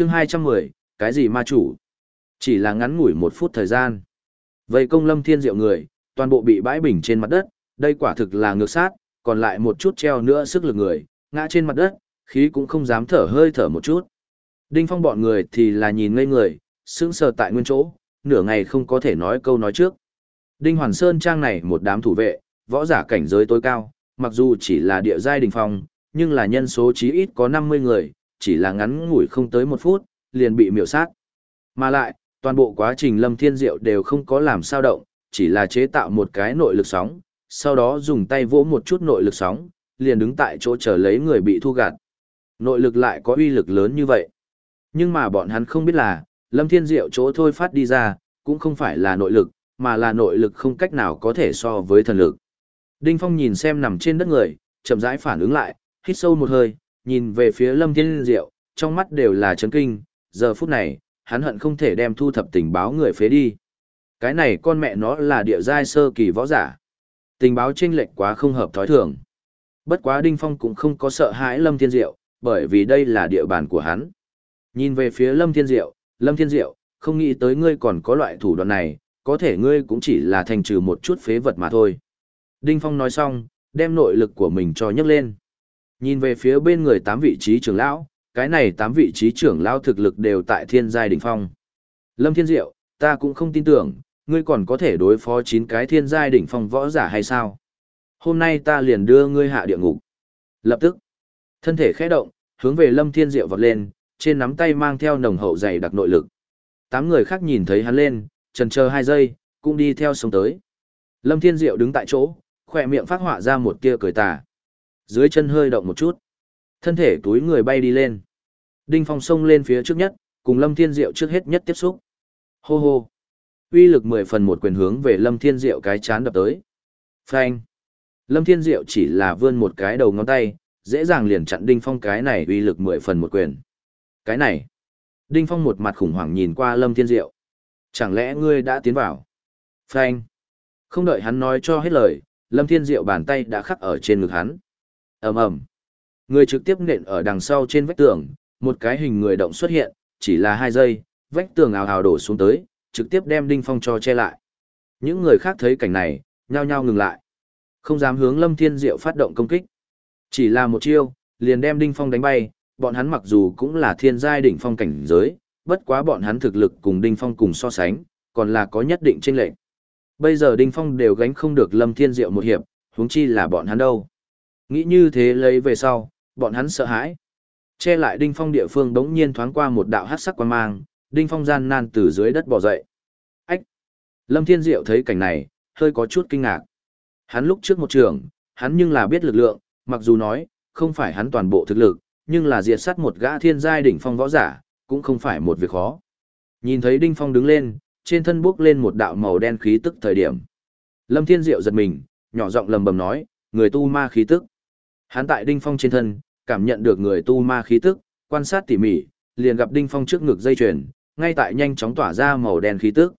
chương 210, cái gì ma chủ? Chỉ là ngắn ngủi một phút thời gian. Vậy công lâm thiên diệu người, toàn bộ bị bãi bình trên mặt đất, đây quả thực là ngược sát, còn lại một chút treo nữa sức lực người, ngã trên mặt đất, khí cũng không dám thở hơi thở một chút. Đinh Phong bọn người thì là nhìn ngây người, sững sờ tại nguyên chỗ, nửa ngày không có thể nói câu nói trước. Đinh Hoàn Sơn trang này một đám thủ vệ, võ giả cảnh giới tối cao, mặc dù chỉ là địa giai đỉnh phong, nhưng là nhân số chí ít có 50 người, chỉ là ngắn ngủi không tới một phút, liền bị miểu sát. Mà lại, toàn bộ quá trình Lâm Thiên Diệu đều không có làm sao động, chỉ là chế tạo một cái nội lực sóng, sau đó dùng tay vỗ một chút nội lực sóng, liền đứng tại chỗ chờ lấy người bị thu gạt. Nội lực lại có uy lực lớn như vậy. Nhưng mà bọn hắn không biết là, Lâm Thiên Diệu chỗ thôi phát đi ra, cũng không phải là nội lực, mà là nội lực không cách nào có thể so với thần lực. Đinh Phong nhìn xem nằm trên đất người, chậm rãi phản ứng lại, hít sâu một hơi, nhìn về phía Lâm Thiên Diệu, trong mắt đều là chấn kinh, giờ phút này, hắn hận không thể đem thu thập tình báo người phế đi. Cái này con mẹ nó là địa giai sơ kỳ võ giả. Tình báo chênh lệch quá không hợp thói thường. Bất quá Đinh Phong cũng không có sợ hãi Lâm Thiên Diệu, bởi vì đây là địa bàn của hắn. Nhìn về phía Lâm Thiên Diệu, Lâm Thiên Diệu, không nghĩ tới ngươi còn có loại thủ đoạn này, có thể ngươi cũng chỉ là thành trừ một chút phế vật mà thôi. Đinh Phong nói xong, đem nội lực của mình cho nhấc lên. Nhìn về phía bên người tám vị trí trưởng lão, cái này tám vị trí trưởng lão thực lực đều tại thiên giai đỉnh phong. Lâm Thiên Diệu, ta cũng không tin tưởng, ngươi còn có thể đối phó chín cái thiên giai đỉnh phong võ giả hay sao? Hôm nay ta liền đưa ngươi hạ địa ngục. Lập tức, thân thể khẽ động, hướng về Lâm Thiên Diệu vọt lên, trên nắm tay mang theo nồng hậu dày đặc nội lực. Tám người khác nhìn thấy hắn lên, chần chờ hai giây, cũng đi theo sống tới. Lâm Thiên Diệu đứng tại chỗ, khỏe miệng phát họa ra một tia cười tà. Dưới chân hơi động một chút, thân thể túi người bay đi lên. Đinh Phong xông lên phía trước nhất, cùng Lâm Thiên Diệu trước hết nhất tiếp xúc. Hô hô. Uy lực mười phần một quyền hướng về Lâm Thiên Diệu cái chán đập tới. Phanh. Lâm Thiên Diệu chỉ là vươn một cái đầu ngón tay, dễ dàng liền chặn Đinh Phong cái này uy lực mười phần một quyền. Cái này. Đinh Phong một mặt khủng hoảng nhìn qua Lâm Thiên Diệu. Chẳng lẽ ngươi đã tiến vào? Phanh. Không đợi hắn nói cho hết lời, Lâm Thiên Diệu bàn tay đã khắc ở trên ngực hắn ầm ầm, Người trực tiếp nện ở đằng sau trên vách tường, một cái hình người động xuất hiện, chỉ là hai giây, vách tường ào ào đổ xuống tới, trực tiếp đem Đinh Phong cho che lại. Những người khác thấy cảnh này, nhao nhao ngừng lại. Không dám hướng Lâm Thiên Diệu phát động công kích. Chỉ là một chiêu, liền đem Đinh Phong đánh bay, bọn hắn mặc dù cũng là thiên giai đỉnh phong cảnh giới, bất quá bọn hắn thực lực cùng Đinh Phong cùng so sánh, còn là có nhất định chênh lệch. Bây giờ Đinh Phong đều gánh không được Lâm Thiên Diệu một hiệp, huống chi là bọn hắn đâu. Nghĩ như thế lấy về sau, bọn hắn sợ hãi. Che lại Đinh Phong địa phương đống nhiên thoáng qua một đạo hắc sắc quan mang, Đinh Phong gian nan từ dưới đất bò dậy. Ách! Lâm Thiên Diệu thấy cảnh này, hơi có chút kinh ngạc. Hắn lúc trước một trường, hắn nhưng là biết lực lượng, mặc dù nói, không phải hắn toàn bộ thực lực, nhưng là diệt sát một gã thiên giai đỉnh phong võ giả, cũng không phải một việc khó. Nhìn thấy Đinh Phong đứng lên, trên thân bước lên một đạo màu đen khí tức thời điểm. Lâm Thiên Diệu giật mình, nhỏ giọng lầm bầm nói, người tu ma khí tức. Hắn tại Đinh Phong trên thân, cảm nhận được người tu ma khí tức, quan sát tỉ mỉ, liền gặp Đinh Phong trước ngực dây chuyền, ngay tại nhanh chóng tỏa ra màu đen khí tức.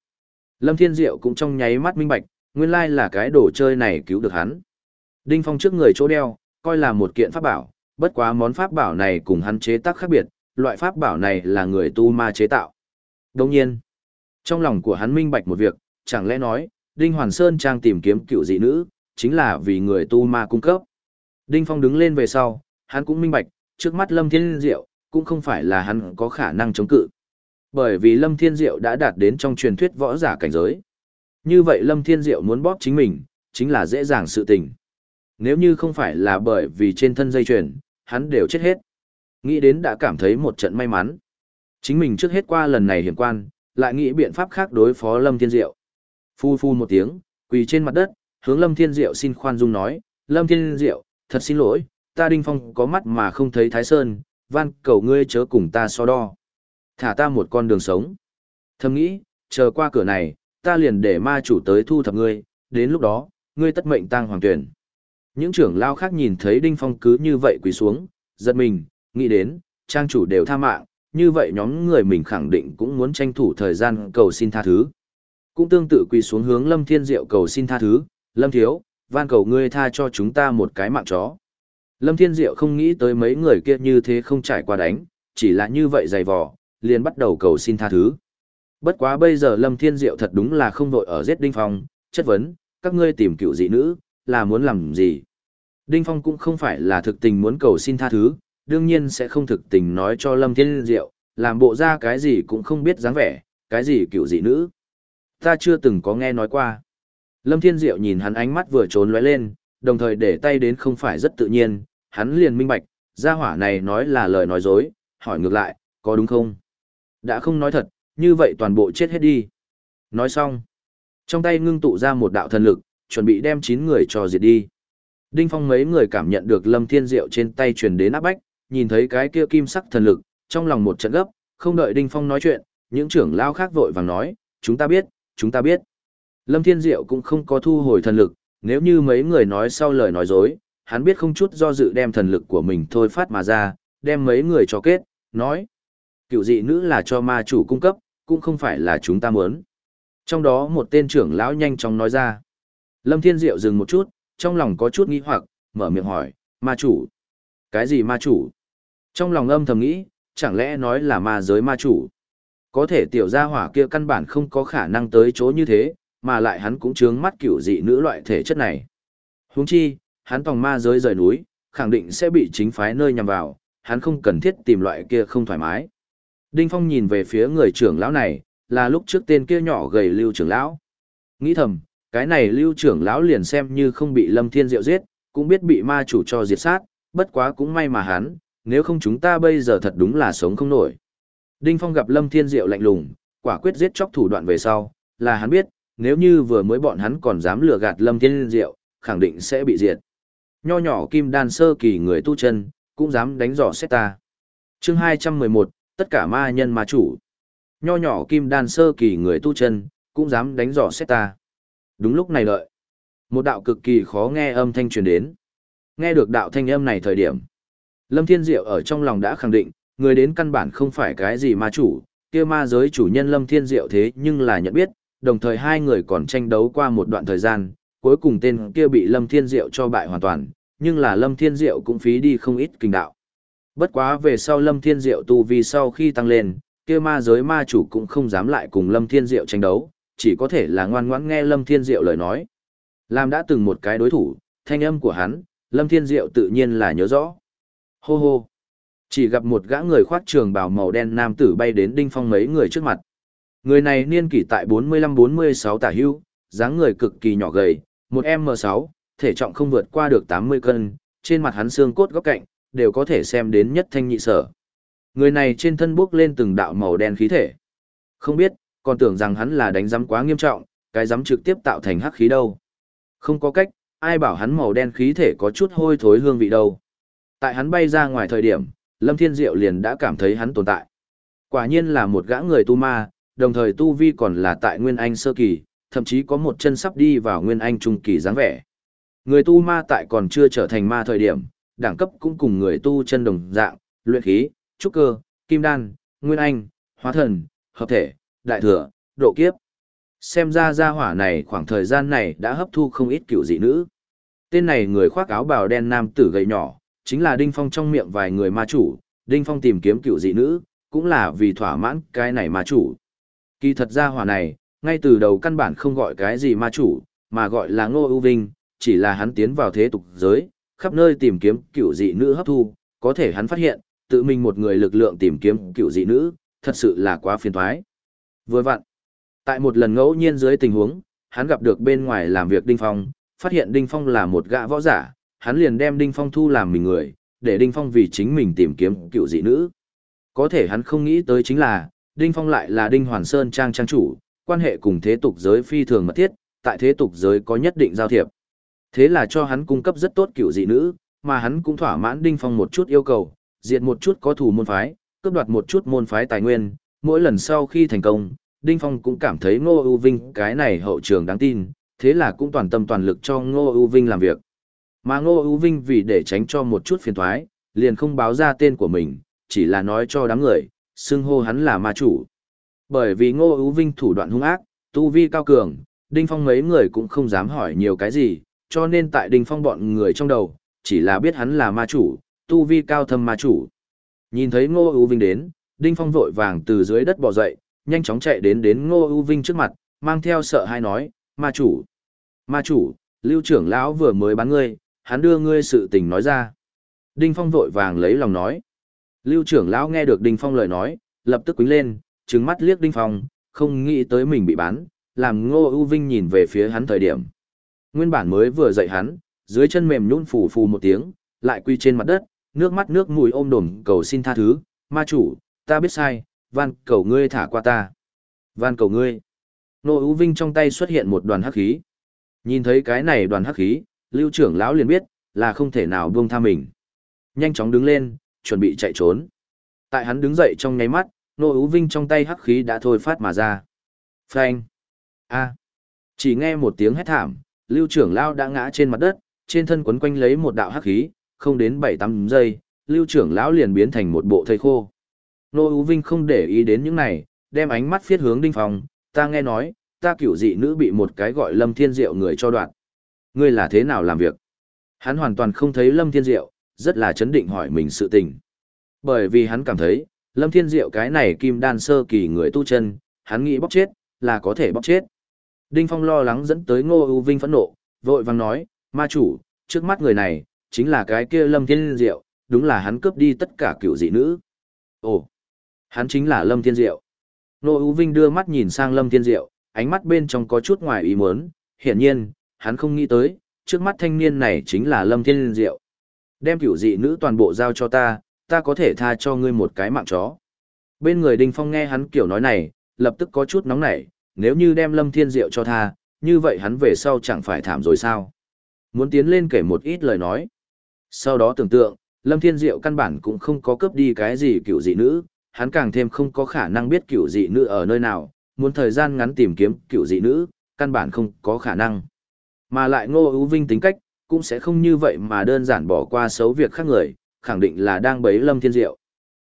Lâm Thiên Diệu cũng trong nháy mắt minh bạch, nguyên lai là cái đồ chơi này cứu được hắn. Đinh Phong trước người chỗ đeo, coi là một kiện pháp bảo, bất quá món pháp bảo này cùng hắn chế tác khác biệt, loại pháp bảo này là người tu ma chế tạo. Đồng nhiên, trong lòng của hắn minh bạch một việc, chẳng lẽ nói, Đinh Hoàn Sơn trang tìm kiếm cựu dị nữ, chính là vì người tu ma cung cấp. Đinh Phong đứng lên về sau, hắn cũng minh bạch, trước mắt Lâm Thiên Diệu, cũng không phải là hắn có khả năng chống cự. Bởi vì Lâm Thiên Diệu đã đạt đến trong truyền thuyết võ giả cảnh giới. Như vậy Lâm Thiên Diệu muốn bóp chính mình, chính là dễ dàng sự tình. Nếu như không phải là bởi vì trên thân dây chuyền, hắn đều chết hết. Nghĩ đến đã cảm thấy một trận may mắn. Chính mình trước hết qua lần này hiểm quan, lại nghĩ biện pháp khác đối phó Lâm Thiên Diệu. Phu phu một tiếng, quỳ trên mặt đất, hướng Lâm Thiên Diệu xin khoan dung nói, Lâm Thiên Diệu, thật xin lỗi, ta Đinh Phong có mắt mà không thấy Thái Sơn, van cầu ngươi chớ cùng ta so đo. Thả ta một con đường sống. Thầm nghĩ, chờ qua cửa này, ta liền để ma chủ tới thu thập ngươi, đến lúc đó, ngươi tất mệnh tang hoàng tuyển. Những trưởng lao khác nhìn thấy Đinh Phong cứ như vậy quỳ xuống, giật mình, nghĩ đến, trang chủ đều tha mạng, như vậy nhóm người mình khẳng định cũng muốn tranh thủ thời gian cầu xin tha thứ. Cũng tương tự quỳ xuống hướng Lâm Thiên Diệu cầu xin tha thứ, Lâm Thiếu, van cầu ngươi tha cho chúng ta một cái mạng chó. Lâm Thiên Diệu không nghĩ tới mấy người kia như thế không trải qua đánh, chỉ là như vậy dày vò, liền bắt đầu cầu xin tha thứ. Bất quá bây giờ Lâm Thiên Diệu thật đúng là không vội ở giết Đinh Phong, chất vấn, các ngươi tìm cựu dị nữ, là muốn làm gì? Đinh Phong cũng không phải là thực tình muốn cầu xin tha thứ, đương nhiên sẽ không thực tình nói cho Lâm Thiên Diệu, làm bộ ra cái gì cũng không biết dáng vẻ, cái gì cựu dị nữ. Ta chưa từng có nghe nói qua. Lâm Thiên Diệu nhìn hắn ánh mắt vừa trốn lóe lên, đồng thời để tay đến không phải rất tự nhiên, hắn liền minh bạch, gia hỏa này nói là lời nói dối, hỏi ngược lại, có đúng không? Đã không nói thật, như vậy toàn bộ chết hết đi. Nói xong, trong tay ngưng tụ ra một đạo thần lực, chuẩn bị đem 9 người cho diệt đi. Đinh Phong mấy người cảm nhận được Lâm Thiên Diệu trên tay truyền đến áp bách, nhìn thấy cái kia kim sắc thần lực, trong lòng một trận gấp, không đợi Đinh Phong nói chuyện, những trưởng lao khác vội vàng nói, chúng ta biết, chúng ta biết. Lâm Thiên Diệu cũng không có thu hồi thần lực, nếu như mấy người nói sau lời nói dối, hắn biết không chút do dự đem thần lực của mình thôi phát mà ra, đem mấy người cho kết, nói. Cựu dị nữ là cho ma chủ cung cấp, cũng không phải là chúng ta muốn. Trong đó một tên trưởng lão nhanh chóng nói ra. Lâm Thiên Diệu dừng một chút, trong lòng có chút nghi hoặc, mở miệng hỏi, ma chủ. Cái gì ma chủ? Trong lòng âm thầm nghĩ, chẳng lẽ nói là ma giới ma chủ? Có thể tiểu gia hỏa kia căn bản không có khả năng tới chỗ như thế, mà lại hắn cũng chướng mắt cựu dị nữ loại thể chất này. Huống chi, hắn tòng ma giới rời núi, khẳng định sẽ bị chính phái nơi nhằm vào, hắn không cần thiết tìm loại kia không thoải mái. Đinh Phong nhìn về phía người trưởng lão này, là lúc trước tên kia nhỏ gầy lưu trưởng lão. Nghĩ thầm, cái này lưu trưởng lão liền xem như không bị Lâm Thiên Diệu giết, cũng biết bị ma chủ cho diệt sát, bất quá cũng may mà hắn, nếu không chúng ta bây giờ thật đúng là sống không nổi. Đinh Phong gặp Lâm Thiên Diệu lạnh lùng, quả quyết giết chóc thủ đoạn về sau, là hắn biết, nếu như vừa mới bọn hắn còn dám lừa gạt Lâm Thiên Diệu, khẳng định sẽ bị diệt. Nho nhỏ kim đan sơ kỳ người tu chân, cũng dám đánh dò xét ta. Chương 211, tất cả ma nhân ma chủ. Nho nhỏ kim đan sơ kỳ người tu chân, cũng dám đánh dò xét ta. Đúng lúc này lợi Một đạo cực kỳ khó nghe âm thanh truyền đến. Nghe được đạo thanh âm này thời điểm. Lâm Thiên Diệu ở trong lòng đã khẳng định, người đến căn bản không phải cái gì ma chủ, kia ma giới chủ nhân Lâm Thiên Diệu thế nhưng là nhận biết, đồng thời hai người còn tranh đấu qua một đoạn thời gian, cuối cùng tên kia bị Lâm Thiên Diệu cho bại hoàn toàn, nhưng là Lâm Thiên Diệu cũng phí đi không ít kinh đạo. Bất quá về sau Lâm Thiên Diệu tu vi sau khi tăng lên, kia ma giới ma chủ cũng không dám lại cùng Lâm Thiên Diệu tranh đấu, chỉ có thể là ngoan ngoãn nghe Lâm Thiên Diệu lời nói. Làm đã từng một cái đối thủ, thanh âm của hắn, Lâm Thiên Diệu tự nhiên là nhớ rõ. Hô hô. Chỉ gặp một gã người khoác trường bào màu đen nam tử bay đến đinh phong mấy người trước mặt. Người này niên kỷ tại 45-46 tả hưu, dáng người cực kỳ nhỏ gầy, một M6, thể trọng không vượt qua được 80 cân, trên mặt hắn xương cốt góc cạnh, đều có thể xem đến nhất thanh nhị sở. Người này trên thân bước lên từng đạo màu đen khí thể. Không biết, còn tưởng rằng hắn là đánh giám quá nghiêm trọng, cái giám trực tiếp tạo thành hắc khí đâu. Không có cách, ai bảo hắn màu đen khí thể có chút hôi thối hương vị đâu. Tại hắn bay ra ngoài thời điểm, Lâm Thiên Diệu liền đã cảm thấy hắn tồn tại. Quả nhiên là một gã người tu ma, đồng thời tu vi còn là tại Nguyên Anh sơ kỳ, thậm chí có một chân sắp đi vào Nguyên Anh trung kỳ dáng vẻ. Người tu ma tại còn chưa trở thành ma thời điểm, đẳng cấp cũng cùng người tu chân đồng dạng, luyện khí, trúc cơ, kim đan, Nguyên Anh, hóa thần, hợp thể, đại thừa, độ kiếp. Xem ra gia hỏa này khoảng thời gian này đã hấp thu không ít cựu dị nữ. Tên này người khoác áo bào đen nam tử gầy nhỏ, chính là Đinh Phong trong miệng vài người ma chủ, Đinh Phong tìm kiếm cựu dị nữ, cũng là vì thỏa mãn cái này ma chủ. Kỳ thật gia hỏa này, ngay từ đầu căn bản không gọi cái gì ma chủ, mà gọi là Ngô ưu vinh, chỉ là hắn tiến vào thế tục giới, khắp nơi tìm kiếm cựu dị nữ hấp thu, có thể hắn phát hiện, tự mình một người lực lượng tìm kiếm cựu dị nữ, thật sự là quá phiền toái. Vừa vặn, tại một lần ngẫu nhiên dưới tình huống, hắn gặp được bên ngoài làm việc Đinh Phong, phát hiện Đinh Phong là một gã võ giả, hắn liền đem Đinh Phong thu làm mình người, để Đinh Phong vì chính mình tìm kiếm cựu dị nữ. Có thể hắn không nghĩ tới chính là, Đinh Phong lại là Đinh Hoàn Sơn trang trang chủ, quan hệ cùng thế tục giới phi thường mật thiết, tại thế tục giới có nhất định giao thiệp. Thế là cho hắn cung cấp rất tốt cựu dị nữ, mà hắn cũng thỏa mãn Đinh Phong một chút yêu cầu, diệt một chút có thủ môn phái, cướp đoạt một chút môn phái tài nguyên, mỗi lần sau khi thành công, Đinh Phong cũng cảm thấy Ngô U Vinh cái này hậu trường đáng tin, thế là cũng toàn tâm toàn lực cho Ngô U Vinh làm việc. Mà Ngô U Vinh vì để tránh cho một chút phiền toái, liền không báo ra tên của mình, chỉ là nói cho đám người, xưng hô hắn là ma chủ. Bởi vì Ngô Ú Vinh thủ đoạn hung ác, tu vi cao cường, Đinh Phong mấy người cũng không dám hỏi nhiều cái gì, cho nên tại Đinh Phong bọn người trong đầu, chỉ là biết hắn là ma chủ, tu vi cao thâm ma chủ. Nhìn thấy Ngô Ú Vinh đến, Đinh Phong vội vàng từ dưới đất bò dậy, nhanh chóng chạy đến đến Ngô U Vinh trước mặt, mang theo sợ hãi nói, ma chủ. Ma chủ, lưu trưởng lão vừa mới bán ngươi, hắn đưa ngươi sự tình nói ra. Đinh Phong vội vàng lấy lòng nói. Lưu trưởng lão nghe được Đinh Phong lời nói, lập tức quýnh lên, trừng mắt liếc Đinh Phong, không nghĩ tới mình bị bán, làm Ngô U Vinh nhìn về phía hắn thời điểm. Nguyên bản mới vừa dậy hắn, dưới chân mềm nhũn phù phù một tiếng, lại quy trên mặt đất, nước mắt nước mũi ôm đổm cầu xin tha thứ, ma chủ, ta biết sai, van cầu ngươi thả qua ta. Van cầu ngươi. Ngô U Vinh trong tay xuất hiện một đoàn hắc khí. Nhìn thấy cái này đoàn hắc khí, lưu trưởng lão liền biết, là không thể nào buông tha mình. Nhanh chóng đứng lên, chuẩn bị chạy trốn. Tại hắn đứng dậy trong nháy mắt, Nô Ú Vinh trong tay hắc khí đã thôi phát mà ra. Phanh. A. Chỉ nghe một tiếng hét thảm, lưu trưởng lão đã ngã trên mặt đất, trên thân quấn quanh lấy một đạo hắc khí, không đến 7-8 giây, lưu trưởng lão liền biến thành một bộ thây khô. Nô Ú Vinh không để ý đến những này, đem ánh mắt phiết hướng Đinh Phong, ta nghe nói, ta cửu dị nữ bị một cái gọi Lâm Thiên Diệu người cho đoạn. Ngươi là thế nào làm việc? Hắn hoàn toàn không thấy Lâm Thiên Diệu, rất là chấn định hỏi mình sự tình. Bởi vì hắn cảm thấy, Lâm Thiên Diệu cái này kim đan sơ kỳ người tu chân, hắn nghĩ bóc chết, là có thể bóc chết. Đinh Phong lo lắng dẫn tới Ngô U Vinh phẫn nộ, vội vàng nói, ma chủ, trước mắt người này, chính là cái kia Lâm Thiên Diệu, đúng là hắn cướp đi tất cả cựu dị nữ. Ồ, hắn chính là Lâm Thiên Diệu. Ngô U Vinh đưa mắt nhìn sang Lâm Thiên Diệu, ánh mắt bên trong có chút ngoài ý muốn, hiển nhiên, hắn không nghĩ tới, trước mắt thanh niên này chính là Lâm Thiên Diệu. Đem cửu dị nữ toàn bộ giao cho ta, ta có thể tha cho ngươi một cái mạng chó. Bên người Đinh Phong nghe hắn kiểu nói này, lập tức có chút nóng nảy, nếu như đem Lâm Thiên Diệu cho tha, như vậy hắn về sau chẳng phải thảm rồi sao? Muốn tiến lên kể một ít lời nói. Sau đó tưởng tượng, Lâm Thiên Diệu căn bản cũng không có cướp đi cái gì cựu dị nữ, hắn càng thêm không có khả năng biết cựu dị nữ ở nơi nào, muốn thời gian ngắn tìm kiếm cựu dị nữ, căn bản không có khả năng. Mà lại Ngô Ú Vinh tính cách, cũng sẽ không như vậy mà đơn giản bỏ qua xấu việc khác người, khẳng định là đang bấy Lâm Thiên Diệu.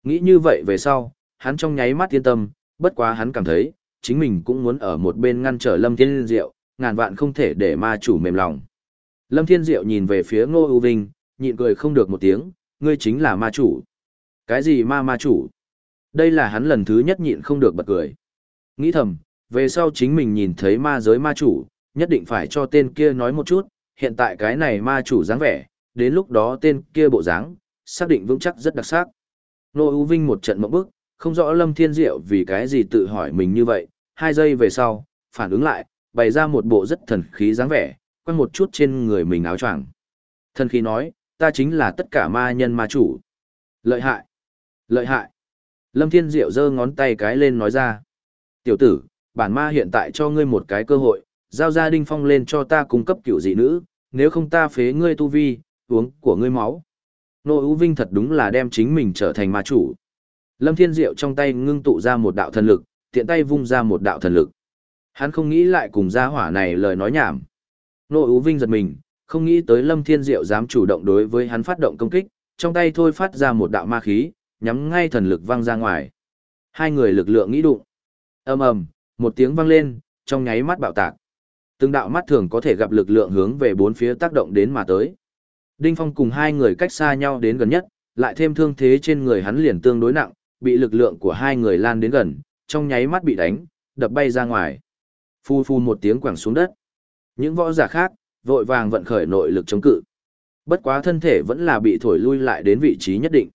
Nghĩ như vậy về sau, hắn trong nháy mắt yên tâm, bất quá hắn cảm thấy, chính mình cũng muốn ở một bên ngăn trở Lâm Thiên Diệu, ngàn vạn không thể để ma chủ mềm lòng. Lâm Thiên Diệu nhìn về phía Ngô U Vinh, nhịn cười không được một tiếng, ngươi chính là ma chủ. Cái gì ma ma chủ? Đây là hắn lần thứ nhất nhịn không được bật cười. Nghĩ thầm, về sau chính mình nhìn thấy ma giới ma chủ, nhất định phải cho tên kia nói một chút, hiện tại cái này ma chủ dáng vẻ, đến lúc đó tên kia bộ dáng, xác định vững chắc rất đặc sắc. Nô u Vinh một trận mộng bức, không rõ Lâm Thiên Diệu vì cái gì tự hỏi mình như vậy, hai giây về sau, phản ứng lại, bày ra một bộ rất thần khí dáng vẻ, quăng một chút trên người mình áo choàng. Thần khí nói, ta chính là tất cả ma nhân ma chủ. Lợi hại! Lợi hại! Lâm Thiên Diệu giơ ngón tay cái lên nói ra. Tiểu tử, bản ma hiện tại cho ngươi một cái cơ hội, giao ra đinh phong lên cho ta cung cấp cựu dị nữ, nếu không ta phế ngươi tu vi, uống của ngươi máu. Nô Ú Vinh thật đúng là đem chính mình trở thành ma chủ. Lâm Thiên Diệu trong tay ngưng tụ ra một đạo thần lực, tiện tay vung ra một đạo thần lực. Hắn không nghĩ lại cùng gia hỏa này lời nói nhảm. Nô Ú Vinh giật mình, không nghĩ tới Lâm Thiên Diệu dám chủ động đối với hắn phát động công kích, trong tay thôi phát ra một đạo ma khí, nhắm ngay thần lực văng ra ngoài. Hai người lực lượng nghĩ đụng. ầm ầm, một tiếng vang lên, trong nháy mắt bạo tạc. Từng đạo mắt thường có thể gặp lực lượng hướng về bốn phía tác động đến mà tới. Đinh Phong cùng hai người cách xa nhau đến gần nhất, lại thêm thương thế trên người hắn liền tương đối nặng, bị lực lượng của hai người lan đến gần, trong nháy mắt bị đánh, đập bay ra ngoài. Phu phu một tiếng quẳng xuống đất. Những võ giả khác, vội vàng vận khởi nội lực chống cự. Bất quá thân thể vẫn là bị thổi lui lại đến vị trí nhất định.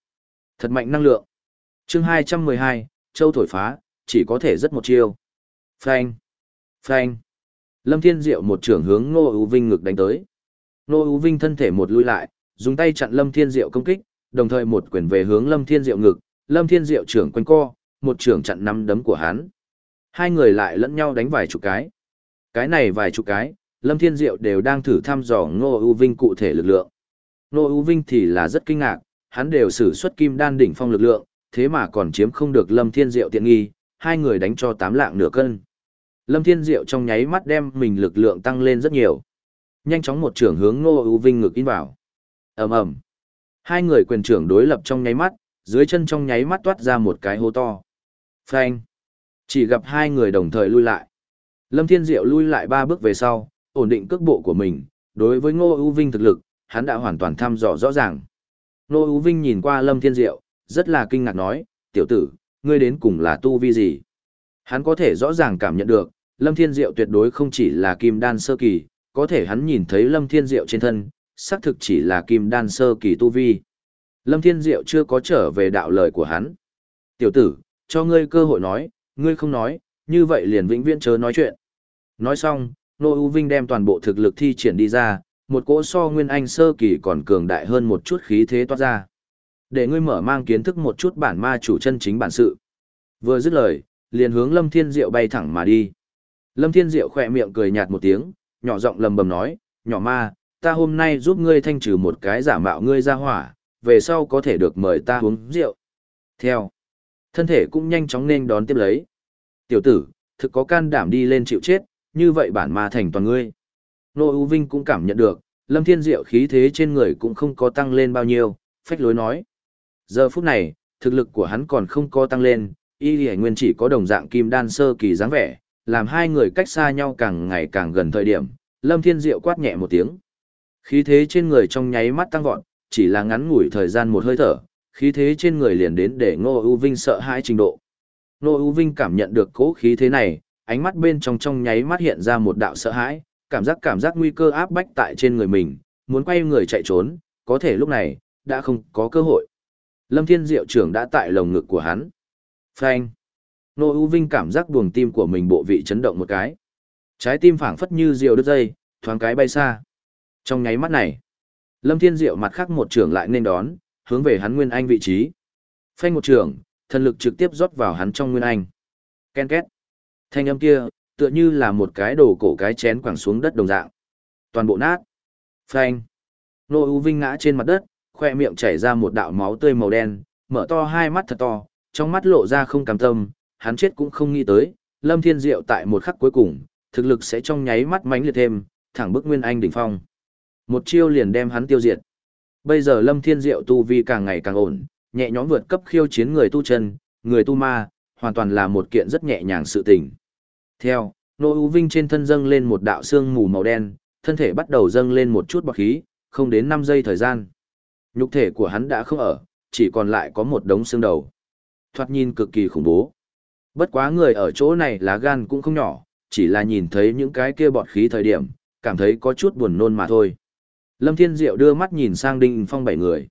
Thật mạnh năng lượng. chương 212, châu thổi phá, chỉ có thể rất một chiêu. Phanh. Phanh. Lâm Thiên Diệu một trưởng hướng Ngô U Vinh ngực đánh tới. Ngô U Vinh thân thể một lui lại, dùng tay chặn Lâm Thiên Diệu công kích, đồng thời một quyền về hướng Lâm Thiên Diệu ngực, Lâm Thiên Diệu trưởng quanh co, một trưởng chặn năm đấm của hắn. Hai người lại lẫn nhau đánh vài chục cái. Cái này vài chục cái, Lâm Thiên Diệu đều đang thử thăm dò Ngô U Vinh cụ thể lực lượng. Ngô U Vinh thì là rất kinh ngạc, hắn đều sử xuất kim đan đỉnh phong lực lượng, thế mà còn chiếm không được Lâm Thiên Diệu tiện nghi, hai người đánh cho tám lạng nửa cân. Lâm Thiên Diệu trong nháy mắt đem mình lực lượng tăng lên rất nhiều. Nhanh chóng một trưởng hướng Ngô U Vinh ngực in vào. ầm ầm, Hai người quyền trưởng đối lập trong nháy mắt, dưới chân trong nháy mắt toát ra một cái hố to. Phanh! Chỉ gặp hai người đồng thời lui lại. Lâm Thiên Diệu lui lại ba bước về sau, ổn định cước bộ của mình, đối với Ngô U Vinh thực lực, hắn đã hoàn toàn thăm dò rõ ràng. Ngô U Vinh nhìn qua Lâm Thiên Diệu, rất là kinh ngạc nói, tiểu tử, ngươi đến cùng là tu vi gì? Hắn có thể rõ ràng cảm nhận được, Lâm Thiên Diệu tuyệt đối không chỉ là kim đan sơ kỳ, có thể hắn nhìn thấy Lâm Thiên Diệu trên thân, xác thực chỉ là kim đan sơ kỳ tu vi. Lâm Thiên Diệu chưa có trở về đạo lời của hắn. Tiểu tử, cho ngươi cơ hội nói, ngươi không nói, như vậy liền vĩnh viễn chớ nói chuyện. Nói xong, Nô U Vinh đem toàn bộ thực lực thi triển đi ra, một cỗ so Nguyên Anh sơ kỳ còn cường đại hơn một chút khí thế toát ra. Để ngươi mở mang kiến thức một chút bản ma chủ chân chính bản sự. Vừa dứt lời, liền hướng Lâm Thiên Diệu bay thẳng mà đi. Lâm Thiên Diệu khỏe miệng cười nhạt một tiếng, nhỏ giọng lầm bầm nói, nhỏ ma, ta hôm nay giúp ngươi thanh trừ một cái giả mạo ngươi ra hỏa, về sau có thể được mời ta uống rượu. Theo, thân thể cũng nhanh chóng nên đón tiếp lấy. Tiểu tử, thực có can đảm đi lên chịu chết, như vậy bản ma thành toàn ngươi. Nô U Vinh cũng cảm nhận được, Lâm Thiên Diệu khí thế trên người cũng không có tăng lên bao nhiêu, phách lối nói. Giờ phút này, thực lực của hắn còn không có tăng lên, y lì nguyên chỉ có đồng dạng kim đan sơ kỳ dáng vẻ, làm hai người cách xa nhau càng ngày càng gần thời điểm, Lâm Thiên Diệu quát nhẹ một tiếng. Khí thế trên người trong nháy mắt tăng vọt, chỉ là ngắn ngủi thời gian một hơi thở, khí thế trên người liền đến để Ngô U Vinh sợ hãi trình độ. Ngô U Vinh cảm nhận được cố khí thế này, ánh mắt bên trong trong nháy mắt hiện ra một đạo sợ hãi, cảm giác cảm giác nguy cơ áp bách tại trên người mình, muốn quay người chạy trốn, có thể lúc này, đã không có cơ hội. Lâm Thiên Diệu trưởng đã tại lồng ngực của hắn. Phanh. Nô U Vinh cảm giác buồng tim của mình bộ vị chấn động một cái. Trái tim phảng phất như diều đứt dây, thoáng cái bay xa. Trong nháy mắt này, Lâm Thiên Diệu mặt khác một trưởng lại nên đón, hướng về hắn Nguyên Anh vị trí. Phanh một trưởng, thần lực trực tiếp rót vào hắn trong Nguyên Anh. Ken két. Thanh âm kia, tựa như là một cái đồ cổ cái chén quẳng xuống đất đồng dạng. Toàn bộ nát. Phanh. Nô U Vinh ngã trên mặt đất, khoe miệng chảy ra một đạo máu tươi màu đen, mở to hai mắt thật to, trong mắt lộ ra không cam tâm, hắn chết cũng không nghĩ tới, Lâm Thiên Diệu tại một khắc cuối cùng, thực lực sẽ trong nháy mắt mãnh liệt thêm, thẳng bức Nguyên Anh đỉnh phong. Một chiêu liền đem hắn tiêu diệt. Bây giờ Lâm Thiên Diệu tu vi càng ngày càng ổn, nhẹ nhõm vượt cấp khiêu chiến người tu chân, người tu ma, hoàn toàn là một kiện rất nhẹ nhàng sự tình. Theo, Nô U Vinh trên thân dâng lên một đạo xương mù màu đen, thân thể bắt đầu dâng lên một chút bọt khí, không đến 5 giây thời gian. Nhục thể của hắn đã không ở, chỉ còn lại có một đống xương đầu. Thoạt nhìn cực kỳ khủng bố. Bất quá người ở chỗ này lá gan cũng không nhỏ, chỉ là nhìn thấy những cái kia bọt khí thời điểm, cảm thấy có chút buồn nôn mà thôi. Lâm Thiên Diệu đưa mắt nhìn sang Đinh Phong bảy người.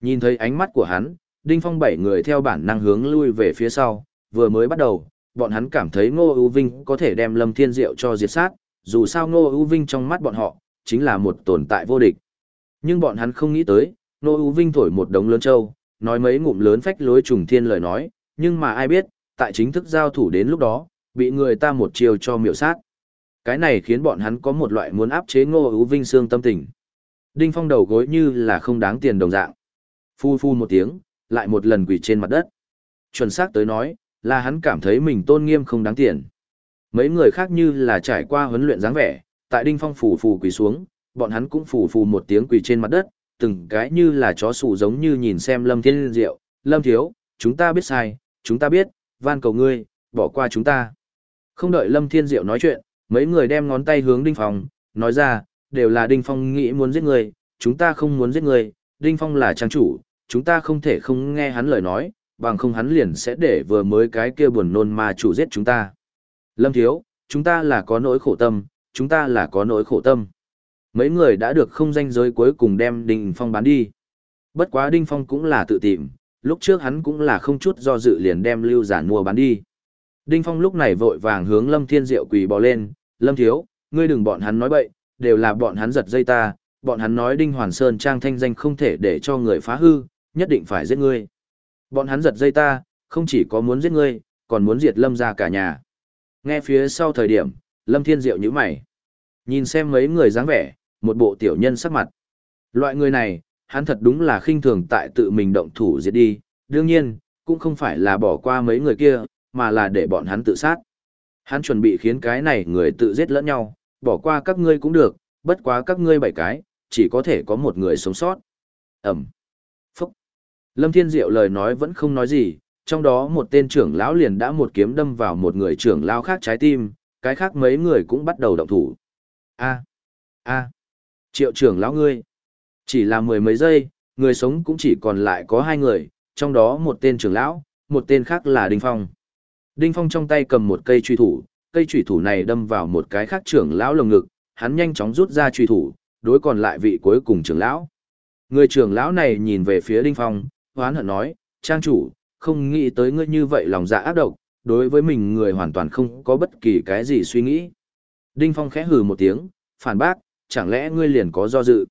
Nhìn thấy ánh mắt của hắn, Đinh Phong bảy người theo bản năng hướng lui về phía sau, vừa mới bắt đầu, bọn hắn cảm thấy Ngô U Vinh có thể đem Lâm Thiên Diệu cho diệt sát, dù sao Ngô U Vinh trong mắt bọn họ, chính là một tồn tại vô địch. Nhưng bọn hắn không nghĩ tới, Ngô U Vinh thổi một đống lớn châu, nói mấy ngụm lớn phách lối trùng thiên lời nói, nhưng mà ai biết, tại chính thức giao thủ đến lúc đó, bị người ta một chiều cho miểu sát. Cái này khiến bọn hắn có một loại muốn áp chế Ngô Ưu Vinh xương tâm tình. Đinh Phong đầu gối như là không đáng tiền đồng dạng. Phu phu một tiếng, lại một lần quỳ trên mặt đất. Chuẩn xác tới nói, là hắn cảm thấy mình tôn nghiêm không đáng tiền. Mấy người khác như là trải qua huấn luyện dáng vẻ, tại Đinh Phong phủ phù quỳ xuống, bọn hắn cũng phủ phù một tiếng quỳ trên mặt đất, từng cái như là chó sủ giống như nhìn xem Lâm Thiên Diệu, Lâm Thiếu, chúng ta biết sai, chúng ta biết, van cầu ngươi, bỏ qua chúng ta. Không đợi Lâm Thiên Diệu nói chuyện, mấy người đem ngón tay hướng Đinh Phong, nói ra, đều là Đinh Phong nghĩ muốn giết người, chúng ta không muốn giết người, Đinh Phong là trang chủ, chúng ta không thể không nghe hắn lời nói, bằng không hắn liền sẽ để vừa mới cái kia buồn nôn mà chủ giết chúng ta. Lâm Thiếu, chúng ta là có nỗi khổ tâm, chúng ta là có nỗi khổ tâm. Mấy người đã được không danh giới cuối cùng đem Đinh Phong bán đi. Bất quá Đinh Phong cũng là tự tìm, lúc trước hắn cũng là không chút do dự liền đem lưu giản mua bán đi. Đinh Phong lúc này vội vàng hướng Lâm Thiên Diệu quỳ bò lên, Lâm Thiếu, ngươi đừng bọn hắn nói bậy, đều là bọn hắn giật dây ta, bọn hắn nói Đinh Hoàn Sơn trang thanh danh không thể để cho người phá hư, nhất định phải giết ngươi. Bọn hắn giật dây ta, không chỉ có muốn giết ngươi, còn muốn diệt Lâm ra cả nhà. Nghe phía sau thời điểm, Lâm Thiên Diệu nhíu mày. Nhìn xem mấy người dáng vẻ, một bộ tiểu nhân sắc mặt. Loại người này, hắn thật đúng là khinh thường tại tự mình động thủ diệt đi, đương nhiên, cũng không phải là bỏ qua mấy người kia, mà là để bọn hắn tự sát. Hắn chuẩn bị khiến cái này người tự giết lẫn nhau, bỏ qua các ngươi cũng được, bất quá các ngươi bảy cái, chỉ có thể có một người sống sót. Ẩm. Phúc. Lâm Thiên Diệu lời nói vẫn không nói gì, trong đó một tên trưởng lão liền đã một kiếm đâm vào một người trưởng lão khác trái tim, cái khác mấy người cũng bắt đầu động thủ. A. A. Triệu trưởng lão ngươi. Chỉ là mười mấy giây, người sống cũng chỉ còn lại có hai người, trong đó một tên trưởng lão, một tên khác là Đinh Phong. Đinh Phong trong tay cầm một cây truy thủ, cây truy thủ này đâm vào một cái khác trưởng lão lồng ngực, hắn nhanh chóng rút ra truy thủ, đối còn lại vị cuối cùng trưởng lão. Người trưởng lão này nhìn về phía Đinh Phong, hoán hận nói, trang chủ, không nghĩ tới ngươi như vậy lòng dạ ác độc, đối với mình người hoàn toàn không có bất kỳ cái gì suy nghĩ. Đinh Phong khẽ hừ một tiếng, phản bác, chẳng lẽ ngươi liền có do dự?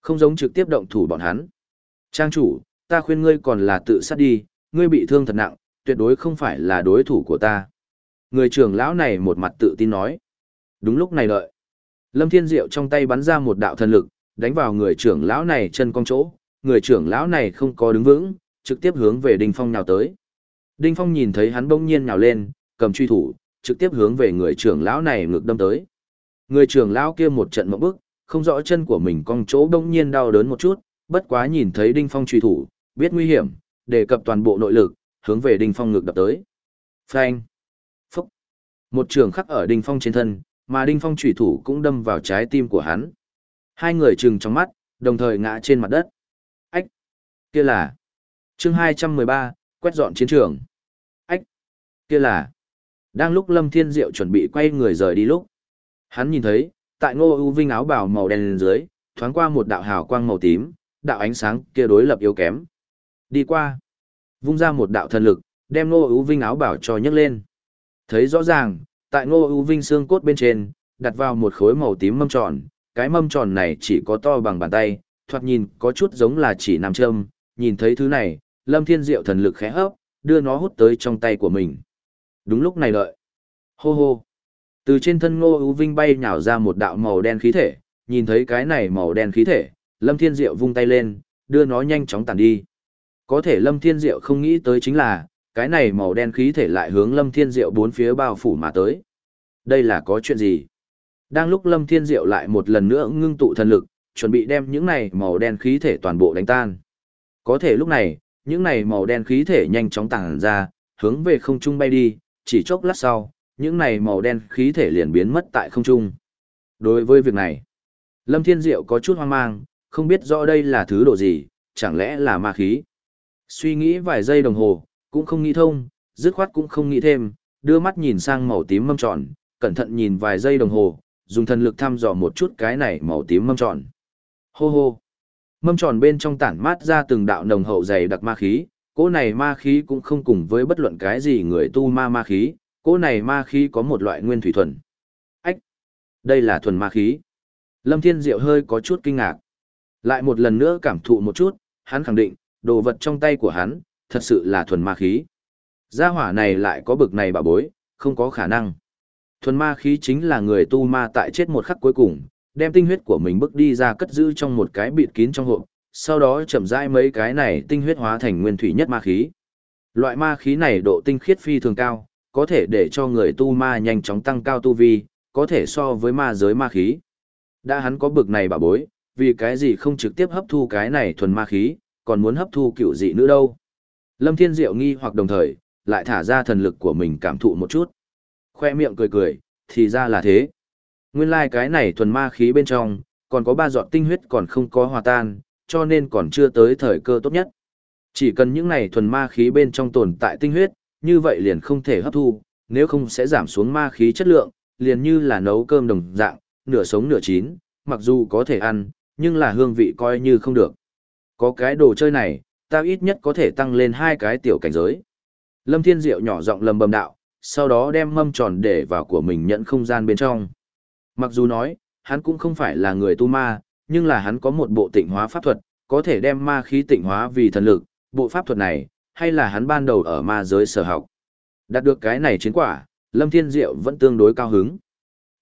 Không giống trực tiếp động thủ bọn hắn. Trang chủ, ta khuyên ngươi còn là tự sát đi, ngươi bị thương thật nặng, tuyệt đối không phải là đối thủ của ta. Người trưởng lão này một mặt tự tin nói. Đúng lúc này đợi. Lâm Thiên Diệu trong tay bắn ra một đạo thần lực, đánh vào người trưởng lão này chân cong chỗ. Người trưởng lão này không có đứng vững, trực tiếp hướng về Đinh Phong nhào tới. Đinh Phong nhìn thấy hắn bỗng nhiên nhào lên, cầm truy thủ, trực tiếp hướng về người trưởng lão này ngược đâm tới. Người trưởng lão kia một trận mộng bức, không rõ chân của mình cong chỗ đông nhiên đau đớn một chút, bất quá nhìn thấy Đinh Phong truy thủ, biết nguy hiểm, đề cập toàn bộ nội lực, hướng về Đinh Phong ngược đập tới. Phanh! Phúc! Một trường khắc ở Đinh Phong trên thân, mà Đinh Phong truy thủ cũng đâm vào trái tim của hắn. Hai người trừng trong mắt, đồng thời ngã trên mặt đất. Ách! Kia là... chương 213, quét dọn chiến trường. Ách! Kia là... Đang lúc Lâm Thiên Diệu chuẩn bị quay người rời đi lúc. Hắn nhìn thấy, tại ngô ưu vinh áo bào màu đen dưới, thoáng qua một đạo hào quang màu tím, đạo ánh sáng kia đối lập yếu kém. Đi qua, vung ra một đạo thần lực, đem ngô ưu vinh áo bào cho nhấc lên. Thấy rõ ràng, tại ngô ưu vinh xương cốt bên trên, đặt vào một khối màu tím mâm tròn, cái mâm tròn này chỉ có to bằng bàn tay, thoạt nhìn có chút giống là chỉ nằm châm, nhìn thấy thứ này, Lâm Thiên Diệu thần lực khẽ hấp, đưa nó hút tới trong tay của mình. Đúng lúc này đợi. Hô hô. Từ trên thân Ngô Ú Vinh bay nhào ra một đạo màu đen khí thể, nhìn thấy cái này màu đen khí thể, Lâm Thiên Diệu vung tay lên, đưa nó nhanh chóng tản đi. Có thể Lâm Thiên Diệu không nghĩ tới chính là, cái này màu đen khí thể lại hướng Lâm Thiên Diệu bốn phía bao phủ mà tới. Đây là có chuyện gì? Đang lúc Lâm Thiên Diệu lại một lần nữa ngưng tụ thần lực, chuẩn bị đem những này màu đen khí thể toàn bộ đánh tan. Có thể lúc này, những này màu đen khí thể nhanh chóng tản ra, hướng về không trung bay đi, chỉ chốc lát sau, những này màu đen khí thể liền biến mất tại không trung. Đối với việc này, Lâm Thiên Diệu có chút hoang mang, không biết rõ đây là thứ độ gì, chẳng lẽ là ma khí. Suy nghĩ vài giây đồng hồ, cũng không nghĩ thông, dứt khoát cũng không nghĩ thêm, đưa mắt nhìn sang màu tím mâm tròn, cẩn thận nhìn vài giây đồng hồ, dùng thần lực thăm dò một chút cái này màu tím mâm tròn. Hô hô. Mâm tròn bên trong tản mát ra từng đạo nồng hậu dày đặc ma khí, cỗ này ma khí cũng không cùng với bất luận cái gì người tu ma ma khí, cỗ này ma khí có một loại nguyên thủy thuần. Ách! Đây là thuần ma khí. Lâm Thiên Diệu hơi có chút kinh ngạc. Lại một lần nữa cảm thụ một chút, hắn khẳng định, đồ vật trong tay của hắn, thật sự là thuần ma khí. Gia hỏa này lại có bực này bà bối, không có khả năng. Thuần ma khí chính là người tu ma tại chết một khắc cuối cùng, đem tinh huyết của mình bước đi ra cất giữ trong một cái bịt kín trong hộp, sau đó chậm rãi mấy cái này tinh huyết hóa thành nguyên thủy nhất ma khí. Loại ma khí này độ tinh khiết phi thường cao, có thể để cho người tu ma nhanh chóng tăng cao tu vi, có thể so với ma giới ma khí. Đã hắn có bực này bà bối, vì cái gì không trực tiếp hấp thu cái này thuần ma khí, còn muốn hấp thu kiểu dị nữa đâu. Lâm Thiên Diệu nghi hoặc đồng thời, lại thả ra thần lực của mình cảm thụ một chút. Khoe miệng cười cười, thì ra là thế. Nguyên lai like cái này thuần ma khí bên trong, còn có ba giọt tinh huyết còn không có hòa tan, cho nên còn chưa tới thời cơ tốt nhất. Chỉ cần những này thuần ma khí bên trong tồn tại tinh huyết, như vậy liền không thể hấp thu, nếu không sẽ giảm xuống ma khí chất lượng, liền như là nấu cơm đồng dạng, nửa sống nửa chín, mặc dù có thể ăn, nhưng là hương vị coi như không được. Có cái đồ chơi này, ta ít nhất có thể tăng lên hai cái tiểu cảnh giới. Lâm Thiên Diệu nhỏ giọng lầm bầm đạo, sau đó đem mâm tròn để vào của mình nhận không gian bên trong. Mặc dù nói, hắn cũng không phải là người tu ma, nhưng là hắn có một bộ tịnh hóa pháp thuật, có thể đem ma khí tịnh hóa vì thần lực, bộ pháp thuật này, hay là hắn ban đầu ở ma giới sở học. Đạt được cái này chiến quả, Lâm Thiên Diệu vẫn tương đối cao hứng.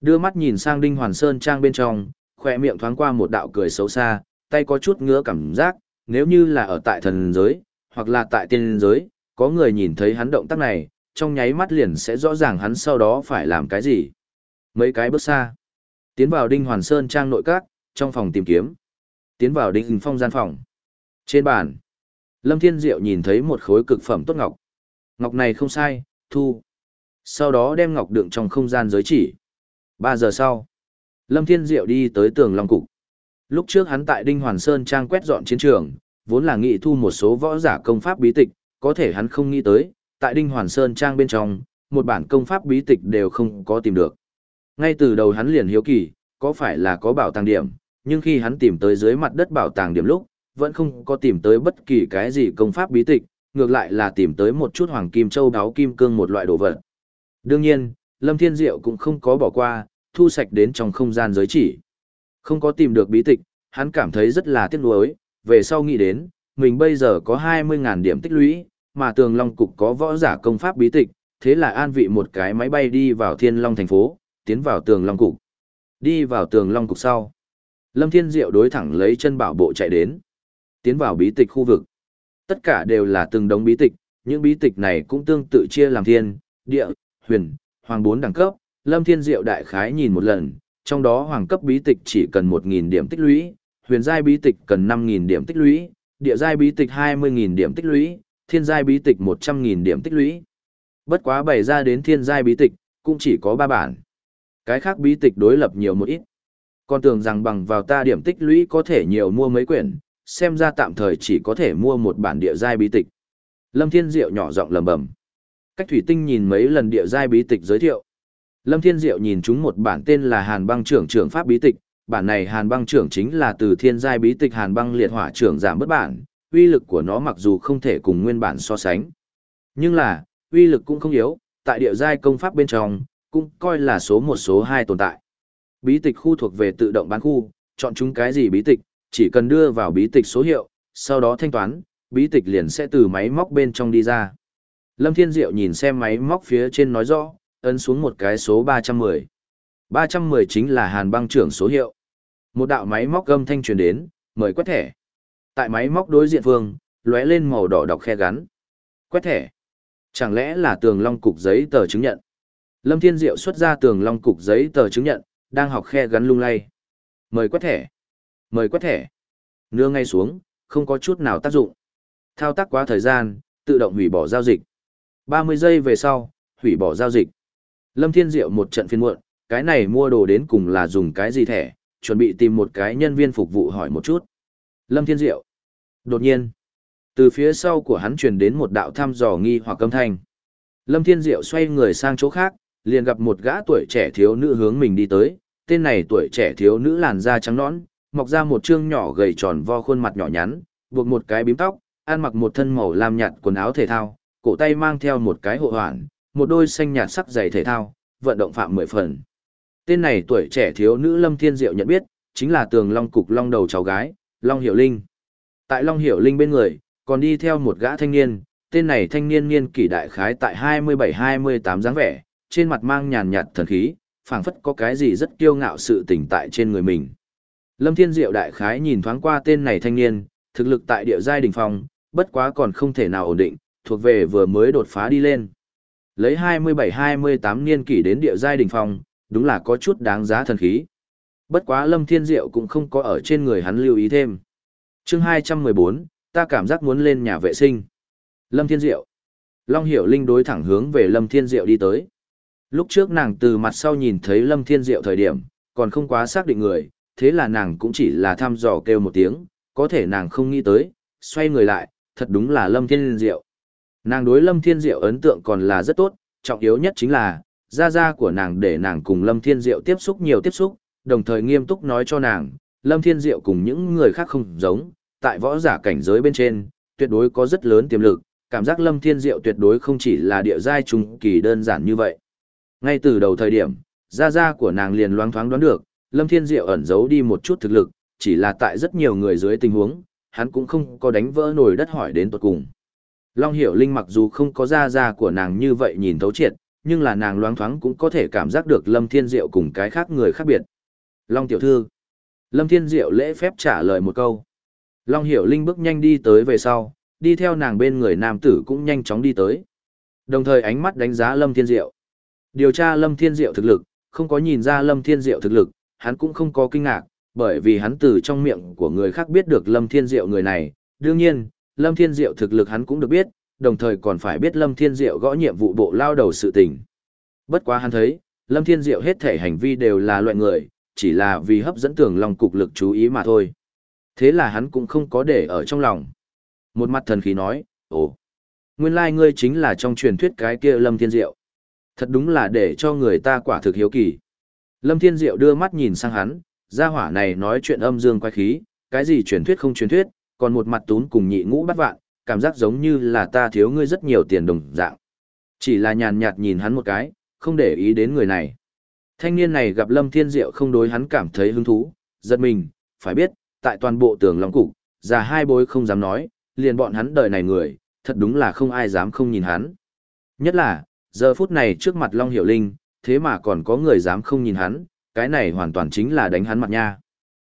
Đưa mắt nhìn sang Đinh Hoàn Sơn trang bên trong, khỏe miệng thoáng qua một đạo cười xấu xa, tay có chút ngứa cảm giác, nếu như là ở tại thần giới, hoặc là tại tiên giới, có người nhìn thấy hắn động tác này, trong nháy mắt liền sẽ rõ ràng hắn sau đó phải làm cái gì. Mấy cái bước xa, tiến vào Đinh Hoàn Sơn trang nội các, trong phòng tìm kiếm. Tiến vào Đinh Phong gian phòng. Trên bàn, Lâm Thiên Diệu nhìn thấy một khối cực phẩm tốt ngọc. Ngọc này không sai, thu. Sau đó đem ngọc đựng trong không gian giới chỉ. Ba giờ sau, Lâm Thiên Diệu đi tới tường Long Cục. Lúc trước hắn tại Đinh Hoàn Sơn trang quét dọn chiến trường, vốn là nghị thu một số võ giả công pháp bí tịch, có thể hắn không nghĩ tới, tại Đinh Hoàn Sơn Trang bên trong, một bản công pháp bí tịch đều không có tìm được. Ngay từ đầu hắn liền hiếu kỳ, có phải là có bảo tàng điểm, nhưng khi hắn tìm tới dưới mặt đất bảo tàng điểm lúc, vẫn không có tìm tới bất kỳ cái gì công pháp bí tịch, ngược lại là tìm tới một chút hoàng kim châu đáo kim cương một loại đồ vật. Đương nhiên, Lâm Thiên Diệu cũng không có bỏ qua, thu sạch đến trong không gian giới chỉ. Không có tìm được bí tịch, hắn cảm thấy rất là tiếc nuối, về sau nghĩ đến, mình bây giờ có 20.000 điểm tích lũy, mà tường Long Cục có võ giả công pháp bí tịch, thế là an vị một cái máy bay đi vào Thiên Long thành phố, tiến vào tường Long Cục. Đi vào tường Long Cục sau. Lâm Thiên Diệu đối thẳng lấy chân bảo bộ chạy đến. Tiến vào bí tịch khu vực. Tất cả đều là từng đống bí tịch, những bí tịch này cũng tương tự chia làm thiên, địa, huyền, hoàng bốn đẳng cấp. Lâm Thiên Diệu đại khái nhìn một lần, trong đó hoàng cấp bí tịch chỉ cần 1.000 điểm tích lũy, huyền giai bí tịch cần 5.000 điểm tích lũy, địa giai bí tịch 20.000 điểm tích lũy, thiên giai bí tịch 100.000 điểm tích lũy. Bất quá bày ra đến thiên giai bí tịch, cũng chỉ có 3 bản. Cái khác bí tịch đối lập nhiều một ít. Con tưởng rằng bằng vào ta điểm tích lũy có thể nhiều mua mấy quyển, xem ra tạm thời chỉ có thể mua một bản địa giai bí tịch. Lâm Thiên Diệu nhỏ giọng lẩm bẩm. Cách thủy tinh nhìn mấy lần địa giai bí tịch giới thiệu. Lâm Thiên Diệu nhìn chúng một bản tên là Hàn Băng Trưởng Trưởng Pháp bí tịch, bản này Hàn Băng Trưởng chính là từ thiên giai bí tịch Hàn Băng Liệt Hỏa Trưởng giảm bất bản, uy lực của nó mặc dù không thể cùng nguyên bản so sánh, nhưng là uy lực cũng không yếu, tại địa giai công pháp bên trong, cũng coi là số một số hai tồn tại. Bí tịch khu thuộc về tự động bán khu, chọn chúng cái gì bí tịch, chỉ cần đưa vào bí tịch số hiệu, sau đó thanh toán, bí tịch liền sẽ từ máy móc bên trong đi ra. Lâm Thiên Diệu nhìn xem máy móc phía trên nói rõ, ấn xuống một cái số 310. 310 chính là hàn băng trưởng số hiệu. Một đạo máy móc âm thanh truyền đến, mời quét thẻ. Tại máy móc đối diện phương, lóe lên màu đỏ đọc khe gắn. Quét thẻ. Chẳng lẽ là tường long cục giấy tờ chứng nhận? Lâm Thiên Diệu xuất ra tường long cục giấy tờ chứng nhận, đang học khe gắn lung lay. Mời quét thẻ. Mời quét thẻ. Nưa ngay xuống, không có chút nào tác dụng. Thao tác quá thời gian, tự động hủy bỏ giao dịch. 30 giây về sau, hủy bỏ giao dịch. Lâm Thiên Diệu một trận phiên muộn, cái này mua đồ đến cùng là dùng cái gì thẻ, chuẩn bị tìm một cái nhân viên phục vụ hỏi một chút. Lâm Thiên Diệu. Đột nhiên, từ phía sau của hắn truyền đến một đạo thăm dò nghi hoặc âm thanh. Lâm Thiên Diệu xoay người sang chỗ khác, liền gặp một gã tuổi trẻ thiếu nữ hướng mình đi tới. Tên này tuổi trẻ thiếu nữ làn da trắng nõn, mọc ra một trương nhỏ gầy tròn vo khuôn mặt nhỏ nhắn, buộc một cái bím tóc, ăn mặc một thân màu lam nhạt quần áo thể thao, cổ tay mang theo một cái hộ hoàn, một đôi xanh nhạt sắc giày thể thao, vận động phạm mười phần. Tên này tuổi trẻ thiếu nữ Lâm Thiên Diệu nhận biết, chính là tường long cục long đầu cháu gái, Long Hiểu Linh. Tại Long Hiểu Linh bên người, còn đi theo một gã thanh niên, tên này thanh niên niên kỷ đại khái tại 27-28 dáng vẻ, trên mặt mang nhàn nhạt thần khí, phảng phất có cái gì rất kiêu ngạo sự tỉnh tại trên người mình. Lâm Thiên Diệu đại khái nhìn thoáng qua tên này thanh niên, thực lực tại địa giai đỉnh phong, bất quá còn không thể nào ổn định, thuộc về vừa mới đột phá đi lên. Lấy 27-28 niên kỷ đến địa giai đỉnh phong, đúng là có chút đáng giá thần khí. Bất quá Lâm Thiên Diệu cũng không có ở trên người hắn lưu ý thêm. chương 214, ta cảm giác muốn lên nhà vệ sinh. Lâm Thiên Diệu. Long Hiểu Linh đối thẳng hướng về Lâm Thiên Diệu đi tới. Lúc trước nàng từ mặt sau nhìn thấy Lâm Thiên Diệu thời điểm, còn không quá xác định người, thế là nàng cũng chỉ là thăm dò kêu một tiếng, có thể nàng không nghĩ tới, xoay người lại, thật đúng là Lâm Thiên Diệu. Nàng đối Lâm Thiên Diệu ấn tượng còn là rất tốt, trọng yếu nhất chính là, gia gia của nàng để nàng cùng Lâm Thiên Diệu tiếp xúc nhiều tiếp xúc, đồng thời nghiêm túc nói cho nàng, Lâm Thiên Diệu cùng những người khác không giống, tại võ giả cảnh giới bên trên, tuyệt đối có rất lớn tiềm lực, cảm giác Lâm Thiên Diệu tuyệt đối không chỉ là địa giai trung kỳ đơn giản như vậy. Ngay từ đầu thời điểm, gia gia của nàng liền loáng thoáng đoán được, Lâm Thiên Diệu ẩn giấu đi một chút thực lực, chỉ là tại rất nhiều người dưới tình huống, hắn cũng không có đánh vỡ nổi đất hỏi đến tuột cùng. Long Hiểu Linh mặc dù không có da da của nàng như vậy nhìn thấu triệt, nhưng là nàng loáng thoáng cũng có thể cảm giác được Lâm Thiên Diệu cùng cái khác người khác biệt. Long tiểu thư. Lâm Thiên Diệu lễ phép trả lời một câu. Long Hiểu Linh bước nhanh đi tới về sau, đi theo nàng bên người nam tử cũng nhanh chóng đi tới. Đồng thời ánh mắt đánh giá Lâm Thiên Diệu. Điều tra Lâm Thiên Diệu thực lực, không có nhìn ra Lâm Thiên Diệu thực lực, hắn cũng không có kinh ngạc, bởi vì hắn từ trong miệng của người khác biết được Lâm Thiên Diệu người này. Đương nhiên, Lâm Thiên Diệu thực lực hắn cũng được biết, đồng thời còn phải biết Lâm Thiên Diệu gõ nhiệm vụ bộ lao đầu sự tình. Bất quá hắn thấy, Lâm Thiên Diệu hết thể hành vi đều là loại người, chỉ là vì hấp dẫn tưởng long cục lực chú ý mà thôi. Thế là hắn cũng không có để ở trong lòng. Một mặt thần khí nói, ồ, Nguyên lai like ngươi chính là trong truyền thuyết cái kia Lâm Thiên Diệu. Thật đúng là để cho người ta quả thực hiếu kỳ. Lâm Thiên Diệu đưa mắt nhìn sang hắn, gia hỏa này nói chuyện âm dương quái khí, cái gì truyền thuyết không truyền thuyết, còn một mặt tún cùng nhị ngũ bắt vạn, cảm giác giống như là ta thiếu ngươi rất nhiều tiền đồng dạng. Chỉ là nhàn nhạt nhìn hắn một cái, không để ý đến người này. Thanh niên này gặp Lâm Thiên Diệu không đối hắn cảm thấy hứng thú, giật mình, phải biết, tại toàn bộ tường long cục, già hai bối không dám nói, liền bọn hắn đời này người, thật đúng là không ai dám không nhìn hắn. Nhất là, giờ phút này trước mặt Long Hiểu Linh, thế mà còn có người dám không nhìn hắn, cái này hoàn toàn chính là đánh hắn mặt nha.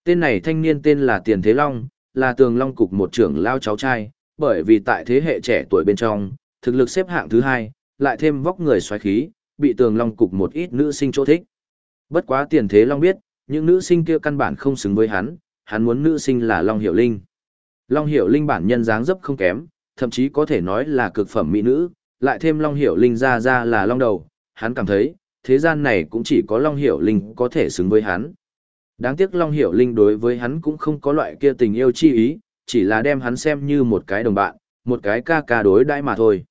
Tên này thanh niên tên là Tiền Thế Long, là tường long cục một trưởng lao cháu trai, bởi vì tại thế hệ trẻ tuổi bên trong, thực lực xếp hạng thứ hai, lại thêm vóc người xoáy khí, bị tường long cục một ít nữ sinh chỗ thích. Bất quá Tiền Thế Long biết, những nữ sinh kia căn bản không xứng với hắn, hắn muốn nữ sinh là Long Hiểu Linh. Long Hiểu Linh bản nhân dáng dấp không kém, thậm chí có thể nói là cực phẩm mỹ nữ, lại thêm Long Hiểu Linh ra ra là Long Đầu, hắn cảm thấy, thế gian này cũng chỉ có Long Hiểu Linh có thể xứng với hắn. Đáng tiếc Long Hiểu Linh đối với hắn cũng không có loại kia tình yêu chi ý, chỉ là đem hắn xem như một cái đồng bạn, một cái ca ca đối đãi mà thôi.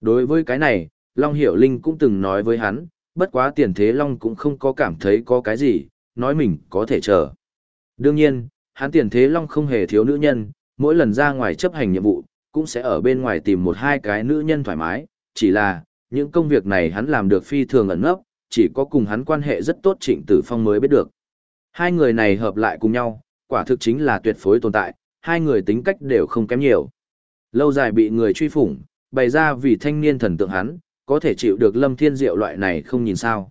Đối với cái này, Long Hiểu Linh cũng từng nói với hắn, bất quá tiền thế Long cũng không có cảm thấy có cái gì, nói mình có thể chờ. Đương nhiên, hắn tiền thế Long không hề thiếu nữ nhân, mỗi lần ra ngoài chấp hành nhiệm vụ, cũng sẽ ở bên ngoài tìm một hai cái nữ nhân thoải mái, chỉ là, những công việc này hắn làm được phi thường ẩn nấp, chỉ có cùng hắn quan hệ rất tốt Trịnh Tử Phong mới biết được. Hai người này hợp lại cùng nhau, quả thực chính là tuyệt phối tồn tại, hai người tính cách đều không kém nhiều. Lâu dài bị người truy phủng, bày ra vì thanh niên thần tượng hắn, có thể chịu được Lâm Thiên Diệu loại này không nhìn sao.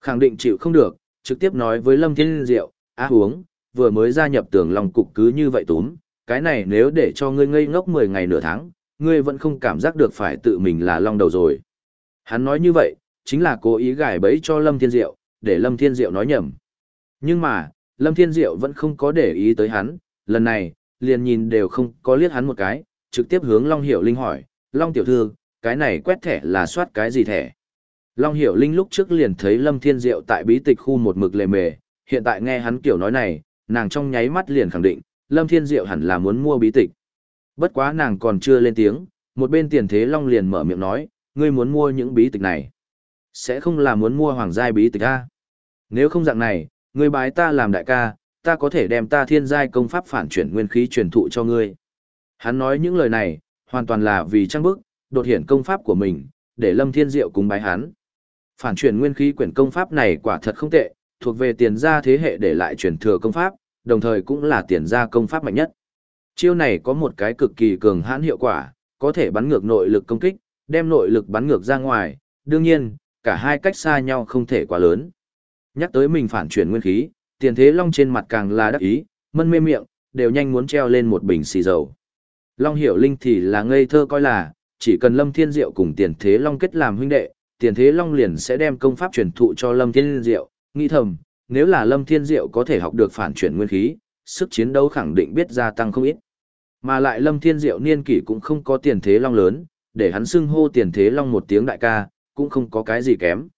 Khẳng định chịu không được, trực tiếp nói với Lâm Thiên Diệu, á uống, vừa mới gia nhập tưởng lòng cục cứ như vậy túm, cái này nếu để cho ngươi ngây ngốc 10 ngày nửa tháng, ngươi vẫn không cảm giác được phải tự mình là long đầu rồi. Hắn nói như vậy, chính là cố ý gài bẫy cho Lâm Thiên Diệu, để Lâm Thiên Diệu nói nhầm. Nhưng mà, Lâm Thiên Diệu vẫn không có để ý tới hắn, lần này, liền nhìn đều không có liếc hắn một cái, trực tiếp hướng Long Hiểu Linh hỏi, Long Tiểu Thư, cái này quét thẻ là soát cái gì thẻ? Long Hiểu Linh lúc trước liền thấy Lâm Thiên Diệu tại bí tịch khu một mực lề mề, hiện tại nghe hắn kiểu nói này, nàng trong nháy mắt liền khẳng định, Lâm Thiên Diệu hẳn là muốn mua bí tịch. Bất quá nàng còn chưa lên tiếng, một bên tiền thế Long liền mở miệng nói, ngươi muốn mua những bí tịch này. Sẽ không là muốn mua hoàng giai bí tịch a Nếu không dạng này, ngươi bái ta làm đại ca, ta có thể đem ta thiên giai công pháp phản chuyển nguyên khí truyền thụ cho ngươi. Hắn nói những lời này, hoàn toàn là vì trang bức, đột hiện công pháp của mình, để Lâm Thiên Diệu cùng bái hắn. Phản chuyển nguyên khí quyển công pháp này quả thật không tệ, thuộc về tiền gia thế hệ để lại truyền thừa công pháp, đồng thời cũng là tiền gia công pháp mạnh nhất. Chiêu này có một cái cực kỳ cường hãn hiệu quả, có thể bắn ngược nội lực công kích, đem nội lực bắn ngược ra ngoài, đương nhiên, cả hai cách xa nhau không thể quá lớn. Nhắc tới mình phản chuyển nguyên khí, tiền thế long trên mặt càng là đắc ý, mân mê miệng, đều nhanh muốn treo lên một bình xì dầu. Long hiểu linh thì là ngây thơ coi là, chỉ cần lâm thiên diệu cùng tiền thế long kết làm huynh đệ, tiền thế long liền sẽ đem công pháp truyền thụ cho lâm thiên diệu, nghĩ thầm, nếu là lâm thiên diệu có thể học được phản chuyển nguyên khí, sức chiến đấu khẳng định biết gia tăng không ít. Mà lại lâm thiên diệu niên kỷ cũng không có tiền thế long lớn, để hắn xưng hô tiền thế long một tiếng đại ca, cũng không có cái gì kém.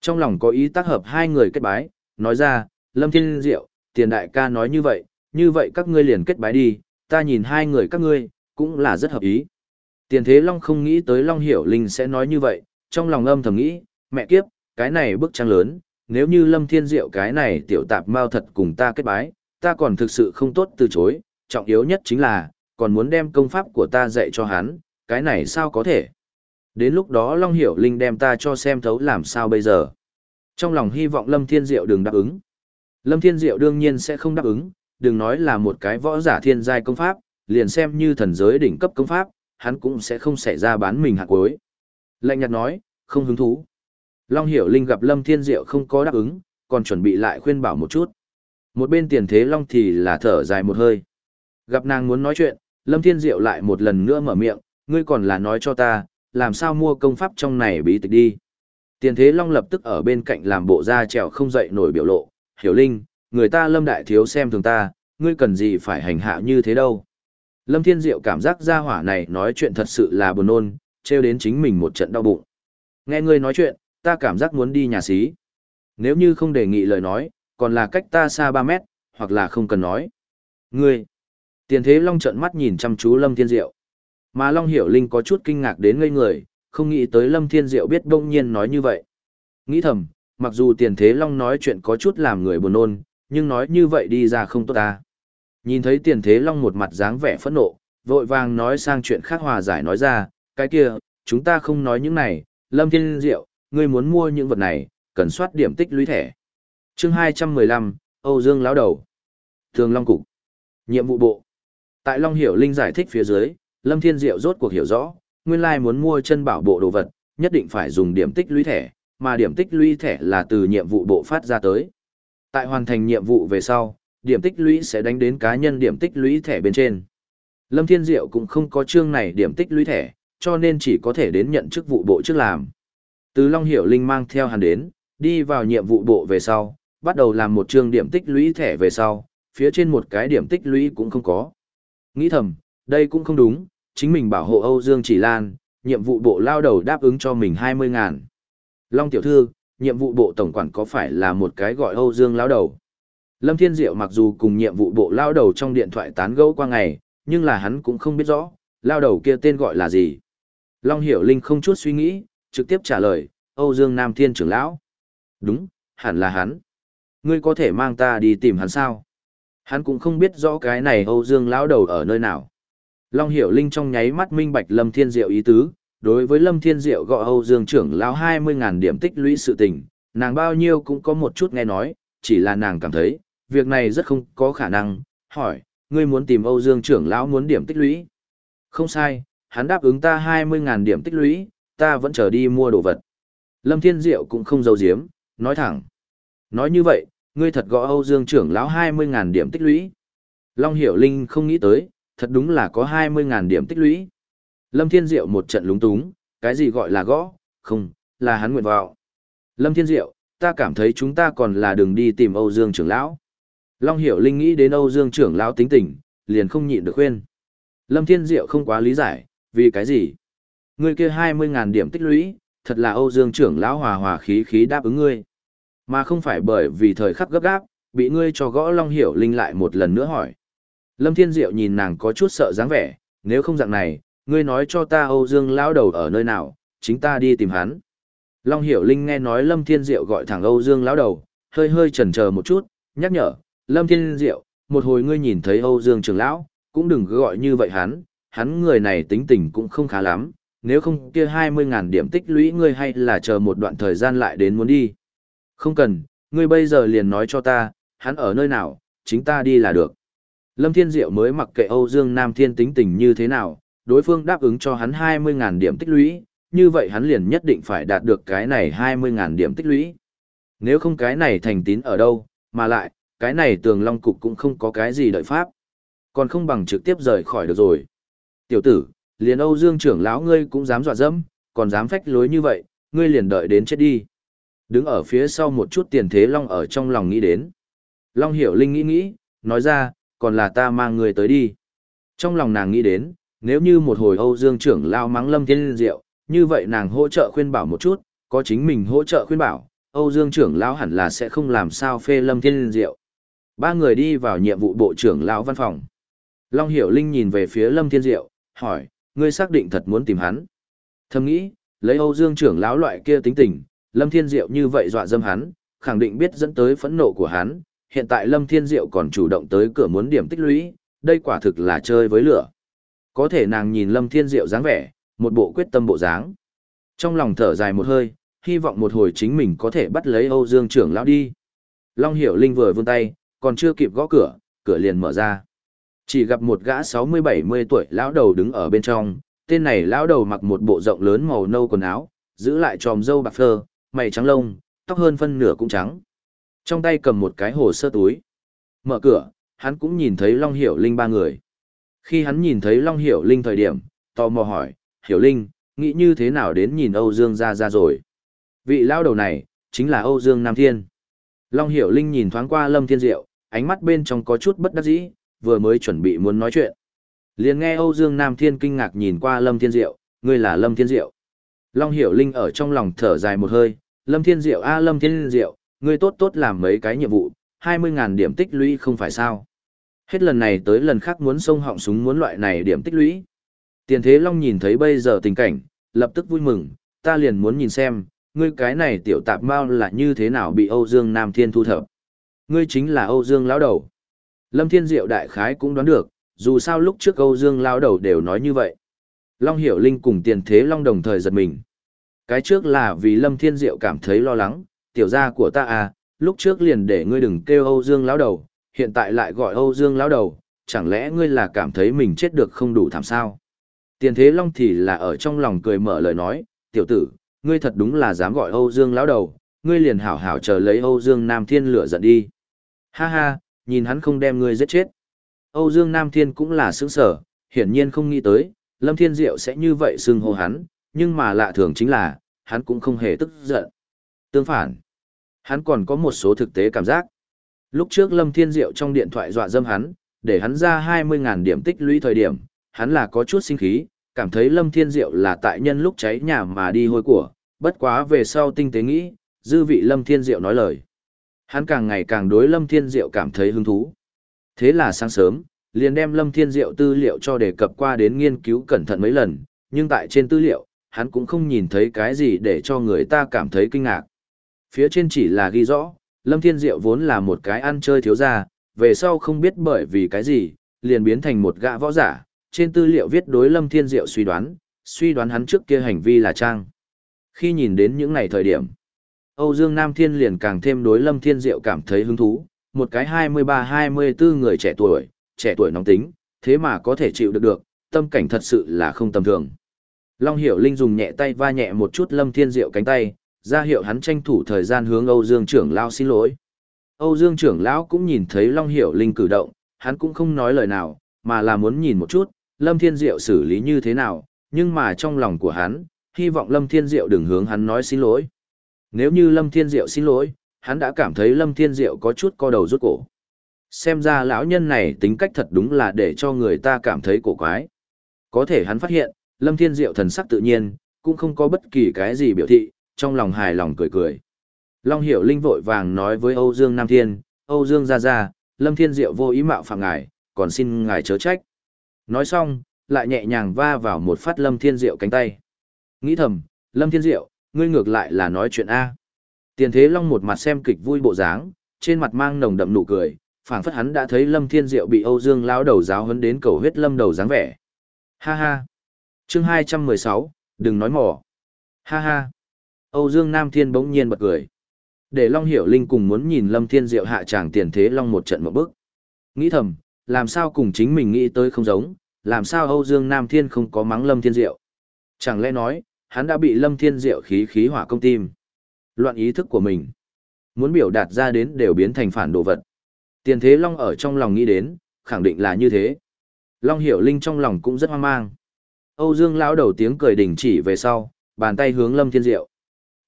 Trong lòng có ý tác hợp hai người kết bái, nói ra, Lâm Thiên Diệu, tiền đại ca nói như vậy, như vậy các ngươi liền kết bái đi, ta nhìn hai người các ngươi, cũng là rất hợp ý. Tiền Thế Long không nghĩ tới Long Hiểu Linh sẽ nói như vậy, trong lòng âm thầm nghĩ, mẹ kiếp, cái này bức trang lớn, nếu như Lâm Thiên Diệu cái này tiểu tạp mau thật cùng ta kết bái, ta còn thực sự không tốt từ chối, trọng yếu nhất chính là, còn muốn đem công pháp của ta dạy cho hắn, cái này sao có thể. Đến lúc đó Long Hiểu Linh đem ta cho xem thấu làm sao bây giờ. Trong lòng hy vọng Lâm Thiên Diệu đừng đáp ứng. Lâm Thiên Diệu đương nhiên sẽ không đáp ứng, đừng nói là một cái võ giả thiên giai công pháp, liền xem như thần giới đỉnh cấp công pháp, hắn cũng sẽ không xảy ra bán mình hạt cuối. Lạnh nhạt nói, không hứng thú. Long Hiểu Linh gặp Lâm Thiên Diệu không có đáp ứng, còn chuẩn bị lại khuyên bảo một chút. Một bên tiền thế Long thì là thở dài một hơi. Gặp nàng muốn nói chuyện, Lâm Thiên Diệu lại một lần nữa mở miệng, ngươi còn là nói cho ta, làm sao mua công pháp trong này bí tịch đi. Tiền thế Long lập tức ở bên cạnh làm bộ ra trèo không dậy nổi biểu lộ, hiểu linh, người ta lâm đại thiếu xem thường ta, ngươi cần gì phải hành hạ như thế đâu. Lâm Thiên Diệu cảm giác gia hỏa này nói chuyện thật sự là buồn nôn, treo đến chính mình một trận đau bụng. Nghe ngươi nói chuyện, ta cảm giác muốn đi nhà xí. Nếu như không đề nghị lời nói, còn là cách ta xa 3 mét, hoặc là không cần nói. Ngươi! Tiền thế long trận mắt nhìn chăm chú Lâm Thiên Diệu. Mà Long Hiểu Linh có chút kinh ngạc đến ngây người, không nghĩ tới Lâm Thiên Diệu biết đông nhiên nói như vậy. Nghĩ thầm, mặc dù tiền thế Long nói chuyện có chút làm người buồn nôn, nhưng nói như vậy đi ra không tốt ta. Nhìn thấy tiền thế Long một mặt dáng vẻ phẫn nộ, vội vàng nói sang chuyện khác hòa giải nói ra, cái kia, chúng ta không nói những này, Lâm Thiên Diệu, ngươi muốn mua những vật này, cần soát điểm tích lũy thẻ. chương 215, Âu Dương lão đầu. Thường Long Cục. Nhiệm vụ bộ. Tại Long Hiểu Linh giải thích phía dưới, Lâm Thiên Diệu rốt cuộc hiểu rõ, nguyên lai muốn mua chân bảo bộ đồ vật, nhất định phải dùng điểm tích lũy thẻ, mà điểm tích lũy thẻ là từ nhiệm vụ bộ phát ra tới. Tại hoàn thành nhiệm vụ về sau, điểm tích lũy sẽ đánh đến cá nhân điểm tích lũy thẻ bên trên. Lâm Thiên Diệu cũng không có chương này điểm tích lũy thẻ, cho nên chỉ có thể đến nhận chức vụ bộ trước làm. Từ Long Hiểu Linh mang theo hắn đến, đi vào nhiệm vụ bộ về sau, bắt đầu làm một chương điểm tích lũy thẻ về sau, phía trên một cái điểm tích lũy cũng không có. Nghĩ thầm, đây cũng không đúng, chính mình bảo hộ Âu Dương Chỉ Lan, nhiệm vụ bộ lao đầu đáp ứng cho mình 20 ngàn. Long tiểu thư, nhiệm vụ bộ tổng quản có phải là một cái gọi Âu Dương lao đầu? Lâm Thiên Diệu mặc dù cùng nhiệm vụ bộ lao đầu trong điện thoại tán gẫu qua ngày, nhưng là hắn cũng không biết rõ, lao đầu kia tên gọi là gì. Long Hiểu Linh không chút suy nghĩ, trực tiếp trả lời, Âu Dương Nam Thiên trưởng lão. Đúng, hẳn là hắn. Ngươi có thể mang ta đi tìm hắn sao? Hắn cũng không biết rõ cái này Âu Dương lão đầu ở nơi nào. Long Hiểu Linh trong nháy mắt minh bạch Lâm Thiên Diệu ý tứ, đối với Lâm Thiên Diệu gọi Âu Dương trưởng lão 20.000 điểm tích lũy sự tình, nàng bao nhiêu cũng có một chút nghe nói, chỉ là nàng cảm thấy, việc này rất không có khả năng, hỏi, ngươi muốn tìm Âu Dương trưởng lão muốn điểm tích lũy. Không sai, hắn đáp ứng ta 20.000 điểm tích lũy, ta vẫn chờ đi mua đồ vật. Lâm Thiên Diệu cũng không giấu giếm, nói thẳng. Nói như vậy, ngươi thật gõ Âu Dương trưởng lão 20.000 điểm tích lũy. Long Hiểu Linh không nghĩ tới, thật đúng là có 20.000 điểm tích lũy. Lâm Thiên Diệu một trận lúng túng, cái gì gọi là gõ, không, là hắn nguyện vào. Lâm Thiên Diệu, ta cảm thấy chúng ta còn là đường đi tìm Âu Dương trưởng lão. Long Hiểu Linh nghĩ đến Âu Dương trưởng lão tính tình, liền không nhịn được khuyên. Lâm Thiên Diệu không quá lý giải, vì cái gì? Ngươi kia 20.000 điểm tích lũy, thật là Âu Dương trưởng lão hòa hòa khí khí đáp ứng ngươi. Mà không phải bởi vì thời khắc gấp gáp, bị ngươi cho gõ Long Hiểu Linh lại một lần nữa hỏi. Lâm Thiên Diệu nhìn nàng có chút sợ dáng vẻ, nếu không dạng này, ngươi nói cho ta Âu Dương lão đầu ở nơi nào, chính ta đi tìm hắn. Long Hiểu Linh nghe nói Lâm Thiên Diệu gọi thẳng Âu Dương lão đầu, hơi hơi chần chờ một chút, nhắc nhở, Lâm Thiên Diệu, một hồi ngươi nhìn thấy Âu Dương trưởng lão, cũng đừng cứ gọi như vậy hắn, hắn người này tính tình cũng không khá lắm, nếu không kia 20.000 điểm tích lũy ngươi hay là chờ một đoạn thời gian lại đến muốn đi. Không cần, ngươi bây giờ liền nói cho ta, hắn ở nơi nào, chính ta đi là được. Lâm Thiên Diệu mới mặc kệ Âu Dương Nam Thiên tính tình như thế nào, đối phương đáp ứng cho hắn 20.000 điểm tích lũy, như vậy hắn liền nhất định phải đạt được cái này 20.000 điểm tích lũy. Nếu không cái này thành tín ở đâu, mà lại, cái này tường long cục cũng không có cái gì đợi pháp. Còn không bằng trực tiếp rời khỏi được rồi. Tiểu tử, liền Âu Dương trưởng lão ngươi cũng dám dọa dẫm, còn dám phách lối như vậy, ngươi liền đợi đến chết đi. Đứng ở phía sau một chút tiền thế Long ở trong lòng nghĩ đến. Long hiểu Linh nghĩ nghĩ, nói ra, còn là ta mang người tới đi. Trong lòng nàng nghĩ đến, nếu như một hồi Âu Dương trưởng lao mắng Lâm Thiên Diệu, như vậy nàng hỗ trợ khuyên bảo một chút, có chính mình hỗ trợ khuyên bảo, Âu Dương trưởng lão hẳn là sẽ không làm sao phê Lâm Thiên Diệu. Ba người đi vào nhiệm vụ bộ trưởng lão văn phòng. Long Hiểu Linh nhìn về phía Lâm Thiên Diệu, hỏi, ngươi xác định thật muốn tìm hắn. Thầm nghĩ, lấy Âu Dương trưởng lão loại kia tính tình, Lâm Thiên Diệu như vậy dọa dâm hắn, khẳng định biết dẫn tới phẫn nộ của hắn, hiện tại Lâm Thiên Diệu còn chủ động tới cửa muốn điểm tích lũy, đây quả thực là chơi với lửa. Có thể nàng nhìn Lâm Thiên Diệu dáng vẻ, một bộ quyết tâm bộ dáng. Trong lòng thở dài một hơi, hy vọng một hồi chính mình có thể bắt lấy Âu Dương trưởng lão đi. Long Hiểu Linh vừa vươn tay, còn chưa kịp gõ cửa, cửa liền mở ra. Chỉ gặp một gã 60-70 tuổi lão đầu đứng ở bên trong, tên này lão đầu mặc một bộ rộng lớn màu nâu quần áo, giữ lại tròm râu bạc phơ, mày trắng lông, tóc hơn phân nửa cũng trắng. Trong tay cầm một cái hồ sơ túi. Mở cửa, hắn cũng nhìn thấy Long Hiểu Linh ba người. Khi hắn nhìn thấy Long Hiểu Linh thời điểm, tò mò hỏi, Hiểu Linh, nghĩ như thế nào đến nhìn Âu Dương ra ra rồi. Vị lão đầu này, chính là Âu Dương Nam Thiên. Long Hiểu Linh nhìn thoáng qua Lâm Thiên Diệu, ánh mắt bên trong có chút bất đắc dĩ, vừa mới chuẩn bị muốn nói chuyện. liền nghe Âu Dương Nam Thiên kinh ngạc nhìn qua Lâm Thiên Diệu, ngươi là Lâm Thiên Diệu. Long Hiểu Linh ở trong lòng thở dài một hơi, Lâm Thiên Diệu a Lâm Thiên Diệu, ngươi tốt tốt làm mấy cái nhiệm vụ, 20.000 điểm tích lũy không phải sao. Hết lần này tới lần khác muốn xông họng súng muốn loại này điểm tích lũy. Tiền Thế Long nhìn thấy bây giờ tình cảnh, lập tức vui mừng, ta liền muốn nhìn xem, ngươi cái này tiểu tạp mao là như thế nào bị Âu Dương Nam Thiên thu thập. Ngươi chính là Âu Dương lão đầu. Lâm Thiên Diệu đại khái cũng đoán được, dù sao lúc trước Âu Dương lão đầu đều nói như vậy. Long Hiểu Linh cùng Tiền Thế Long đồng thời giật mình. Cái trước là vì Lâm Thiên Diệu cảm thấy lo lắng, tiểu gia của ta à, lúc trước liền để ngươi đừng kêu Âu Dương lão đầu, hiện tại lại gọi Âu Dương lão đầu, chẳng lẽ ngươi là cảm thấy mình chết được không đủ thảm sao? Tiền Thế Long thì là ở trong lòng cười mở lời nói, tiểu tử, ngươi thật đúng là dám gọi Âu Dương lão đầu, ngươi liền hảo hảo chờ lấy Âu Dương Nam Thiên lửa giận đi. Ha ha, nhìn hắn không đem ngươi giết chết. Âu Dương Nam Thiên cũng là sững sở, hiển nhiên không nghĩ tới, Lâm Thiên Diệu sẽ như vậy xưng hô hắn, nhưng mà lạ thường chính là, hắn cũng không hề tức giận. Tương phản, hắn còn có một số thực tế cảm giác. Lúc trước Lâm Thiên Diệu trong điện thoại dọa dâm hắn, để hắn ra 20.000 điểm tích lũy thời điểm, hắn là có chút sinh khí, cảm thấy Lâm Thiên Diệu là tại nhân lúc cháy nhà mà đi hôi của, bất quá về sau tinh tế nghĩ, dư vị Lâm Thiên Diệu nói lời. Hắn càng ngày càng đối Lâm Thiên Diệu cảm thấy hứng thú. Thế là sáng sớm, liền đem Lâm Thiên Diệu tư liệu cho đề cập qua đến nghiên cứu cẩn thận mấy lần, nhưng tại trên tư liệu, hắn cũng không nhìn thấy cái gì để cho người ta cảm thấy kinh ngạc. Phía trên chỉ là ghi rõ, Lâm Thiên Diệu vốn là một cái ăn chơi thiếu gia, về sau không biết bởi vì cái gì, liền biến thành một gã võ giả, trên tư liệu viết đối Lâm Thiên Diệu suy đoán, suy đoán hắn trước kia hành vi là trang. Khi nhìn đến những ngày thời điểm, Âu Dương Nam Thiên liền càng thêm đối Lâm Thiên Diệu cảm thấy hứng thú, một cái 23-24 người trẻ tuổi, trẻ tuổi nóng tính, thế mà có thể chịu được được, tâm cảnh thật sự là không tầm thường. Long Hiểu Linh dùng nhẹ tay va nhẹ một chút Lâm Thiên Diệu cánh tay, ra hiệu hắn tranh thủ thời gian hướng Âu Dương trưởng lão xin lỗi. Âu Dương trưởng lão cũng nhìn thấy Long Hiểu Linh cử động, hắn cũng không nói lời nào, mà là muốn nhìn một chút, Lâm Thiên Diệu xử lý như thế nào, nhưng mà trong lòng của hắn, hy vọng Lâm Thiên Diệu đừng hướng hắn nói xin lỗi. Nếu như Lâm Thiên Diệu xin lỗi, hắn đã cảm thấy Lâm Thiên Diệu có chút co đầu rút cổ. Xem ra lão nhân này tính cách thật đúng là để cho người ta cảm thấy cổ quái. Có thể hắn phát hiện, Lâm Thiên Diệu thần sắc tự nhiên, cũng không có bất kỳ cái gì biểu thị, trong lòng hài lòng cười cười. Long Hiểu Linh vội vàng nói với Âu Dương Nam Thiên, Âu Dương ra ra, Lâm Thiên Diệu vô ý mạo phạm ngài, còn xin ngài chớ trách. Nói xong, lại nhẹ nhàng va vào một phát Lâm Thiên Diệu cánh tay. Nghĩ thầm, Lâm Thiên Diệu, ngươi ngược lại là nói chuyện A. Tiền Thế Long một mặt xem kịch vui bộ dáng, trên mặt mang nồng đậm nụ cười, phảng phất hắn đã thấy Lâm Thiên Diệu bị Âu Dương lão đầu giáo huấn đến cầu huyết lâm đầu dáng vẻ. Ha ha. Chương 216, đừng nói mỏ. Ha ha. Âu Dương Nam Thiên bỗng nhiên bật cười. Để Long Hiểu Linh cùng muốn nhìn Lâm Thiên Diệu hạ tràng tiền thế Long một trận một bước. Nghĩ thầm, làm sao cùng chính mình nghĩ tới không giống, làm sao Âu Dương Nam Thiên không có mắng Lâm Thiên Diệu. Chẳng lẽ nói, hắn đã bị Lâm Thiên Diệu khí khí hỏa công tim. Loạn ý thức của mình. Muốn biểu đạt ra đến đều biến thành phản đồ vật. Tiền thế Long ở trong lòng nghĩ đến, khẳng định là như thế. Long Hiểu Linh trong lòng cũng rất hoang mang. Âu Dương lão đầu tiếng cười đình chỉ về sau, bàn tay hướng Lâm Thiên Diệu.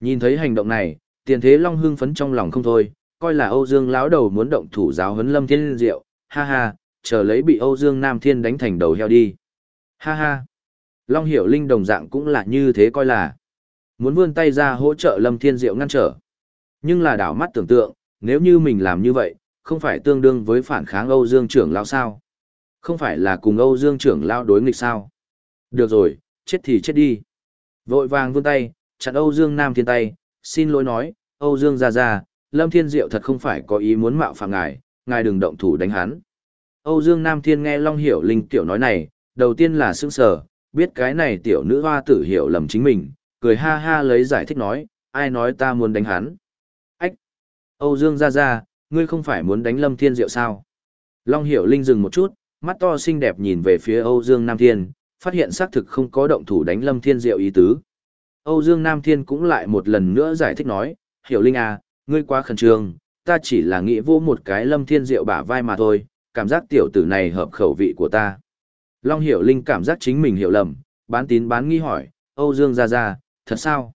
Nhìn thấy hành động này, tiền thế long hưng phấn trong lòng không thôi, coi là Âu Dương lão đầu muốn động thủ giáo huấn Lâm Thiên Diệu, ha ha, chờ lấy bị Âu Dương Nam Thiên đánh thành đầu heo đi. Ha ha. Long Hiểu Linh đồng dạng cũng là như thế coi là. Muốn vươn tay ra hỗ trợ Lâm Thiên Diệu ngăn trở. Nhưng là đảo mắt tưởng tượng, nếu như mình làm như vậy, không phải tương đương với phản kháng Âu Dương trưởng lão sao? Không phải là cùng Âu Dương trưởng lão đối nghịch sao? Được rồi, chết thì chết đi. Vội vàng vươn tay, chặn Âu Dương Nam Thiên tay, xin lỗi nói, Âu Dương ra ra, Lâm Thiên Diệu thật không phải có ý muốn mạo phạm ngài, ngài đừng động thủ đánh hắn. Âu Dương Nam Thiên nghe Long Hiểu Linh tiểu nói này, đầu tiên là sững sờ, biết cái này tiểu nữ hoa tử hiểu lầm chính mình, cười ha ha lấy giải thích nói, ai nói ta muốn đánh hắn. Ách! Âu Dương ra ra, ngươi không phải muốn đánh Lâm Thiên Diệu sao? Long Hiểu Linh dừng một chút, mắt to xinh đẹp nhìn về phía Âu Dương Nam Thiên, phát hiện xác thực không có động thủ đánh Lâm Thiên Diệu ý tứ. Âu Dương Nam Thiên cũng lại một lần nữa giải thích nói, hiểu Linh à, ngươi quá khẩn trương, ta chỉ là nghĩ vô một cái Lâm Thiên Diệu bả vai mà thôi, cảm giác tiểu tử này hợp khẩu vị của ta. Long Hiểu Linh cảm giác chính mình hiểu lầm, bán tín bán nghi hỏi, Âu Dương ra ra, thật sao?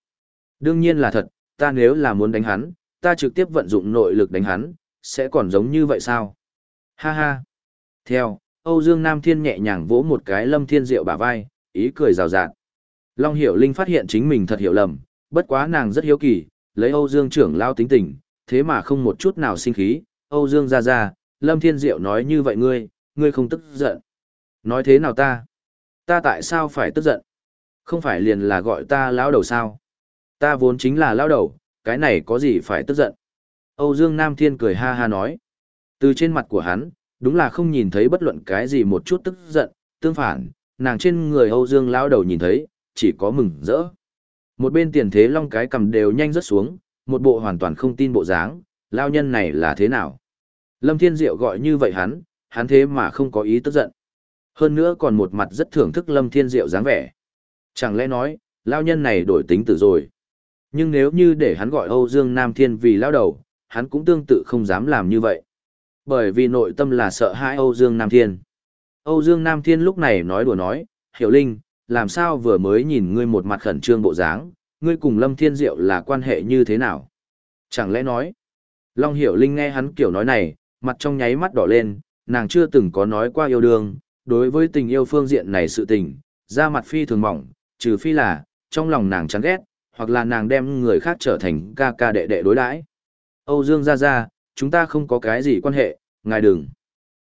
Đương nhiên là thật, ta nếu là muốn đánh hắn, ta trực tiếp vận dụng nội lực đánh hắn, sẽ còn giống như vậy sao? Ha ha! Theo, Âu Dương Nam Thiên nhẹ nhàng vỗ một cái Lâm Thiên Diệu bả vai, ý cười rào rạt. Long Hiểu Linh phát hiện chính mình thật hiểu lầm, bất quá nàng rất hiếu kỳ, lấy Âu Dương trưởng lao tính tình, thế mà không một chút nào sinh khí, Âu Dương ra ra, Lâm Thiên Diệu nói như vậy ngươi, ngươi không tức giận. Nói thế nào ta? Ta tại sao phải tức giận? Không phải liền là gọi ta lão đầu sao? Ta vốn chính là lão đầu, cái này có gì phải tức giận? Âu Dương Nam Thiên cười ha ha nói. Từ trên mặt của hắn, đúng là không nhìn thấy bất luận cái gì một chút tức giận, tương phản, nàng trên người Âu Dương lão đầu nhìn thấy, chỉ có mừng rỡ. Một bên tiền thế long cái cầm đều nhanh rất xuống, một bộ hoàn toàn không tin bộ dáng, lao nhân này là thế nào? Lâm Thiên Diệu gọi như vậy hắn, hắn thế mà không có ý tức giận. Hơn nữa còn một mặt rất thưởng thức Lâm Thiên Diệu dáng vẻ. Chẳng lẽ nói, lao nhân này đổi tính tử rồi. Nhưng nếu như để hắn gọi Âu Dương Nam Thiên vì lao đầu, hắn cũng tương tự không dám làm như vậy. Bởi vì nội tâm là sợ hãi Âu Dương Nam Thiên. Âu Dương Nam Thiên lúc này nói đùa nói, Hiểu Linh, làm sao vừa mới nhìn ngươi một mặt khẩn trương bộ dáng, ngươi cùng Lâm Thiên Diệu là quan hệ như thế nào? Chẳng lẽ nói, Long Hiểu Linh nghe hắn kiểu nói này, mặt trong nháy mắt đỏ lên, nàng chưa từng có nói qua yêu đương, đối với tình yêu phương diện này sự tình, da mặt phi thường mỏng, trừ phi là, trong lòng nàng chán ghét, hoặc là nàng đem người khác trở thành ca ca đệ đệ đối đãi. Âu Dương ra ra, chúng ta không có cái gì quan hệ, ngài đừng.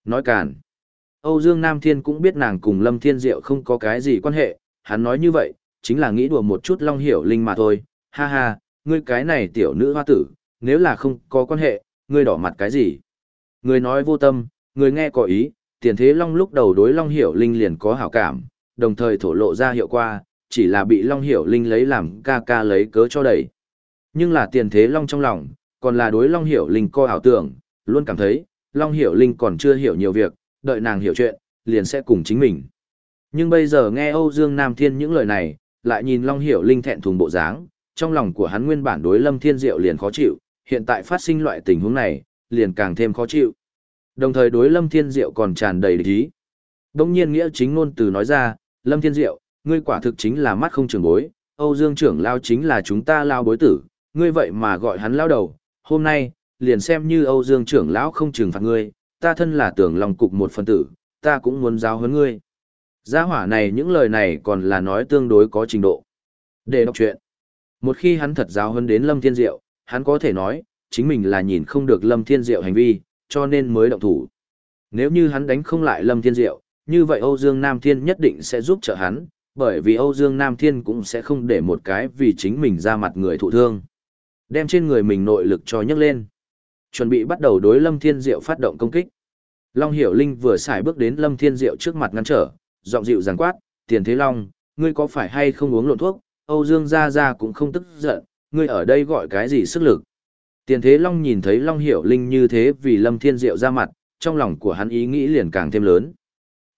Nói càn. Âu Dương Nam Thiên cũng biết nàng cùng Lâm Thiên Diệu không có cái gì quan hệ, hắn nói như vậy, chính là nghĩ đùa một chút Long Hiểu Linh mà thôi, ha ha, ngươi cái này tiểu nữ hoa tử, nếu là không có quan hệ, ngươi đỏ mặt cái gì? Người nói vô tâm, người nghe có ý, tiền thế Long lúc đầu đối Long Hiểu Linh liền có hảo cảm, đồng thời thổ lộ ra hiệu quả, chỉ là bị Long Hiểu Linh lấy làm ca ca lấy cớ cho đẩy. Nhưng là tiền thế Long trong lòng, còn là đối Long Hiểu Linh co ảo tưởng, luôn cảm thấy, Long Hiểu Linh còn chưa hiểu nhiều việc, đợi nàng hiểu chuyện, liền sẽ cùng chính mình. Nhưng bây giờ nghe Âu Dương Nam Thiên những lời này, lại nhìn Long Hiểu Linh thẹn thùng bộ dáng, trong lòng của hắn nguyên bản đối Lâm Thiên Diệu liền khó chịu, hiện tại phát sinh loại tình huống này, liền càng thêm khó chịu. Đồng thời đối Lâm Thiên Diệu còn tràn đầy địch ý. Đông nhiên nghĩa chính ngôn từ nói ra, Lâm Thiên Diệu, ngươi quả thực chính là mắt không trường bối, Âu Dương trưởng lao chính là chúng ta lao bối tử, ngươi vậy mà gọi hắn lao đầu, hôm nay, liền xem như Âu Dương trưởng lão không trừng phạt ngươi, ta thân là tưởng lòng cục một phần tử, ta cũng muốn giáo huấn ngươi. Gia hỏa này những lời này còn là nói tương đối có trình độ. Để đọc chuyện. Một khi hắn thật giáo huấn đến Lâm Thiên Diệu, hắn có thể nói, chính mình là nhìn không được Lâm Thiên Diệu hành vi, cho nên mới động thủ. Nếu như hắn đánh không lại Lâm Thiên Diệu, như vậy Âu Dương Nam Thiên nhất định sẽ giúp trợ hắn, bởi vì Âu Dương Nam Thiên cũng sẽ không để một cái vì chính mình ra mặt người thụ thương. Đem trên người mình nội lực cho nhấc lên. Chuẩn bị bắt đầu đối Lâm Thiên Diệu phát động công kích. Long Hiểu Linh vừa xài bước đến Lâm Thiên Diệu trước mặt ngăn trở, giọng dịu giàn quát, tiền thế Long, ngươi có phải hay không uống lộn thuốc, Âu Dương Gia Gia cũng không tức giận, ngươi ở đây gọi cái gì sức lực. Tiền thế Long nhìn thấy Long Hiểu Linh như thế vì Lâm Thiên Diệu ra mặt, trong lòng của hắn ý nghĩ liền càng thêm lớn.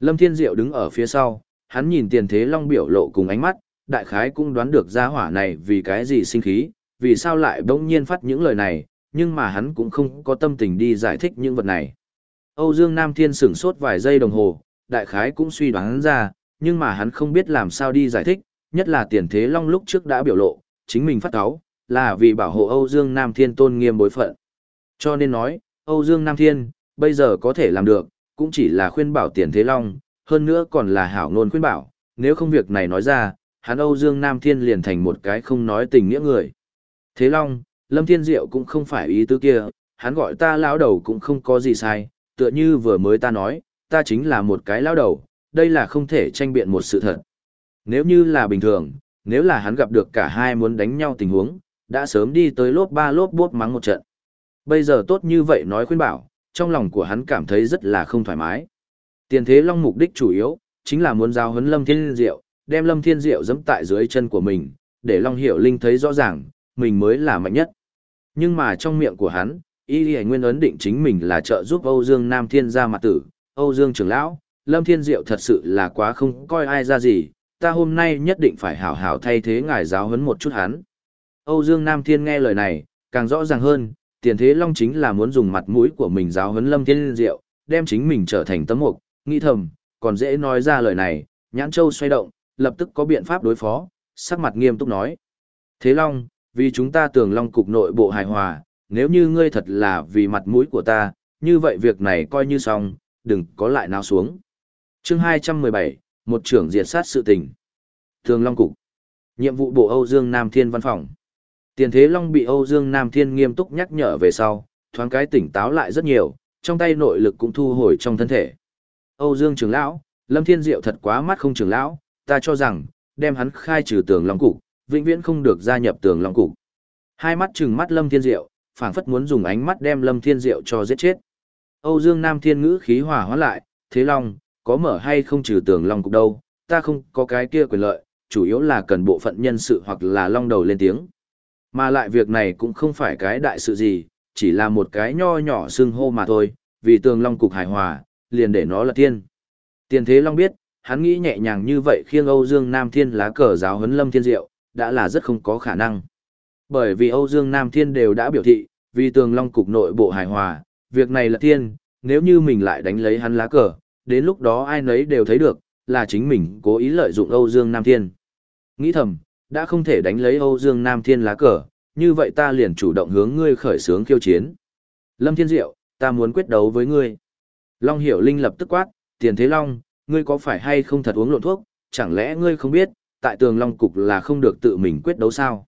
Lâm Thiên Diệu đứng ở phía sau, hắn nhìn tiền thế Long biểu lộ cùng ánh mắt, đại khái cũng đoán được gia hỏa này vì cái gì sinh khí, vì sao lại bỗng nhiên phát những lời này, nhưng mà hắn cũng không có tâm tình đi giải thích những vật này. Âu Dương Nam Thiên sửng sốt vài giây đồng hồ, đại khái cũng suy đoán ra, nhưng mà hắn không biết làm sao đi giải thích, nhất là tiền thế long lúc trước đã biểu lộ, chính mình phát áo, là vì bảo hộ Âu Dương Nam Thiên tôn nghiêm bối phận. Cho nên nói, Âu Dương Nam Thiên, bây giờ có thể làm được, cũng chỉ là khuyên bảo tiền thế long, hơn nữa còn là hảo ngôn khuyên bảo, nếu không việc này nói ra, hắn Âu Dương Nam Thiên liền thành một cái không nói tình nghĩa người. Thế Long, Lâm Thiên Diệu cũng không phải ý tứ kia, hắn gọi ta lão đầu cũng không có gì sai, tựa như vừa mới ta nói, ta chính là một cái lão đầu, đây là không thể tranh biện một sự thật. Nếu như là bình thường, nếu là hắn gặp được cả hai muốn đánh nhau tình huống, đã sớm đi tới lốp ba lốp bốt mắng một trận. Bây giờ tốt như vậy nói khuyên bảo, trong lòng của hắn cảm thấy rất là không thoải mái. Tiền thế long mục đích chủ yếu, chính là muốn giao huấn Lâm Thiên Diệu, đem Lâm Thiên Diệu dẫm tại dưới chân của mình, để Long Hiểu Linh thấy rõ ràng, mình mới là mạnh nhất. Nhưng mà trong miệng của hắn, Y Lì Nguyên ấn định chính mình là trợ giúp Âu Dương Nam Thiên ra mặt tử, Âu Dương trưởng lão, Lâm Thiên Diệu thật sự là quá không coi ai ra gì, ta hôm nay nhất định phải hảo hảo thay thế ngài giáo huấn một chút hắn. Âu Dương Nam Thiên nghe lời này, càng rõ ràng hơn, tiền thế long chính là muốn dùng mặt mũi của mình giáo huấn Lâm Thiên Diệu, đem chính mình trở thành tấm mục, nghĩ thầm, còn dễ nói ra lời này, nhãn châu xoay động, lập tức có biện pháp đối phó, sắc mặt nghiêm túc nói. Thế Long, vì chúng ta tường Long cục nội bộ hài hòa, nếu như ngươi thật là vì mặt mũi của ta, như vậy việc này coi như xong, đừng có lại nào xuống. chương 217, một trưởng diệt sát sự tình. Thường Long Cục. Nhiệm vụ bộ Âu Dương Nam Thiên văn phòng. Tiền Thế Long bị Âu Dương Nam Thiên nghiêm túc nhắc nhở về sau, thoáng cái tỉnh táo lại rất nhiều, trong tay nội lực cũng thu hồi trong thân thể. Âu Dương trưởng lão, Lâm Thiên Diệu thật quá mắt không trưởng lão, ta cho rằng, đem hắn khai trừ tường long cục, vĩnh viễn không được gia nhập tường long cục. Hai mắt trừng mắt Lâm Thiên Diệu, phảng phất muốn dùng ánh mắt đem Lâm Thiên Diệu cho giết chết. Âu Dương Nam Thiên ngữ khí hòa hóa lại, thế long, có mở hay không trừ tường long cục đâu, ta không có cái kia quyền lợi, chủ yếu là cần bộ phận nhân sự hoặc là long đầu lên tiếng. Mà lại việc này cũng không phải cái đại sự gì, chỉ là một cái nho nhỏ xưng hô mà thôi, vì tường long cục hài hòa, liền để nó là tiên. Tiền thế long biết, hắn nghĩ nhẹ nhàng như vậy khiêng Âu Dương Nam Thiên lá cờ giáo huấn Lâm Thiên Diệu, đã là rất không có khả năng. Bởi vì Âu Dương Nam Thiên đều đã biểu thị, vì tường long cục nội bộ hài hòa, việc này là thiên. nếu như mình lại đánh lấy hắn lá cờ, đến lúc đó ai nấy đều thấy được, là chính mình cố ý lợi dụng Âu Dương Nam Thiên. Nghĩ thầm, đã không thể đánh lấy Âu Dương Nam Thiên lá cờ, như vậy ta liền chủ động hướng ngươi khởi sướng khiêu chiến. Lâm Thiên Diệu, ta muốn quyết đấu với ngươi. Long Hiểu Linh lập tức quát, tiền thế Long, ngươi có phải hay không thật uống lộn thuốc, chẳng lẽ ngươi không biết, tại tường Long Cục là không được tự mình quyết đấu sao?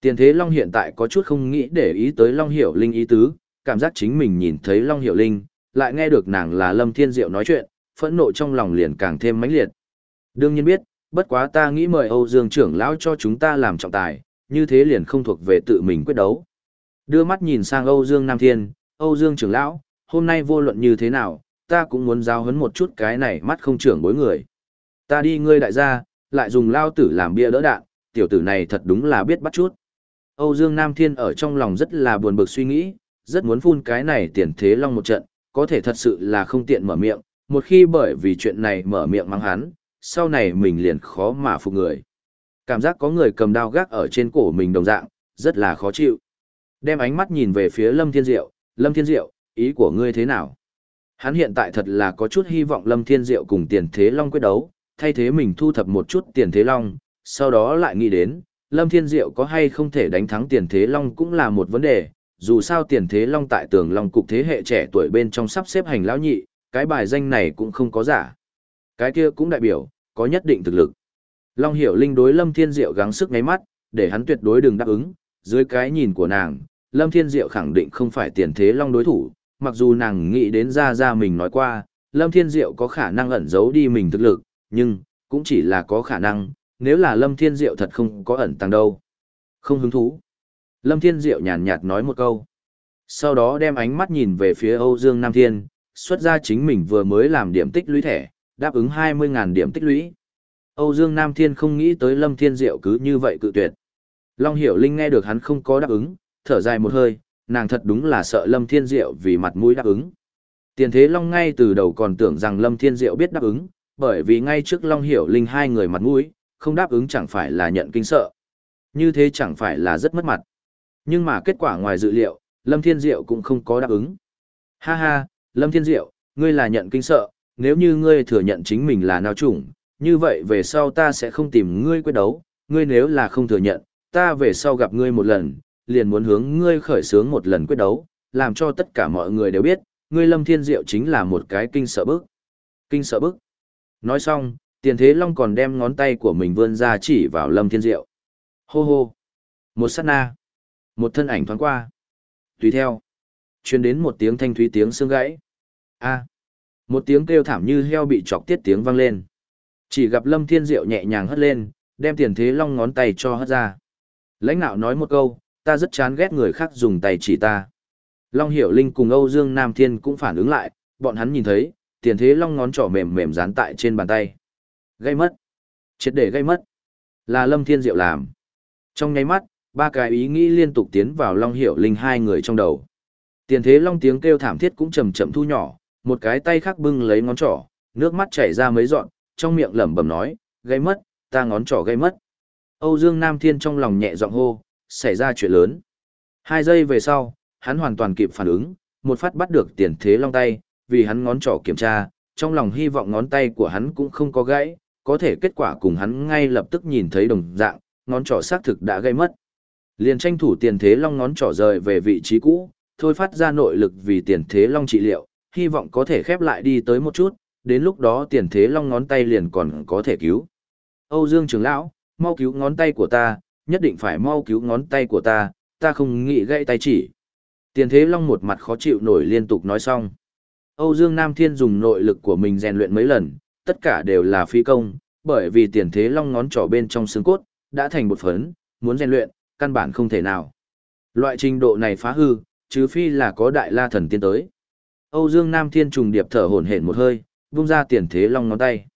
Tiền thế Long hiện tại có chút không nghĩ để ý tới Long Hiểu Linh ý tứ, cảm giác chính mình nhìn thấy Long Hiểu Linh, lại nghe được nàng là Lâm Thiên Diệu nói chuyện, phẫn nộ trong lòng liền càng thêm mãnh liệt. Đương nhiên biết, bất quá ta nghĩ mời Âu Dương trưởng lão cho chúng ta làm trọng tài, như thế liền không thuộc về tự mình quyết đấu. Đưa mắt nhìn sang Âu Dương Nam Thiên, Âu Dương trưởng lão, hôm nay vô luận như thế nào, ta cũng muốn giao hấn một chút cái này mắt không trưởng bối người. Ta đi ngươi đại gia, lại dùng lao tử làm bia đỡ đạn, tiểu tử này thật đúng là biết bắt chút. Âu Dương Nam Thiên ở trong lòng rất là buồn bực suy nghĩ, rất muốn phun cái này tiền thế long một trận, có thể thật sự là không tiện mở miệng, một khi bởi vì chuyện này mở miệng mắng hắn, sau này mình liền khó mà phục người. Cảm giác có người cầm đao gác ở trên cổ mình đồng dạng, rất là khó chịu. Đem ánh mắt nhìn về phía Lâm Thiên Diệu, Lâm Thiên Diệu, ý của ngươi thế nào? Hắn hiện tại thật là có chút hy vọng Lâm Thiên Diệu cùng tiền thế long quyết đấu, thay thế mình thu thập một chút tiền thế long, sau đó lại nghĩ đến, Lâm Thiên Diệu có hay không thể đánh thắng tiền thế long cũng là một vấn đề, dù sao tiền thế long tại tường long cục thế hệ trẻ tuổi bên trong sắp xếp hành lão nhị, cái bài danh này cũng không có giả. Cái kia cũng đại biểu, có nhất định thực lực. Long Hiểu Linh đối Lâm Thiên Diệu gắng sức ngáy mắt, để hắn tuyệt đối đừng đáp ứng, dưới cái nhìn của nàng, Lâm Thiên Diệu khẳng định không phải tiền thế Long đối thủ, mặc dù nàng nghĩ đến ra ra mình nói qua, Lâm Thiên Diệu có khả năng ẩn giấu đi mình thực lực, nhưng, cũng chỉ là có khả năng, nếu là Lâm Thiên Diệu thật không có ẩn tăng đâu. Không hứng thú. Lâm Thiên Diệu nhàn nhạt nói một câu. Sau đó đem ánh mắt nhìn về phía Âu Dương Nam Thiên, xuất ra chính mình vừa mới làm điểm tích lũy thẻ, đáp ứng 20.000 điểm tích lũy. Âu Dương Nam Thiên không nghĩ tới Lâm Thiên Diệu cứ như vậy cự tuyệt. Long Hiểu Linh nghe được hắn không có đáp ứng, thở dài một hơi, nàng thật đúng là sợ Lâm Thiên Diệu vì mặt mũi đáp ứng. Tiền Thế Long ngay từ đầu còn tưởng rằng Lâm Thiên Diệu biết đáp ứng, bởi vì ngay trước Long Hiểu Linh hai người mặt mũi, không đáp ứng chẳng phải là nhận kinh sợ. Như thế chẳng phải là rất mất mặt. Nhưng mà kết quả ngoài dự liệu, Lâm Thiên Diệu cũng không có đáp ứng. Ha ha, Lâm Thiên Diệu, ngươi là nhận kinh sợ, nếu như ngươi thừa nhận chính mình là nào chủng, như vậy về sau ta sẽ không tìm ngươi quyết đấu, ngươi nếu là không thừa nhận, ta về sau gặp ngươi một lần, liền muốn hướng ngươi khởi sướng một lần quyết đấu, làm cho tất cả mọi người đều biết, ngươi Lâm Thiên Diệu chính là một cái kinh sợ bức. Kinh sợ bức. Nói xong, tiền thế long còn đem ngón tay của mình vươn ra chỉ vào Lâm Thiên Diệu. Hô hô. Một sát na. Một thân ảnh thoáng qua. Tùy theo. truyền đến một tiếng thanh thúy tiếng xương gãy. A. Một tiếng kêu thảm như heo bị chọc tiết tiếng vang lên. Chỉ gặp Lâm Thiên Diệu nhẹ nhàng hất lên, đem tiền thế long ngón tay cho hất ra. Lãnh nạo nói một câu, ta rất chán ghét người khác dùng tay chỉ ta. Long Hiểu Linh cùng Âu Dương Nam Thiên cũng phản ứng lại, bọn hắn nhìn thấy, tiền thế long ngón trỏ mềm mềm dán tại trên bàn tay. Gây mất. Triệt để gây mất. Là Lâm Thiên Diệu làm. Trong nháy mắt, ba cái ý nghĩ liên tục tiến vào Long Hiểu Linh hai người trong đầu. Tiền thế long tiếng kêu thảm thiết cũng chậm chậm thu nhỏ, một cái tay khác bưng lấy ngón trỏ, nước mắt chảy ra mấy dọn, trong miệng lẩm bẩm nói, gây mất, ta ngón trỏ gây mất. Âu Dương Nam Thiên trong lòng nhẹ giọng hô, xảy ra chuyện lớn. Hai giây về sau, hắn hoàn toàn kịp phản ứng, một phát bắt được tiền thế long tay, vì hắn ngón trỏ kiểm tra, trong lòng hy vọng ngón tay của hắn cũng không có gãy, có thể kết quả cùng hắn ngay lập tức nhìn thấy đồng dạng, ngón trỏ xác thực đã gây mất. Liền tranh thủ tiền thế long ngón trỏ rời về vị trí cũ, thôi phát ra nội lực vì tiền thế long trị liệu, hy vọng có thể khép lại đi tới một chút, đến lúc đó tiền thế long ngón tay liền còn có thể cứu. Âu Dương trưởng lão, mau cứu ngón tay của ta, nhất định phải mau cứu ngón tay của ta, ta không nghĩ gãy tay chỉ. Tiền thế long một mặt khó chịu nổi liên tục nói xong. Âu Dương Nam Thiên dùng nội lực của mình rèn luyện mấy lần, tất cả đều là phi công, bởi vì tiền thế long ngón trỏ bên trong xương cốt, đã thành một phấn, muốn rèn luyện, căn bản không thể nào. Loại trình độ này phá hư, chứ phi là có đại la thần tiên tới. Âu Dương Nam Thiên trùng điệp thở hổn hển một hơi, buông ra tiền thế long ngón tay.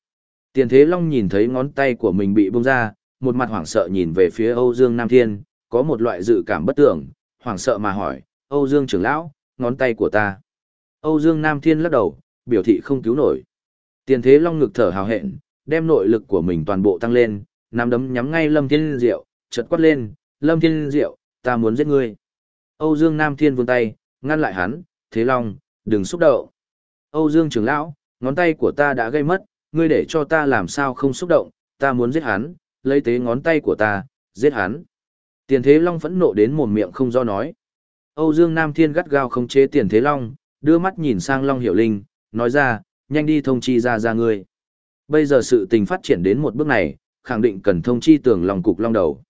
Tiền thế long nhìn thấy ngón tay của mình bị buông ra, một mặt hoảng sợ nhìn về phía Âu Dương Nam Thiên, có một loại dự cảm bất tưởng, hoảng sợ mà hỏi, Âu Dương trưởng lão, ngón tay của ta. Âu Dương Nam Thiên lắc đầu, biểu thị không cứu nổi. Tiền thế long ngực thở hào hẹn, đem nội lực của mình toàn bộ tăng lên, nắm đấm nhắm ngay Lâm Thiên Diệu, chợt quát lên, Lâm Thiên Diệu, ta muốn giết ngươi. Âu Dương Nam Thiên vươn tay, ngăn lại hắn, thế long, đừng xúc động. Âu Dương trưởng lão, ngón tay của ta đã gây mất, ngươi để cho ta làm sao không xúc động, ta muốn giết hắn, lấy tế ngón tay của ta, giết hắn. Tiền Thế Long phẫn nộ đến mồm miệng không do nói. Âu Dương Nam Thiên gắt gao không chế Tiền Thế Long, đưa mắt nhìn sang Long Hiểu Linh, nói ra, nhanh đi thông chi ra ra ngươi. Bây giờ sự tình phát triển đến một bước này, khẳng định cần thông chi tưởng lòng Cục Long Đầu.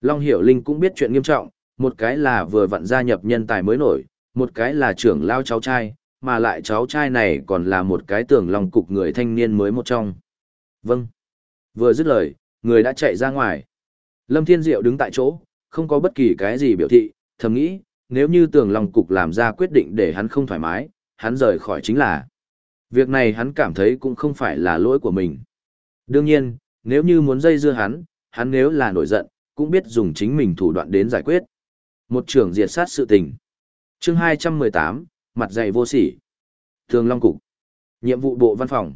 Long Hiểu Linh cũng biết chuyện nghiêm trọng, một cái là vừa vặn gia nhập nhân tài mới nổi, một cái là trưởng lao cháu trai, mà lại cháu trai này còn là một cái tưởng lòng Cục người thanh niên mới một trong. Vâng. Vừa dứt lời, người đã chạy ra ngoài. Lâm Thiên Diệu đứng tại chỗ, không có bất kỳ cái gì biểu thị, thầm nghĩ, nếu như tưởng Long Cục làm ra quyết định để hắn không thoải mái, hắn rời khỏi chính là. Việc này hắn cảm thấy cũng không phải là lỗi của mình. Đương nhiên, nếu như muốn dây dưa hắn, hắn nếu là nổi giận, cũng biết dùng chính mình thủ đoạn đến giải quyết. Một trưởng diệt sát sự tình. chương 218, mặt dày vô sỉ. Thường Long Cục. Nhiệm vụ bộ văn phòng.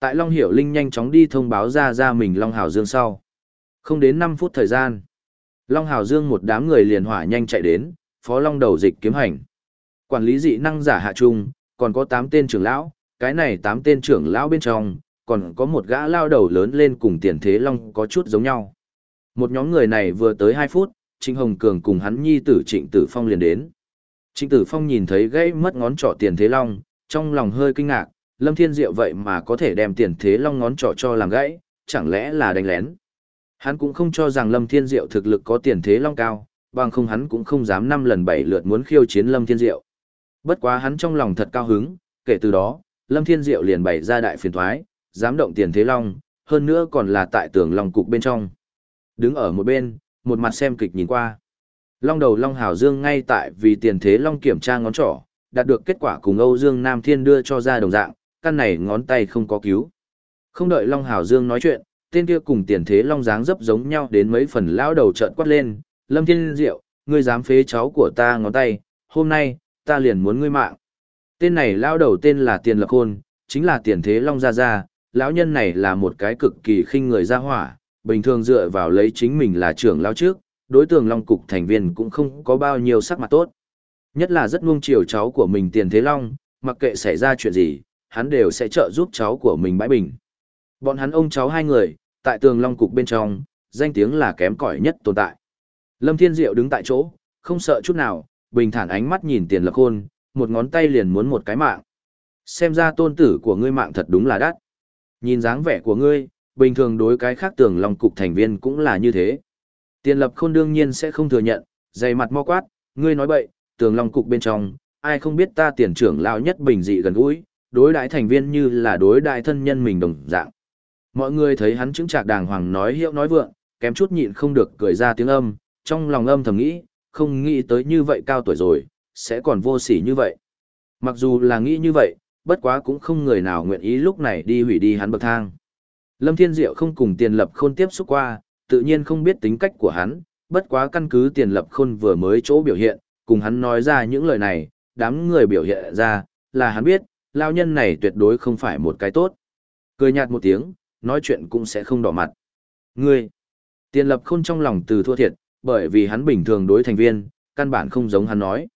Tại Long Hiểu Linh nhanh chóng đi thông báo ra ra mình Long Hảo Dương sau. Không đến 5 phút thời gian. Long Hảo Dương một đám người liền hỏa nhanh chạy đến, phó Long đầu dịch kiếm hành. Quản lý dị năng giả hạ trung, còn có 8 tên trưởng lão, cái này 8 tên trưởng lão bên trong, còn có một gã lao đầu lớn lên cùng tiền thế Long có chút giống nhau. Một nhóm người này vừa tới 2 phút, Trịnh Hồng Cường cùng hắn nhi tử Trịnh Tử Phong liền đến. Trịnh Tử Phong nhìn thấy gãy mất ngón trỏ tiền thế long, trong lòng hơi kinh ngạc, Lâm Thiên Diệu vậy mà có thể đem tiền thế long ngón trỏ cho làm gãy, chẳng lẽ là đánh lén. Hắn cũng không cho rằng Lâm Thiên Diệu thực lực có tiền thế long cao, bằng không hắn cũng không dám năm lần bảy lượt muốn khiêu chiến Lâm Thiên Diệu. Bất quá hắn trong lòng thật cao hứng, kể từ đó, Lâm Thiên Diệu liền bày ra đại phiền thoái, dám động tiền thế long, hơn nữa còn là tại tường lòng cục bên trong. Đứng ở một bên, một mặt xem kịch nhìn qua. Long đầu Long Hảo Dương ngay tại vì tiền thế Long kiểm tra ngón trỏ, đạt được kết quả cùng Âu Dương Nam Thiên đưa cho ra đồng dạng, căn này ngón tay không có cứu. Không đợi Long Hảo Dương nói chuyện, tên kia cùng tiền thế Long dáng dấp giống nhau đến mấy phần lão đầu trợn quát lên, Lâm Thiên Diệu, ngươi dám phế cháu của ta ngón tay, hôm nay, ta liền muốn ngươi mạng. Tên này lão đầu tên là Tiền Lập Khôn, chính là tiền thế Long Gia Gia, lão nhân này là một cái cực kỳ khinh người gia hỏa, bình thường dựa vào lấy chính mình là trưởng lao trước, đối tượng Long Cục thành viên cũng không có bao nhiêu sắc mặt tốt. Nhất là rất nuông chiều cháu của mình Tiền Thế Long, mặc kệ xảy ra chuyện gì, hắn đều sẽ trợ giúp cháu của mình bãi bình. Bọn hắn ông cháu hai người, tại tường Long Cục bên trong, danh tiếng là kém cỏi nhất tồn tại. Lâm Thiên Diệu đứng tại chỗ, không sợ chút nào, bình thản ánh mắt nhìn Tiền Lập Khôn, một ngón tay liền muốn một cái mạng. Xem ra tôn tử của ngươi mạng thật đúng là đắt. Nhìn dáng vẻ của ngươi, bình thường đối cái khác tường long cục thành viên cũng là như thế. Tiền lập khôn đương nhiên sẽ không thừa nhận, dày mặt mo quát, ngươi nói bậy, tường long cục bên trong, ai không biết ta tiền trưởng lao nhất bình dị gần gũi, đối đại thành viên như là đối đại thân nhân mình đồng dạng. Mọi người thấy hắn chứng trạc đàng hoàng nói hiệu nói vượng, kém chút nhịn không được cười ra tiếng âm, trong lòng âm thầm nghĩ, không nghĩ tới như vậy cao tuổi rồi, sẽ còn vô sỉ như vậy. Mặc dù là nghĩ như vậy, bất quá cũng không người nào nguyện ý lúc này đi hủy đi hắn bậc thang. Lâm Thiên Diệu không cùng tiền lập khôn tiếp xúc qua, tự nhiên không biết tính cách của hắn, bất quá căn cứ tiền lập khôn vừa mới chỗ biểu hiện, cùng hắn nói ra những lời này, đám người biểu hiện ra, là hắn biết, lao nhân này tuyệt đối không phải một cái tốt. Cười nhạt một tiếng, nói chuyện cũng sẽ không đỏ mặt. Ngươi, tiền lập khôn trong lòng từ thua thiệt, bởi vì hắn bình thường đối thành viên, căn bản không giống hắn nói.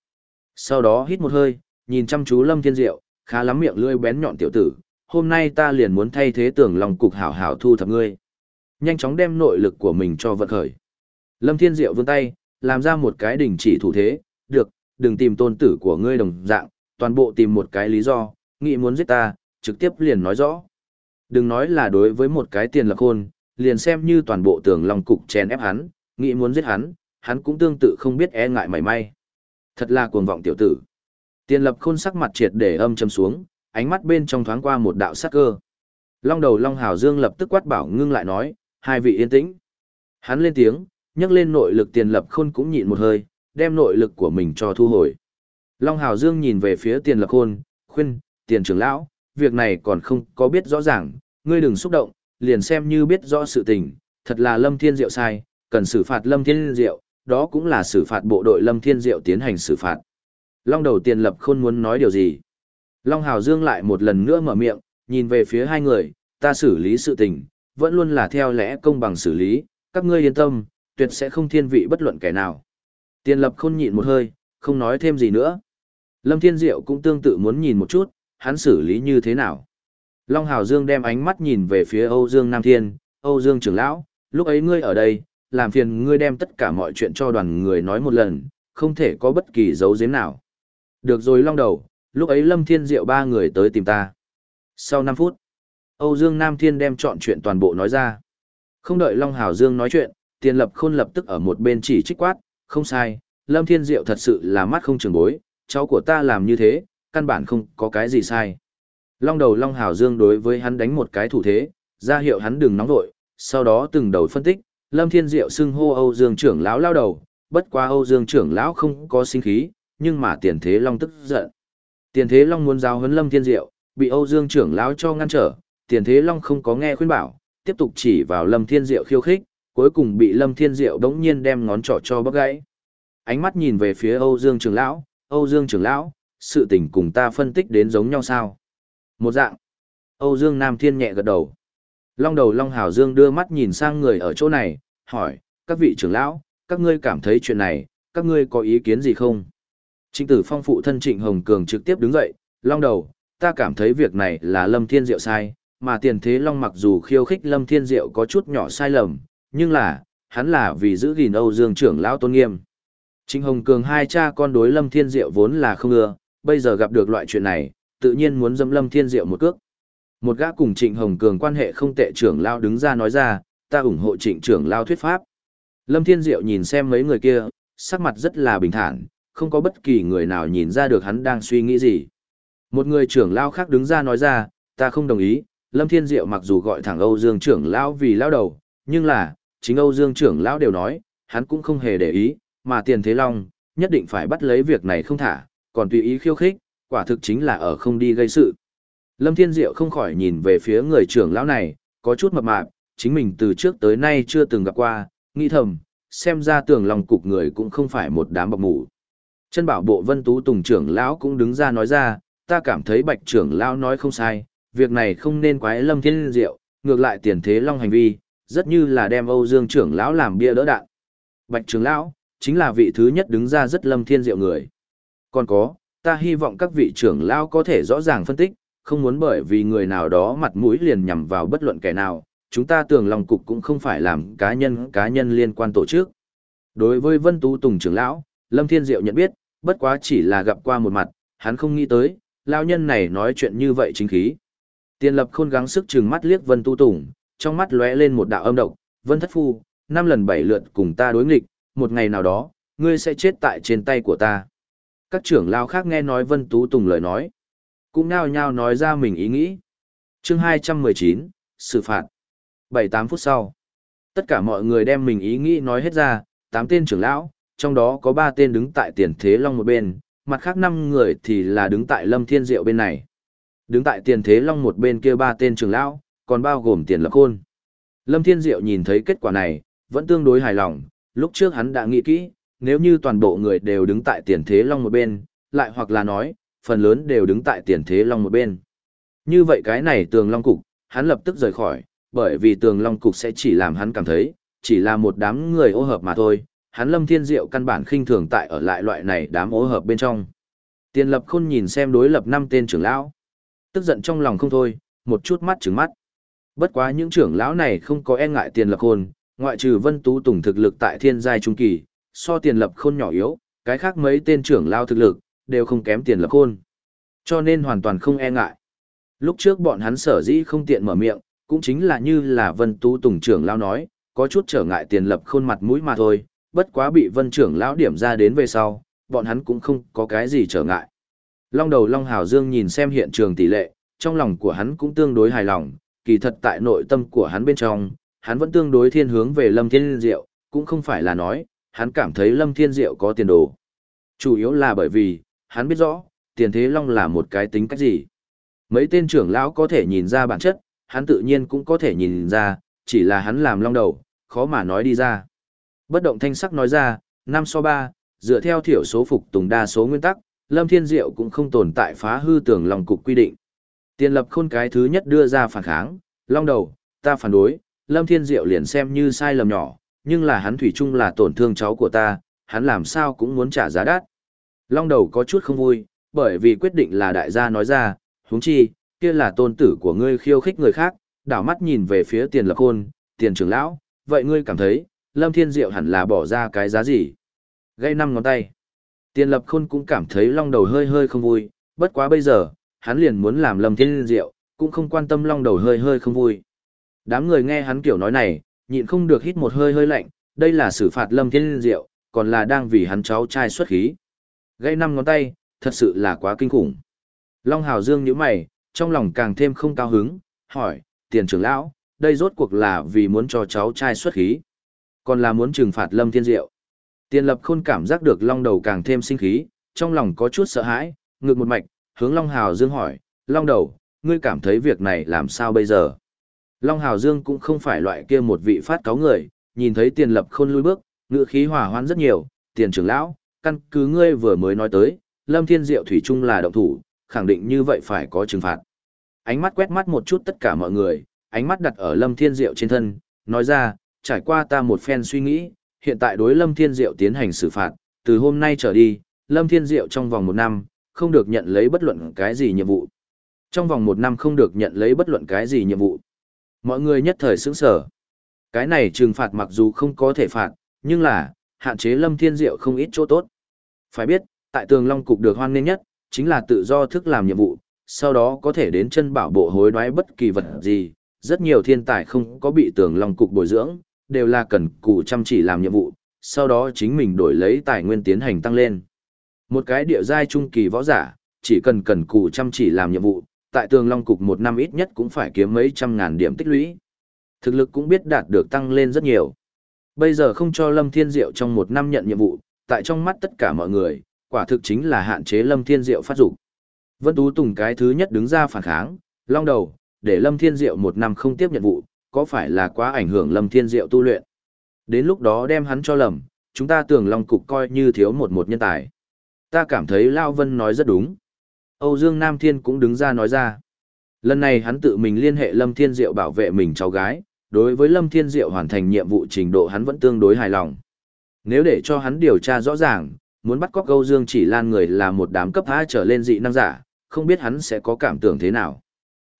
Sau đó hít một hơi, nhìn chăm chú Lâm Thiên Diệu, khá lắm miệng lưỡi bén nhọn tiểu tử, hôm nay ta liền muốn thay thế tưởng lòng cục hảo hảo thu thập ngươi. Nhanh chóng đem nội lực của mình cho vận khởi. Lâm Thiên Diệu vươn tay, làm ra một cái đỉnh chỉ thủ thế, được, đừng tìm tôn tử của ngươi đồng dạng, toàn bộ tìm một cái lý do, nghĩ muốn giết ta, trực tiếp liền nói rõ. Đừng nói là đối với một cái tiền lạc hôn, liền xem như toàn bộ tưởng lòng cục chèn ép hắn, nghĩ muốn giết hắn, hắn cũng tương tự không biết e ngại mảy may. Thật là cuồng vọng tiểu tử. Tiền lập khôn sắc mặt triệt để âm châm xuống, ánh mắt bên trong thoáng qua một đạo sắc cơ. Long đầu Long Hào Dương lập tức quát bảo ngưng lại nói, hai vị yên tĩnh. Hắn lên tiếng, nhấc lên nội lực tiền lập khôn cũng nhịn một hơi, đem nội lực của mình cho thu hồi. Long Hào Dương nhìn về phía tiền lập khôn, khuyên, tiền trưởng lão, việc này còn không có biết rõ ràng, ngươi đừng xúc động, liền xem như biết rõ sự tình, thật là Lâm Thiên Diệu sai, cần xử phạt Lâm Thiên Diệu, đó cũng là xử phạt bộ đội Lâm Thiên Diệu tiến hành xử phạt. Long đầu tiền lập khôn muốn nói điều gì? Long Hào Dương lại một lần nữa mở miệng, nhìn về phía hai người, ta xử lý sự tình, vẫn luôn là theo lẽ công bằng xử lý, các ngươi yên tâm, tuyệt sẽ không thiên vị bất luận kẻ nào. Tiền lập khôn nhịn một hơi, không nói thêm gì nữa. Lâm Thiên Diệu cũng tương tự muốn nhìn một chút, hắn xử lý như thế nào. Long Hào Dương đem ánh mắt nhìn về phía Âu Dương Nam Thiên, Âu Dương trưởng lão, lúc ấy ngươi ở đây, làm phiền ngươi đem tất cả mọi chuyện cho đoàn người nói một lần, không thể có bất kỳ dấu giếm nào. Được rồi Long Đầu, lúc ấy Lâm Thiên Diệu ba người tới tìm ta. Sau 5 phút, Âu Dương Nam Thiên đem chọn chuyện toàn bộ nói ra. Không đợi Long Hào Dương nói chuyện, Tiền Lập Khôn lập tức ở một bên chỉ trích quát, không sai, Lâm Thiên Diệu thật sự là mắt không trường bối, cháu của ta làm như thế, căn bản không có cái gì sai. Long đầu Long Hào Dương đối với hắn đánh một cái thủ thế, ra hiệu hắn đừng nóng vội, sau đó từng đầu phân tích, Lâm Thiên Diệu xưng hô Âu Dương trưởng lão lao đầu, bất quá Âu Dương trưởng lão không có sinh khí, nhưng mà Tiền Thế Long tức giận. Tiền Thế Long muốn giáo huấn Lâm Thiên Diệu, bị Âu Dương trưởng lão cho ngăn trở, Tiền Thế Long không có nghe khuyên bảo, tiếp tục chỉ vào Lâm Thiên Diệu khiêu khích, cuối cùng bị Lâm Thiên Diệu đống nhiên đem ngón trỏ cho bóc gãy. Ánh mắt nhìn về phía Âu Dương trưởng lão, Âu Dương trưởng lão, sự tình cùng ta phân tích đến giống nhau sao? Một dạng. Âu Dương Nam Thiên nhẹ gật đầu. Long đầu Long Hào Dương đưa mắt nhìn sang người ở chỗ này, hỏi, các vị trưởng lão, các ngươi cảm thấy chuyện này, các ngươi có ý kiến gì không? Trịnh tử phong phụ thân Trịnh Hồng Cường trực tiếp đứng dậy, Long đầu, ta cảm thấy việc này là Lâm Thiên Diệu sai, mà tiền thế Long mặc dù khiêu khích Lâm Thiên Diệu có chút nhỏ sai lầm, nhưng là, hắn là vì giữ gìn Âu Dương trưởng lão tôn nghiêm. Trịnh Hồng Cường hai cha con đối Lâm Thiên Diệu vốn là không ưa, bây giờ gặp được loại chuyện này, tự nhiên muốn dâm Lâm Thiên Diệu một cước. Một gã cùng Trịnh Hồng Cường quan hệ không tệ trưởng lao đứng ra nói ra, ta ủng hộ Trịnh trưởng lao thuyết pháp. Lâm Thiên Diệu nhìn xem mấy người kia, sắc mặt rất là bình thản, không có bất kỳ người nào nhìn ra được hắn đang suy nghĩ gì. Một người trưởng lao khác đứng ra nói ra, ta không đồng ý, Lâm Thiên Diệu mặc dù gọi thẳng Âu Dương trưởng lao vì lao đầu, nhưng là, chính Âu Dương trưởng lao đều nói, hắn cũng không hề để ý, mà tiền thế long, nhất định phải bắt lấy việc này không thả, còn tùy ý khiêu khích, quả thực chính là ở không đi gây sự. Lâm Thiên Diệu không khỏi nhìn về phía người trưởng lão này, có chút mập mạp, chính mình từ trước tới nay chưa từng gặp qua, nghĩ thầm, xem ra tưởng lòng cục người cũng không phải một đám bọc mủ. Chân bảo bộ vân tú tùng trưởng lão cũng đứng ra nói ra, ta cảm thấy bạch trưởng lão nói không sai, việc này không nên quái Lâm Thiên Diệu, ngược lại tiền thế long hành vi, rất như là đem Âu Dương trưởng lão làm bia đỡ đạn. Bạch trưởng lão, chính là vị thứ nhất đứng ra rất Lâm Thiên Diệu người. Còn có, ta hy vọng các vị trưởng lão có thể rõ ràng phân tích, không muốn bởi vì người nào đó mặt mũi liền nhằm vào bất luận kẻ nào, chúng ta tưởng lòng cục cũng không phải làm cá nhân cá nhân liên quan tổ chức. Đối với Vân Tú Tùng trưởng lão, Lâm Thiên Diệu nhận biết, bất quá chỉ là gặp qua một mặt, hắn không nghĩ tới, lão nhân này nói chuyện như vậy chính khí. Tiền lập khôn gắng sức trừng mắt liếc Vân Tu Tùng, trong mắt lóe lên một đạo âm độc, Vân Thất Phu, năm lần bảy lượt cùng ta đối nghịch, một ngày nào đó, ngươi sẽ chết tại trên tay của ta. Các trưởng lao khác nghe nói Vân Tú Tùng lời nói, cũng nao nhao nói ra mình ý nghĩ. chương 219, xử phạt. 7-8 phút sau, tất cả mọi người đem mình ý nghĩ nói hết ra, 8 tên trưởng lão, trong đó có 3 tên đứng tại tiền thế long một bên, mặt khác 5 người thì là đứng tại lâm thiên diệu bên này. Đứng tại tiền thế long một bên kia 3 tên trưởng lão, còn bao gồm tiền lập khôn. Lâm thiên diệu nhìn thấy kết quả này, vẫn tương đối hài lòng, lúc trước hắn đã nghĩ kỹ, nếu như toàn bộ người đều đứng tại tiền thế long một bên, lại hoặc là nói, phần lớn đều đứng tại tiền thế long một bên. Như vậy cái này tường long cục, hắn lập tức rời khỏi, bởi vì tường long cục sẽ chỉ làm hắn cảm thấy, chỉ là một đám người ô hợp mà thôi, hắn lâm thiên diệu căn bản khinh thường tại ở lại loại này đám ô hợp bên trong. Tiền lập khôn nhìn xem đối lập năm tên trưởng lão, tức giận trong lòng không thôi, một chút mắt trứng mắt. Bất quá những trưởng lão này không có e ngại tiền lập khôn, ngoại trừ vân tú tùng thực lực tại thiên giai trung kỳ, so tiền lập khôn nhỏ yếu, cái khác mấy tên trưởng lao thực lực, đều không kém tiền lập khôn. Cho nên hoàn toàn không e ngại. Lúc trước bọn hắn sở dĩ không tiện mở miệng, cũng chính là như là Vân Tú Tùng trưởng lao nói, có chút trở ngại tiền lập khôn mặt mũi mà thôi, bất quá bị Vân trưởng lão điểm ra đến về sau, bọn hắn cũng không có cái gì trở ngại. Long đầu Long Hào Dương nhìn xem hiện trường tỷ lệ, trong lòng của hắn cũng tương đối hài lòng, kỳ thật tại nội tâm của hắn bên trong, hắn vẫn tương đối thiên hướng về Lâm Thiên Diệu, cũng không phải là nói, hắn cảm thấy Lâm Thiên Diệu có tiền đồ. Chủ yếu là bởi vì, hắn biết rõ, tiền thế long là một cái tính cách gì. Mấy tên trưởng lão có thể nhìn ra bản chất, hắn tự nhiên cũng có thể nhìn ra, chỉ là hắn làm long đầu, khó mà nói đi ra. Bất động thanh sắc nói ra, năm so ba, dựa theo thiểu số phục tùng đa số nguyên tắc, Lâm Thiên Diệu cũng không tồn tại phá hư tưởng lòng cục quy định. Tiền lập khôn cái thứ nhất đưa ra phản kháng, long đầu, ta phản đối, Lâm Thiên Diệu liền xem như sai lầm nhỏ, nhưng là hắn thủy chung là tổn thương cháu của ta, hắn làm sao cũng muốn trả giá đắt. Long đầu có chút không vui, bởi vì quyết định là đại gia nói ra, huống chi, kia là tôn tử của ngươi khiêu khích người khác, đảo mắt nhìn về phía tiền lập khôn, tiền trưởng lão, vậy ngươi cảm thấy, Lâm Thiên Diệu hẳn là bỏ ra cái giá gì? Gây năm ngón tay. Tiền lập khôn cũng cảm thấy long đầu hơi hơi không vui, bất quá bây giờ, hắn liền muốn làm Lâm Thiên Diệu, cũng không quan tâm long đầu hơi hơi không vui. Đám người nghe hắn kiểu nói này, nhịn không được hít một hơi hơi lạnh, đây là xử phạt Lâm Thiên Diệu, còn là đang vì hắn cháu trai xuất khí. Gây năm ngón tay, thật sự là quá kinh khủng. Long Hào Dương nhíu mày, trong lòng càng thêm không cao hứng, hỏi, tiền trưởng lão, đây rốt cuộc là vì muốn cho cháu trai xuất khí, còn là muốn trừng phạt Lâm Thiên Diệu. Tiền lập khôn cảm giác được Long đầu càng thêm sinh khí, trong lòng có chút sợ hãi, ngực một mạch, hướng Long Hào Dương hỏi, Long đầu, ngươi cảm thấy việc này làm sao bây giờ? Long Hào Dương cũng không phải loại kia một vị phát cáo người, nhìn thấy tiền lập khôn lui bước, ngựa khí hỏa hoãn rất nhiều, tiền trưởng lão, căn cứ ngươi vừa mới nói tới, Lâm Thiên Diệu Thủy Trung là động thủ, khẳng định như vậy phải có trừng phạt. Ánh mắt quét mắt một chút tất cả mọi người, ánh mắt đặt ở Lâm Thiên Diệu trên thân, nói ra, trải qua ta một phen suy nghĩ, hiện tại đối Lâm Thiên Diệu tiến hành xử phạt, từ hôm nay trở đi, Lâm Thiên Diệu trong vòng một năm, không được nhận lấy bất luận cái gì nhiệm vụ. Trong vòng một năm không được nhận lấy bất luận cái gì nhiệm vụ. Mọi người nhất thời sững sở. Cái này trừng phạt mặc dù không có thể phạt, nhưng là, hạn chế Lâm Thiên Diệu không ít chỗ tốt. Phải biết, tại tường Long Cục được hoan nghênh nhất, chính là tự do thức làm nhiệm vụ, sau đó có thể đến chân bảo bộ hối đoái bất kỳ vật gì. Rất nhiều thiên tài không có bị tường Long Cục bồi dưỡng, đều là cần cù chăm chỉ làm nhiệm vụ, sau đó chính mình đổi lấy tài nguyên tiến hành tăng lên. Một cái địa giai trung kỳ võ giả, chỉ cần cần cù chăm chỉ làm nhiệm vụ, tại tường Long Cục một năm ít nhất cũng phải kiếm mấy trăm ngàn điểm tích lũy. Thực lực cũng biết đạt được tăng lên rất nhiều. Bây giờ không cho Lâm Thiên Diệu trong một năm nhận nhiệm vụ, tại trong mắt tất cả mọi người, quả thực chính là hạn chế Lâm Thiên Diệu phát dục. Vân Tú Tùng cái thứ nhất đứng ra phản kháng, long đầu, để Lâm Thiên Diệu một năm không tiếp nhận vụ, có phải là quá ảnh hưởng Lâm Thiên Diệu tu luyện. Đến lúc đó đem hắn cho lầm, chúng ta tưởng Long Cục coi như thiếu một một nhân tài. Ta cảm thấy Lao Vân nói rất đúng. Âu Dương Nam Thiên cũng đứng ra nói ra. Lần này hắn tự mình liên hệ Lâm Thiên Diệu bảo vệ mình cháu gái, đối với Lâm Thiên Diệu hoàn thành nhiệm vụ trình độ hắn vẫn tương đối hài lòng. Nếu để cho hắn điều tra rõ ràng, muốn bắt cóc Âu Dương chỉ lan người là một đám cấp A trở lên dị năng giả, không biết hắn sẽ có cảm tưởng thế nào.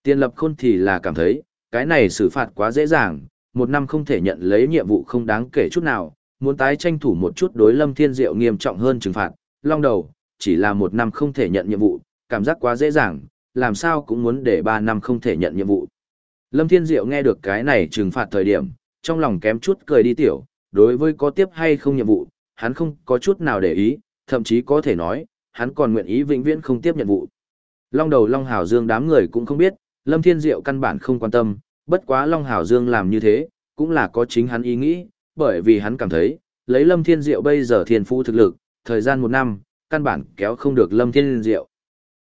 Tiên lập khôn thì là cảm thấy, cái này xử phạt quá dễ dàng, một năm không thể nhận lấy nhiệm vụ không đáng kể chút nào, muốn tái tranh thủ một chút đối Lâm Thiên Diệu nghiêm trọng hơn trừng phạt, long đầu, chỉ là một năm không thể nhận nhiệm vụ, cảm giác quá dễ dàng, làm sao cũng muốn để ba năm không thể nhận nhiệm vụ. Lâm Thiên Diệu nghe được cái này trừng phạt thời điểm, trong lòng kém chút cười đi tiểu, đối với có tiếp hay không nhiệm vụ, hắn không có chút nào để ý, thậm chí có thể nói, hắn còn nguyện ý vĩnh viễn không tiếp nhiệm vụ. Long đầu Long Hảo Dương đám người cũng không biết, Lâm Thiên Diệu căn bản không quan tâm, bất quá Long Hảo Dương làm như thế, cũng là có chính hắn ý nghĩ, bởi vì hắn cảm thấy, lấy Lâm Thiên Diệu bây giờ thiên phú thực lực, thời gian một năm, căn bản kéo không được Lâm Thiên Diệu.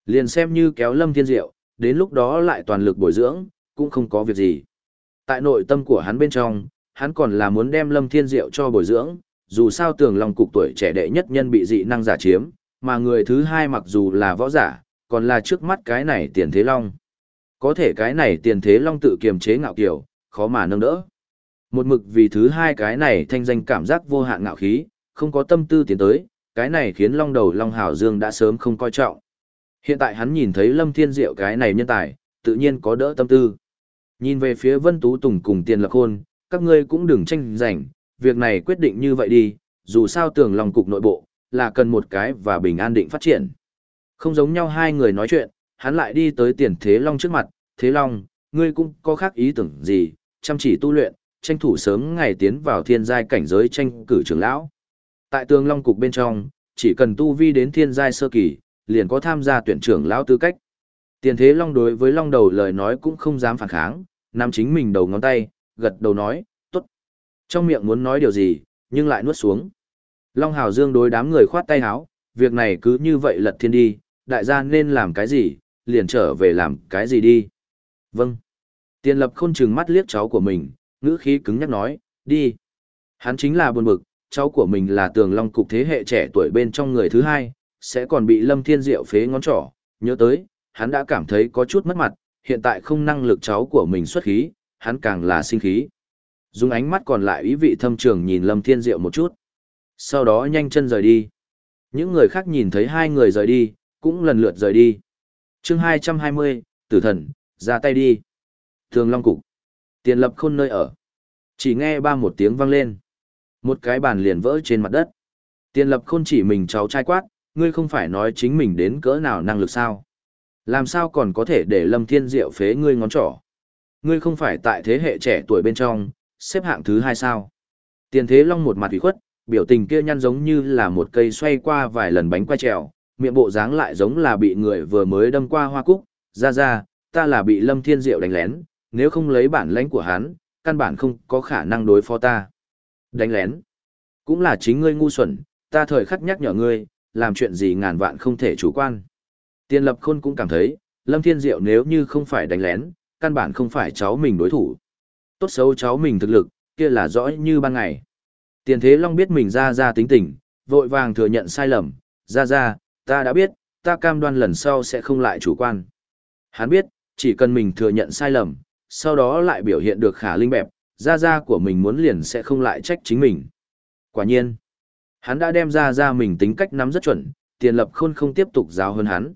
Liền xem như kéo Lâm Thiên Diệu, đến lúc đó lại toàn lực bồi dưỡng, cũng không có việc gì. Tại nội tâm của hắn bên trong, hắn còn là muốn đem Lâm Thiên Diệu cho bồi dưỡng, dù sao tường lòng cục tuổi trẻ đệ nhất nhân bị dị năng giả chiếm, mà người thứ hai mặc dù là võ giả, còn là trước mắt cái này tiền thế long. Có thể cái này tiền thế long tự kiềm chế ngạo kiểu, khó mà nâng đỡ. Một mực vì thứ hai cái này thanh danh cảm giác vô hạn ngạo khí, không có tâm tư tiến tới, cái này khiến long đầu long hào dương đã sớm không coi trọng. Hiện tại hắn nhìn thấy lâm thiên diệu cái này nhân tài, tự nhiên có đỡ tâm tư. Nhìn về phía Vân Tú Tùng cùng Tiền Lập Khôn, các ngươi cũng đừng tranh giành, việc này quyết định như vậy đi, dù sao tường lòng cục nội bộ, là cần một cái và bình an định phát triển. Không giống nhau hai người nói chuyện, hắn lại đi tới Tiền Thế Long trước mặt, Thế Long, ngươi cũng có khác ý tưởng gì, chăm chỉ tu luyện, tranh thủ sớm ngày tiến vào thiên giai cảnh giới tranh cử trưởng lão. Tại tường long cục bên trong, chỉ cần tu vi đến thiên giai sơ kỳ, liền có tham gia tuyển trưởng lão tư cách. Tiền thế long đối với long đầu lời nói cũng không dám phản kháng, nắm chính mình đầu ngón tay, gật đầu nói, tốt. Trong miệng muốn nói điều gì, nhưng lại nuốt xuống. Long Hào Dương đối đám người khoát tay háo, việc này cứ như vậy lật thiên đi, đại gia nên làm cái gì, liền trở về làm cái gì đi. Vâng. Tiền lập khôn chừng mắt liếc cháu của mình, ngữ khí cứng nhắc nói, đi. Hắn chính là buồn bực, cháu của mình là tường long cục thế hệ trẻ tuổi bên trong người thứ hai, sẽ còn bị lâm thiên diệu phế ngón trỏ, nhớ tới, hắn đã cảm thấy có chút mất mặt, hiện tại không năng lực cháu của mình xuất khí, hắn càng là sinh khí. Dùng ánh mắt còn lại ý vị thâm trường nhìn lâm thiên diệu một chút. Sau đó nhanh chân rời đi. Những người khác nhìn thấy hai người rời đi, cũng lần lượt rời đi. chương 220, tử thần, ra tay đi. Thường Long Cục. Tiền lập khôn nơi ở. Chỉ nghe ba một tiếng vang lên. Một cái bàn liền vỡ trên mặt đất. Tiền lập khôn chỉ mình cháu trai quát, ngươi không phải nói chính mình đến cỡ nào năng lực sao. Làm sao còn có thể để Lâm Thiên Diệu phế ngươi ngón trỏ? Ngươi không phải tại thế hệ trẻ tuổi bên trong, xếp hạng thứ hai sao? Tiền Thế Long một mặt ủy khuất, biểu tình kia nhăn giống như là một cây xoay qua vài lần bánh quay trèo, miệng bộ dáng lại giống là bị người vừa mới đâm qua hoa cúc, ra ra, ta là bị Lâm Thiên Diệu đánh lén, nếu không lấy bản lãnh của hắn, căn bản không có khả năng đối phó ta. Đánh lén. Cũng là chính ngươi ngu xuẩn, ta thời khắc nhắc nhở ngươi, làm chuyện gì ngàn vạn không thể chủ quan. Tiền lập khôn cũng cảm thấy, Lâm Thiên Diệu nếu như không phải đánh lén, căn bản không phải cháu mình đối thủ. Tốt xấu cháu mình thực lực, kia là rõ như ban ngày. Tiền Thế Long biết mình ra ra tính tình, vội vàng thừa nhận sai lầm, ra ra, ta đã biết, ta cam đoan lần sau sẽ không lại chủ quan. Hắn biết, chỉ cần mình thừa nhận sai lầm, sau đó lại biểu hiện được khả linh bẹp, ra ra của mình muốn liền sẽ không lại trách chính mình. Quả nhiên, hắn đã đem ra ra mình tính cách nắm rất chuẩn, tiền lập khôn không tiếp tục giáo hơn hắn.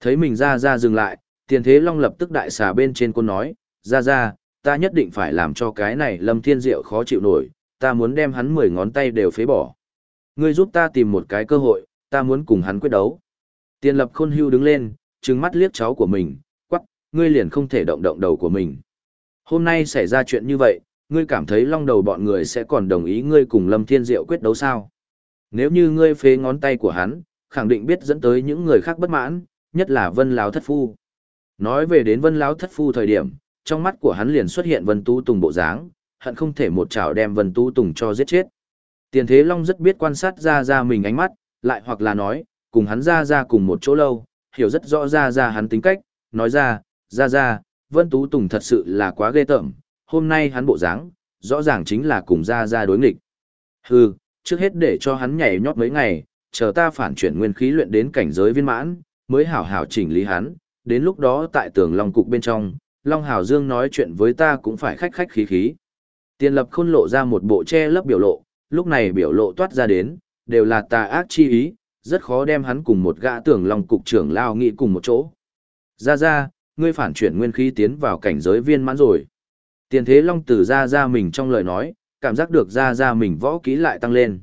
Thấy mình ra ra dừng lại, tiền thế long lập tức đại xà bên trên cô nói, ra ra, ta nhất định phải làm cho cái này lâm thiên diệu khó chịu nổi, ta muốn đem hắn mười ngón tay đều phế bỏ. Ngươi giúp ta tìm một cái cơ hội, ta muốn cùng hắn quyết đấu. Tiền lập khôn hưu đứng lên, trừng mắt liếc cháu của mình, quắc, ngươi liền không thể động động đầu của mình. Hôm nay xảy ra chuyện như vậy, ngươi cảm thấy long đầu bọn người sẽ còn đồng ý ngươi cùng Lâm Thiên Diệu quyết đấu sao? Nếu như ngươi phế ngón tay của hắn, khẳng định biết dẫn tới những người khác bất mãn, nhất là Vân Lão Thất Phu. Nói về đến Vân Lão Thất Phu thời điểm, trong mắt của hắn liền xuất hiện Vân Tu Tùng bộ dáng, hận không thể một chảo đem Vân Tu Tùng cho giết chết. Tiền Thế Long rất biết quan sát ra ra mình ánh mắt, lại hoặc là nói, cùng hắn ra ra cùng một chỗ lâu, hiểu rất rõ ra ra hắn tính cách, nói ra, ra ra, Vân Tú Tùng thật sự là quá ghê tởm, hôm nay hắn bộ dáng, rõ ràng chính là cùng ra ra đối nghịch. Hừ, trước hết để cho hắn nhảy nhót mấy ngày, chờ ta phản chuyển nguyên khí luyện đến cảnh giới viên mãn, mới hảo hảo chỉnh lý hắn, đến lúc đó tại tường Long cục bên trong, Long Hảo Dương nói chuyện với ta cũng phải khách khách khí khí. Tiền lập khôn lộ ra một bộ che lấp biểu lộ, lúc này biểu lộ toát ra đến, đều là tà ác chi ý, rất khó đem hắn cùng một gã tưởng Long cục trưởng lao nghị cùng một chỗ. Ra ra, ngươi phản chuyển nguyên khí tiến vào cảnh giới viên mãn rồi. Tiền thế Long tử ra ra mình trong lời nói, cảm giác được ra ra mình võ kỹ lại tăng lên.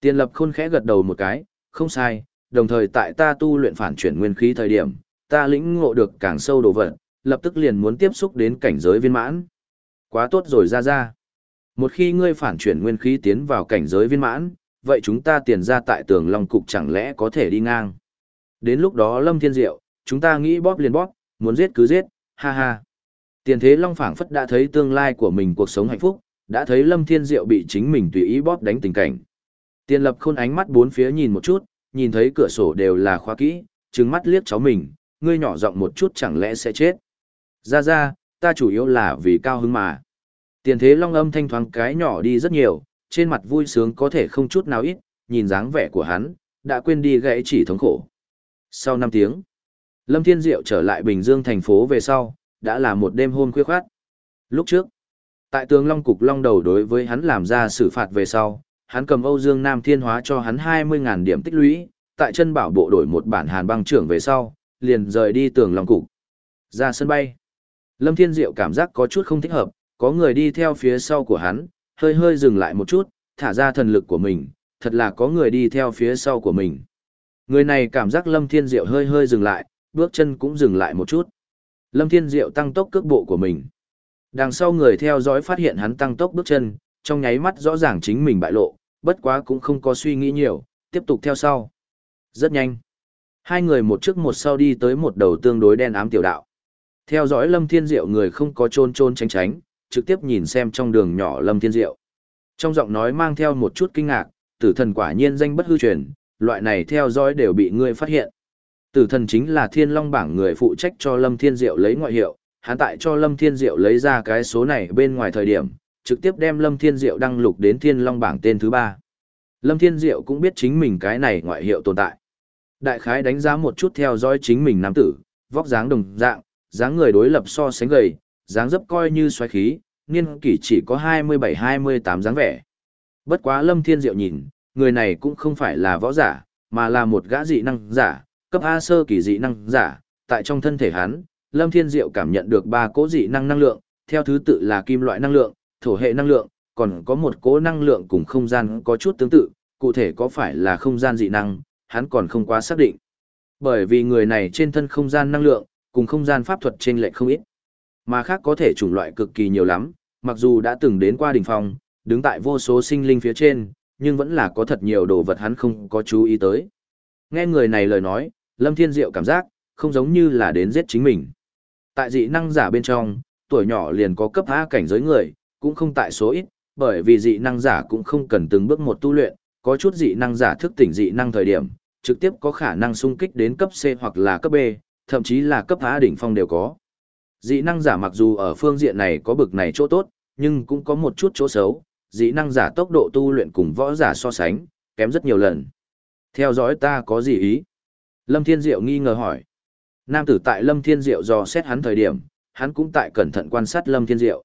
Tiền lập khôn khẽ gật đầu một cái, không sai, đồng thời tại ta tu luyện phản chuyển nguyên khí thời điểm, ta lĩnh ngộ được càng sâu đồ vật, lập tức liền muốn tiếp xúc đến cảnh giới viên mãn. Quá tốt rồi ra ra. Một khi ngươi phản chuyển nguyên khí tiến vào cảnh giới viên mãn, vậy chúng ta tiền ra tại tường Long Cục chẳng lẽ có thể đi ngang. Đến lúc đó Lâm Thiên Diệu, chúng ta nghĩ bóp liền bóp, muốn giết cứ giết, ha ha. Tiền thế Long phảng phất đã thấy tương lai của mình cuộc sống hạnh phúc, đã thấy Lâm Thiên Diệu bị chính mình tùy ý bóp đánh tình cảnh. Tiền lập khôn ánh mắt bốn phía nhìn một chút, nhìn thấy cửa sổ đều là khóa kỹ, trừng mắt liếc cháu mình, ngươi nhỏ giọng một chút chẳng lẽ sẽ chết. Ra ra, ta chủ yếu là vì cao hứng mà. Tiền thế long âm thanh thoáng cái nhỏ đi rất nhiều, trên mặt vui sướng có thể không chút nào ít, nhìn dáng vẻ của hắn, đã quên đi gãy chỉ thống khổ. Sau 5 tiếng, Lâm Thiên Diệu trở lại Bình Dương thành phố về sau, đã là một đêm hôn khuya khoát. Lúc trước, tại tướng Long Cục Long đầu đối với hắn làm ra xử phạt về sau, hắn cầm Âu Dương Nam Thiên hóa cho hắn 20.000 điểm tích lũy, tại chân bảo bộ đổi một bản hàn băng trưởng về sau, liền rời đi tường lòng Cục. Ra sân bay. Lâm Thiên Diệu cảm giác có chút không thích hợp, có người đi theo phía sau của hắn, hơi hơi dừng lại một chút, thả ra thần lực của mình, thật là có người đi theo phía sau của mình. Người này cảm giác Lâm Thiên Diệu hơi hơi dừng lại, bước chân cũng dừng lại một chút. Lâm Thiên Diệu tăng tốc cước bộ của mình. Đằng sau người theo dõi phát hiện hắn tăng tốc bước chân, trong nháy mắt rõ ràng chính mình bại lộ, bất quá cũng không có suy nghĩ nhiều, tiếp tục theo sau. Rất nhanh. Hai người một trước một sau đi tới một đầu tương đối đen ám tiểu đạo. Theo dõi Lâm Thiên Diệu người không có trôn trôn tránh tránh, trực tiếp nhìn xem trong đường nhỏ Lâm Thiên Diệu. Trong giọng nói mang theo một chút kinh ngạc, tử thần quả nhiên danh bất hư truyền, loại này theo dõi đều bị ngươi phát hiện. Tử thần chính là thiên long bảng người phụ trách cho Lâm Thiên Diệu lấy ngoại hiệu, hắn tại cho Lâm Thiên Diệu lấy ra cái số này bên ngoài thời điểm, trực tiếp đem Lâm Thiên Diệu đăng lục đến thiên long bảng tên thứ ba. Lâm Thiên Diệu cũng biết chính mình cái này ngoại hiệu tồn tại. Đại khái đánh giá một chút theo dõi chính mình nam tử, vóc dáng đồng dạng, dáng người đối lập so sánh gầy, dáng dấp coi như xoáy khí, niên kỷ chỉ có 27-28 dáng vẻ. Bất quá Lâm Thiên Diệu nhìn, người này cũng không phải là võ giả, mà là một gã dị năng giả, cấp A sơ kỳ dị năng giả, tại trong thân thể hắn, Lâm Thiên Diệu cảm nhận được ba cỗ dị năng năng lượng, theo thứ tự là kim loại năng lượng, thổ hệ năng lượng, còn có một cỗ năng lượng cùng không gian có chút tương tự, cụ thể có phải là không gian dị năng, hắn còn không quá xác định. Bởi vì người này trên thân không gian năng lượng, cùng không gian pháp thuật trên lệch không ít. Mà khác có thể chủng loại cực kỳ nhiều lắm, mặc dù đã từng đến qua đỉnh phong, đứng tại vô số sinh linh phía trên, nhưng vẫn là có thật nhiều đồ vật hắn không có chú ý tới. Nghe người này lời nói, Lâm Thiên Diệu cảm giác, không giống như là đến giết chính mình. Tại dị năng giả bên trong, tuổi nhỏ liền có cấp A cảnh giới người, cũng không tại số ít, bởi vì dị năng giả cũng không cần từng bước một tu luyện, có chút dị năng giả thức tỉnh dị năng thời điểm, trực tiếp có khả năng xung kích đến cấp C hoặc là cấp B, thậm chí là cấp A đỉnh phong đều có. Dị năng giả mặc dù ở phương diện này có bực này chỗ tốt, nhưng cũng có một chút chỗ xấu, dị năng giả tốc độ tu luyện cùng võ giả so sánh, kém rất nhiều lần. Theo dõi ta có gì ý? Lâm Thiên Diệu nghi ngờ hỏi. Nam tử tại Lâm Thiên Diệu dò xét hắn thời điểm, hắn cũng tại cẩn thận quan sát Lâm Thiên Diệu.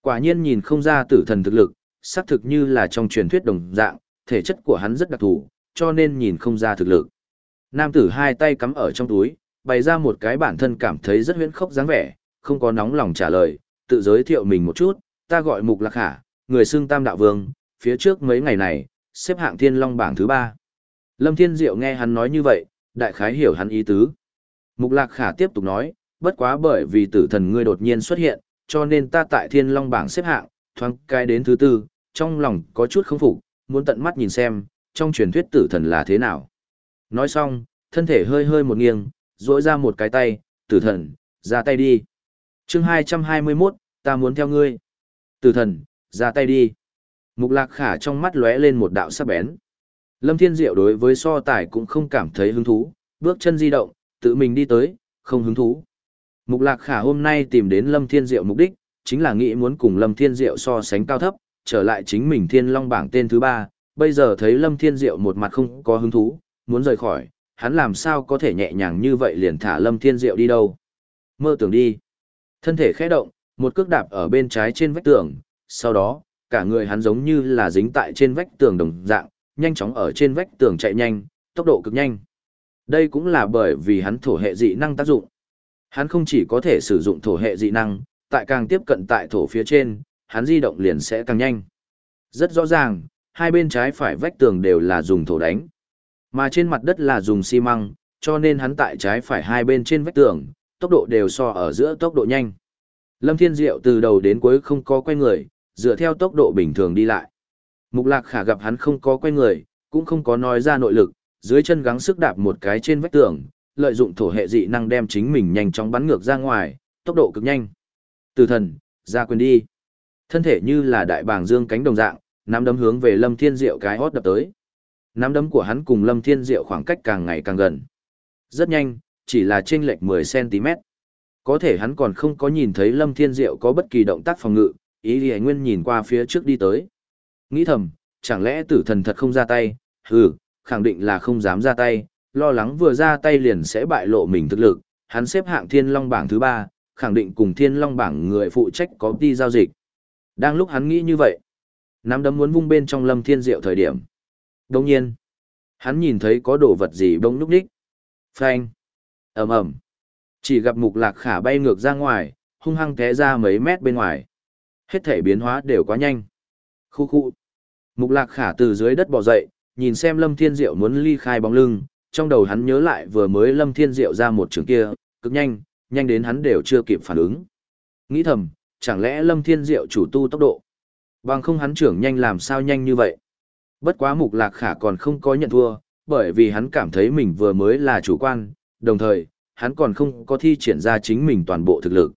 Quả nhiên nhìn không ra tử thần thực lực, xác thực như là trong truyền thuyết đồng dạng, thể chất của hắn rất đặc thù, cho nên nhìn không ra thực lực. Nam tử hai tay cắm ở trong túi, bày ra một cái bản thân cảm thấy rất huyễn khốc dáng vẻ, không có nóng lòng trả lời, tự giới thiệu mình một chút, ta gọi Mục Lạc Khả, người xưng Tam Đạo Vương, phía trước mấy ngày này, xếp hạng thiên long bảng thứ ba. Lâm Thiên Diệu nghe hắn nói như vậy, đại khái hiểu hắn ý tứ. Mục Lạc Khả tiếp tục nói, bất quá bởi vì tử thần ngươi đột nhiên xuất hiện, cho nên ta tại thiên long bảng xếp hạng, thoáng cái đến thứ tư, trong lòng có chút không phục, muốn tận mắt nhìn xem, trong truyền thuyết tử thần là thế nào. Nói xong, thân thể hơi hơi một nghiêng, duỗi ra một cái tay, tử thần, ra tay đi. chương 221, ta muốn theo ngươi. Tử thần, ra tay đi. Mục lạc khả trong mắt lóe lên một đạo sắc bén. Lâm Thiên Diệu đối với so tài cũng không cảm thấy hứng thú, bước chân di động, tự mình đi tới, không hứng thú. Mục lạc khả hôm nay tìm đến Lâm Thiên Diệu mục đích, chính là nghĩ muốn cùng Lâm Thiên Diệu so sánh cao thấp, trở lại chính mình thiên long bảng tên thứ ba. Bây giờ thấy Lâm Thiên Diệu một mặt không có hứng thú, muốn rời khỏi, hắn làm sao có thể nhẹ nhàng như vậy liền thả Lâm Thiên Diệu đi đâu. Mơ tưởng đi. Thân thể khẽ động, một cước đạp ở bên trái trên vách tường, sau đó, cả người hắn giống như là dính tại trên vách tường đồng dạng, nhanh chóng ở trên vách tường chạy nhanh, tốc độ cực nhanh. Đây cũng là bởi vì hắn thổ hệ dị năng tác dụng. Hắn không chỉ có thể sử dụng thổ hệ dị năng, tại càng tiếp cận tại thổ phía trên, hắn di động liền sẽ càng nhanh. Rất rõ ràng, hai bên trái phải vách tường đều là dùng thổ đánh. Mà trên mặt đất là dùng xi măng, cho nên hắn tại trái phải hai bên trên vách tường, tốc độ đều so ở giữa tốc độ nhanh. Lâm Thiên Diệu từ đầu đến cuối không có quay người, dựa theo tốc độ bình thường đi lại. Mục Lạc Khả gặp hắn không có quay người, cũng không có nói ra nội lực, dưới chân gắng sức đạp một cái trên vách tường, lợi dụng thổ hệ dị năng đem chính mình nhanh chóng bắn ngược ra ngoài, tốc độ cực nhanh. Từ thần, ra quyền đi. Thân thể như là đại bàng dương cánh đồng dạng, nắm đấm hướng về Lâm Thiên Diệu cái hót đập tới. Nắm đấm của hắn cùng Lâm Thiên Diệu khoảng cách càng ngày càng gần. Rất nhanh, chỉ là chênh lệch 10cm. Có thể hắn còn không có nhìn thấy Lâm Thiên Diệu có bất kỳ động tác phòng ngự, ý thì nguyên nhìn qua phía trước đi tới. Nghĩ thầm, chẳng lẽ tử thần thật không ra tay, hừ, khẳng định là không dám ra tay, lo lắng vừa ra tay liền sẽ bại lộ mình thực lực, hắn xếp hạng thiên long bảng thứ ba, khẳng định cùng thiên long bảng người phụ trách có đi giao dịch. Đang lúc hắn nghĩ như vậy, nắm đấm muốn vung bên trong lâm thiên diệu thời điểm. Đồng nhiên, hắn nhìn thấy có đồ vật gì bông núp đích. Phanh, ầm ầm, chỉ gặp mục lạc khả bay ngược ra ngoài, hung hăng té ra mấy mét bên ngoài. Hết thể biến hóa đều quá nhanh. Khu khu. Mục lạc khả từ dưới đất bò dậy, nhìn xem Lâm Thiên Diệu muốn ly khai bóng lưng, trong đầu hắn nhớ lại vừa mới Lâm Thiên Diệu ra một trường kia, cực nhanh, nhanh đến hắn đều chưa kịp phản ứng. Nghĩ thầm, chẳng lẽ Lâm Thiên Diệu chủ tu tốc độ? Bằng không hắn trưởng nhanh làm sao nhanh như vậy? Bất quá mục lạc khả còn không có nhận thua, bởi vì hắn cảm thấy mình vừa mới là chủ quan, đồng thời, hắn còn không có thi triển ra chính mình toàn bộ thực lực.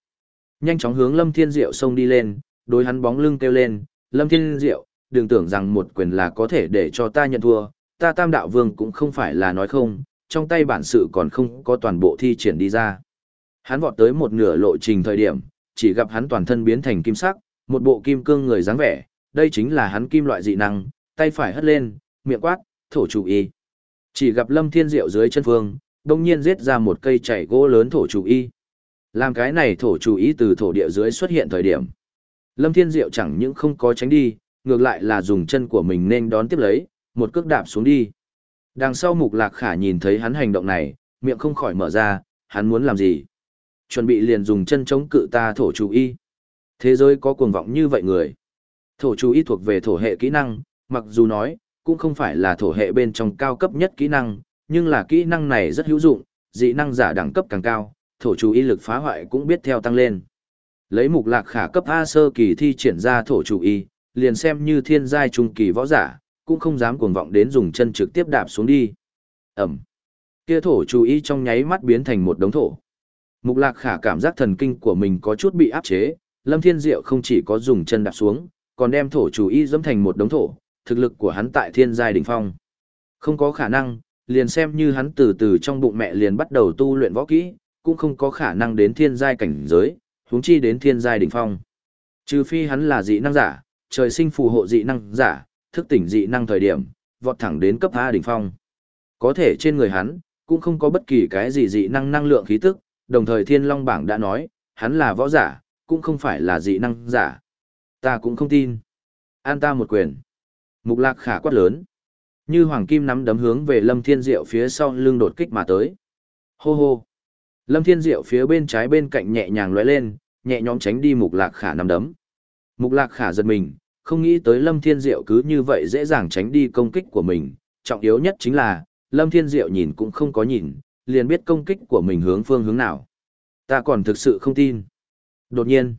Nhanh chóng hướng Lâm Thiên Diệu xông đi lên, đối hắn bóng lưng kêu lên, Lâm Thiên Diệu, đừng tưởng rằng một quyền là có thể để cho ta nhận thua, ta tam đạo vương cũng không phải là nói không, trong tay bản sự còn không có toàn bộ thi triển đi ra. Hắn vọt tới một nửa lộ trình thời điểm, chỉ gặp hắn toàn thân biến thành kim sắc, một bộ kim cương người dáng vẻ, đây chính là hắn kim loại dị năng, tay phải hất lên, miệng quát, thổ chủ y. Chỉ gặp Lâm Thiên Diệu dưới chân phương, đông nhiên giết ra một cây chảy gỗ lớn thổ chủ y. Làm cái này thổ chủ y từ thổ địa dưới xuất hiện thời điểm. Lâm Thiên Diệu chẳng những không có tránh đi, ngược lại là dùng chân của mình nên đón tiếp lấy, một cước đạp xuống đi. Đằng sau mục lạc khả nhìn thấy hắn hành động này, miệng không khỏi mở ra, hắn muốn làm gì? Chuẩn bị liền dùng chân chống cự ta thổ chủ y. Thế giới có cuồng vọng như vậy người. Thổ chú y thuộc về thổ hệ kỹ năng, mặc dù nói, cũng không phải là thổ hệ bên trong cao cấp nhất kỹ năng, nhưng là kỹ năng này rất hữu dụng, dị năng giả đẳng cấp càng cao, thổ chú y lực phá hoại cũng biết theo tăng lên. Lấy mục lạc khả cấp A sơ kỳ thi triển ra thổ chủ y, liền xem như thiên giai trung kỳ võ giả, cũng không dám cuồng vọng đến dùng chân trực tiếp đạp xuống đi. Ẩm. Kia thổ chủ y trong nháy mắt biến thành một đống thổ. Mục lạc khả cảm giác thần kinh của mình có chút bị áp chế, Lâm Thiên Diệu không chỉ có dùng chân đạp xuống, còn đem thổ chủ y dẫm thành một đống thổ, thực lực của hắn tại thiên giai đỉnh phong. Không có khả năng, liền xem như hắn từ từ trong bụng mẹ liền bắt đầu tu luyện võ kỹ, cũng không có khả năng đến thiên giai cảnh giới, huống chi đến thiên giai đỉnh phong. Trừ phi hắn là dị năng giả, trời sinh phù hộ dị năng giả, thức tỉnh dị năng thời điểm, vọt thẳng đến cấp A đỉnh phong. Có thể trên người hắn, cũng không có bất kỳ cái gì dị năng năng lượng khí tức, đồng thời Thiên Long bảng đã nói, hắn là võ giả, cũng không phải là dị năng giả. Ta cũng không tin. An ta một quyền. Mục lạc khả quát lớn. Như hoàng kim nắm đấm hướng về Lâm Thiên Diệu phía sau lưng đột kích mà tới. Hô hô. Lâm Thiên Diệu phía bên trái bên cạnh nhẹ nhàng lóe lên, nhẹ nhõm tránh đi mục lạc khả nắm đấm. Mục lạc khả giật mình, không nghĩ tới Lâm Thiên Diệu cứ như vậy dễ dàng tránh đi công kích của mình. Trọng yếu nhất chính là, Lâm Thiên Diệu nhìn cũng không có nhìn, liền biết công kích của mình hướng phương hướng nào. Ta còn thực sự không tin. Đột nhiên,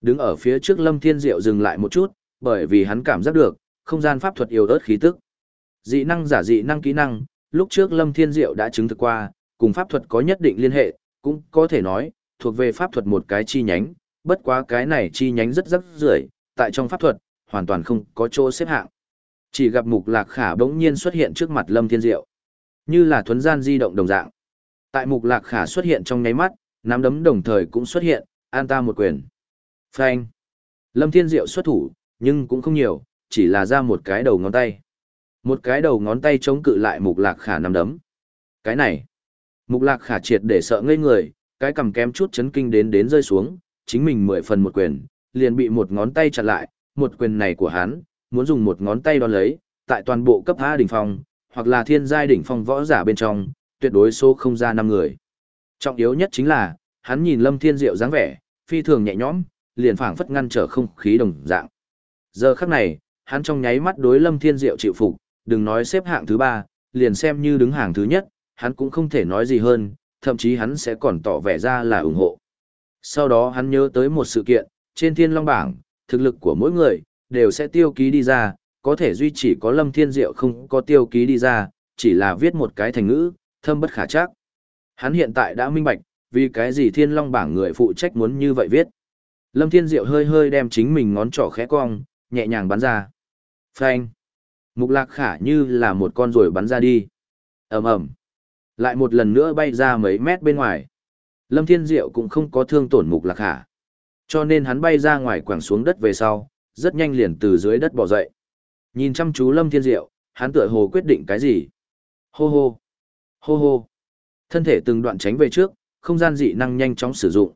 đứng ở phía trước Lâm Thiên Diệu dừng lại một chút, bởi vì hắn cảm giác được, không gian pháp thuật yếu ớt khí tức. Dị năng giả dị năng kỹ năng, lúc trước Lâm Thiên Diệu đã chứng thực qua, cùng pháp thuật có nhất định liên hệ, cũng có thể nói, thuộc về pháp thuật một cái chi nhánh, bất quá cái này chi nhánh rất rất rưởi, tại trong pháp thuật, hoàn toàn không có chỗ xếp hạng. Chỉ gặp Mục Lạc Khả bỗng nhiên xuất hiện trước mặt Lâm Thiên Diệu, như là thuấn gian di động đồng dạng. Tại Mục Lạc Khả xuất hiện trong nháy mắt, nắm đấm đồng thời cũng xuất hiện, an ta một quyền. Phanh. Lâm Thiên Diệu xuất thủ, nhưng cũng không nhiều, chỉ là ra một cái đầu ngón tay. Một cái đầu ngón tay chống cự lại mục lạc khả nắm đấm. Cái này, mục lạc khả triệt để sợ ngây người, cái cầm kém chút chấn kinh đến đến rơi xuống, chính mình mười phần một quyền, liền bị một ngón tay chặn lại, một quyền này của hắn, muốn dùng một ngón tay đón lấy, tại toàn bộ cấp A đỉnh phong, hoặc là thiên giai đỉnh phong võ giả bên trong, tuyệt đối số không ra năm người. Trọng yếu nhất chính là, hắn nhìn Lâm Thiên Diệu dáng vẻ, phi thường nhẹ nhõm, liền phảng phất ngăn trở không khí đồng dạng. Giờ khắc này, hắn trong nháy mắt đối Lâm Thiên Diệu chịu phục, đừng nói xếp hạng thứ ba, liền xem như đứng hàng thứ nhất, hắn cũng không thể nói gì hơn, thậm chí hắn sẽ còn tỏ vẻ ra là ủng hộ. Sau đó hắn nhớ tới một sự kiện, trên thiên long bảng, thực lực của mỗi người, đều sẽ tiêu ký đi ra, có thể duy chỉ có Lâm Thiên Diệu không có tiêu ký đi ra, chỉ là viết một cái thành ngữ, thâm bất khả chắc. Hắn hiện tại đã minh bạch, vì cái gì thiên long bảng người phụ trách muốn như vậy viết. Lâm Thiên Diệu hơi hơi đem chính mình ngón trỏ khẽ cong, nhẹ nhàng bắn ra. Phanh. Mục lạc khả như là một con rồi bắn ra đi. ầm ầm Lại một lần nữa bay ra mấy mét bên ngoài. Lâm Thiên Diệu cũng không có thương tổn mục lạc khả. Cho nên hắn bay ra ngoài quẳng xuống đất về sau, rất nhanh liền từ dưới đất bỏ dậy. Nhìn chăm chú Lâm Thiên Diệu, hắn tựa hồ quyết định cái gì. Hô hô. Hô hô. Thân thể từng đoạn tránh về trước, không gian dị năng nhanh chóng sử dụng.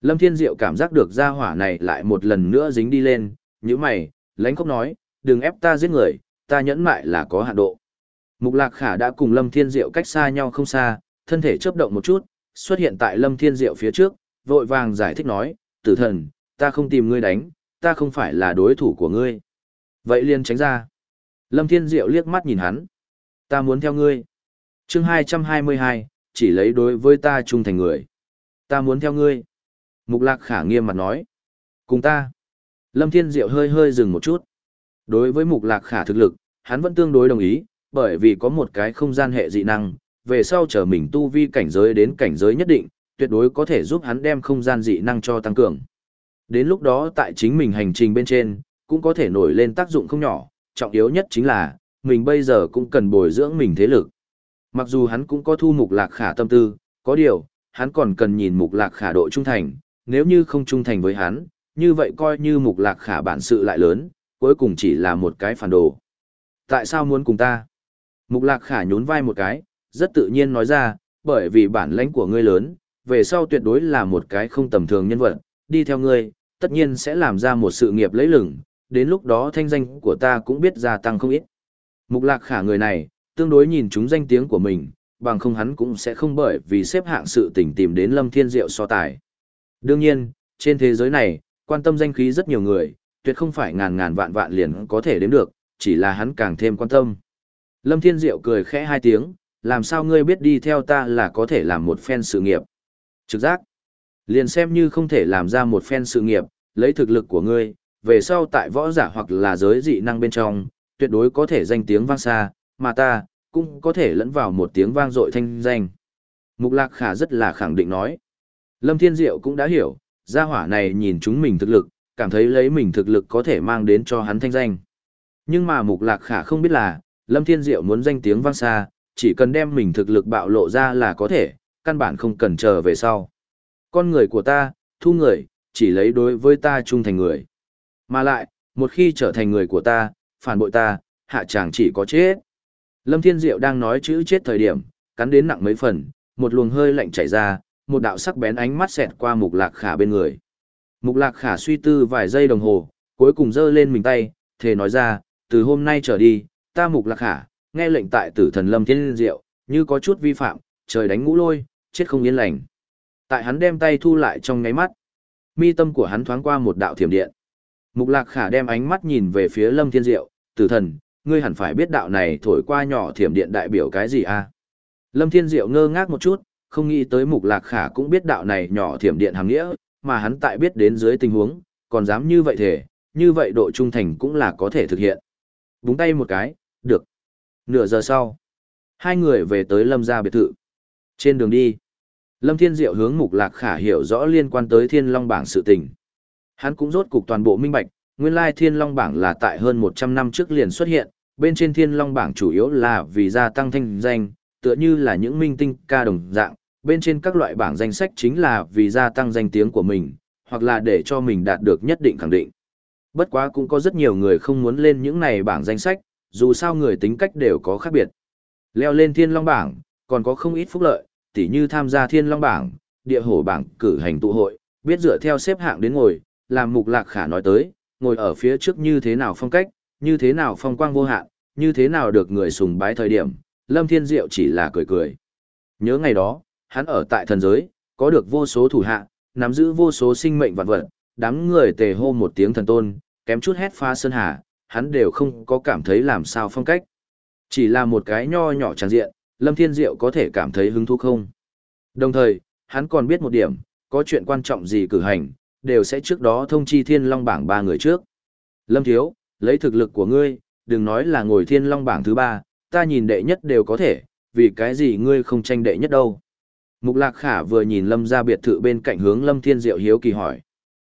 Lâm Thiên Diệu cảm giác được gia hỏa này lại một lần nữa dính đi lên, như mày, lãnh khóc nói, đừng ép ta giết người, ta nhẫn mại là có hạn độ. Mục Lạc Khả đã cùng Lâm Thiên Diệu cách xa nhau không xa, thân thể chớp động một chút, xuất hiện tại Lâm Thiên Diệu phía trước, vội vàng giải thích nói, tử thần, ta không tìm ngươi đánh, ta không phải là đối thủ của ngươi. Vậy liền tránh ra. Lâm Thiên Diệu liếc mắt nhìn hắn. Ta muốn theo ngươi. chương 222, chỉ lấy đối với ta trung thành người. Ta muốn theo ngươi. Mục Lạc Khả nghiêm mặt nói. Cùng ta. Lâm Thiên Diệu hơi hơi dừng một chút. Đối với mục lạc khả thực lực, hắn vẫn tương đối đồng ý, bởi vì có một cái không gian hệ dị năng, về sau chờ mình tu vi cảnh giới đến cảnh giới nhất định, tuyệt đối có thể giúp hắn đem không gian dị năng cho tăng cường. Đến lúc đó tại chính mình hành trình bên trên, cũng có thể nổi lên tác dụng không nhỏ, trọng yếu nhất chính là, mình bây giờ cũng cần bồi dưỡng mình thế lực. Mặc dù hắn cũng có thu mục lạc khả tâm tư, có điều, hắn còn cần nhìn mục lạc khả độ trung thành, nếu như không trung thành với hắn, như vậy coi như mục lạc khả bản sự lại lớn, cuối cùng chỉ là một cái phản đồ. Tại sao muốn cùng ta? Mục lạc khả nhún vai một cái, rất tự nhiên nói ra, bởi vì bản lãnh của ngươi lớn, về sau tuyệt đối là một cái không tầm thường nhân vật, đi theo ngươi, tất nhiên sẽ làm ra một sự nghiệp lấy lửng, đến lúc đó thanh danh của ta cũng biết gia tăng không ít. Mục lạc khả người này, tương đối nhìn chúng danh tiếng của mình, bằng không hắn cũng sẽ không bởi vì xếp hạng sự tình tìm đến Lâm Thiên Diệu so tài. Đương nhiên, trên thế giới này, quan tâm danh khí rất nhiều người, tuyệt không phải ngàn ngàn vạn vạn liền có thể đếm được, chỉ là hắn càng thêm quan tâm. Lâm Thiên Diệu cười khẽ hai tiếng, làm sao ngươi biết đi theo ta là có thể làm một phen sự nghiệp. Trực giác, liền xem như không thể làm ra một phen sự nghiệp, lấy thực lực của ngươi, về sau tại võ giả hoặc là giới dị năng bên trong, tuyệt đối có thể danh tiếng vang xa, mà ta, cũng có thể lẫn vào một tiếng vang dội thanh danh. Mục Lạc Khả rất là khẳng định nói. Lâm Thiên Diệu cũng đã hiểu, gia hỏa này nhìn chúng mình thực lực, cảm thấy lấy mình thực lực có thể mang đến cho hắn thanh danh. Nhưng mà Mục Lạc Khả không biết là, Lâm Thiên Diệu muốn danh tiếng vang xa, chỉ cần đem mình thực lực bạo lộ ra là có thể, căn bản không cần chờ về sau. Con người của ta, thu người, chỉ lấy đối với ta trung thành người. Mà lại, một khi trở thành người của ta, phản bội ta, hạ chàng chỉ có chết. Lâm Thiên Diệu đang nói chữ chết thời điểm, cắn đến nặng mấy phần, một luồng hơi lạnh chảy ra, một đạo sắc bén ánh mắt xẹt qua Mục Lạc Khả bên người. Mục Lạc Khả suy tư vài giây đồng hồ, cuối cùng giơ lên mình tay, thề nói ra, từ hôm nay trở đi, ta Mục Lạc Khả, nghe lệnh tại tử thần Lâm Thiên Diệu, như có chút vi phạm, trời đánh ngũ lôi, chết không yên lành. Tại hắn đem tay thu lại trong ngáy mắt, mi tâm của hắn thoáng qua một đạo thiểm điện. Mục Lạc Khả đem ánh mắt nhìn về phía Lâm Thiên Diệu, tử thần, ngươi hẳn phải biết đạo này thổi qua nhỏ thiểm điện đại biểu cái gì a? À? Lâm Thiên Diệu ngơ ngác một chút, không nghĩ tới Mục Lạc Khả cũng biết đạo này nhỏ thiểm điện hàm nghĩa, mà hắn tại biết đến dưới tình huống, còn dám như vậy thể, như vậy độ trung thành cũng là có thể thực hiện. Búng tay một cái, được. Nửa giờ sau, hai người về tới Lâm gia biệt thự. Trên đường đi, Lâm Thiên Diệu hướng Mục Lạc Khả hiểu rõ liên quan tới Thiên Long bảng sự tình. Hắn cũng rốt cục toàn bộ minh bạch, nguyên lai Thiên Long bảng là tại hơn 100 năm trước liền xuất hiện, bên trên Thiên Long bảng chủ yếu là vì gia tăng thanh danh, tựa như là những minh tinh ca đồng dạng, bên trên các loại bảng danh sách chính là vì gia tăng danh tiếng của mình, hoặc là để cho mình đạt được nhất định khẳng định. Bất quá cũng có rất nhiều người không muốn lên những này bảng danh sách, dù sao người tính cách đều có khác biệt. Leo lên Thiên Long bảng, còn có không ít phúc lợi, tỉ như tham gia Thiên Long bảng, địa hổ bảng cử hành tụ hội, biết dựa theo xếp hạng đến ngồi, làm mục lạc khả nói tới, ngồi ở phía trước như thế nào phong cách, như thế nào phong quang vô hạn, như thế nào được người sùng bái thời điểm, Lâm Thiên Diệu chỉ là cười cười. Nhớ ngày đó, hắn ở tại thần giới, có được vô số thủ hạ, nắm giữ vô số sinh mệnh vạn vật, đám người tề hô một tiếng thần tôn, kém chút hét pha sơn hà, hắn đều không có cảm thấy làm sao phong cách. Chỉ là một cái nho nhỏ tràn diện, Lâm Thiên Diệu có thể cảm thấy hứng thú không. Đồng thời, hắn còn biết một điểm, có chuyện quan trọng gì cử hành, đều sẽ trước đó thông chi thiên long bảng ba người trước. Lâm Thiếu, lấy thực lực của ngươi, đừng nói là ngồi thiên long bảng thứ ba, ta nhìn đệ nhất đều có thể, vì cái gì ngươi không tranh đệ nhất đâu. Mục Lạc Khả vừa nhìn Lâm ra biệt thự bên cạnh hướng Lâm Thiên Diệu hiếu kỳ hỏi.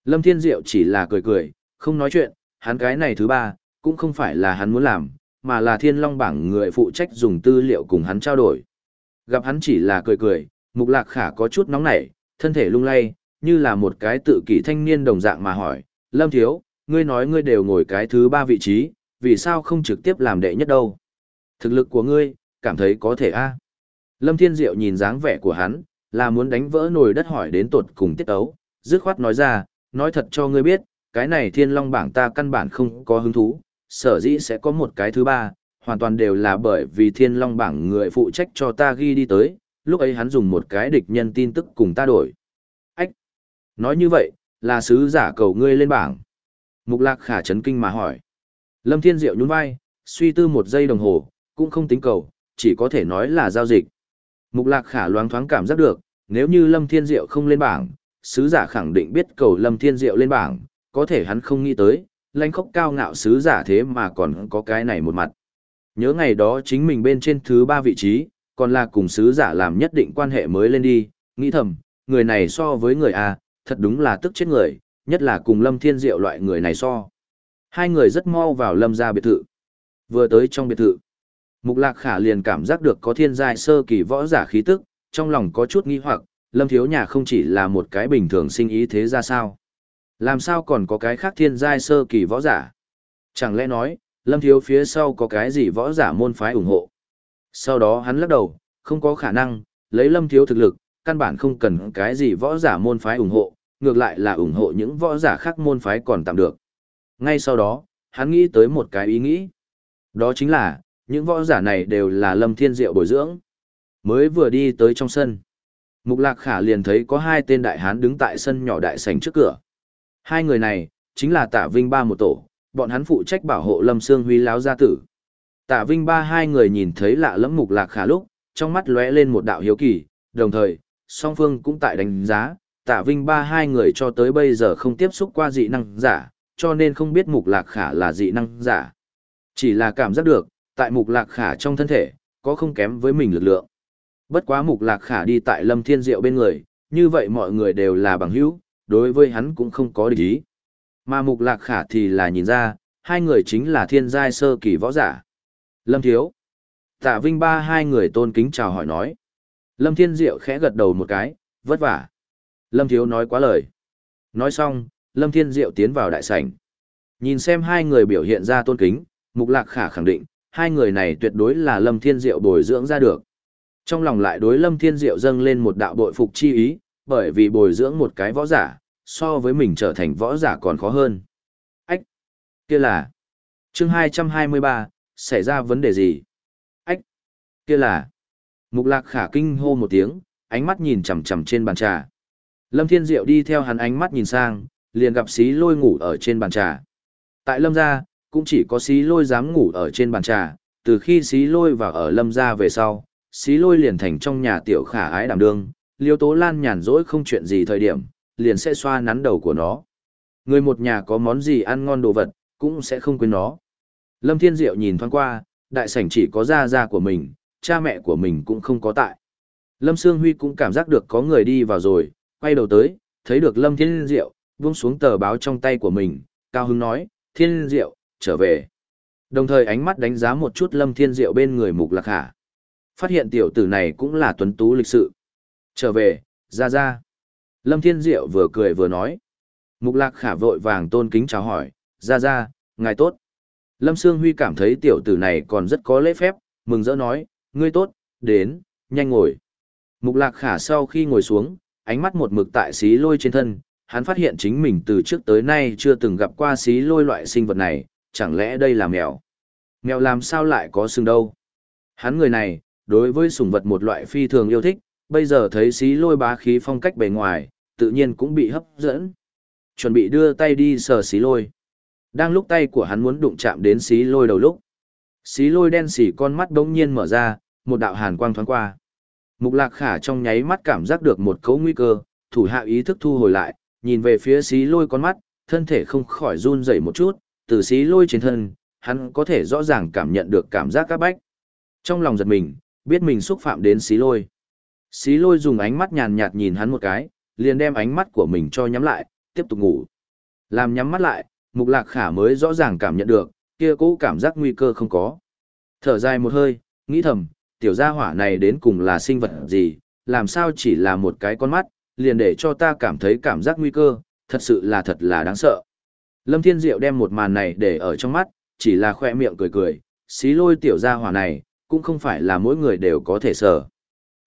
Lâm Thiên Diệu chỉ là cười cười, không nói chuyện, hắn cái này thứ ba, cũng không phải là hắn muốn làm, mà là thiên long bảng người phụ trách dùng tư liệu cùng hắn trao đổi. Gặp hắn chỉ là cười cười, Mục Lạc Khả có chút nóng nảy, thân thể lung lay, như là một cái tự kỷ thanh niên đồng dạng mà hỏi, Lâm Thiếu, ngươi nói ngươi đều ngồi cái thứ ba vị trí, vì sao không trực tiếp làm đệ nhất đâu? Thực lực của ngươi, cảm thấy có thể a Lâm Thiên Diệu nhìn dáng vẻ của hắn, là muốn đánh vỡ nồi đất hỏi đến tột cùng tiết ấu, dứt khoát nói ra, nói thật cho ngươi biết, cái này thiên long bảng ta căn bản không có hứng thú, sở dĩ sẽ có một cái thứ ba, hoàn toàn đều là bởi vì thiên long bảng người phụ trách cho ta ghi đi tới, lúc ấy hắn dùng một cái địch nhân tin tức cùng ta đổi. Ách! Nói như vậy, là sứ giả cầu ngươi lên bảng. Mục lạc khả chấn kinh mà hỏi. Lâm Thiên Diệu nhún vai, suy tư một giây đồng hồ, cũng không tính cầu, chỉ có thể nói là giao dịch. Mục lạc khả loáng thoáng cảm giác được, nếu như Lâm Thiên Diệu không lên bảng, sứ giả khẳng định biết cầu Lâm Thiên Diệu lên bảng, có thể hắn không nghĩ tới, lãnh khốc cao ngạo sứ giả thế mà còn có cái này một mặt. Nhớ ngày đó chính mình bên trên thứ ba vị trí, còn là cùng sứ giả làm nhất định quan hệ mới lên đi, nghĩ thầm, người này so với người A, thật đúng là tức chết người, nhất là cùng Lâm Thiên Diệu loại người này so. Hai người rất mau vào Lâm gia biệt thự. Vừa tới trong biệt thự, Mục Lạc Khả liền cảm giác được có thiên giai sơ kỳ võ giả khí tức, trong lòng có chút nghi hoặc, Lâm Thiếu Nhà không chỉ là một cái bình thường sinh ý thế ra sao? Làm sao còn có cái khác thiên giai sơ kỳ võ giả? Chẳng lẽ nói, Lâm Thiếu phía sau có cái gì võ giả môn phái ủng hộ? Sau đó hắn lắc đầu, không có khả năng, lấy Lâm Thiếu thực lực, căn bản không cần cái gì võ giả môn phái ủng hộ, ngược lại là ủng hộ những võ giả khác môn phái còn tạm được. Ngay sau đó, hắn nghĩ tới một cái ý nghĩ. Đó chính là, những võ giả này đều là Lâm Thiên Diệu bồi dưỡng. Mới vừa đi tới trong sân. Mục Lạc Khả liền thấy có hai tên đại hán đứng tại sân nhỏ đại sảnh trước cửa. Hai người này, chính là Tạ Vinh Ba một tổ, bọn hắn phụ trách bảo hộ Lâm Sương Huy láo gia tử. Tạ Vinh Ba hai người nhìn thấy lạ lẫm Mục Lạc Khả lúc, trong mắt lóe lên một đạo hiếu kỳ, đồng thời, song phương cũng tại đánh giá, Tạ Vinh Ba hai người cho tới bây giờ không tiếp xúc qua dị năng giả, cho nên không biết Mục Lạc Khả là dị năng giả. Chỉ là cảm giác được, tại Mục Lạc Khả trong thân thể, có không kém với mình lực lượng. Bất quá Mục Lạc Khả đi tại Lâm Thiên Diệu bên người, như vậy mọi người đều là bằng hữu, đối với hắn cũng không có địch ý. Mà Mục Lạc Khả thì là nhìn ra, hai người chính là thiên giai sơ kỳ võ giả. Lâm Thiếu. Tạ Vinh Ba hai người tôn kính chào hỏi nói. Lâm Thiên Diệu khẽ gật đầu một cái, vất vả. Lâm Thiếu nói quá lời. Nói xong, Lâm Thiên Diệu tiến vào đại sảnh. Nhìn xem hai người biểu hiện ra tôn kính, Mục Lạc Khả khẳng định, hai người này tuyệt đối là Lâm Thiên Diệu bồi dưỡng ra được. Trong lòng lại đối Lâm Thiên Diệu dâng lên một đạo bội phục chi ý, bởi vì bồi dưỡng một cái võ giả, so với mình trở thành võ giả còn khó hơn. Ách! kia là... chương 223, xảy ra vấn đề gì? Ách! kia là... Mục lạc khả kinh hô một tiếng, ánh mắt nhìn chằm chằm trên bàn trà. Lâm Thiên Diệu đi theo hắn ánh mắt nhìn sang, liền gặp xí lôi ngủ ở trên bàn trà. Tại Lâm gia, cũng chỉ có xí lôi dám ngủ ở trên bàn trà, từ khi xí lôi vào ở Lâm gia về sau, xí lôi liền thành trong nhà tiểu khả ái đảm đương, liêu tố lan nhàn rỗi không chuyện gì thời điểm, liền sẽ xoa nắn đầu của nó. Người một nhà có món gì ăn ngon đồ vật, cũng sẽ không quên nó. Lâm Thiên Diệu nhìn thoáng qua, đại sảnh chỉ có gia gia của mình, cha mẹ của mình cũng không có tại. Lâm Sương Huy cũng cảm giác được có người đi vào rồi, quay đầu tới, thấy được Lâm Thiên Diệu, buông xuống tờ báo trong tay của mình, cao hứng nói, Thiên Diệu, trở về. Đồng thời ánh mắt đánh giá một chút Lâm Thiên Diệu bên người Mục Lạc Hà. Phát hiện tiểu tử này cũng là tuấn tú lịch sự. Trở về, ra ra. Lâm Thiên Diệu vừa cười vừa nói. Mục Lạc Khả vội vàng tôn kính chào hỏi, ra ra, ngài tốt. Lâm Sương Huy cảm thấy tiểu tử này còn rất có lễ phép, mừng rỡ nói, ngươi tốt, đến, nhanh ngồi. Mục Lạc Khả sau khi ngồi xuống, ánh mắt một mực tại xí lôi trên thân, hắn phát hiện chính mình từ trước tới nay chưa từng gặp qua xí lôi loại sinh vật này, chẳng lẽ đây là mèo? Mèo làm sao lại có xương đâu? Hắn người này, đối với sủng vật một loại phi thường yêu thích, bây giờ thấy xí lôi bá khí phong cách bề ngoài, tự nhiên cũng bị hấp dẫn. Chuẩn bị đưa tay đi sờ xí lôi. Đang lúc tay của hắn muốn đụng chạm đến xí lôi đầu lúc. Xí lôi đen xỉ con mắt đống nhiên mở ra, một đạo hàn quang thoáng qua. Mục lạc khả trong nháy mắt cảm giác được một cấu nguy cơ, thủ hạ ý thức thu hồi lại, nhìn về phía xí lôi con mắt, thân thể không khỏi run rẩy một chút, từ xí lôi trên thân, hắn có thể rõ ràng cảm nhận được cảm giác các bách. Trong lòng giật mình, biết mình xúc phạm đến xí lôi. Xí lôi dùng ánh mắt nhàn nhạt nhìn hắn một cái, liền đem ánh mắt của mình cho nhắm lại, tiếp tục ngủ. Làm nhắm mắt lại, mục lạc khả mới rõ ràng cảm nhận được, kia cũ cảm giác nguy cơ không có. Thở dài một hơi, nghĩ thầm, tiểu gia hỏa này đến cùng là sinh vật gì, làm sao chỉ là một cái con mắt, liền để cho ta cảm thấy cảm giác nguy cơ, thật sự là thật là đáng sợ. Lâm Thiên Diệu đem một màn này để ở trong mắt, chỉ là khoe miệng cười cười, xí lôi tiểu gia hỏa này, cũng không phải là mỗi người đều có thể sở.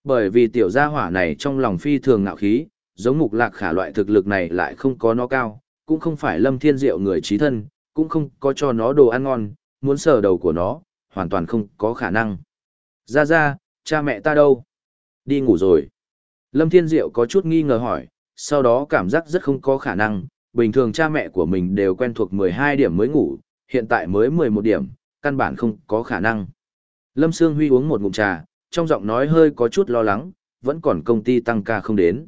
Bởi vì tiểu gia hỏa này trong lòng phi thường ngạo khí, giống mục lạc khả loại thực lực này lại không có nó cao, cũng không phải lâm thiên diệu người trí thân, cũng không có cho nó đồ ăn ngon, muốn sờ đầu của nó, hoàn toàn không có khả năng. Ra ra, cha mẹ ta đâu? Đi ngủ rồi. Lâm Thiên Diệu có chút nghi ngờ hỏi, sau đó cảm giác rất không có khả năng, bình thường cha mẹ của mình đều quen thuộc 12 điểm mới ngủ, hiện tại mới 11 điểm, căn bản không có khả năng. Lâm Sương Huy uống một ngụm trà, trong giọng nói hơi có chút lo lắng, vẫn còn công ty tăng ca không đến.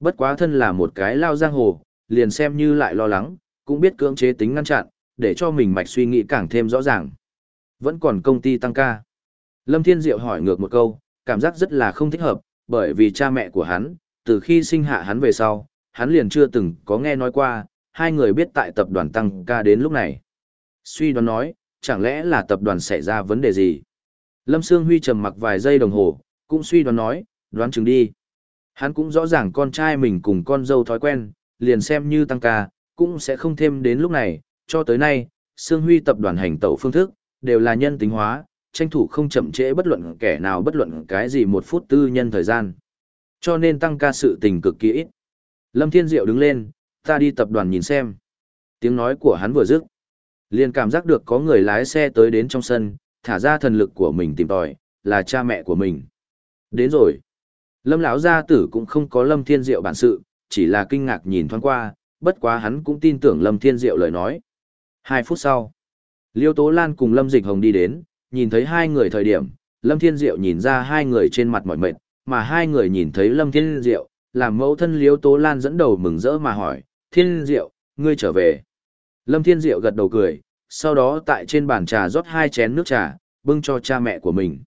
Bất quá thân là một cái lao giang hồ, liền xem như lại lo lắng, cũng biết cưỡng chế tính ngăn chặn, để cho mình mạch suy nghĩ càng thêm rõ ràng. Vẫn còn công ty tăng ca. Lâm Thiên Diệu hỏi ngược một câu, cảm giác rất là không thích hợp, bởi vì cha mẹ của hắn, từ khi sinh hạ hắn về sau, hắn liền chưa từng có nghe nói qua, hai người biết tại tập đoàn tăng ca đến lúc này. Suy đoán nói, chẳng lẽ là tập đoàn xảy ra vấn đề gì? Lâm Sương Huy trầm mặc vài giây đồng hồ, cũng suy đoán nói, đoán chừng đi. Hắn cũng rõ ràng con trai mình cùng con dâu thói quen, liền xem như tăng ca, cũng sẽ không thêm đến lúc này, cho tới nay, Sương Huy tập đoàn hành tẩu phương thức, đều là nhân tính hóa, tranh thủ không chậm trễ bất luận kẻ nào bất luận cái gì một phút tư nhân thời gian. Cho nên tăng ca sự tình cực kỳ ít. Lâm Thiên Diệu đứng lên, ta đi tập đoàn nhìn xem. Tiếng nói của hắn vừa dứt, liền cảm giác được có người lái xe tới đến trong sân, thả ra thần lực của mình tìm tòi, là cha mẹ của mình. Đến rồi. Lâm lão gia tử cũng không có Lâm Thiên Diệu bản sự, chỉ là kinh ngạc nhìn thoáng qua, bất quá hắn cũng tin tưởng Lâm Thiên Diệu lời nói. Hai phút sau, Liêu Tố Lan cùng Lâm Dịch Hồng đi đến, nhìn thấy hai người thời điểm, Lâm Thiên Diệu nhìn ra hai người trên mặt mỏi mệt, mà hai người nhìn thấy Lâm Thiên Diệu, làm mẫu thân Liêu Tố Lan dẫn đầu mừng rỡ mà hỏi, Thiên Diệu, ngươi trở về. Lâm Thiên Diệu gật đầu cười, sau đó tại trên bàn trà rót hai chén nước trà, bưng cho cha mẹ của mình.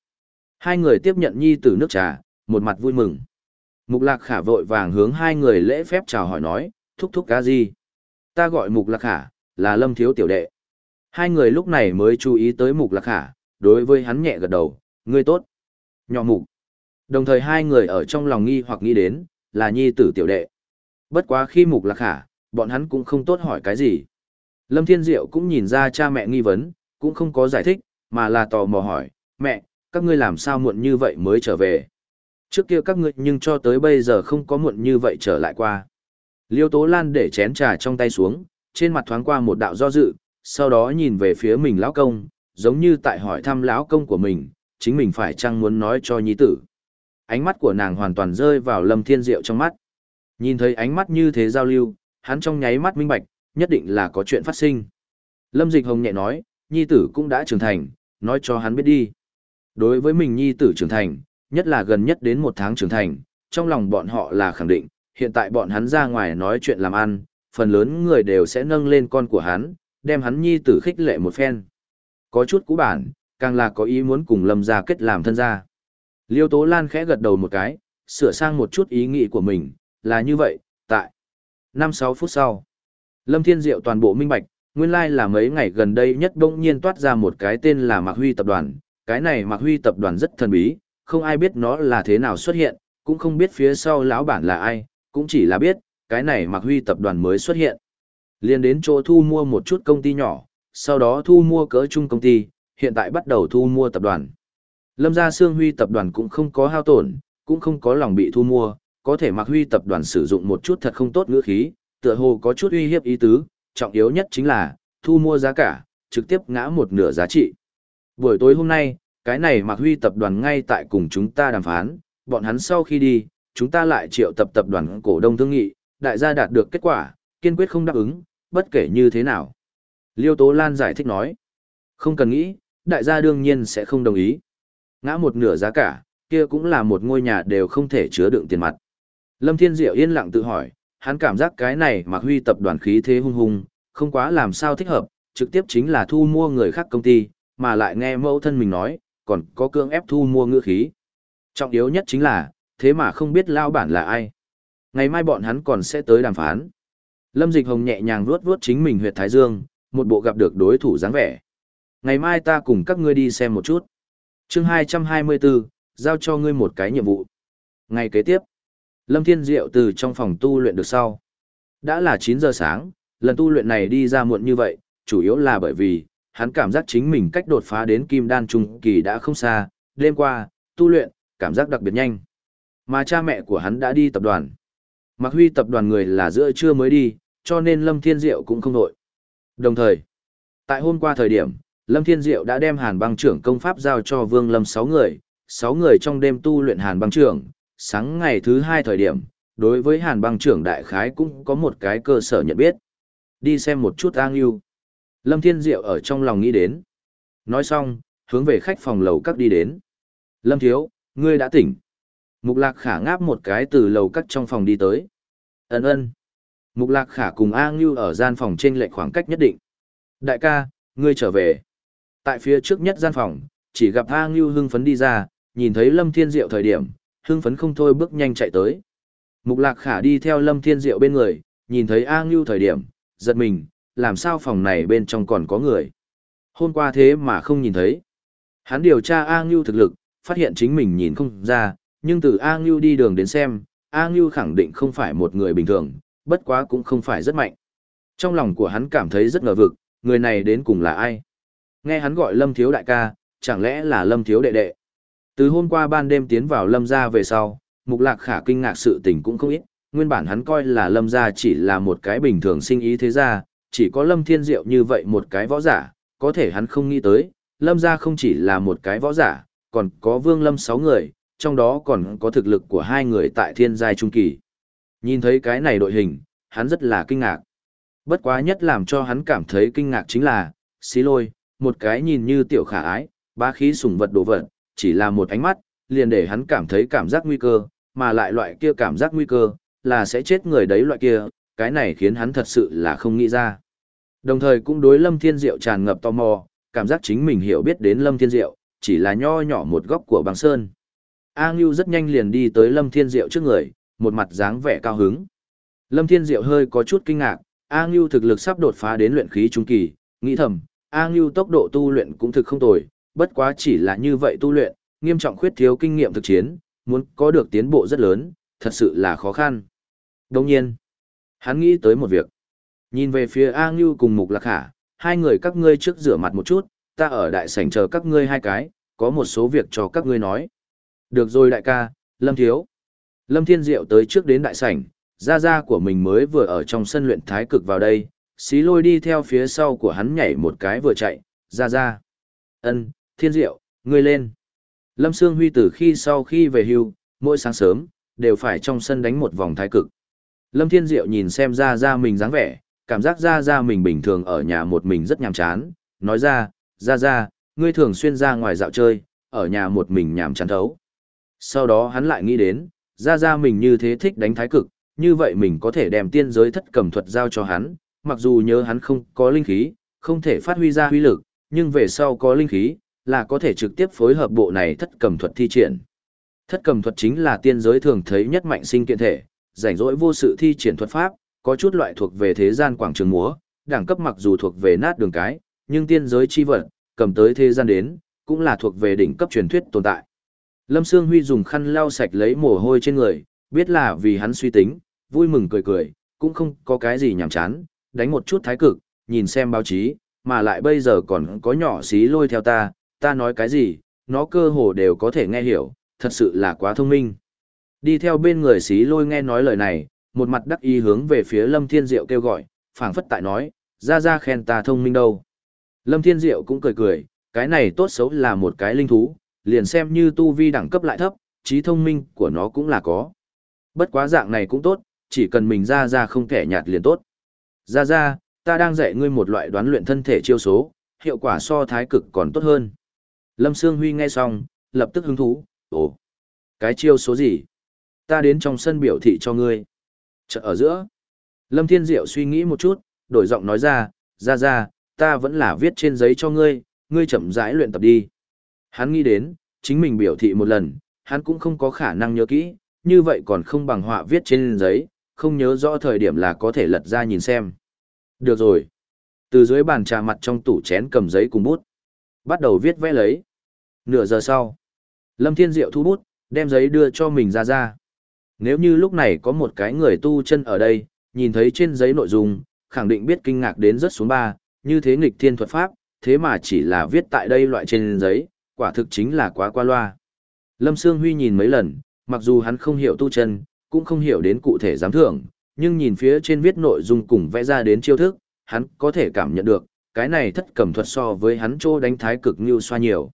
Hai người tiếp nhận nhi tử nước trà, một mặt vui mừng. Mục Lạc Khả vội vàng hướng hai người lễ phép chào hỏi nói, thúc thúc cá gì? Ta gọi Mục Lạc Khả, là Lâm Thiếu Tiểu Đệ. Hai người lúc này mới chú ý tới Mục Lạc Khả, đối với hắn nhẹ gật đầu, ngươi tốt. Nhỏ Mục. Đồng thời hai người ở trong lòng nghi hoặc nghĩ đến, là nhi tử Tiểu Đệ. Bất quá khi Mục Lạc Khả, bọn hắn cũng không tốt hỏi cái gì. Lâm Thiên Diệu cũng nhìn ra cha mẹ nghi vấn, cũng không có giải thích, mà là tò mò hỏi, mẹ, các ngươi làm sao muộn như vậy mới trở về? Trước kia các ngươi nhưng cho tới bây giờ không có muộn như vậy trở lại qua. Liêu Tố Lan để chén trà trong tay xuống, trên mặt thoáng qua một đạo do dự, sau đó nhìn về phía mình lão công, giống như tại hỏi thăm lão công của mình, chính mình phải chăng muốn nói cho nhi tử. Ánh mắt của nàng hoàn toàn rơi vào Lâm Thiên Diệu trong mắt. Nhìn thấy ánh mắt như thế giao lưu, hắn trong nháy mắt minh bạch, nhất định là có chuyện phát sinh. Lâm Dịch Hồng nhẹ nói, nhi tử cũng đã trưởng thành, nói cho hắn biết đi. Đối với mình nhi tử trưởng thành, nhất là gần nhất đến một tháng trưởng thành, trong lòng bọn họ là khẳng định, hiện tại bọn hắn ra ngoài nói chuyện làm ăn, phần lớn người đều sẽ nâng lên con của hắn, đem hắn nhi tử khích lệ một phen. Có chút cũ bản, càng là có ý muốn cùng Lâm gia kết làm thân gia. Liêu Tố Lan khẽ gật đầu một cái, sửa sang một chút ý nghĩ của mình, là như vậy, tại 5-6 phút sau. Lâm Thiên Diệu toàn bộ minh bạch, nguyên lai like là mấy ngày gần đây nhất đông nhiên toát ra một cái tên là Mạc Huy Tập đoàn. Cái này Mạc Huy Tập đoàn rất thần bí, không ai biết nó là thế nào xuất hiện, cũng không biết phía sau lão bản là ai, cũng chỉ là biết, cái này Mạc Huy Tập đoàn mới xuất hiện. Liên đến chỗ thu mua một chút công ty nhỏ, sau đó thu mua cỡ chung công ty, hiện tại bắt đầu thu mua tập đoàn. Lâm gia Sương Huy Tập đoàn cũng không có hao tổn, cũng không có lòng bị thu mua, có thể mặc Huy Tập đoàn sử dụng một chút thật không tốt ngữ khí, tựa hồ có chút uy hiếp ý tứ, trọng yếu nhất chính là, thu mua giá cả, trực tiếp ngã một nửa giá trị. Buổi tối hôm nay, cái này mặc Huy tập đoàn ngay tại cùng chúng ta đàm phán, bọn hắn sau khi đi, chúng ta lại triệu tập tập đoàn cổ đông thương nghị, đại gia đạt được kết quả, kiên quyết không đáp ứng, bất kể như thế nào. Liêu Tố Lan giải thích nói, không cần nghĩ, đại gia đương nhiên sẽ không đồng ý. Ngã một nửa giá cả, kia cũng là một ngôi nhà đều không thể chứa đựng tiền mặt. Lâm Thiên Diệu yên lặng tự hỏi, hắn cảm giác cái này mà Huy tập đoàn khí thế hung hung, không quá làm sao thích hợp, trực tiếp chính là thu mua người khác công ty, mà lại nghe mẫu thân mình nói, còn có cương ép thu mua ngựa khí. Trọng yếu nhất chính là, thế mà không biết lao bản là ai. Ngày mai bọn hắn còn sẽ tới đàm phán. Lâm Dịch Hồng nhẹ nhàng vuốt vuốt chính mình huyệt thái dương, một bộ gặp được đối thủ dáng vẻ. Ngày mai ta cùng các ngươi đi xem một chút. chương 224, giao cho ngươi một cái nhiệm vụ. Ngày kế tiếp, Lâm Thiên Diệu từ trong phòng tu luyện được sau. Đã là 9 giờ sáng, lần tu luyện này đi ra muộn như vậy, chủ yếu là bởi vì, hắn cảm giác chính mình cách đột phá đến kim đan trung kỳ đã không xa, đêm qua, tu luyện, cảm giác đặc biệt nhanh. Mà cha mẹ của hắn đã đi tập đoàn. Mặc huy tập đoàn người là giữa trưa mới đi, cho nên Lâm Thiên Diệu cũng không nội. Đồng thời, tại hôm qua thời điểm, Lâm Thiên Diệu đã đem hàn băng trưởng công pháp giao cho Vương Lâm 6 người, 6 người trong đêm tu luyện hàn băng trưởng, sáng ngày thứ hai thời điểm, đối với hàn băng trưởng đại khái cũng có một cái cơ sở nhận biết. Đi xem một chút an yêu. Lâm Thiên Diệu ở trong lòng nghĩ đến. Nói xong, hướng về khách phòng lầu các đi đến. Lâm Thiếu, ngươi đã tỉnh. Mục Lạc Khả ngáp một cái từ lầu các trong phòng đi tới. Ấn ơn. Mục Lạc Khả cùng A Ngưu ở gian phòng trên lệch khoảng cách nhất định. Đại ca, ngươi trở về. Tại phía trước nhất gian phòng, chỉ gặp A Ngưu hưng phấn đi ra, nhìn thấy Lâm Thiên Diệu thời điểm, hưng phấn không thôi bước nhanh chạy tới. Mục Lạc Khả đi theo Lâm Thiên Diệu bên người, nhìn thấy A Ngưu thời điểm, giật mình, làm sao phòng này bên trong còn có người. Hôm qua thế mà không nhìn thấy. Hắn điều tra A Ngưu thực lực, phát hiện chính mình nhìn không ra, nhưng từ A Ngưu đi đường đến xem, A Ngưu khẳng định không phải một người bình thường, bất quá cũng không phải rất mạnh. Trong lòng của hắn cảm thấy rất ngờ vực, người này đến cùng là ai? Nghe hắn gọi Lâm Thiếu đại ca, chẳng lẽ là Lâm Thiếu đệ đệ? Từ hôm qua ban đêm tiến vào Lâm gia về sau, Mục Lạc Khả kinh ngạc sự tình cũng không ít, nguyên bản hắn coi là Lâm gia chỉ là một cái bình thường sinh ý thế gia, chỉ có Lâm Thiên Diệu như vậy một cái võ giả, có thể hắn không nghĩ tới, Lâm gia không chỉ là một cái võ giả, còn có Vương Lâm sáu người, trong đó còn có thực lực của hai người tại thiên giai trung kỳ. Nhìn thấy cái này đội hình, hắn rất là kinh ngạc. Bất quá nhất làm cho hắn cảm thấy kinh ngạc chính là, xí lôi, một cái nhìn như tiểu khả ái, ba khí sủng vật đồ vật, chỉ là một ánh mắt, liền để hắn cảm thấy cảm giác nguy cơ, mà lại loại kia cảm giác nguy cơ, là sẽ chết người đấy loại kia, cái này khiến hắn thật sự là không nghĩ ra. Đồng thời cũng đối Lâm Thiên Diệu tràn ngập tò mò, cảm giác chính mình hiểu biết đến Lâm Thiên Diệu, chỉ là nho nhỏ một góc của băng sơn. A Ngưu rất nhanh liền đi tới Lâm Thiên Diệu trước người, một mặt dáng vẻ cao hứng. Lâm Thiên Diệu hơi có chút kinh ngạc, A Ngưu thực lực sắp đột phá đến luyện khí trung kỳ, nghĩ thầm, A Ngưu tốc độ tu luyện cũng thực không tồi, bất quá chỉ là như vậy tu luyện, nghiêm trọng khuyết thiếu kinh nghiệm thực chiến, muốn có được tiến bộ rất lớn, thật sự là khó khăn. Đồng nhiên, hắn nghĩ tới một việc. Nhìn về phía A Ngưu cùng Mục Lạc Hà, hai người các ngươi trước rửa mặt một chút, ta ở đại sảnh chờ các ngươi hai cái, có một số việc cho các ngươi nói. Được rồi đại ca, Lâm Thiếu. Lâm Thiên Diệu tới trước đến đại sảnh, gia gia của mình mới vừa ở trong sân luyện thái cực vào đây, xí lôi đi theo phía sau của hắn nhảy một cái vừa chạy, gia gia. Ân, Thiên Diệu, ngươi lên. Lâm Sương Huy từ khi sau khi về hưu, mỗi sáng sớm, đều phải trong sân đánh một vòng thái cực. Lâm Thiên Diệu nhìn xem ra ra mình dáng vẻ, cảm giác ra ra mình bình thường ở nhà một mình rất nhàm chán, nói ra, ra ra, ngươi thường xuyên ra ngoài dạo chơi, ở nhà một mình nhàm chán thấu. Sau đó hắn lại nghĩ đến, ra ra mình như thế thích đánh thái cực, như vậy mình có thể đem tiên giới thất cầm thuật giao cho hắn, mặc dù nhớ hắn không có linh khí, không thể phát huy ra huy lực, nhưng về sau có linh khí, là có thể trực tiếp phối hợp bộ này thất cầm thuật thi triển. Thất cầm thuật chính là tiên giới thường thấy nhất mạnh sinh kiện thể, rảnh rỗi vô sự thi triển thuật pháp, có chút loại thuộc về thế gian quảng trường múa, đẳng cấp mặc dù thuộc về nát đường cái, nhưng tiên giới chi vật, cầm tới thế gian đến, cũng là thuộc về đỉnh cấp truyền thuyết tồn tại. Lâm Sương Huy dùng khăn lau sạch lấy mồ hôi trên người, biết là vì hắn suy tính, vui mừng cười cười, cũng không có cái gì nhảm chán, đánh một chút thái cực, nhìn xem báo chí, mà lại bây giờ còn có nhỏ xí lôi theo ta, ta nói cái gì, nó cơ hồ đều có thể nghe hiểu, thật sự là quá thông minh. Đi theo bên người xí lôi nghe nói lời này, một mặt đắc ý hướng về phía Lâm Thiên Diệu kêu gọi, phảng phất tại nói, ra ra khen ta thông minh đâu. Lâm Thiên Diệu cũng cười cười, cái này tốt xấu là một cái linh thú, liền xem như tu vi đẳng cấp lại thấp, trí thông minh của nó cũng là có. Bất quá dạng này cũng tốt, chỉ cần mình ra ra không kẻ nhạt liền tốt. Ra ra, ta đang dạy ngươi một loại đoán luyện thân thể chiêu số, hiệu quả so thái cực còn tốt hơn. Lâm Sương Huy nghe xong, lập tức hứng thú, ồ, cái chiêu số gì? Ta đến trong sân biểu thị cho ngươi. Chợ ở giữa. Lâm Thiên Diệu suy nghĩ một chút, đổi giọng nói ra, ra ra, ta vẫn là viết trên giấy cho ngươi, ngươi chậm rãi luyện tập đi. Hắn nghĩ đến, chính mình biểu thị một lần, hắn cũng không có khả năng nhớ kỹ, như vậy còn không bằng họa viết trên giấy, không nhớ rõ thời điểm là có thể lật ra nhìn xem. Được rồi. Từ dưới bàn trà mặt trong tủ chén cầm giấy cùng bút. Bắt đầu viết vẽ lấy. Nửa giờ sau, Lâm Thiên Diệu thu bút, đem giấy đưa cho mình ra ra. Nếu như lúc này có một cái người tu chân ở đây, nhìn thấy trên giấy nội dung, khẳng định biết kinh ngạc đến rất xuống ba, như thế nghịch thiên thuật pháp, thế mà chỉ là viết tại đây loại trên giấy, quả thực chính là quá qua loa. Lâm Sương Huy nhìn mấy lần, mặc dù hắn không hiểu tu chân, cũng không hiểu đến cụ thể giám thưởng, nhưng nhìn phía trên viết nội dung cùng vẽ ra đến chiêu thức, hắn có thể cảm nhận được, cái này thất cầm thuật so với hắn trô đánh thái cực như xoa nhiều.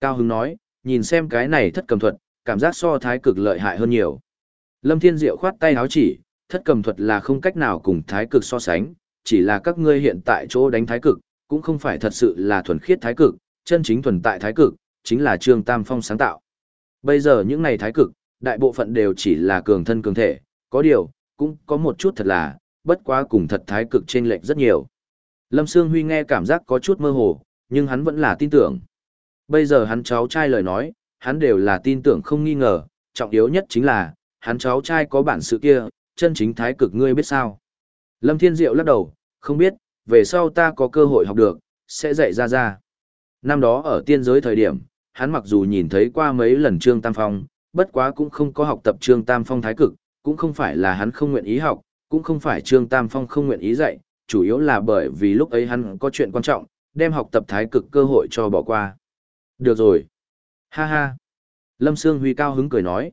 Cao Hưng nói, nhìn xem cái này thất cầm thuật, cảm giác so thái cực lợi hại hơn nhiều. Lâm Thiên Diệu khoát tay áo chỉ, thất cầm thuật là không cách nào cùng thái cực so sánh, chỉ là các ngươi hiện tại chỗ đánh thái cực, cũng không phải thật sự là thuần khiết thái cực, chân chính thuần tại thái cực, chính là Trương Tam Phong sáng tạo. Bây giờ những này thái cực, đại bộ phận đều chỉ là cường thân cường thể, có điều, cũng có một chút thật là, bất quá cùng thật thái cực trên lệch rất nhiều. Lâm Sương Huy nghe cảm giác có chút mơ hồ, nhưng hắn vẫn là tin tưởng. Bây giờ hắn cháu trai lời nói, hắn đều là tin tưởng không nghi ngờ, trọng yếu nhất chính là, hắn cháu trai có bản sự kia, chân chính thái cực ngươi biết sao. Lâm Thiên Diệu lắc đầu, không biết, về sau ta có cơ hội học được, sẽ dạy ra ra. Năm đó ở tiên giới thời điểm, hắn mặc dù nhìn thấy qua mấy lần Trương Tam Phong, bất quá cũng không có học tập Trương Tam Phong thái cực, cũng không phải là hắn không nguyện ý học, cũng không phải Trương Tam Phong không nguyện ý dạy, chủ yếu là bởi vì lúc ấy hắn có chuyện quan trọng, đem học tập thái cực cơ hội cho bỏ qua. Được rồi. Ha ha. Lâm Sương Huy cao hứng cười nói.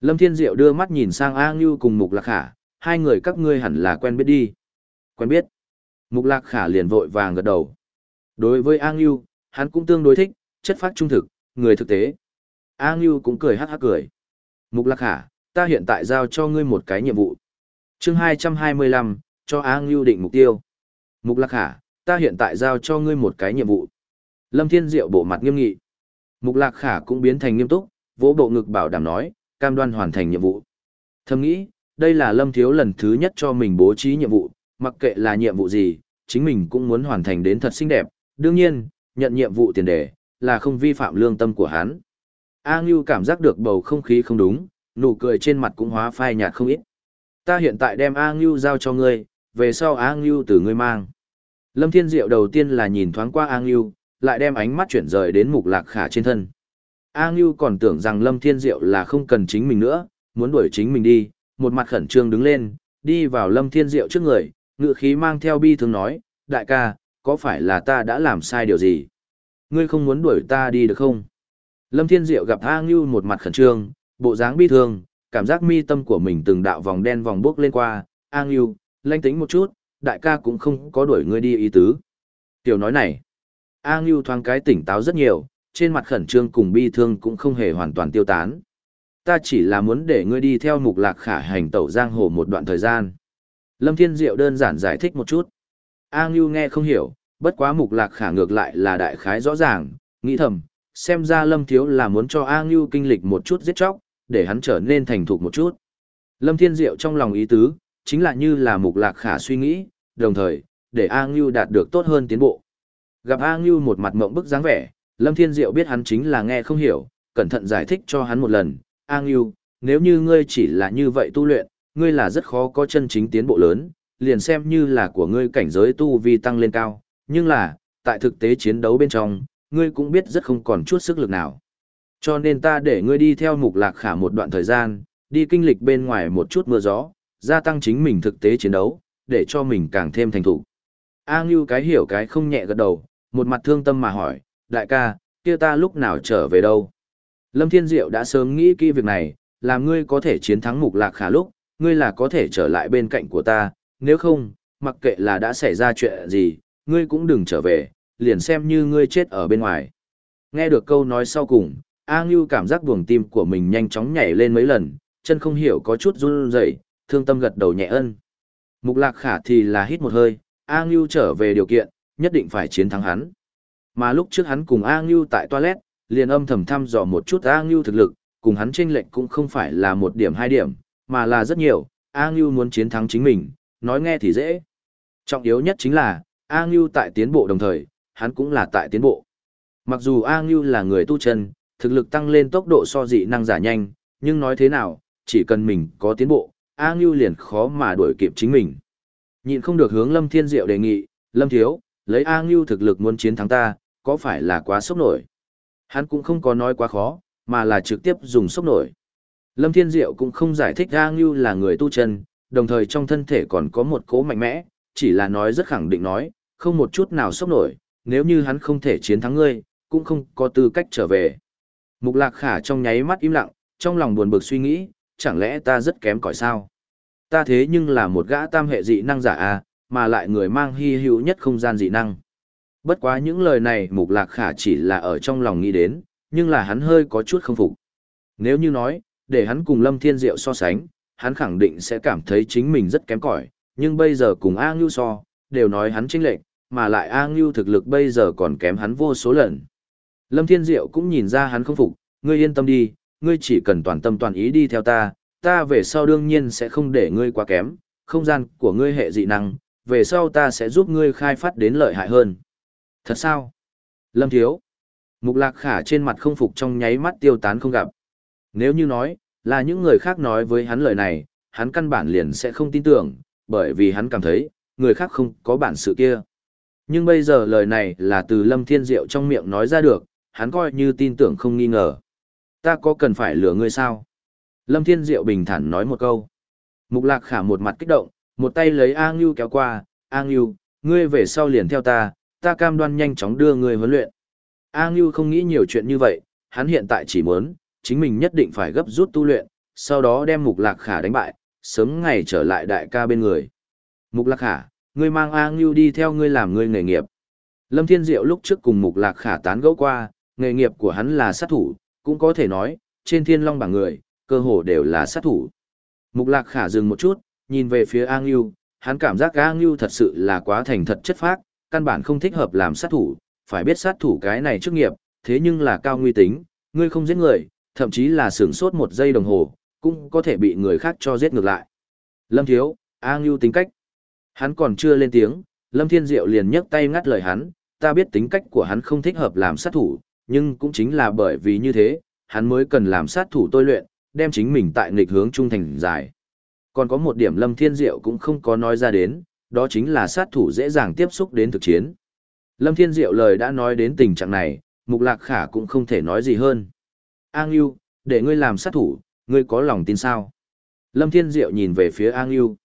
Lâm Thiên Diệu đưa mắt nhìn sang A Ngưu cùng Mục Lạc Khả, hai người các ngươi hẳn là quen biết đi. Quen biết. Mục Lạc Khả liền vội vàng gật đầu. Đối với A Ngưu, hắn cũng tương đối thích, chất phát trung thực, người thực tế. A Ngưu cũng cười hắc hắc cười. Mục Lạc Khả, ta hiện tại giao cho ngươi một cái nhiệm vụ. chương 225, cho A Ngưu định mục tiêu. Mục Lạc Khả, ta hiện tại giao cho ngươi một cái nhiệm vụ. Lâm Thiên Diệu bộ mặt nghiêm nghị. Mục Lạc Khả cũng biến thành nghiêm túc, vỗ bộ ngực bảo đảm nói, cam đoan hoàn thành nhiệm vụ. Thầm nghĩ, đây là Lâm Thiếu lần thứ nhất cho mình bố trí nhiệm vụ, mặc kệ là nhiệm vụ gì, chính mình cũng muốn hoàn thành đến thật xinh đẹp. Đương nhiên, nhận nhiệm vụ tiền đề, là không vi phạm lương tâm của hắn. A Ngưu cảm giác được bầu không khí không đúng, nụ cười trên mặt cũng hóa phai nhạt không ít. Ta hiện tại đem A Ngưu giao cho ngươi, về sau A Ngưu từ ngươi mang. Lâm Thiên Diệu đầu tiên là nhìn thoáng qua A Ngưu, lại đem ánh mắt chuyển rời đến mục lạc khả trên thân. A Ngưu còn tưởng rằng Lâm Thiên Diệu là không cần chính mình nữa, muốn đuổi chính mình đi, một mặt khẩn trương đứng lên, đi vào Lâm Thiên Diệu trước người, ngựa khí mang theo bi thương nói, đại ca, có phải là ta đã làm sai điều gì? Ngươi không muốn đuổi ta đi được không? Lâm Thiên Diệu gặp A Ngưu một mặt khẩn trương, bộ dáng bi thương, cảm giác mi tâm của mình từng đạo vòng đen vòng bước lên qua, A Ngưu, lanh tính một chút, đại ca cũng không có đuổi ngươi đi ý tứ. Tiểu nói này, A Ngưu thoáng cái tỉnh táo rất nhiều, trên mặt khẩn trương cùng bi thương cũng không hề hoàn toàn tiêu tán. Ta chỉ là muốn để ngươi đi theo mục lạc khả hành tẩu giang hồ một đoạn thời gian. Lâm Thiên Diệu đơn giản giải thích một chút. A Ngưu nghe không hiểu, bất quá mục lạc khả ngược lại là đại khái rõ ràng, nghĩ thầm, xem ra Lâm Thiếu là muốn cho A Ngưu kinh lịch một chút giết chóc, để hắn trở nên thành thục một chút. Lâm Thiên Diệu trong lòng ý tứ, chính là như là mục lạc khả suy nghĩ, đồng thời, để A Ngưu đạt được tốt hơn tiến bộ. Gặp A Ngưu một mặt mộng bức dáng vẻ, Lâm Thiên Diệu biết hắn chính là nghe không hiểu, cẩn thận giải thích cho hắn một lần. A Ngưu, nếu như ngươi chỉ là như vậy tu luyện, ngươi là rất khó có chân chính tiến bộ lớn, liền xem như là của ngươi cảnh giới tu vi tăng lên cao, nhưng là, tại thực tế chiến đấu bên trong, ngươi cũng biết rất không còn chút sức lực nào. Cho nên ta để ngươi đi theo mục lạc khả một đoạn thời gian, đi kinh lịch bên ngoài một chút mưa gió, gia tăng chính mình thực tế chiến đấu, để cho mình càng thêm thành thủ. A Ngưu cái hiểu cái không nhẹ gật đầu, một mặt thương tâm mà hỏi, đại ca, kia ta lúc nào trở về đâu? Lâm Thiên Diệu đã sớm nghĩ kỹ việc này, làm ngươi có thể chiến thắng mục lạc khả lúc, ngươi là có thể trở lại bên cạnh của ta, nếu không, mặc kệ là đã xảy ra chuyện gì, ngươi cũng đừng trở về, liền xem như ngươi chết ở bên ngoài. Nghe được câu nói sau cùng, A Ngưu cảm giác buồng tim của mình nhanh chóng nhảy lên mấy lần, chân không hiểu có chút run rẩy, thương tâm gật đầu nhẹ ân. Mục lạc khả thì là hít một hơi, A Ngưu trở về điều kiện, nhất định phải chiến thắng hắn. Mà lúc trước hắn cùng A Ngưu tại toilet, liền âm thầm thăm dò một chút A Ngưu thực lực, cùng hắn chênh lệch cũng không phải là một điểm hai điểm, mà là rất nhiều, A Ngưu muốn chiến thắng chính mình, nói nghe thì dễ. Trọng yếu nhất chính là, A Ngưu tại tiến bộ đồng thời, hắn cũng là tại tiến bộ. Mặc dù A Ngưu là người tu chân, thực lực tăng lên tốc độ so dị năng giả nhanh, nhưng nói thế nào, chỉ cần mình có tiến bộ, A Ngưu liền khó mà đuổi kịp chính mình. Nhịn không được hướng Lâm Thiên Diệu đề nghị, Lâm Thiếu, lấy A Ngưu thực lực muốn chiến thắng ta, có phải là quá sốc nổi? Hắn cũng không có nói quá khó, mà là trực tiếp dùng sốc nổi. Lâm Thiên Diệu cũng không giải thích A Ngưu là người tu chân, đồng thời trong thân thể còn có một cố mạnh mẽ, chỉ là nói rất khẳng định nói, không một chút nào sốc nổi, nếu như hắn không thể chiến thắng ngươi, cũng không có tư cách trở về. Mục lạc khả trong nháy mắt im lặng, trong lòng buồn bực suy nghĩ, chẳng lẽ ta rất kém cỏi sao? Ta thế nhưng là một gã tam hệ dị năng giả à, mà lại người mang hy hữu nhất không gian dị năng. Bất quá những lời này mục lạc khả chỉ là ở trong lòng nghĩ đến, nhưng là hắn hơi có chút không phục. Nếu như nói, để hắn cùng Lâm Thiên Diệu so sánh, hắn khẳng định sẽ cảm thấy chính mình rất kém cỏi, nhưng bây giờ cùng A Ngưu so, đều nói hắn chênh lệch, mà lại A Ngưu thực lực bây giờ còn kém hắn vô số lần. Lâm Thiên Diệu cũng nhìn ra hắn không phục, ngươi yên tâm đi, ngươi chỉ cần toàn tâm toàn ý đi theo ta, ta về sau đương nhiên sẽ không để ngươi quá kém, không gian của ngươi hệ dị năng, về sau ta sẽ giúp ngươi khai phát đến lợi hại hơn. Thật sao? Lâm Thiếu. Mục lạc khả trên mặt không phục trong nháy mắt tiêu tán không gặp. Nếu như nói, là những người khác nói với hắn lời này, hắn căn bản liền sẽ không tin tưởng, bởi vì hắn cảm thấy, người khác không có bản sự kia. Nhưng bây giờ lời này là từ Lâm Thiên Diệu trong miệng nói ra được, hắn coi như tin tưởng không nghi ngờ. Ta có cần phải lừa ngươi sao? Lâm Thiên Diệu bình thản nói một câu. Mục Lạc Khả một mặt kích động, một tay lấy A Ngưu kéo qua, A Ngưu, ngươi về sau liền theo ta, ta cam đoan nhanh chóng đưa ngươi huấn luyện. A Ngưu không nghĩ nhiều chuyện như vậy, hắn hiện tại chỉ muốn, chính mình nhất định phải gấp rút tu luyện, sau đó đem Mục Lạc Khả đánh bại, sớm ngày trở lại đại ca bên người. Mục Lạc Khả, ngươi mang A Ngưu đi theo ngươi làm ngươi nghề nghiệp. Lâm Thiên Diệu lúc trước cùng Mục Lạc Khả tán gẫu qua, nghề nghiệp của hắn là sát thủ, cũng có thể nói, trên thiên long bảng người, cơ hồ đều là sát thủ. Mục Lạc Khả dừng một chút, nhìn về phía A Ngưu, hắn cảm giác A Ngưu thật sự là quá thành thật chất phác, căn bản không thích hợp làm sát thủ, phải biết sát thủ cái này chức nghiệp, thế nhưng là cao nguy tính, ngươi không giết người, thậm chí là sửng sốt một giây đồng hồ, cũng có thể bị người khác cho giết ngược lại. Lâm Thiếu, A Ngưu tính cách. Hắn còn chưa lên tiếng, Lâm Thiên Diệu liền nhấc tay ngắt lời hắn, ta biết tính cách của hắn không thích hợp làm sát thủ, nhưng cũng chính là bởi vì như thế, hắn mới cần làm sát thủ tôi luyện, đem chính mình tại nghịch hướng trung thành dài Còn có một điểm Lâm Thiên Diệu cũng không có nói ra đến, đó chính là sát thủ dễ dàng tiếp xúc đến thực chiến. Lâm Thiên Diệu lời đã nói đến tình trạng này, Mục Lạc Khả cũng không thể nói gì hơn. A Ngưu, để ngươi làm sát thủ, ngươi có lòng tin sao? Lâm Thiên Diệu nhìn về phía A Ngưu.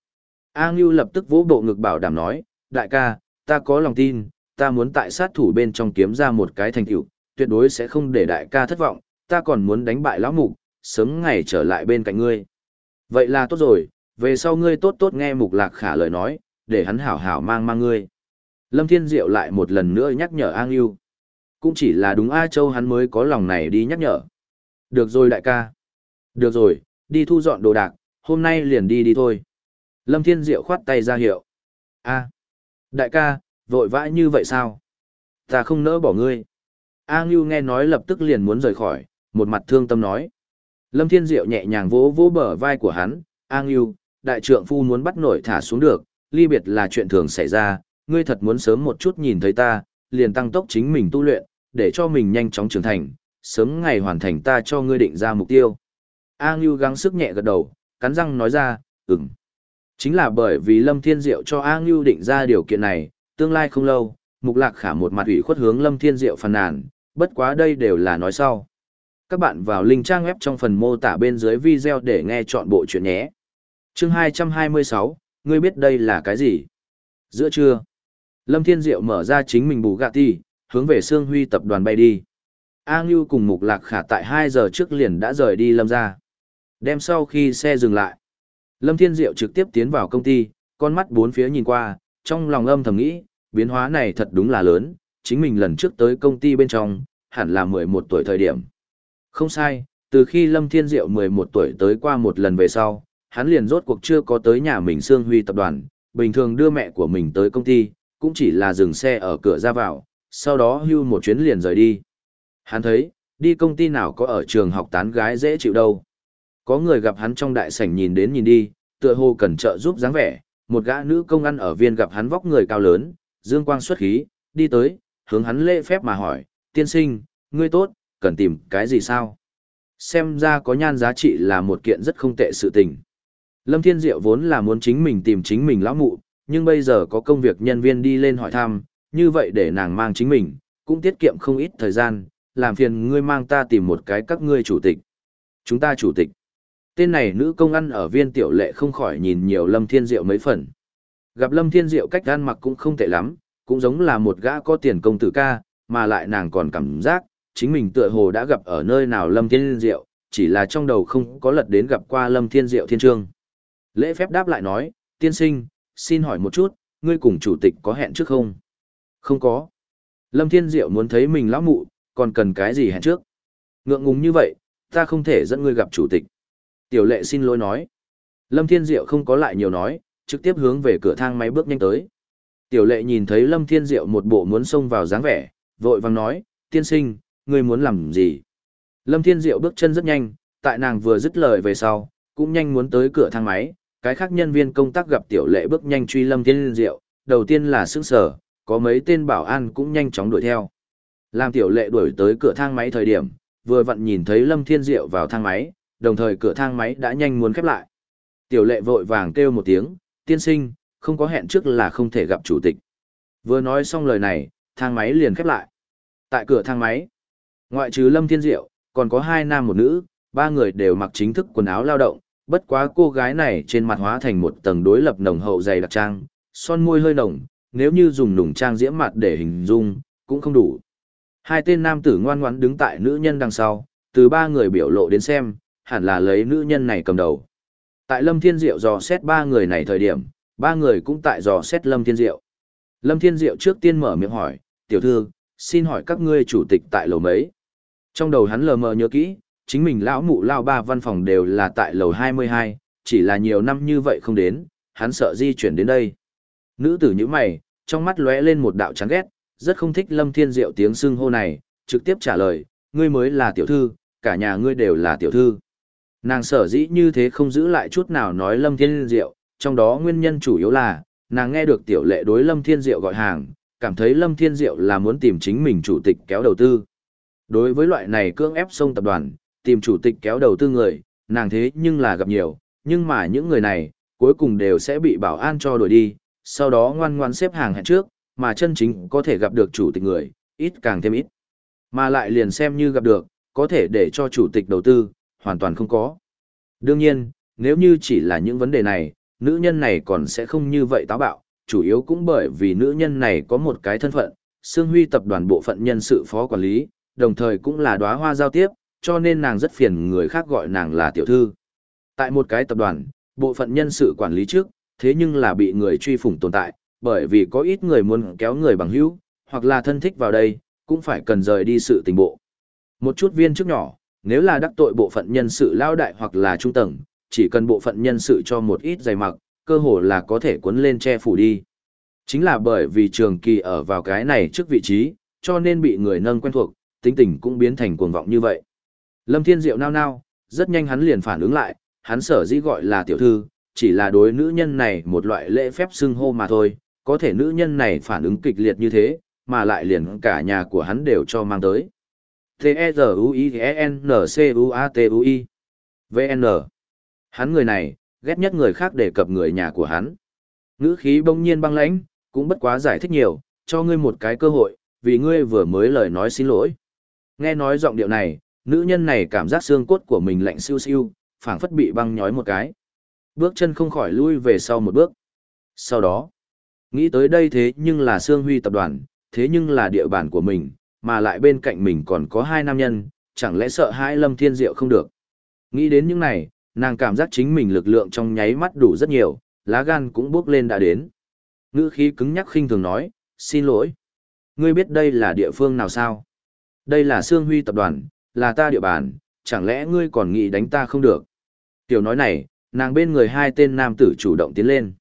A Ngưu lập tức vỗ bộ ngực bảo đảm nói, đại ca, ta có lòng tin, ta muốn tại sát thủ bên trong kiếm ra một cái thành tựu, tuyệt đối sẽ không để đại ca thất vọng, ta còn muốn đánh bại lão mục, sớm ngày trở lại bên cạnh ngươi. Vậy là tốt rồi, về sau ngươi tốt tốt nghe mục lạc khả lời nói, để hắn hảo hảo mang mang ngươi. Lâm Thiên Diệu lại một lần nữa nhắc nhở A Ngưu. Cũng chỉ là đúng A Châu hắn mới có lòng này đi nhắc nhở. Được rồi đại ca. Được rồi, đi thu dọn đồ đạc, hôm nay liền đi đi thôi. Lâm Thiên Diệu khoát tay ra hiệu. A. Đại ca, vội vã như vậy sao? Ta không nỡ bỏ ngươi. A Ngưu nghe nói lập tức liền muốn rời khỏi, một mặt thương tâm nói. Lâm Thiên Diệu nhẹ nhàng vỗ vỗ bờ vai của hắn, A Ngưu, đại trượng phu muốn bắt nổi thả xuống được, ly biệt là chuyện thường xảy ra, ngươi thật muốn sớm một chút nhìn thấy ta, liền tăng tốc chính mình tu luyện, để cho mình nhanh chóng trưởng thành, sớm ngày hoàn thành ta cho ngươi định ra mục tiêu. A Ngưu gắng sức nhẹ gật đầu, cắn răng nói ra, ừm. Chính là bởi vì Lâm Thiên Diệu cho A Ngưu định ra điều kiện này, tương lai không lâu, Mục Lạc Khả một mặt ủy khuất hướng Lâm Thiên Diệu phàn nàn, bất quá đây đều là nói sau. Các bạn vào link trang web trong phần mô tả bên dưới video để nghe chọn bộ chuyện nhé. Chương 226, ngươi biết đây là cái gì? Giữa trưa, Lâm Thiên Diệu mở ra chính mình bù gạ ti, hướng về Sương Huy tập đoàn bay đi. A Ngưu cùng Mục Lạc Khả tại 2 giờ trước liền đã rời đi Lâm ra. Đem sau khi xe dừng lại, Lâm Thiên Diệu trực tiếp tiến vào công ty, con mắt bốn phía nhìn qua, trong lòng âm thầm nghĩ, biến hóa này thật đúng là lớn, chính mình lần trước tới công ty bên trong, hẳn là 11 tuổi thời điểm. Không sai, từ khi Lâm Thiên Diệu 11 tuổi tới qua một lần về sau, hắn liền rốt cuộc chưa có tới nhà mình Sương Huy tập đoàn, bình thường đưa mẹ của mình tới công ty, cũng chỉ là dừng xe ở cửa ra vào, sau đó hưu một chuyến liền rời đi. Hắn thấy, đi công ty nào có ở trường học tán gái dễ chịu đâu. Có người gặp hắn trong đại sảnh nhìn đến nhìn đi, tựa hồ cần trợ giúp dáng vẻ, một gã nữ công ăn ở viên gặp hắn vóc người cao lớn, dương quang xuất khí, đi tới, hướng hắn lễ phép mà hỏi, tiên sinh, ngươi tốt, cần tìm cái gì sao? Xem ra có nhan giá trị là một kiện rất không tệ sự tình. Lâm Thiên Diệu vốn là muốn chính mình tìm chính mình lão mụ, nhưng bây giờ có công việc nhân viên đi lên hỏi thăm, như vậy để nàng mang chính mình, cũng tiết kiệm không ít thời gian, làm phiền ngươi mang ta tìm một cái các ngươi chủ tịch. Chúng ta chủ tịch. Tên này nữ công ăn ở viên tiểu lệ không khỏi nhìn nhiều Lâm Thiên Diệu mấy phần. Gặp Lâm Thiên Diệu cách ăn mặc cũng không tệ lắm, cũng giống là một gã có tiền công tử ca, mà lại nàng còn cảm giác, chính mình tựa hồ đã gặp ở nơi nào Lâm Thiên Diệu, chỉ là trong đầu không có lật đến gặp qua Lâm Thiên Diệu thiên trương. Lễ phép đáp lại nói, tiên sinh, xin hỏi một chút, ngươi cùng chủ tịch có hẹn trước không? Không có. Lâm Thiên Diệu muốn thấy mình lão mụ, còn cần cái gì hẹn trước? Ngượng ngùng như vậy, ta không thể dẫn ngươi gặp chủ tịch. Tiểu lệ xin lỗi nói. Lâm Thiên Diệu không có lại nhiều nói, trực tiếp hướng về cửa thang máy bước nhanh tới. Tiểu lệ nhìn thấy Lâm Thiên Diệu một bộ muốn xông vào dáng vẻ, vội vàng nói, tiên sinh, ngươi muốn làm gì? Lâm Thiên Diệu bước chân rất nhanh, tại nàng vừa dứt lời về sau, cũng nhanh muốn tới cửa thang máy, cái khác nhân viên công tác gặp tiểu lệ bước nhanh truy Lâm Thiên Diệu, đầu tiên là sững sở, có mấy tên bảo an cũng nhanh chóng đuổi theo. Làm tiểu lệ đuổi tới cửa thang máy thời điểm, vừa vặn nhìn thấy Lâm Thiên Diệu vào thang máy, đồng thời cửa thang máy đã nhanh muốn khép lại. Tiểu lệ vội vàng kêu một tiếng, tiên sinh, không có hẹn trước là không thể gặp chủ tịch. Vừa nói xong lời này, thang máy liền khép lại. Tại cửa thang máy, ngoại trừ Lâm Thiên Diệu, còn có hai nam một nữ, ba người đều mặc chính thức quần áo lao động, bất quá cô gái này trên mặt hóa thành một tầng đối lập nồng hậu dày đặc trang, son môi hơi nồng, nếu như dùng nùng trang diễm mặt để hình dung, cũng không đủ. Hai tên nam tử ngoan ngoãn đứng tại nữ nhân đằng sau, từ ba người biểu lộ đến xem, hẳn là lấy nữ nhân này cầm đầu. Tại Lâm Thiên Diệu dò xét ba người này thời điểm, ba người cũng tại dò xét Lâm Thiên Diệu. Lâm Thiên Diệu trước tiên mở miệng hỏi, tiểu thư, xin hỏi các ngươi chủ tịch tại lầu mấy? Trong đầu hắn lờ mờ nhớ kỹ, chính mình lão mụ lao ba văn phòng đều là tại lầu 22, chỉ là nhiều năm như vậy không đến, hắn sợ di chuyển đến đây. Nữ tử như mày, trong mắt lóe lên một đạo chán ghét, rất không thích Lâm Thiên Diệu tiếng xưng hô này, trực tiếp trả lời, ngươi mới là tiểu thư, cả nhà ngươi đều là tiểu thư. Nàng sở dĩ như thế không giữ lại chút nào nói Lâm Thiên Diệu, trong đó nguyên nhân chủ yếu là, nàng nghe được tiểu lệ đối Lâm Thiên Diệu gọi hàng, cảm thấy Lâm Thiên Diệu là muốn tìm chính mình chủ tịch kéo đầu tư. Đối với loại này cưỡng ép sông tập đoàn, tìm chủ tịch kéo đầu tư người, nàng thế nhưng là gặp nhiều, nhưng mà những người này, cuối cùng đều sẽ bị bảo an cho đuổi đi, sau đó ngoan ngoan xếp hàng hẹn trước, mà chân chính có thể gặp được chủ tịch người, ít càng thêm ít. Mà lại liền xem như gặp được, có thể để cho chủ tịch đầu tư, hoàn toàn không có. Đương nhiên, nếu như chỉ là những vấn đề này, nữ nhân này còn sẽ không như vậy táo bạo, chủ yếu cũng bởi vì nữ nhân này có một cái thân phận, Sương Huy tập đoàn bộ phận nhân sự phó quản lý, đồng thời cũng là đóa hoa giao tiếp, cho nên nàng rất phiền người khác gọi nàng là tiểu thư. Tại một cái tập đoàn, bộ phận nhân sự quản lý trước, thế nhưng là bị người truy phủng tồn tại, bởi vì có ít người muốn kéo người bằng hữu, hoặc là thân thích vào đây, cũng phải cần rời đi sự tình bộ. Một chút viên chức nhỏ, nếu là đắc tội bộ phận nhân sự lao đại hoặc là trung tầng, chỉ cần bộ phận nhân sự cho một ít giày mặc, cơ hồ là có thể cuốn lên che phủ đi. Chính là bởi vì trường kỳ ở vào cái này trước vị trí, cho nên bị người nâng quen thuộc, tính tình cũng biến thành cuồng vọng như vậy. Lâm Thiên Diệu nao nao, rất nhanh hắn liền phản ứng lại, hắn sở dĩ gọi là tiểu thư, chỉ là đối nữ nhân này một loại lễ phép xưng hô mà thôi, có thể nữ nhân này phản ứng kịch liệt như thế, mà lại liền cả nhà của hắn đều cho mang tới. T-E-Z-U-I-N-C-U-A-T-U-I V-N Hắn người này, ghét nhất người khác đề cập người nhà của hắn. Ngữ khí bỗng nhiên băng lãnh, cũng bất quá giải thích nhiều, cho ngươi một cái cơ hội, vì ngươi vừa mới lời nói xin lỗi. Nghe nói giọng điệu này, nữ nhân này cảm giác xương cốt của mình lạnh siêu siêu, phảng phất bị băng nhói một cái. Bước chân không khỏi lui về sau một bước. Sau đó, nghĩ tới đây thế nhưng là Sương Huy tập đoàn, thế nhưng là địa bàn của mình, mà lại bên cạnh mình còn có hai nam nhân, chẳng lẽ sợ hai Lâm Thiên Diệu không được. Nghĩ đến những này, nàng cảm giác chính mình lực lượng trong nháy mắt đủ rất nhiều, lá gan cũng bước lên đã đến. Ngữ khí cứng nhắc khinh thường nói, xin lỗi. Ngươi biết đây là địa phương nào sao? Đây là Sương Huy tập đoàn, là ta địa bàn, chẳng lẽ ngươi còn nghĩ đánh ta không được? Tiểu nói này, nàng bên người hai tên nam tử chủ động tiến lên.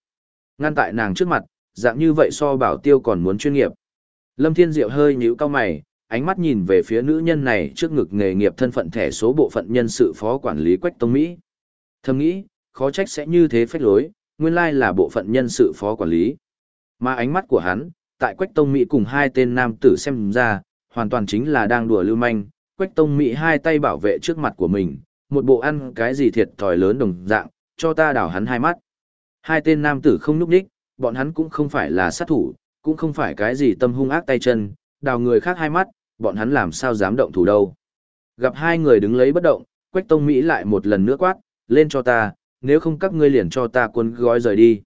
Ngăn tại nàng trước mặt, dạng như vậy so bảo tiêu còn muốn chuyên nghiệp. Lâm Thiên Diệu hơi nhíu cao mày, ánh mắt nhìn về phía nữ nhân này trước ngực nghề nghiệp thân phận thẻ số bộ phận nhân sự phó quản lý Quách Tông Mỹ. Thầm nghĩ, khó trách sẽ như thế phách lối, nguyên lai là bộ phận nhân sự phó quản lý. Mà ánh mắt của hắn, tại Quách Tông Mỹ cùng hai tên nam tử xem ra, hoàn toàn chính là đang đùa lưu manh, Quách Tông Mỹ hai tay bảo vệ trước mặt của mình, một bộ ăn cái gì thiệt thòi lớn đồng dạng, cho ta đảo hắn hai mắt. Hai tên nam tử không núp đích, bọn hắn cũng không phải là sát thủ, cũng không phải cái gì tâm hung ác tay chân, đào người khác hai mắt, bọn hắn làm sao dám động thủ đâu. Gặp hai người đứng lấy bất động, Quách Tông Mỹ lại một lần nữa quát, lên cho ta, nếu không các ngươi liền cho ta quân gói rời đi.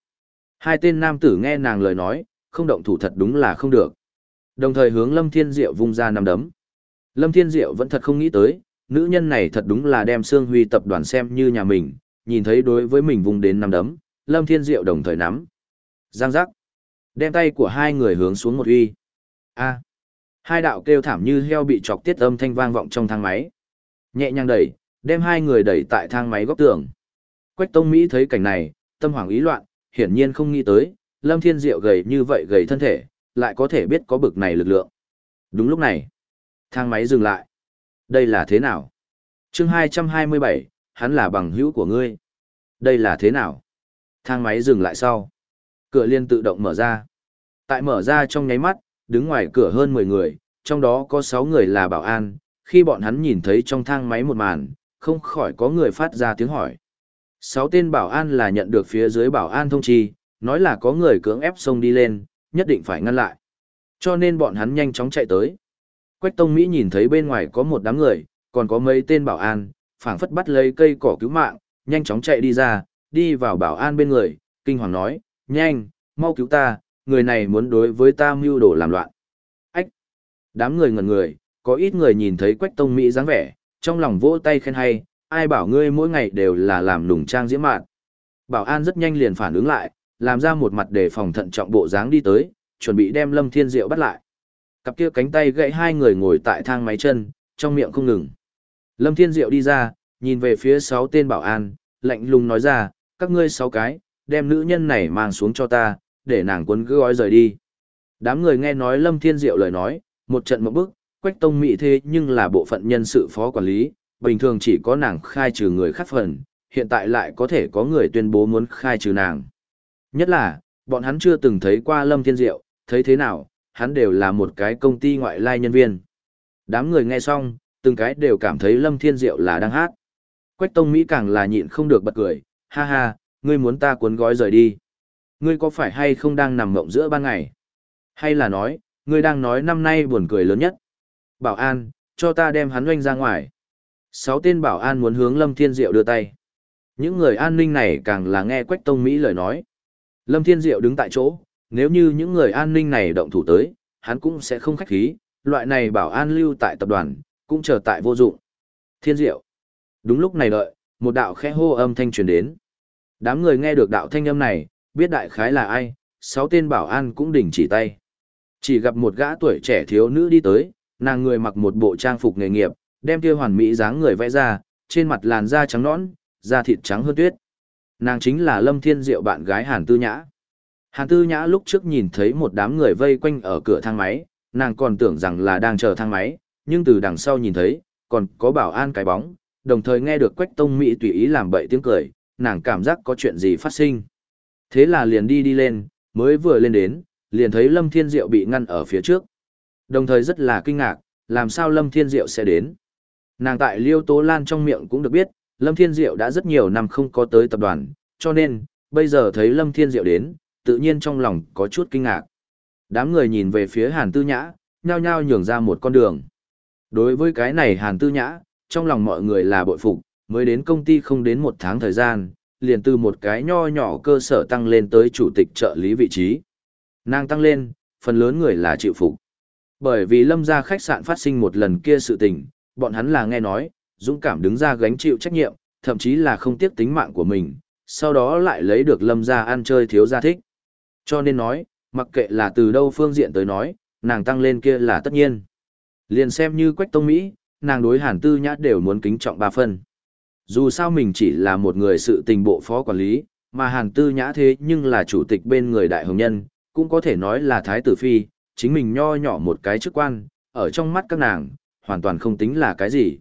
Hai tên nam tử nghe nàng lời nói, không động thủ thật đúng là không được. Đồng thời hướng Lâm Thiên Diệu vung ra nằm đấm. Lâm Thiên Diệu vẫn thật không nghĩ tới, nữ nhân này thật đúng là đem Sương Huy tập đoàn xem như nhà mình, nhìn thấy đối với mình vung đến nằm đấm, Lâm Thiên Diệu đồng thời nắm. Giang giác. Đem tay của hai người hướng xuống một uy. A. Hai đạo kêu thảm như heo bị chọc tiết âm thanh vang vọng trong thang máy. Nhẹ nhàng đẩy, đem hai người đẩy tại thang máy góc tường. Quách Tông Mỹ thấy cảnh này, tâm hoảng ý loạn, hiển nhiên không nghĩ tới, Lâm Thiên Diệu gầy như vậy gầy thân thể, lại có thể biết có bực này lực lượng. Đúng lúc này, thang máy dừng lại. Đây là thế nào? chương 227, hắn là bằng hữu của ngươi. Đây là thế nào? Thang máy dừng lại sau. Cửa liên tự động mở ra. Tại mở ra trong nháy mắt, đứng ngoài cửa hơn 10 người, trong đó có 6 người là bảo an, khi bọn hắn nhìn thấy trong thang máy một màn, không khỏi có người phát ra tiếng hỏi. 6 tên bảo an là nhận được phía dưới bảo an thông chi, nói là có người cưỡng ép xông đi lên, nhất định phải ngăn lại. Cho nên bọn hắn nhanh chóng chạy tới. Quách Tông Mỹ nhìn thấy bên ngoài có một đám người, còn có mấy tên bảo an, phảng phất bắt lấy cây cỏ cứu mạng, nhanh chóng chạy đi ra, đi vào bảo an bên người, kinh hoàng nói, nhanh, mau cứu ta, người này muốn đối với ta mưu đồ làm loạn. Ách! Đám người ngẩn người, có ít người nhìn thấy Quách Tông Mỹ dáng vẻ, trong lòng vỗ tay khen hay, ai bảo ngươi mỗi ngày đều là làm nùng trang diễm mạn. Bảo an rất nhanh liền phản ứng lại, làm ra một mặt để phòng thận trọng bộ dáng đi tới, chuẩn bị đem Lâm Thiên Diệu bắt lại. Cặp kia cánh tay gãy hai người ngồi tại thang máy chân, trong miệng không ngừng. Lâm Thiên Diệu đi ra, nhìn về phía sáu tên bảo an, lạnh lùng nói ra, các ngươi sáu cái, đem nữ nhân này mang xuống cho ta, để nàng cuốn cứ gói rời đi. Đám người nghe nói Lâm Thiên Diệu lời nói, một trận một bức, quách tông mỹ thế nhưng là bộ phận nhân sự phó quản lý, bình thường chỉ có nàng khai trừ người khác phần, hiện tại lại có thể có người tuyên bố muốn khai trừ nàng. Nhất là, bọn hắn chưa từng thấy qua Lâm Thiên Diệu, thấy thế nào, hắn đều là một cái công ty ngoại lai nhân viên. Đám người nghe xong, từng cái đều cảm thấy Lâm Thiên Diệu là đang hát. Quách Tông Mỹ càng là nhịn không được bật cười, ha ha, ngươi muốn ta cuốn gói rời đi. Ngươi có phải hay không đang nằm mộng giữa ban ngày? Hay là nói, ngươi đang nói năm nay buồn cười lớn nhất? Bảo an, cho ta đem hắn doanh ra ngoài. Sáu tên bảo an muốn hướng Lâm Thiên Diệu đưa tay. Những người an ninh này càng là nghe Quách Tông Mỹ lời nói. Lâm Thiên Diệu đứng tại chỗ, nếu như những người an ninh này động thủ tới, hắn cũng sẽ không khách khí, loại này bảo an lưu tại tập đoàn, cũng chờ tại vô dụng. Thiên Diệu. Đúng lúc này đợi, một đạo khẽ hô âm thanh truyền đến. Đám người nghe được đạo thanh âm này, biết đại khái là ai, sáu tên bảo an cũng đình chỉ tay. Chỉ gặp một gã tuổi trẻ thiếu nữ đi tới, nàng người mặc một bộ trang phục nghề nghiệp, đem kia hoàn mỹ dáng người vẽ ra, trên mặt làn da trắng nõn, da thịt trắng hơn tuyết. Nàng chính là Lâm Thiên Diệu bạn gái Hàn Tư Nhã. Hàn Tư Nhã lúc trước nhìn thấy một đám người vây quanh ở cửa thang máy, nàng còn tưởng rằng là đang chờ thang máy, nhưng từ đằng sau nhìn thấy, còn có bảo an cái bóng, đồng thời nghe được Quách Tông Mỹ tùy ý làm bậy tiếng cười, nàng cảm giác có chuyện gì phát sinh. Thế là liền đi đi lên, mới vừa lên đến, liền thấy Lâm Thiên Diệu bị ngăn ở phía trước. Đồng thời rất là kinh ngạc, làm sao Lâm Thiên Diệu sẽ đến. Nàng tại Liêu Tố Lan trong miệng cũng được biết, Lâm Thiên Diệu đã rất nhiều năm không có tới tập đoàn, cho nên, bây giờ thấy Lâm Thiên Diệu đến, tự nhiên trong lòng có chút kinh ngạc. Đám người nhìn về phía Hàn Tư Nhã, nhao nhao nhường ra một con đường. Đối với cái này Hàn Tư Nhã, trong lòng mọi người là bội phục, mới đến công ty không đến một tháng thời gian, liền từ một cái nho nhỏ cơ sở tăng lên tới chủ tịch trợ lý vị trí. Nàng tăng lên, phần lớn người là chịu phục. Bởi vì lâm gia khách sạn phát sinh một lần kia sự tình, bọn hắn là nghe nói, dũng cảm đứng ra gánh chịu trách nhiệm, thậm chí là không tiếc tính mạng của mình, sau đó lại lấy được lâm gia ăn chơi thiếu gia thích. Cho nên nói, mặc kệ là từ đâu phương diện tới nói, nàng tăng lên kia là tất nhiên. Liền xem như quách tông Mỹ, nàng đối hàn tư nhã đều muốn kính trọng ba phân. Dù sao mình chỉ là một người sự tình bộ phó quản lý, mà hàn tư nhã thế nhưng là chủ tịch bên người đại hồng nhân, cũng có thể nói là thái tử phi, chính mình nho nhỏ một cái chức quan, ở trong mắt các nàng, hoàn toàn không tính là cái gì.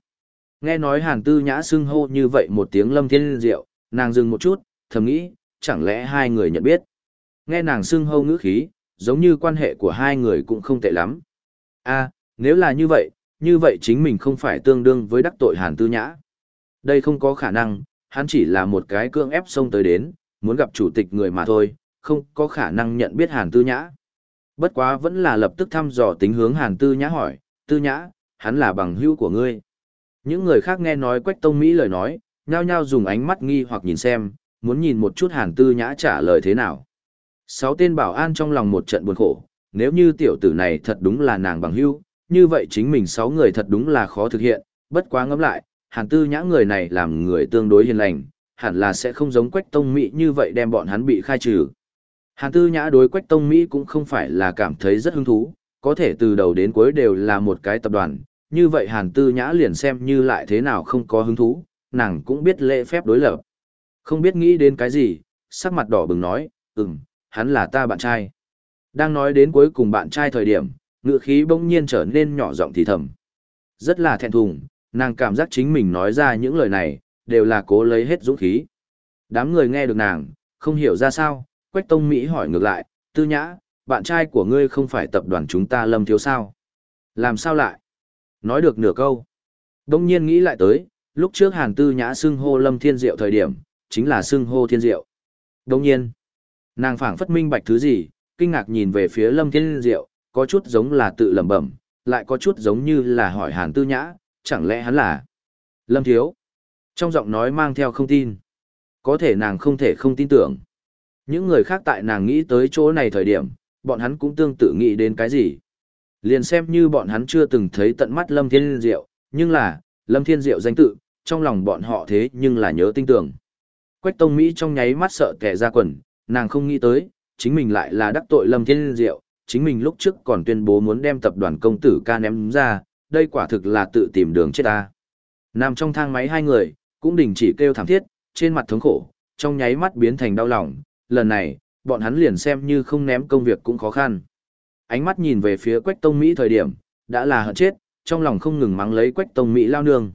Nghe nói hàn tư nhã xưng hô như vậy một tiếng lâm thiên diệu, nàng dừng một chút, thầm nghĩ, chẳng lẽ hai người nhận biết. Nghe nàng xưng hô ngữ khí, giống như quan hệ của hai người cũng không tệ lắm. a nếu là như vậy, như vậy chính mình không phải tương đương với đắc tội hàn tư nhã. Đây không có khả năng, hắn chỉ là một cái cương ép xông tới đến, muốn gặp chủ tịch người mà thôi, không có khả năng nhận biết hàn tư nhã. Bất quá vẫn là lập tức thăm dò tính hướng hàn tư nhã hỏi, tư nhã, hắn là bằng hữu của ngươi. Những người khác nghe nói quách tông Mỹ lời nói, nhao nhao dùng ánh mắt nghi hoặc nhìn xem, muốn nhìn một chút hàn tư nhã trả lời thế nào. Sáu tên bảo an trong lòng một trận buồn khổ, nếu như tiểu tử này thật đúng là nàng bằng hữu, như vậy chính mình sáu người thật đúng là khó thực hiện, bất quá ngẫm lại, hàn tư nhã người này làm người tương đối hiền lành, hẳn là sẽ không giống quách tông Mỹ như vậy đem bọn hắn bị khai trừ. Hàn tư nhã đối quách tông Mỹ cũng không phải là cảm thấy rất hứng thú, có thể từ đầu đến cuối đều là một cái tập đoàn, như vậy hàn tư nhã liền xem như lại thế nào không có hứng thú, nàng cũng biết lễ phép đối lập. Không biết nghĩ đến cái gì, sắc mặt đỏ bừng nói, ừm, hắn là ta bạn trai. Đang nói đến cuối cùng bạn trai thời điểm, ngựa khí bỗng nhiên trở nên nhỏ giọng thì thầm. Rất là thẹn thùng, nàng cảm giác chính mình nói ra những lời này, đều là cố lấy hết dũng khí. Đám người nghe được nàng, không hiểu ra sao, Quách Tông Mỹ hỏi ngược lại, tư nhã, bạn trai của ngươi không phải tập đoàn chúng ta lâm thiếu sao. Làm sao lại? Nói được nửa câu. Đông nhiên nghĩ lại tới, lúc trước Hàn Tư Nhã xưng hô Lâm Thiên Diệu thời điểm, chính là xưng hô Thiên Diệu. Đông nhiên, nàng phảng phất minh bạch thứ gì, kinh ngạc nhìn về phía Lâm Thiên Diệu, có chút giống là tự lẩm bẩm, lại có chút giống như là hỏi Hàn Tư Nhã, chẳng lẽ hắn là Lâm Thiếu? Trong giọng nói mang theo không tin. Có thể nàng không thể không tin tưởng. Những người khác tại nàng nghĩ tới chỗ này thời điểm, bọn hắn cũng tương tự nghĩ đến cái gì. Liền xem như bọn hắn chưa từng thấy tận mắt Lâm Thiên Diệu, nhưng là, Lâm Thiên Diệu danh tự, trong lòng bọn họ thế nhưng là nhớ tin tưởng. Quách Tông Mỹ trong nháy mắt sợ kẻ ra quần, nàng không nghĩ tới, chính mình lại là đắc tội Lâm Thiên Diệu, chính mình lúc trước còn tuyên bố muốn đem tập đoàn công tử ca ném ra, đây quả thực là tự tìm đường chết ta. Nằm trong thang máy hai người, cũng đình chỉ kêu thảm thiết, trên mặt thống khổ, trong nháy mắt biến thành đau lòng, lần này, bọn hắn liền xem như không ném công việc cũng khó khăn. Ánh mắt nhìn về phía Quách Tông Mỹ thời điểm, đã là hận chết, trong lòng không ngừng mắng lấy Quách Tông Mỹ lao nương.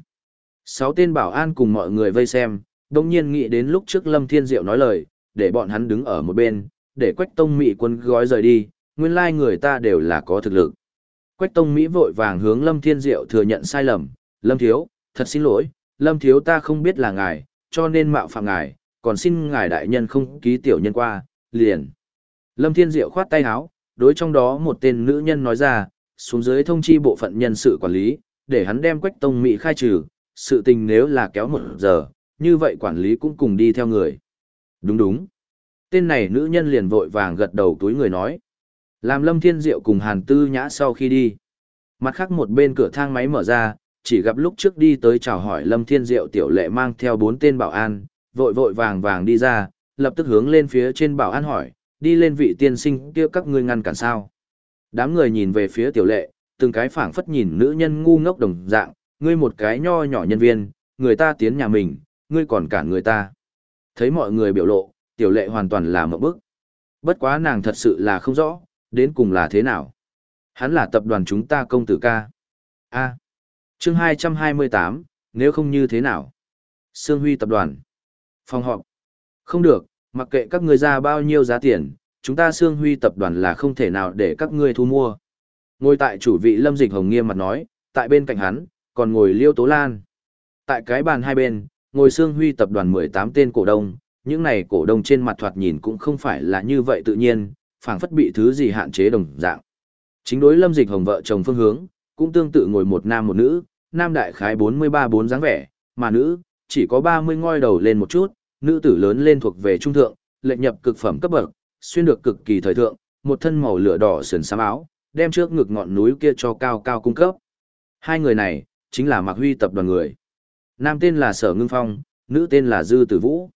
Sáu tên bảo an cùng mọi người vây xem, đồng nhiên nghĩ đến lúc trước Lâm Thiên Diệu nói lời, để bọn hắn đứng ở một bên, để Quách Tông Mỹ quân gói rời đi, nguyên lai người ta đều là có thực lực. Quách Tông Mỹ vội vàng hướng Lâm Thiên Diệu thừa nhận sai lầm, Lâm Thiếu, thật xin lỗi, Lâm Thiếu ta không biết là ngài, cho nên mạo phạm ngài, còn xin ngài đại nhân không ký tiểu nhân qua, liền. Lâm Thiên Diệu khoát tay áo, đối trong đó một tên nữ nhân nói ra, xuống dưới thông chi bộ phận nhân sự quản lý, để hắn đem Quách Tông Mỹ khai trừ, sự tình nếu là kéo một giờ, như vậy quản lý cũng cùng đi theo người. Đúng đúng. Tên này nữ nhân liền vội vàng gật đầu túi người nói. Làm Lâm Thiên Diệu cùng Hàn Tư Nhã sau khi đi. Mặt khác một bên cửa thang máy mở ra, chỉ gặp lúc trước đi tới chào hỏi Lâm Thiên Diệu tiểu lệ mang theo bốn tên bảo an, vội vội vàng vàng đi ra, lập tức hướng lên phía trên bảo an hỏi, đi lên vị tiên sinh kia các ngươi ngăn cản sao. Đám người nhìn về phía tiểu lệ, từng cái phảng phất nhìn nữ nhân ngu ngốc đồng dạng, ngươi một cái nho nhỏ nhân viên, người ta tiến nhà mình, ngươi còn cản người ta. Thấy mọi người biểu lộ, tiểu lệ hoàn toàn là một bức. Bất quá nàng thật sự là không rõ, đến cùng là thế nào. Hắn là tập đoàn chúng ta công tử ca. A. chương 228, nếu không như thế nào? Sương Huy tập đoàn. Phòng họp. Không được, mặc kệ các ngươi ra bao nhiêu giá tiền, chúng ta Sương Huy tập đoàn là không thể nào để các ngươi thu mua. Ngồi tại chủ vị Lâm Dịch Hồng nghiêm mặt nói, tại bên cạnh hắn, còn ngồi Liêu Tố Lan. Tại cái bàn hai bên, ngồi Sương Huy tập đoàn 18 tên cổ đông, những này cổ đông trên mặt thoạt nhìn cũng không phải là như vậy tự nhiên, phảng phất bị thứ gì hạn chế đồng dạng. Chính đối Lâm Dịch Hồng vợ chồng phương hướng, cũng tương tự ngồi một nam một nữ, nam đại khái 43 bốn dáng vẻ, mà nữ chỉ có 30 ngoi đầu lên một chút, nữ tử lớn lên thuộc về trung thượng, lệnh nhập cực phẩm cấp bậc, xuyên được cực kỳ thời thượng, một thân màu lửa đỏ sườn xám áo, đem trước ngực ngọn núi kia cho cao cao cung cấp. Hai người này, chính là Mạc Huy tập đoàn người. Nam tên là Sở Ngưng Phong, nữ tên là Dư Tử Vũ.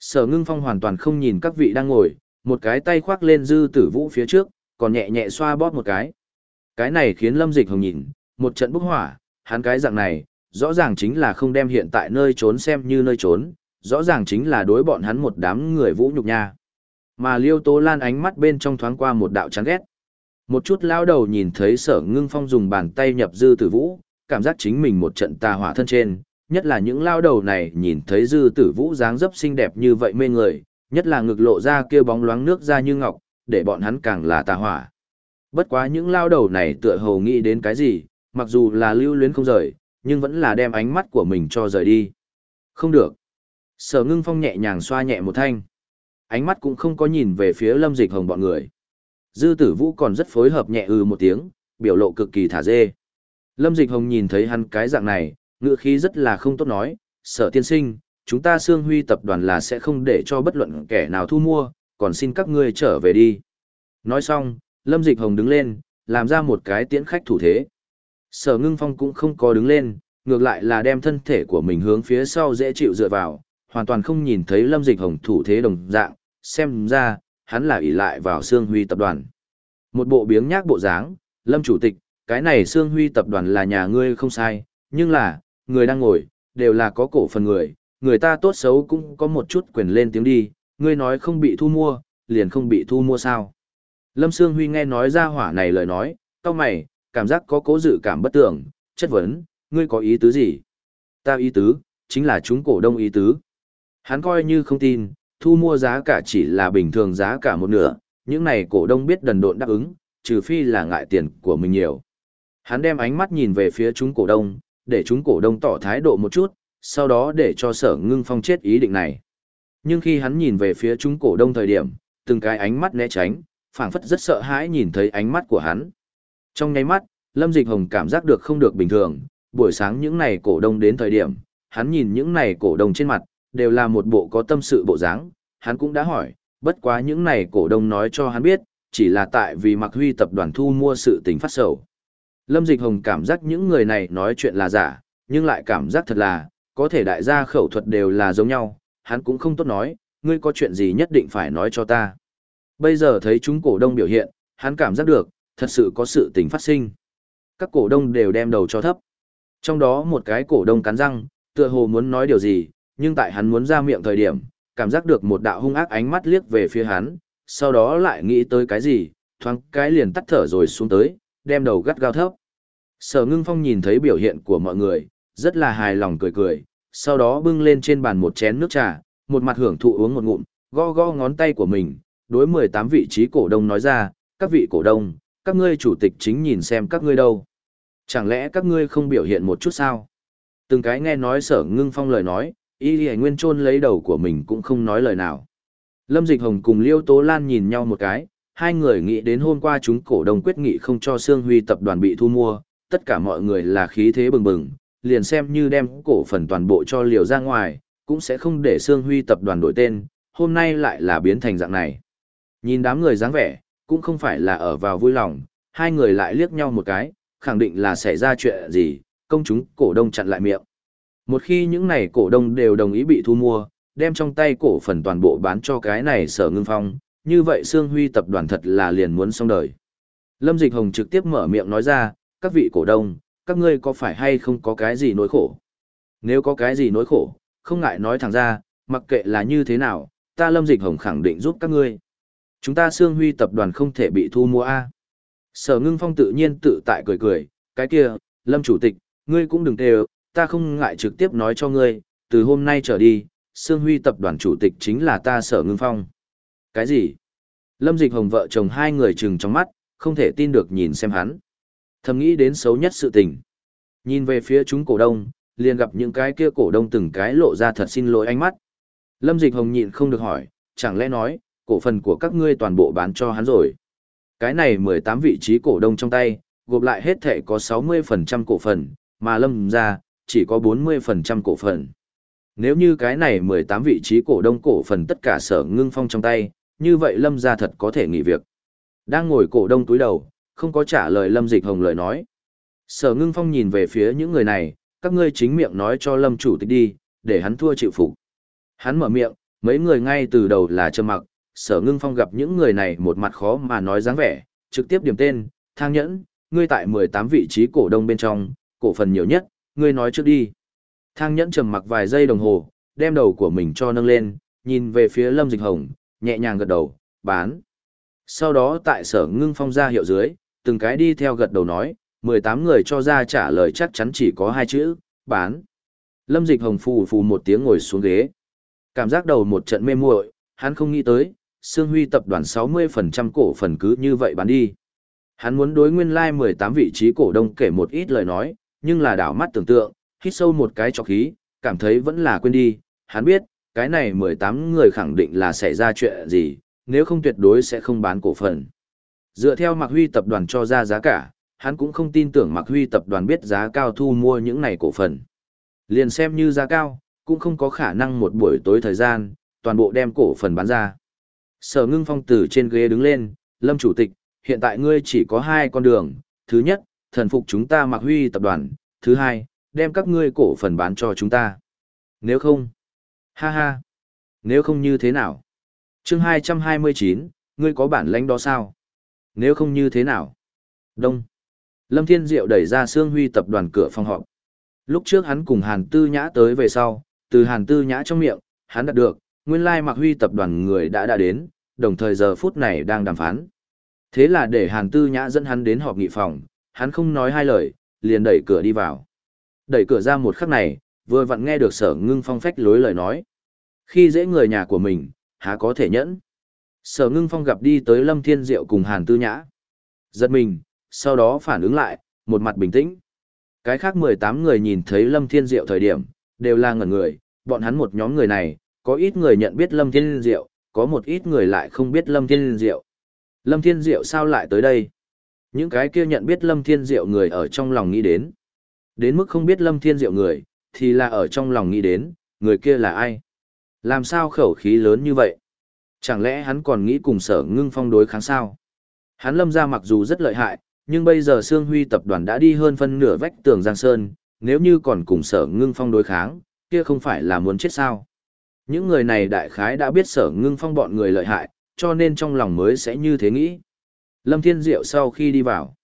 Sở Ngưng Phong hoàn toàn không nhìn các vị đang ngồi, một cái tay khoác lên Dư Tử Vũ phía trước, còn nhẹ nhẹ xoa bóp một cái. Cái này khiến Lâm Dịch Hồng nhìn, một trận bốc hỏa, hắn cái dạng này, rõ ràng chính là không đem hiện tại nơi trốn xem như nơi trốn, rõ ràng chính là đối bọn hắn một đám người vũ nhục nha. Mà Liêu Tố Lan ánh mắt bên trong thoáng qua một đạo chán ghét. Một chút lao đầu nhìn thấy sở ngưng phong dùng bàn tay nhập dư tử vũ, cảm giác chính mình một trận tà hỏa thân trên, nhất là những lao đầu này nhìn thấy dư tử vũ dáng dấp xinh đẹp như vậy mê người, nhất là ngực lộ ra kia bóng loáng nước ra như ngọc, để bọn hắn càng là tà hỏa. Bất quá những lao đầu này tựa hồ nghĩ đến cái gì, mặc dù là lưu luyến không rời, nhưng vẫn là đem ánh mắt của mình cho rời đi. Không được. Sở ngưng phong nhẹ nhàng xoa nhẹ một thanh. Ánh mắt cũng không có nhìn về phía lâm dịch hồng bọn người. Dư tử vũ còn rất phối hợp nhẹ ừ một tiếng, biểu lộ cực kỳ thả dê. Lâm dịch hồng nhìn thấy hắn cái dạng này, ngựa khí rất là không tốt nói, sở tiên sinh, chúng ta sương huy tập đoàn là sẽ không để cho bất luận kẻ nào thu mua, còn xin các ngươi trở về đi. Nói xong, Lâm Dịch Hồng đứng lên, làm ra một cái tiễn khách thủ thế. Sở ngưng phong cũng không có đứng lên, ngược lại là đem thân thể của mình hướng phía sau dễ chịu dựa vào, hoàn toàn không nhìn thấy Lâm Dịch Hồng thủ thế đồng dạng, xem ra, hắn là ỷ lại vào Sương Huy tập đoàn. Một bộ biếng nhác bộ dáng, Lâm Chủ tịch, cái này Sương Huy tập đoàn là nhà ngươi không sai, nhưng là, người đang ngồi, đều là có cổ phần người, người ta tốt xấu cũng có một chút quyền lên tiếng đi, ngươi nói không bị thu mua, liền không bị thu mua sao. Lâm Sương Huy nghe nói ra hỏa này lời nói, cao mày, cảm giác có cố dự cảm bất tưởng, chất vấn, ngươi có ý tứ gì? Ta ý tứ, chính là chúng cổ đông ý tứ. Hắn coi như không tin, thu mua giá cả chỉ là bình thường giá cả một nửa, những này cổ đông biết đần độn đáp ứng, trừ phi là ngại tiền của mình nhiều. Hắn đem ánh mắt nhìn về phía chúng cổ đông, để chúng cổ đông tỏ thái độ một chút, sau đó để cho sở ngưng phong chết ý định này. Nhưng khi hắn nhìn về phía chúng cổ đông thời điểm, từng cái ánh mắt né tránh, phảng phất rất sợ hãi nhìn thấy ánh mắt của hắn. Trong nháy mắt, Lâm Dịch Hồng cảm giác được không được bình thường, buổi sáng những này cổ đông đến thời điểm, hắn nhìn những này cổ đông trên mặt, đều là một bộ có tâm sự bộ dáng, hắn cũng đã hỏi, bất quá những này cổ đông nói cho hắn biết, chỉ là tại vì Mạc Huy tập đoàn thu mua sự tình phát sầu. Lâm Dịch Hồng cảm giác những người này nói chuyện là giả, nhưng lại cảm giác thật là, có thể đại gia khẩu thuật đều là giống nhau, hắn cũng không tốt nói, ngươi có chuyện gì nhất định phải nói cho ta. Bây giờ thấy chúng cổ đông biểu hiện, hắn cảm giác được, thật sự có sự tình phát sinh. Các cổ đông đều đem đầu cho thấp. Trong đó một cái cổ đông cắn răng, tựa hồ muốn nói điều gì, nhưng tại hắn muốn ra miệng thời điểm, cảm giác được một đạo hung ác ánh mắt liếc về phía hắn, sau đó lại nghĩ tới cái gì, thoáng cái liền tắt thở rồi xuống tới, đem đầu gắt gao thấp. Sở ngưng phong nhìn thấy biểu hiện của mọi người, rất là hài lòng cười cười, sau đó bưng lên trên bàn một chén nước trà, một mặt hưởng thụ uống một ngụm, gõ gõ ngón tay của mình, đối 18 vị trí cổ đông nói ra, các vị cổ đông, các ngươi chủ tịch chính nhìn xem các ngươi đâu. Chẳng lẽ các ngươi không biểu hiện một chút sao? Từng cái nghe nói sở ngưng phong lời nói, y lì nguyên trôn lấy đầu của mình cũng không nói lời nào. Lâm Dịch Hồng cùng Liêu Tố Lan nhìn nhau một cái, hai người nghĩ đến hôm qua chúng cổ đông quyết nghị không cho Sương Huy tập đoàn bị thu mua, tất cả mọi người là khí thế bừng bừng, liền xem như đem cổ phần toàn bộ cho liều ra ngoài, cũng sẽ không để Sương Huy tập đoàn đổi tên, hôm nay lại là biến thành dạng này. Nhìn đám người dáng vẻ, cũng không phải là ở vào vui lòng, hai người lại liếc nhau một cái, khẳng định là xảy ra chuyện gì, công chúng cổ đông chặn lại miệng. Một khi những này cổ đông đều đồng ý bị thu mua, đem trong tay cổ phần toàn bộ bán cho cái này sở ngưng phong, như vậy Sương Huy tập đoàn thật là liền muốn xong đời. Lâm Dịch Hồng trực tiếp mở miệng nói ra, các vị cổ đông, các ngươi có phải hay không có cái gì nỗi khổ? Nếu có cái gì nỗi khổ, không ngại nói thẳng ra, mặc kệ là như thế nào, ta Lâm Dịch Hồng khẳng định giúp các ngươi. Chúng ta Sương Huy tập đoàn không thể bị thu mua A. Sở ngưng phong tự nhiên tự tại cười cười, cái kia, Lâm Chủ tịch, ngươi cũng đừng tê ta không ngại trực tiếp nói cho ngươi, từ hôm nay trở đi, Sương Huy tập đoàn chủ tịch chính là ta sở ngưng phong. Cái gì? Lâm Dịch Hồng vợ chồng hai người chừng trong mắt, không thể tin được nhìn xem hắn. Thầm nghĩ đến xấu nhất sự tình. Nhìn về phía chúng cổ đông, liền gặp những cái kia cổ đông từng cái lộ ra thật xin lỗi ánh mắt. Lâm Dịch Hồng nhịn không được hỏi, chẳng lẽ nói, cổ phần của các ngươi toàn bộ bán cho hắn rồi. Cái này 18 vị trí cổ đông trong tay, gộp lại hết thể có 60% cổ phần, mà Lâm ra, chỉ có 40% cổ phần. Nếu như cái này 18 vị trí cổ đông cổ phần tất cả sở ngưng phong trong tay, như vậy Lâm ra thật có thể nghỉ việc. Đang ngồi cổ đông túi đầu, không có trả lời Lâm Dịch Hồng lời nói. Sở ngưng phong nhìn về phía những người này, các ngươi chính miệng nói cho Lâm chủ tịch đi, để hắn thua chịu phục. Hắn mở miệng, mấy người ngay từ đầu là trầm mặc, sở ngưng phong gặp những người này một mặt khó mà nói dáng vẻ, trực tiếp điểm tên, thang nhẫn, ngươi tại 18 vị trí cổ đông bên trong, cổ phần nhiều nhất, ngươi nói trước đi. Thang nhẫn trầm mặc vài giây đồng hồ, đem đầu của mình cho nâng lên, nhìn về phía Lâm Dịch Hồng, nhẹ nhàng gật đầu, bán. Sau đó tại sở ngưng phong ra hiệu dưới, từng cái đi theo gật đầu nói, 18 người cho ra trả lời chắc chắn chỉ có hai chữ, bán. Lâm Dịch Hồng phù phù một tiếng ngồi xuống ghế. Cảm giác đầu một trận mê muội, hắn không nghĩ tới, Sương Huy tập đoàn 60% cổ phần cứ như vậy bán đi. Hắn muốn đối nguyên lai like 18 vị trí cổ đông kể một ít lời nói, nhưng là đảo mắt tưởng tượng, hít sâu một cái chọc khí, cảm thấy vẫn là quên đi, hắn biết, cái này 18 người khẳng định là xảy ra chuyện gì, nếu không tuyệt đối sẽ không bán cổ phần. Dựa theo Mạc Huy tập đoàn cho ra giá cả, hắn cũng không tin tưởng Mạc Huy tập đoàn biết giá cao thu mua những này cổ phần. Liền xem như giá cao, cũng không có khả năng một buổi tối thời gian, toàn bộ đem cổ phần bán ra. Sở ngưng phong từ trên ghế đứng lên, Lâm Chủ tịch, hiện tại ngươi chỉ có hai con đường. Thứ nhất, thần phục chúng ta Mạc Huy tập đoàn. Thứ hai, đem các ngươi cổ phần bán cho chúng ta. Nếu không, ha ha, nếu không như thế nào? chương 229, ngươi có bản lãnh đó sao? Nếu không như thế nào? Đông. Lâm Thiên Diệu đẩy ra Sương Huy tập đoàn cửa phòng họp. Lúc trước hắn cùng Hàn Tư Nhã tới về sau, từ Hàn Tư Nhã trong miệng, hắn đạt được, nguyên lai Mạc Huy tập đoàn người đã đã đến, đồng thời giờ phút này đang đàm phán. Thế là để Hàn Tư Nhã dẫn hắn đến họp nghị phòng, hắn không nói hai lời, liền đẩy cửa đi vào. Đẩy cửa ra một khắc này, vừa vặn nghe được sở ngưng phong phách lối lời nói. Khi dễ người nhà của mình, há có thể nhẫn. Sở ngưng phong gặp đi tới Lâm Thiên Diệu cùng Hàn Tư Nhã. Giật mình, sau đó phản ứng lại, một mặt bình tĩnh. Cái khác 18 người nhìn thấy Lâm Thiên Diệu thời điểm, đều là ngẩn người, bọn hắn một nhóm người này, có ít người nhận biết Lâm Thiên Diệu, có một ít người lại không biết Lâm Thiên Diệu. Lâm Thiên Diệu sao lại tới đây? Những cái kia nhận biết Lâm Thiên Diệu người ở trong lòng nghĩ đến. Đến mức không biết Lâm Thiên Diệu người, thì là ở trong lòng nghĩ đến, người kia là ai? Làm sao khẩu khí lớn như vậy? Chẳng lẽ hắn còn nghĩ cùng sở ngưng phong đối kháng sao? Hắn lâm ra mặc dù rất lợi hại, nhưng bây giờ Sương Huy tập đoàn đã đi hơn phân nửa vách tường Giang Sơn, nếu như còn cùng sở ngưng phong đối kháng, kia không phải là muốn chết sao? Những người này đại khái đã biết sở ngưng phong bọn người lợi hại, cho nên trong lòng mới sẽ như thế nghĩ. Lâm Thiên Diệu sau khi đi vào,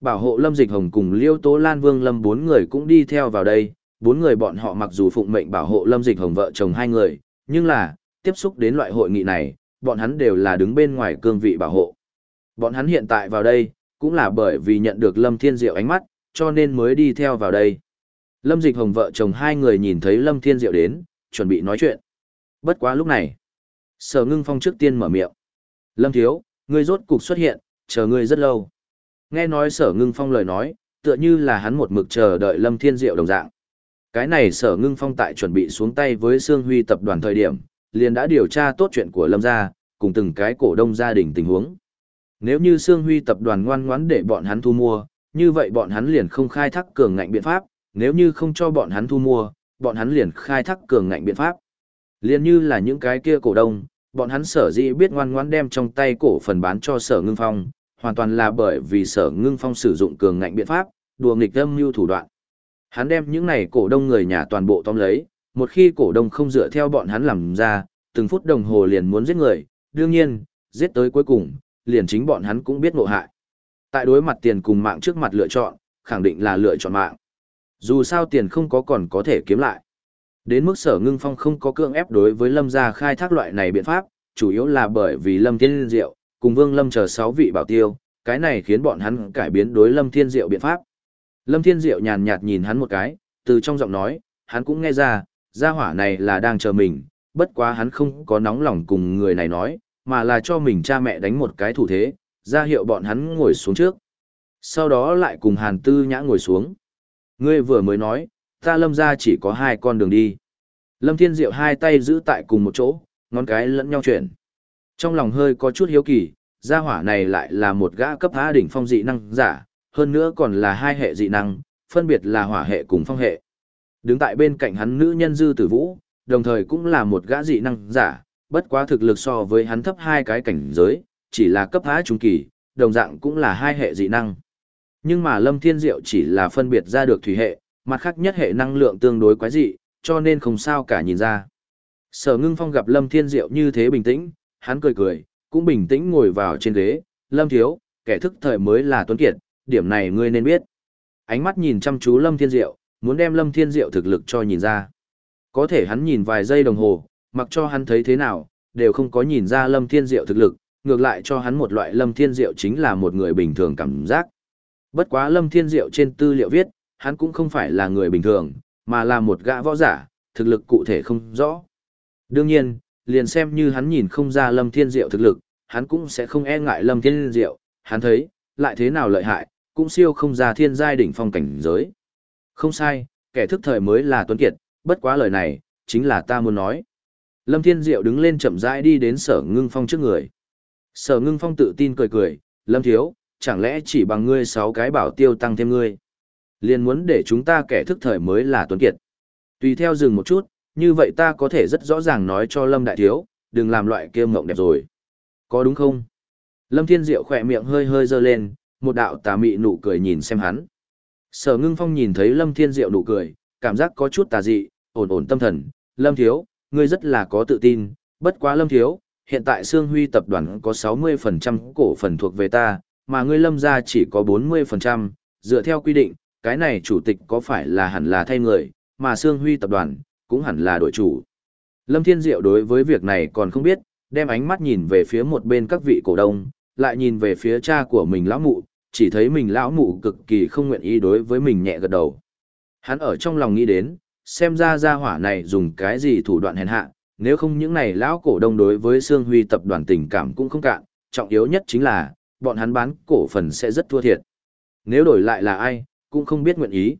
bảo hộ Lâm Dịch Hồng cùng Liêu Tố Lan Vương Lâm bốn người cũng đi theo vào đây, bốn người bọn họ mặc dù phụng mệnh bảo hộ Lâm Dịch Hồng vợ chồng hai người, nhưng là, tiếp xúc đến loại hội nghị này, bọn hắn đều là đứng bên ngoài cương vị bảo hộ. Bọn hắn hiện tại vào đây, cũng là bởi vì nhận được Lâm Thiên Diệu ánh mắt, cho nên mới đi theo vào đây. Lâm Dịch Hồng vợ chồng hai người nhìn thấy Lâm Thiên Diệu đến, chuẩn bị nói chuyện. Bất quá lúc này, Sở Ngưng Phong trước tiên mở miệng. Lâm Thiếu, ngươi rốt cục xuất hiện, chờ ngươi rất lâu. Nghe nói Sở Ngưng Phong lời nói, tựa như là hắn một mực chờ đợi Lâm Thiên Diệu đồng dạng. Cái này Sở Ngưng Phong tại chuẩn bị xuống tay với Sương Huy tập đoàn thời điểm, liền đã điều tra tốt chuyện của Lâm gia, cùng từng cái cổ đông gia đình tình huống. Nếu như Sương Huy tập đoàn ngoan ngoãn để bọn hắn thu mua, như vậy bọn hắn liền không khai thác cường ngạnh biện pháp, nếu như không cho bọn hắn thu mua, bọn hắn liền khai thác cường ngạnh biện pháp. Liền như là những cái kia cổ đông, bọn hắn sở dĩ biết ngoan ngoãn đem trong tay cổ phần bán cho sở ngưng phong, hoàn toàn là bởi vì sở ngưng phong sử dụng cường ngạnh biện pháp, đùa nghịch âm mưu thủ đoạn. Hắn đem những này cổ đông người nhà toàn bộ tóm lấy, một khi cổ đông không dựa theo bọn hắn làm ra, từng phút đồng hồ liền muốn giết người, đương nhiên, giết tới cuối cùng, liền chính bọn hắn cũng biết ngộ hại. Tại đối mặt tiền cùng mạng trước mặt lựa chọn, khẳng định là lựa chọn mạng. Dù sao tiền không có còn có thể kiếm lại. Đến mức sở ngưng phong không có cưỡng ép đối với lâm gia khai thác loại này biện pháp, chủ yếu là bởi vì lâm thiên diệu, cùng vương lâm chờ 6 vị bảo tiêu, cái này khiến bọn hắn cải biến đối lâm thiên diệu biện pháp. Lâm thiên diệu nhàn nhạt nhìn hắn một cái, từ trong giọng nói, hắn cũng nghe ra, gia hỏa này là đang chờ mình, bất quá hắn không có nóng lòng cùng người này nói, mà là cho mình cha mẹ đánh một cái thủ thế, ra hiệu bọn hắn ngồi xuống trước. Sau đó lại cùng Hàn Tư Nhã ngồi xuống. Ngươi vừa mới nói, ta lâm ra chỉ có hai con đường đi. Lâm Thiên Diệu hai tay giữ tại cùng một chỗ, ngón cái lẫn nhau chuyển. Trong lòng hơi có chút hiếu kỳ, gia hỏa này lại là một gã cấp há đỉnh phong dị năng giả, hơn nữa còn là hai hệ dị năng, phân biệt là hỏa hệ cùng phong hệ. Đứng tại bên cạnh hắn nữ nhân dư tử vũ, đồng thời cũng là một gã dị năng giả, bất quá thực lực so với hắn thấp hai cái cảnh giới, chỉ là cấp há trung kỳ, đồng dạng cũng là hai hệ dị năng. Nhưng mà Lâm Thiên Diệu chỉ là phân biệt ra được thủy hệ, mặt khác nhất hệ năng lượng tương đối quái dị, cho nên không sao cả nhìn ra. Sở ngưng phong gặp Lâm Thiên Diệu như thế bình tĩnh, hắn cười cười, cũng bình tĩnh ngồi vào trên ghế, Lâm Thiếu, kẻ thức thời mới là Tuấn Kiệt, điểm này ngươi nên biết. Ánh mắt nhìn chăm chú Lâm Thiên Diệu, muốn đem Lâm Thiên Diệu thực lực cho nhìn ra. Có thể hắn nhìn vài giây đồng hồ, mặc cho hắn thấy thế nào, đều không có nhìn ra Lâm Thiên Diệu thực lực, ngược lại cho hắn một loại Lâm Thiên Diệu chính là một người bình thường cảm giác. Bất quá Lâm Thiên Diệu trên tư liệu viết, hắn cũng không phải là người bình thường, mà là một gã võ giả, thực lực cụ thể không rõ. Đương nhiên, liền xem như hắn nhìn không ra Lâm Thiên Diệu thực lực, hắn cũng sẽ không e ngại Lâm Thiên Diệu, hắn thấy, lại thế nào lợi hại, cũng siêu không ra thiên giai đỉnh phong cảnh giới. Không sai, kẻ thức thời mới là Tuấn Kiệt, bất quá lời này, chính là ta muốn nói. Lâm Thiên Diệu đứng lên chậm rãi đi đến sở ngưng phong trước người. Sở ngưng phong tự tin cười cười, Lâm Thiếu, chẳng lẽ chỉ bằng ngươi sáu cái bảo tiêu tăng thêm ngươi. Liền muốn để chúng ta kẻ thức thời mới là tuấn kiệt. Tùy theo dừng một chút, như vậy ta có thể rất rõ ràng nói cho Lâm Đại Thiếu, đừng làm loại kia mộng đẹp rồi. Có đúng không? Lâm Thiên Diệu khỏe miệng hơi hơi dơ lên, một đạo tà mị nụ cười nhìn xem hắn. Sở ngưng phong nhìn thấy Lâm Thiên Diệu nụ cười, cảm giác có chút tà dị, ổn ổn tâm thần. Lâm Thiếu, ngươi rất là có tự tin, bất quá Lâm Thiếu, hiện tại Sương Huy tập đoàn có 60% cổ phần thuộc về ta, mà ngươi Lâm gia chỉ có 40%, dựa theo quy định, cái này chủ tịch có phải là hẳn là thay người, mà Sương Huy tập đoàn, cũng hẳn là đội chủ. Lâm Thiên Diệu đối với việc này còn không biết, đem ánh mắt nhìn về phía một bên các vị cổ đông, lại nhìn về phía cha của mình lão mụ, chỉ thấy mình lão mụ cực kỳ không nguyện ý đối với mình nhẹ gật đầu. Hắn ở trong lòng nghĩ đến, xem ra gia hỏa này dùng cái gì thủ đoạn hèn hạ, nếu không những này lão cổ đông đối với Sương Huy tập đoàn tình cảm cũng không cạn, trọng yếu nhất chính là, bọn hắn bán cổ phần sẽ rất thua thiệt. Nếu đổi lại là ai, cũng không biết nguyện ý.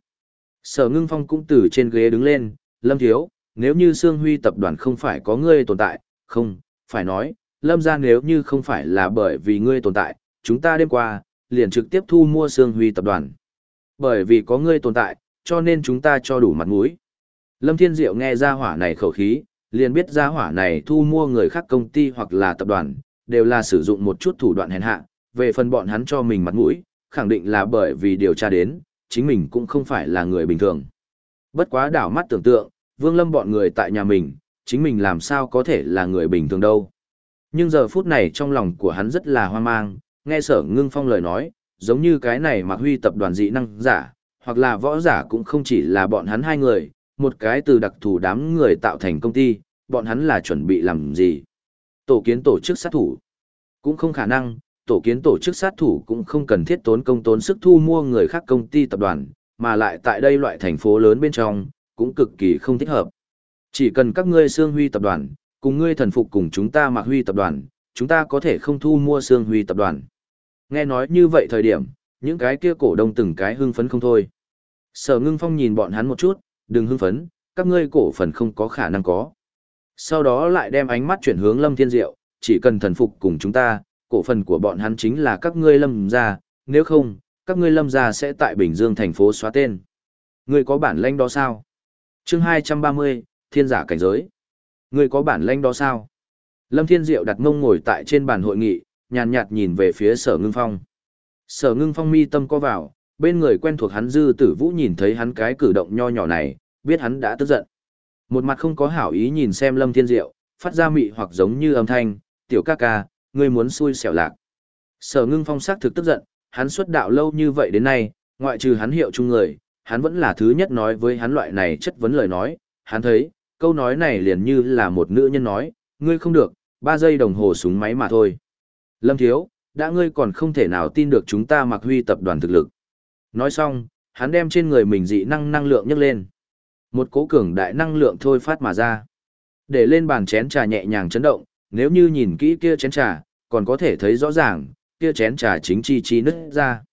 Sở ngưng phong cũng từ trên ghế đứng lên, Lâm Thiếu, nếu như Sương Huy tập đoàn không phải có ngươi tồn tại, không, phải nói, Lâm ra nếu như không phải là bởi vì ngươi tồn tại, chúng ta đêm qua, liền trực tiếp thu mua Sương Huy tập đoàn. Bởi vì có ngươi tồn tại, cho nên chúng ta cho đủ mặt mũi. Lâm Thiên Diệu nghe ra hỏa này khẩu khí, liền biết ra hỏa này thu mua người khác công ty hoặc là tập đoàn, đều là sử dụng một chút thủ đoạn hèn hạ, về phần bọn hắn cho mình mặt mũi, khẳng định là bởi vì điều tra đến, chính mình cũng không phải là người bình thường. Bất quá đảo mắt tưởng tượng, Vương Lâm bọn người tại nhà mình, chính mình làm sao có thể là người bình thường đâu. Nhưng giờ phút này trong lòng của hắn rất là hoang mang, nghe sở ngưng phong lời nói, giống như cái này mặc huy tập đoàn dị năng giả, hoặc là võ giả cũng không chỉ là bọn hắn hai người, một cái từ đặc thù đám người tạo thành công ty, bọn hắn là chuẩn bị làm gì. Tổ kiến tổ chức sát thủ. Cũng không khả năng, tổ kiến tổ chức sát thủ cũng không cần thiết tốn công tốn sức thu mua người khác công ty tập đoàn, mà lại tại đây loại thành phố lớn bên trong, cũng cực kỳ không thích hợp. Chỉ cần các ngươi xương huy tập đoàn, cùng ngươi thần phục cùng chúng ta mặc huy tập đoàn, chúng ta có thể không thu mua xương huy tập đoàn. Nghe nói như vậy thời điểm, những cái kia cổ đông từng cái hưng phấn không thôi. Sở ngưng phong nhìn bọn hắn một chút, đừng hưng phấn, các ngươi cổ phần không có khả năng có. Sau đó lại đem ánh mắt chuyển hướng Lâm Thiên Diệu, chỉ cần thần phục cùng chúng ta, cổ phần của bọn hắn chính là các ngươi Lâm gia, nếu không, các ngươi Lâm gia sẽ tại Bình Dương thành phố xóa tên. Ngươi có bản lãnh đó sao? Chương 230, Thiên giả cảnh giới. Ngươi có bản lãnh đó sao? Lâm Thiên Diệu đặt mông ngồi tại trên bàn hội nghị, nhàn nhạt nhìn về phía Sở Ngưng Phong. Sở Ngưng Phong mi tâm co vào, bên người quen thuộc hắn Dư Tử Vũ nhìn thấy hắn cái cử động nho nhỏ này, biết hắn đã tức giận. Một mặt không có hảo ý nhìn xem Lâm Thiên Diệu, phát ra mị hoặc giống như âm thanh, tiểu ca ca, ngươi muốn xui xẻo lạc. Sở ngưng phong sắc thực tức giận, hắn xuất đạo lâu như vậy đến nay, ngoại trừ hắn hiệu chung người, hắn vẫn là thứ nhất nói với hắn loại này chất vấn lời nói, hắn thấy, câu nói này liền như là một nữ nhân nói, ngươi không được, ba giây đồng hồ súng máy mà thôi. Lâm Thiếu, đã ngươi còn không thể nào tin được chúng ta mặc huy tập đoàn thực lực. Nói xong, hắn đem trên người mình dị năng năng lượng nhấc lên. Một cố cường đại năng lượng thôi phát mà ra. Để lên bàn chén trà nhẹ nhàng chấn động, nếu như nhìn kỹ kia chén trà, còn có thể thấy rõ ràng, kia chén trà chính chi chi nứt ra.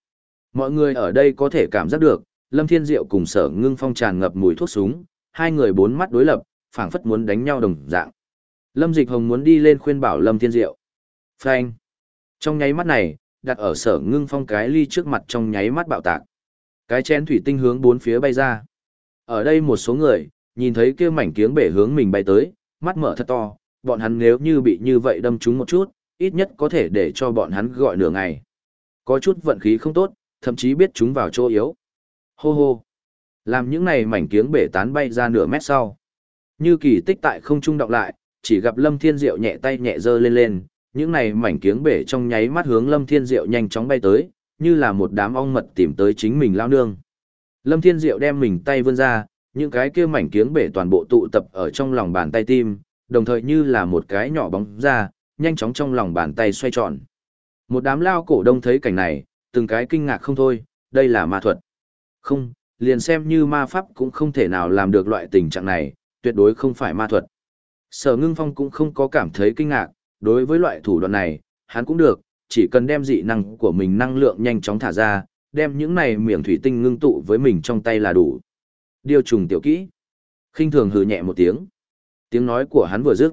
Mọi người ở đây có thể cảm giác được, Lâm Thiên Diệu cùng sở ngưng phong tràn ngập mùi thuốc súng, hai người bốn mắt đối lập, phảng phất muốn đánh nhau đồng dạng. Lâm Dịch Hồng muốn đi lên khuyên bảo Lâm Thiên Diệu. Phanh. Trong nháy mắt này, đặt ở sở ngưng phong cái ly trước mặt trong nháy mắt bạo tạc. Cái chén thủy tinh hướng bốn phía bay ra. Ở đây một số người, nhìn thấy kia mảnh kiếng bể hướng mình bay tới, mắt mở thật to, bọn hắn nếu như bị như vậy đâm trúng một chút, ít nhất có thể để cho bọn hắn gọi nửa ngày. Có chút vận khí không tốt, thậm chí biết chúng vào chỗ yếu. Hô hô. Làm những này mảnh kiếng bể tán bay ra nửa mét sau. Như kỳ tích tại không trung động lại, chỉ gặp Lâm Thiên Diệu nhẹ tay nhẹ giơ lên lên, những này mảnh kiếng bể trong nháy mắt hướng Lâm Thiên Diệu nhanh chóng bay tới, như là một đám ong mật tìm tới chính mình lao nương. Lâm Thiên Diệu đem mình tay vươn ra, những cái kia mảnh kiếng bể toàn bộ tụ tập ở trong lòng bàn tay tim, đồng thời như là một cái nhỏ bóng ra, nhanh chóng trong lòng bàn tay xoay tròn. Một đám lao cổ đông thấy cảnh này, từng cái kinh ngạc không thôi, đây là ma thuật. Không, liền xem như ma pháp cũng không thể nào làm được loại tình trạng này, tuyệt đối không phải ma thuật. Sở ngưng phong cũng không có cảm thấy kinh ngạc, đối với loại thủ đoạn này, hắn cũng được, chỉ cần đem dị năng của mình năng lượng nhanh chóng thả ra, đem những này miệng thủy tinh ngưng tụ với mình trong tay là đủ. Điều trùng tiểu kỹ. khinh thường hừ nhẹ một tiếng. Tiếng nói của hắn vừa dứt.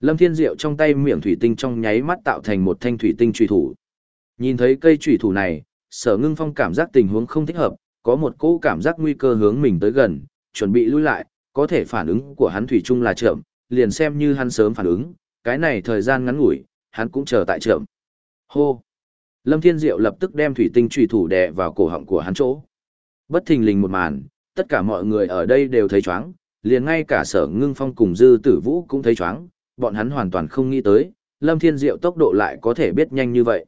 Lâm Thiên Diệu trong tay miệng thủy tinh trong nháy mắt tạo thành một thanh thủy tinh truy thủ. Nhìn thấy cây truy thủ này, sở ngưng phong cảm giác tình huống không thích hợp, có một cỗ cảm giác nguy cơ hướng mình tới gần, chuẩn bị lui lại, có thể phản ứng của hắn thủy chung là chậm, liền xem như hắn sớm phản ứng, cái này thời gian ngắn ngủi, hắn cũng chờ tại chậm. Hô! Lâm Thiên Diệu lập tức đem thủy tinh trùy thủ đè vào cổ họng của hắn chỗ. Bất thình lình một màn, tất cả mọi người ở đây đều thấy chóng, liền ngay cả sở ngưng phong cùng dư tử vũ cũng thấy chóng, bọn hắn hoàn toàn không nghĩ tới, Lâm Thiên Diệu tốc độ lại có thể biết nhanh như vậy.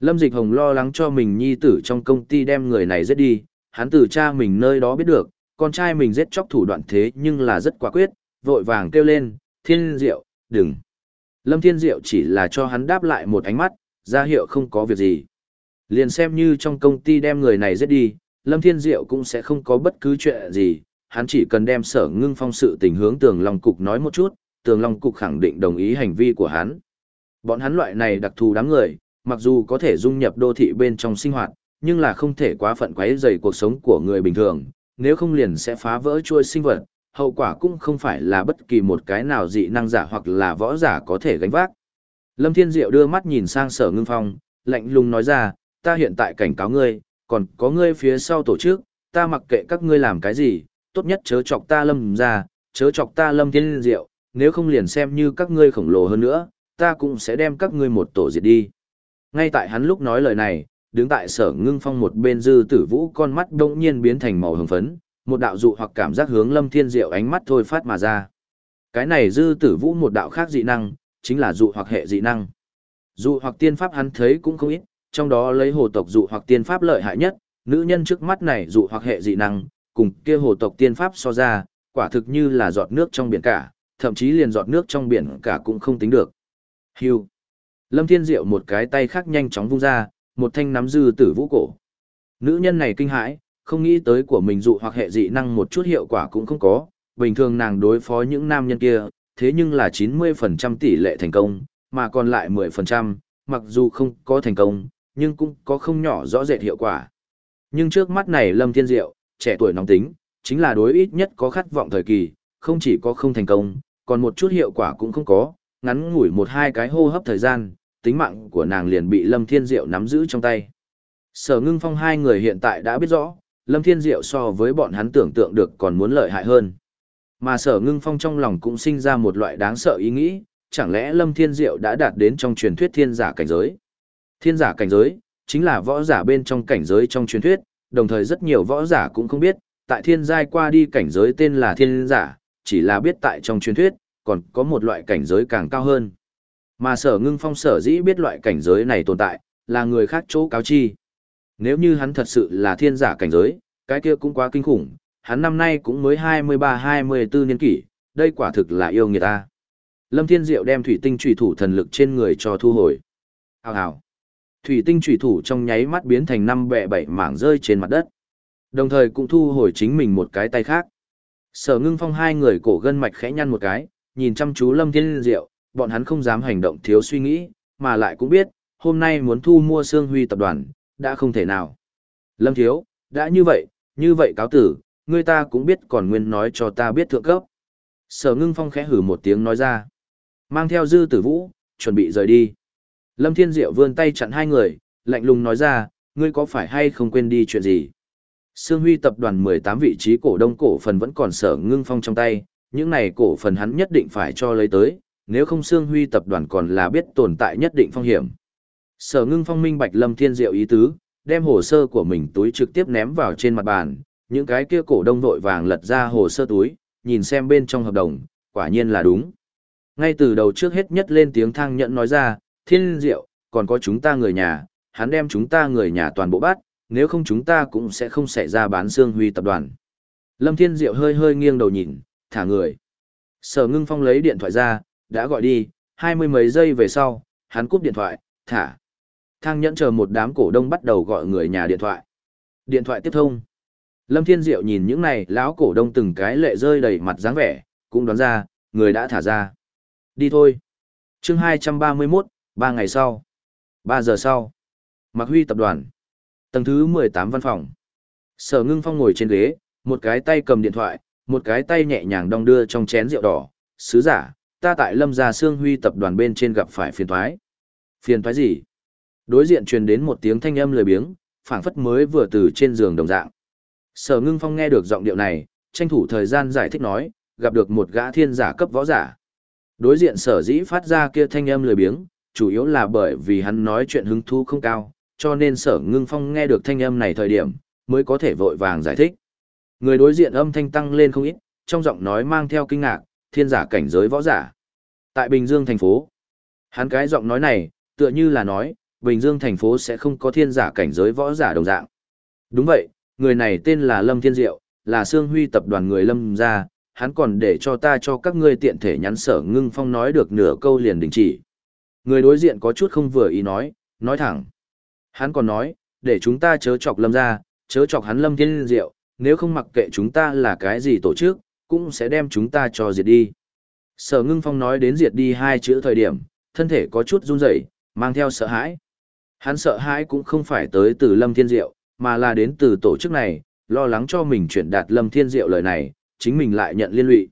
Lâm Dịch Hồng lo lắng cho mình nhi tử trong công ty đem người này giết đi, hắn từ cha mình nơi đó biết được, con trai mình giết chóc thủ đoạn thế nhưng là rất quả quyết, vội vàng kêu lên, Thiên Diệu, đừng. Lâm Thiên Diệu chỉ là cho hắn đáp lại một ánh mắt, ra hiệu không có việc gì. Liền xem như trong công ty đem người này giết đi, Lâm Thiên Diệu cũng sẽ không có bất cứ chuyện gì, hắn chỉ cần đem sở ngưng phong sự tình hướng tường Long Cục nói một chút, tường Long Cục khẳng định đồng ý hành vi của hắn. Bọn hắn loại này đặc thù đám người, mặc dù có thể dung nhập đô thị bên trong sinh hoạt, nhưng là không thể quá phận quấy rầy cuộc sống của người bình thường, nếu không liền sẽ phá vỡ chuôi sinh vật, hậu quả cũng không phải là bất kỳ một cái nào dị năng giả hoặc là võ giả có thể gánh vác. Lâm Thiên Diệu đưa mắt nhìn sang sở ngưng phong, lạnh lùng nói ra, ta hiện tại cảnh cáo ngươi, còn có ngươi phía sau tổ chức, ta mặc kệ các ngươi làm cái gì, tốt nhất chớ chọc ta lâm ra, chớ chọc ta lâm thiên diệu, nếu không liền xem như các ngươi khổng lồ hơn nữa, ta cũng sẽ đem các ngươi một tổ diệt đi. Ngay tại hắn lúc nói lời này, đứng tại sở ngưng phong một bên dư tử vũ con mắt đông nhiên biến thành màu hồng phấn, một đạo dụ hoặc cảm giác hướng lâm thiên diệu ánh mắt thôi phát mà ra. Cái này dư tử vũ một đạo khác dị năng, chính là dụ hoặc hệ dị năng. Dụ hoặc tiên pháp hắn thấy cũng không ít, trong đó lấy hồ tộc dụ hoặc tiên pháp lợi hại nhất, nữ nhân trước mắt này dụ hoặc hệ dị năng, cùng kia hồ tộc tiên pháp so ra, quả thực như là giọt nước trong biển cả, thậm chí liền giọt nước trong biển cả cũng không tính được. Hưu. Lâm Thiên Diệu một cái tay khác nhanh chóng vung ra, một thanh nắm dư tử vũ cổ. Nữ nhân này kinh hãi, không nghĩ tới của mình dụ hoặc hệ dị năng một chút hiệu quả cũng không có, bình thường nàng đối phó những nam nhân kia, thế nhưng là 90% tỷ lệ thành công, mà còn lại 10%, mặc dù không có thành công, nhưng cũng có không nhỏ rõ rệt hiệu quả. Nhưng trước mắt này Lâm Thiên Diệu, trẻ tuổi nóng tính, chính là đối ít nhất có khát vọng thời kỳ, không chỉ có không thành công, còn một chút hiệu quả cũng không có, ngắn ngủi một hai cái hô hấp thời gian, tính mạng của nàng liền bị Lâm Thiên Diệu nắm giữ trong tay. Sở ngưng phong hai người hiện tại đã biết rõ, Lâm Thiên Diệu so với bọn hắn tưởng tượng được còn muốn lợi hại hơn. Mà sở ngưng phong trong lòng cũng sinh ra một loại đáng sợ ý nghĩ, chẳng lẽ Lâm Thiên Diệu đã đạt đến trong truyền thuyết thiên giả cảnh giới. Thiên giả cảnh giới, chính là võ giả bên trong cảnh giới trong truyền thuyết, đồng thời rất nhiều võ giả cũng không biết, tại thiên giai qua đi cảnh giới tên là thiên giả, chỉ là biết tại trong truyền thuyết, còn có một loại cảnh giới càng cao hơn. Mà sở ngưng phong sở dĩ biết loại cảnh giới này tồn tại, là người khác chỗ cáo chi. Nếu như hắn thật sự là thiên giả cảnh giới, cái kia cũng quá kinh khủng, hắn năm nay cũng mới 23-24 niên kỷ, đây quả thực là yêu người ta. Lâm Thiên Diệu đem thủy tinh trùy thủ thần lực trên người cho thu hồi. Hào hào. Thủy tinh trùy thủ trong nháy mắt biến thành năm bẹ bảy mảng rơi trên mặt đất. Đồng thời cũng thu hồi chính mình một cái tay khác. Sở ngưng phong hai người cổ gân mạch khẽ nhăn một cái, nhìn chăm chú Lâm Thiên Diệu, bọn hắn không dám hành động thiếu suy nghĩ, mà lại cũng biết, hôm nay muốn thu mua Sương Huy tập đoàn, đã không thể nào. Lâm Thiếu, đã như vậy, như vậy cáo tử, người ta cũng biết còn nguyên nói cho ta biết thượng cấp. Sở ngưng phong khẽ hử một tiếng nói ra. Mang theo dư tử vũ, chuẩn bị rời đi. Lâm Thiên Diệu vươn tay chặn hai người, lạnh lùng nói ra, ngươi có phải hay không quên đi chuyện gì? Sương Huy tập đoàn 18 vị trí cổ đông cổ phần vẫn còn sở ngưng phong trong tay, những này cổ phần hắn nhất định phải cho lấy tới, nếu không Sương Huy tập đoàn còn là biết tồn tại nhất định phong hiểm. Sở ngưng phong minh bạch Lâm Thiên Diệu ý tứ, đem hồ sơ của mình túi trực tiếp ném vào trên mặt bàn, những cái kia cổ đông vội vàng lật ra hồ sơ túi, nhìn xem bên trong hợp đồng, quả nhiên là đúng. Ngay từ đầu trước hết nhất lên tiếng thang nhận nói ra, Thiên Diệu, còn có chúng ta người nhà, hắn đem chúng ta người nhà toàn bộ bắt, nếu không chúng ta cũng sẽ không xảy ra bán xương huy tập đoàn. Lâm Thiên Diệu hơi hơi nghiêng đầu nhìn, thả người. Sở ngưng phong lấy điện thoại ra, đã gọi đi, hai mươi mấy giây về sau, hắn cúp điện thoại, thả. Thang nhẫn chờ một đám cổ đông bắt đầu gọi người nhà điện thoại. Điện thoại tiếp thông. Lâm Thiên Diệu nhìn những này lão cổ đông từng cái lệ rơi đầy mặt dáng vẻ, cũng đoán ra, người đã thả ra. Đi thôi. chương 231, 3 ngày sau. 3 giờ sau. Mạc Huy tập đoàn. Tầng thứ 18 văn phòng. Sở ngưng phong ngồi trên ghế, một cái tay cầm điện thoại, một cái tay nhẹ nhàng đong đưa trong chén rượu đỏ. Sứ giả, ta tại Lâm Gia Sương Huy tập đoàn bên trên gặp phải phiền thoái. Phiền thoái gì? Đối diện truyền đến một tiếng thanh âm lười biếng, phảng phất mới vừa từ trên giường đồng dạng. Sở ngưng phong nghe được giọng điệu này, tranh thủ thời gian giải thích nói, gặp được một gã thiên giả cấp võ giả. Đối diện sở dĩ phát ra kia thanh âm lười biếng, chủ yếu là bởi vì hắn nói chuyện hứng thú không cao, cho nên sở ngưng phong nghe được thanh âm này thời điểm, mới có thể vội vàng giải thích. Người đối diện âm thanh tăng lên không ít, trong giọng nói mang theo kinh ngạc, thiên giả cảnh giới võ giả. Tại Bình Dương thành phố, hắn cái giọng nói này, tựa như là nói, Bình Dương thành phố sẽ không có thiên giả cảnh giới võ giả đồng dạng. Đúng vậy, người này tên là Lâm Thiên Diệu, là Sương Huy tập đoàn người Lâm gia, hắn còn để cho ta cho các ngươi tiện thể nhắn sở ngưng phong nói được nửa câu liền đình chỉ. Người đối diện có chút không vừa ý nói, nói thẳng. Hắn còn nói, để chúng ta chớ chọc lâm gia, chớ chọc hắn lâm thiên diệu, nếu không mặc kệ chúng ta là cái gì tổ chức, cũng sẽ đem chúng ta cho diệt đi. Sở ngưng phong nói đến diệt đi hai chữ thời điểm, thân thể có chút run rẩy, mang theo sợ hãi. Hắn sợ hãi cũng không phải tới từ Lâm Thiên Diệu, mà là đến từ tổ chức này, lo lắng cho mình chuyển đạt Lâm Thiên Diệu lời này, chính mình lại nhận liên lụy.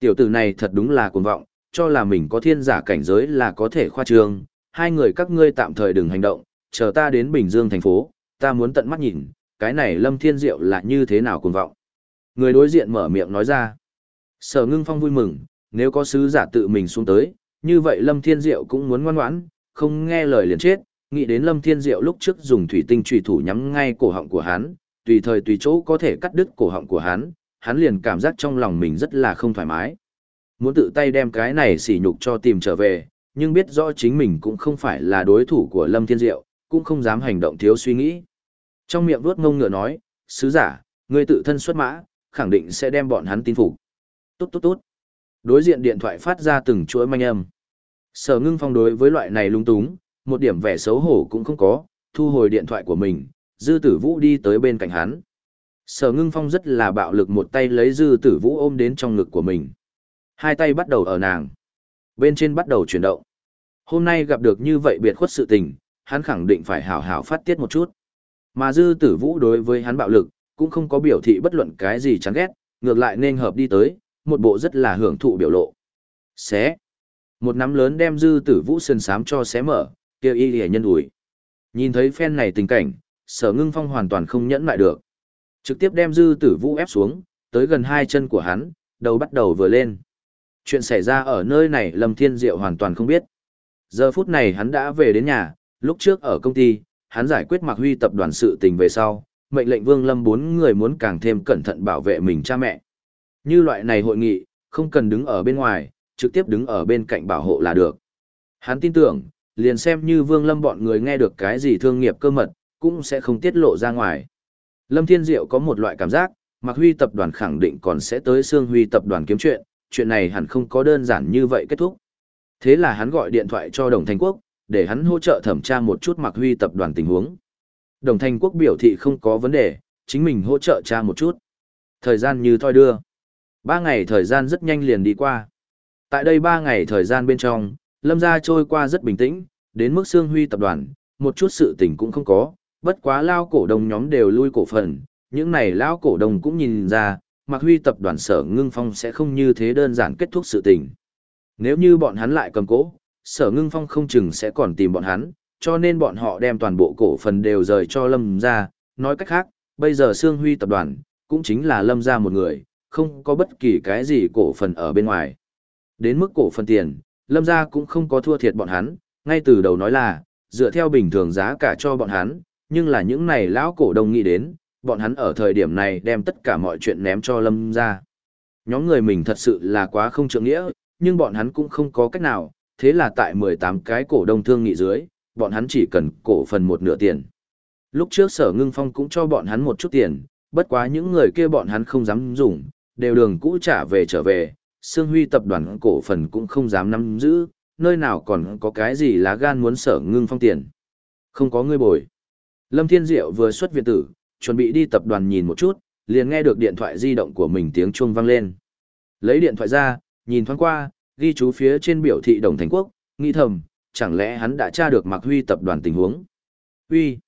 Tiểu tử này thật đúng là cuồng vọng, cho là mình có thiên giả cảnh giới là có thể khoa trương, hai người các ngươi tạm thời đừng hành động, chờ ta đến Bình Dương thành phố, ta muốn tận mắt nhìn, cái này Lâm Thiên Diệu là như thế nào cuồng vọng. Người đối diện mở miệng nói ra. Sở ngưng phong vui mừng, nếu có sứ giả tự mình xuống tới, như vậy Lâm Thiên Diệu cũng muốn ngoan ngoãn, không nghe lời liền chết, nghĩ đến Lâm Thiên Diệu lúc trước dùng thủy tinh trùy thủ nhắm ngay cổ họng của hắn, tùy thời tùy chỗ có thể cắt đứt cổ họng của hắn, hắn liền cảm giác trong lòng mình rất là không thoải mái. Muốn tự tay đem cái này sỉ nhục cho tìm trở về, nhưng biết rõ chính mình cũng không phải là đối thủ của Lâm Thiên Diệu, cũng không dám hành động thiếu suy nghĩ. Trong miệng vuốt ngông ngựa nói, sứ giả, ngươi tự thân xuất mã, khẳng định sẽ đem bọn hắn tin phục. Tốt tốt tốt. Đối diện điện thoại phát ra từng chuỗi manh âm. Sở ngưng phong đối với loại này lung túng, một điểm vẻ xấu hổ cũng không có, thu hồi điện thoại của mình, dư tử vũ đi tới bên cạnh hắn. Sở ngưng phong rất là bạo lực một tay lấy dư tử vũ ôm đến trong ngực của mình. Hai tay bắt đầu ở nàng. Bên trên bắt đầu chuyển động. Hôm nay gặp được như vậy biệt khuất sự tình, hắn khẳng định phải hảo hảo phát tiết một chút. Mà dư tử vũ đối với hắn bạo lực, cũng không có biểu thị bất luận cái gì chán ghét, ngược lại nên hợp đi tới, một bộ rất là hưởng thụ biểu lộ. Xé. Một nắm lớn đem dư tử vũ sơn sám cho xé mở, kêu y lìa nhân ủi. Nhìn thấy phen này tình cảnh, sở ngưng phong hoàn toàn không nhẫn lại được. Trực tiếp đem dư tử vũ ép xuống, tới gần hai chân của hắn, đầu bắt đầu vừa lên. Chuyện xảy ra ở nơi này Lâm Thiên Diệu hoàn toàn không biết. Giờ phút này hắn đã về đến nhà, lúc trước ở công ty, hắn giải quyết Mạc Huy tập đoàn sự tình về sau, mệnh lệnh Vương Lâm bốn người muốn càng thêm cẩn thận bảo vệ mình cha mẹ. Như loại này hội nghị, không cần đứng ở bên ngoài, trực tiếp đứng ở bên cạnh bảo hộ là được. Hắn tin tưởng, liền xem như Vương Lâm bọn người nghe được cái gì thương nghiệp cơ mật, cũng sẽ không tiết lộ ra ngoài. Lâm Thiên Diệu có một loại cảm giác, Mạc Huy tập đoàn khẳng định còn sẽ tới Sương Huy tập đoàn kiếm chuyện, chuyện này hẳn không có đơn giản như vậy kết thúc. Thế là hắn gọi điện thoại cho Đồng Thành Quốc, để hắn hỗ trợ thẩm tra một chút Mạc Huy tập đoàn tình huống. Đồng Thành Quốc biểu thị không có vấn đề, chính mình hỗ trợ tra một chút. Thời gian như thoi đưa. Ba ngày thời gian rất nhanh liền đi qua. Tại đây ba ngày thời gian bên trong, Lâm gia trôi qua rất bình tĩnh, đến mức Sương Huy tập đoàn, một chút sự tình cũng không có, bất quá lao cổ đông nhóm đều lui cổ phần, những này lao cổ đông cũng nhìn ra, Mạc Huy tập đoàn sở ngưng phong sẽ không như thế đơn giản kết thúc sự tình. Nếu như bọn hắn lại cầm cố, sở ngưng phong không chừng sẽ còn tìm bọn hắn, cho nên bọn họ đem toàn bộ cổ phần đều rời cho Lâm gia. nói cách khác, bây giờ Sương Huy tập đoàn, cũng chính là Lâm gia một người, không có bất kỳ cái gì cổ phần ở bên ngoài. Đến mức cổ phần tiền, Lâm gia cũng không có thua thiệt bọn hắn, ngay từ đầu nói là, dựa theo bình thường giá cả cho bọn hắn, nhưng là những này lão cổ đông nghĩ đến, bọn hắn ở thời điểm này đem tất cả mọi chuyện ném cho Lâm gia, Nhóm người mình thật sự là quá không trượng nghĩa, nhưng bọn hắn cũng không có cách nào, thế là tại 18 cái cổ đông thương nghị dưới, bọn hắn chỉ cần cổ phần một nửa tiền. Lúc trước sở ngưng phong cũng cho bọn hắn một chút tiền, bất quá những người kia bọn hắn không dám dùng, đều đường cũ trả về trở về, Sương Huy tập đoàn cổ phần cũng không dám nắm giữ, nơi nào còn có cái gì lá gan muốn sở ngưng phong tiền. Không có người bồi. Lâm Thiên Diệu vừa xuất viện tử, chuẩn bị đi tập đoàn nhìn một chút, liền nghe được điện thoại di động của mình tiếng chuông vang lên. Lấy điện thoại ra, nhìn thoáng qua, ghi chú phía trên biểu thị đồng thành quốc, nghi thầm, chẳng lẽ hắn đã tra được Mạc Huy tập đoàn tình huống. Huy!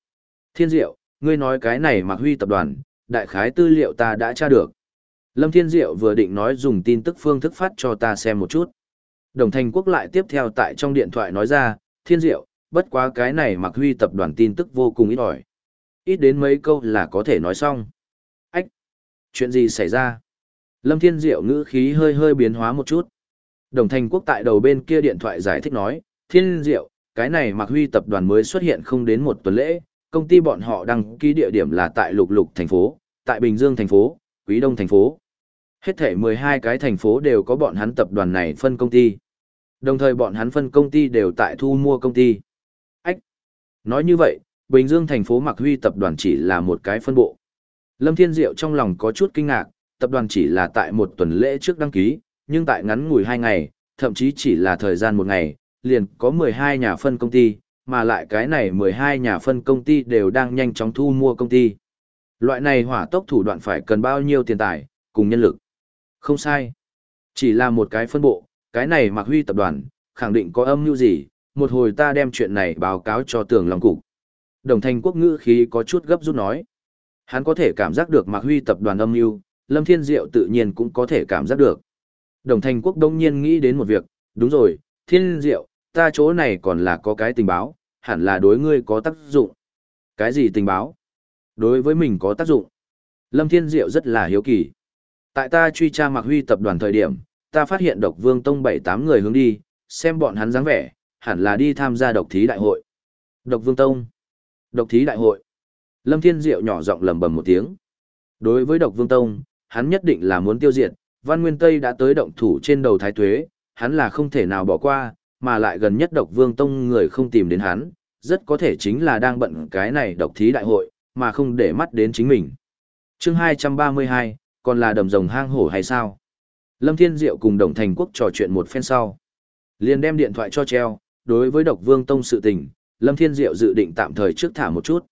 Thiên Diệu, ngươi nói cái này Mạc Huy tập đoàn, đại khái tư liệu ta đã tra được. Lâm Thiên Diệu vừa định nói dùng tin tức phương thức phát cho ta xem một chút. Đồng thành quốc lại tiếp theo tại trong điện thoại nói ra, Thiên Diệu, bất quá cái này Mặc Huy tập đoàn tin tức vô cùng ít ỏi. Ít đến mấy câu là có thể nói xong. Ách! Chuyện gì xảy ra? Lâm Thiên Diệu ngữ khí hơi hơi biến hóa một chút. Đồng thành quốc tại đầu bên kia điện thoại giải thích nói, Thiên Diệu, cái này Mặc Huy tập đoàn mới xuất hiện không đến một tuần lễ, công ty bọn họ đăng ký địa điểm là tại Lục Lục thành phố, tại Bình Dương thành phố, Quý Đông thành phố. Hết thể 12 cái thành phố đều có bọn hắn tập đoàn này phân công ty. Đồng thời bọn hắn phân công ty đều tại thu mua công ty. Ách! Nói như vậy, Bình Dương thành phố Mạc Huy tập đoàn chỉ là một cái phân bộ. Lâm Thiên Diệu trong lòng có chút kinh ngạc, tập đoàn chỉ là tại một tuần lễ trước đăng ký, nhưng tại ngắn ngủi hai ngày, thậm chí chỉ là thời gian một ngày, liền có 12 nhà phân công ty, mà lại cái này 12 nhà phân công ty đều đang nhanh chóng thu mua công ty. Loại này hỏa tốc thủ đoạn phải cần bao nhiêu tiền tài, cùng nhân lực. Không sai. Chỉ là một cái phân bộ, cái này Mạc Huy tập đoàn, khẳng định có âm mưu gì, một hồi ta đem chuyện này báo cáo cho Tưởng lòng cục. Đồng thành quốc ngữ khí có chút gấp rút nói. Hắn có thể cảm giác được Mạc Huy tập đoàn âm mưu, Lâm Thiên Diệu tự nhiên cũng có thể cảm giác được. Đồng thành quốc đông nhiên nghĩ đến một việc, đúng rồi, Thiên Diệu, ta chỗ này còn là có cái tình báo, hẳn là đối ngươi có tác dụng. Cái gì tình báo? Đối với mình có tác dụng. Lâm Thiên Diệu rất là hiếu kỳ. Tại ta truy tra Mạc Huy tập đoàn thời điểm, ta phát hiện độc vương tông 7-8 người hướng đi, xem bọn hắn dáng vẻ, hẳn là đi tham gia độc thí đại hội. Độc vương tông. Độc thí đại hội. Lâm Thiên Diệu nhỏ giọng lầm bầm một tiếng. Đối với độc vương tông, hắn nhất định là muốn tiêu diệt, Văn Nguyên Tây đã tới động thủ trên đầu thái tuế, hắn là không thể nào bỏ qua, mà lại gần nhất độc vương tông người không tìm đến hắn, rất có thể chính là đang bận cái này độc thí đại hội, mà không để mắt đến chính mình. chương 232, còn là đầm rồng hang hổ hay sao? Lâm Thiên Diệu cùng Đồng Thành Quốc trò chuyện một phen sau. liền đem điện thoại cho treo, đối với độc vương tông sự tình, Lâm Thiên Diệu dự định tạm thời trước thả một chút.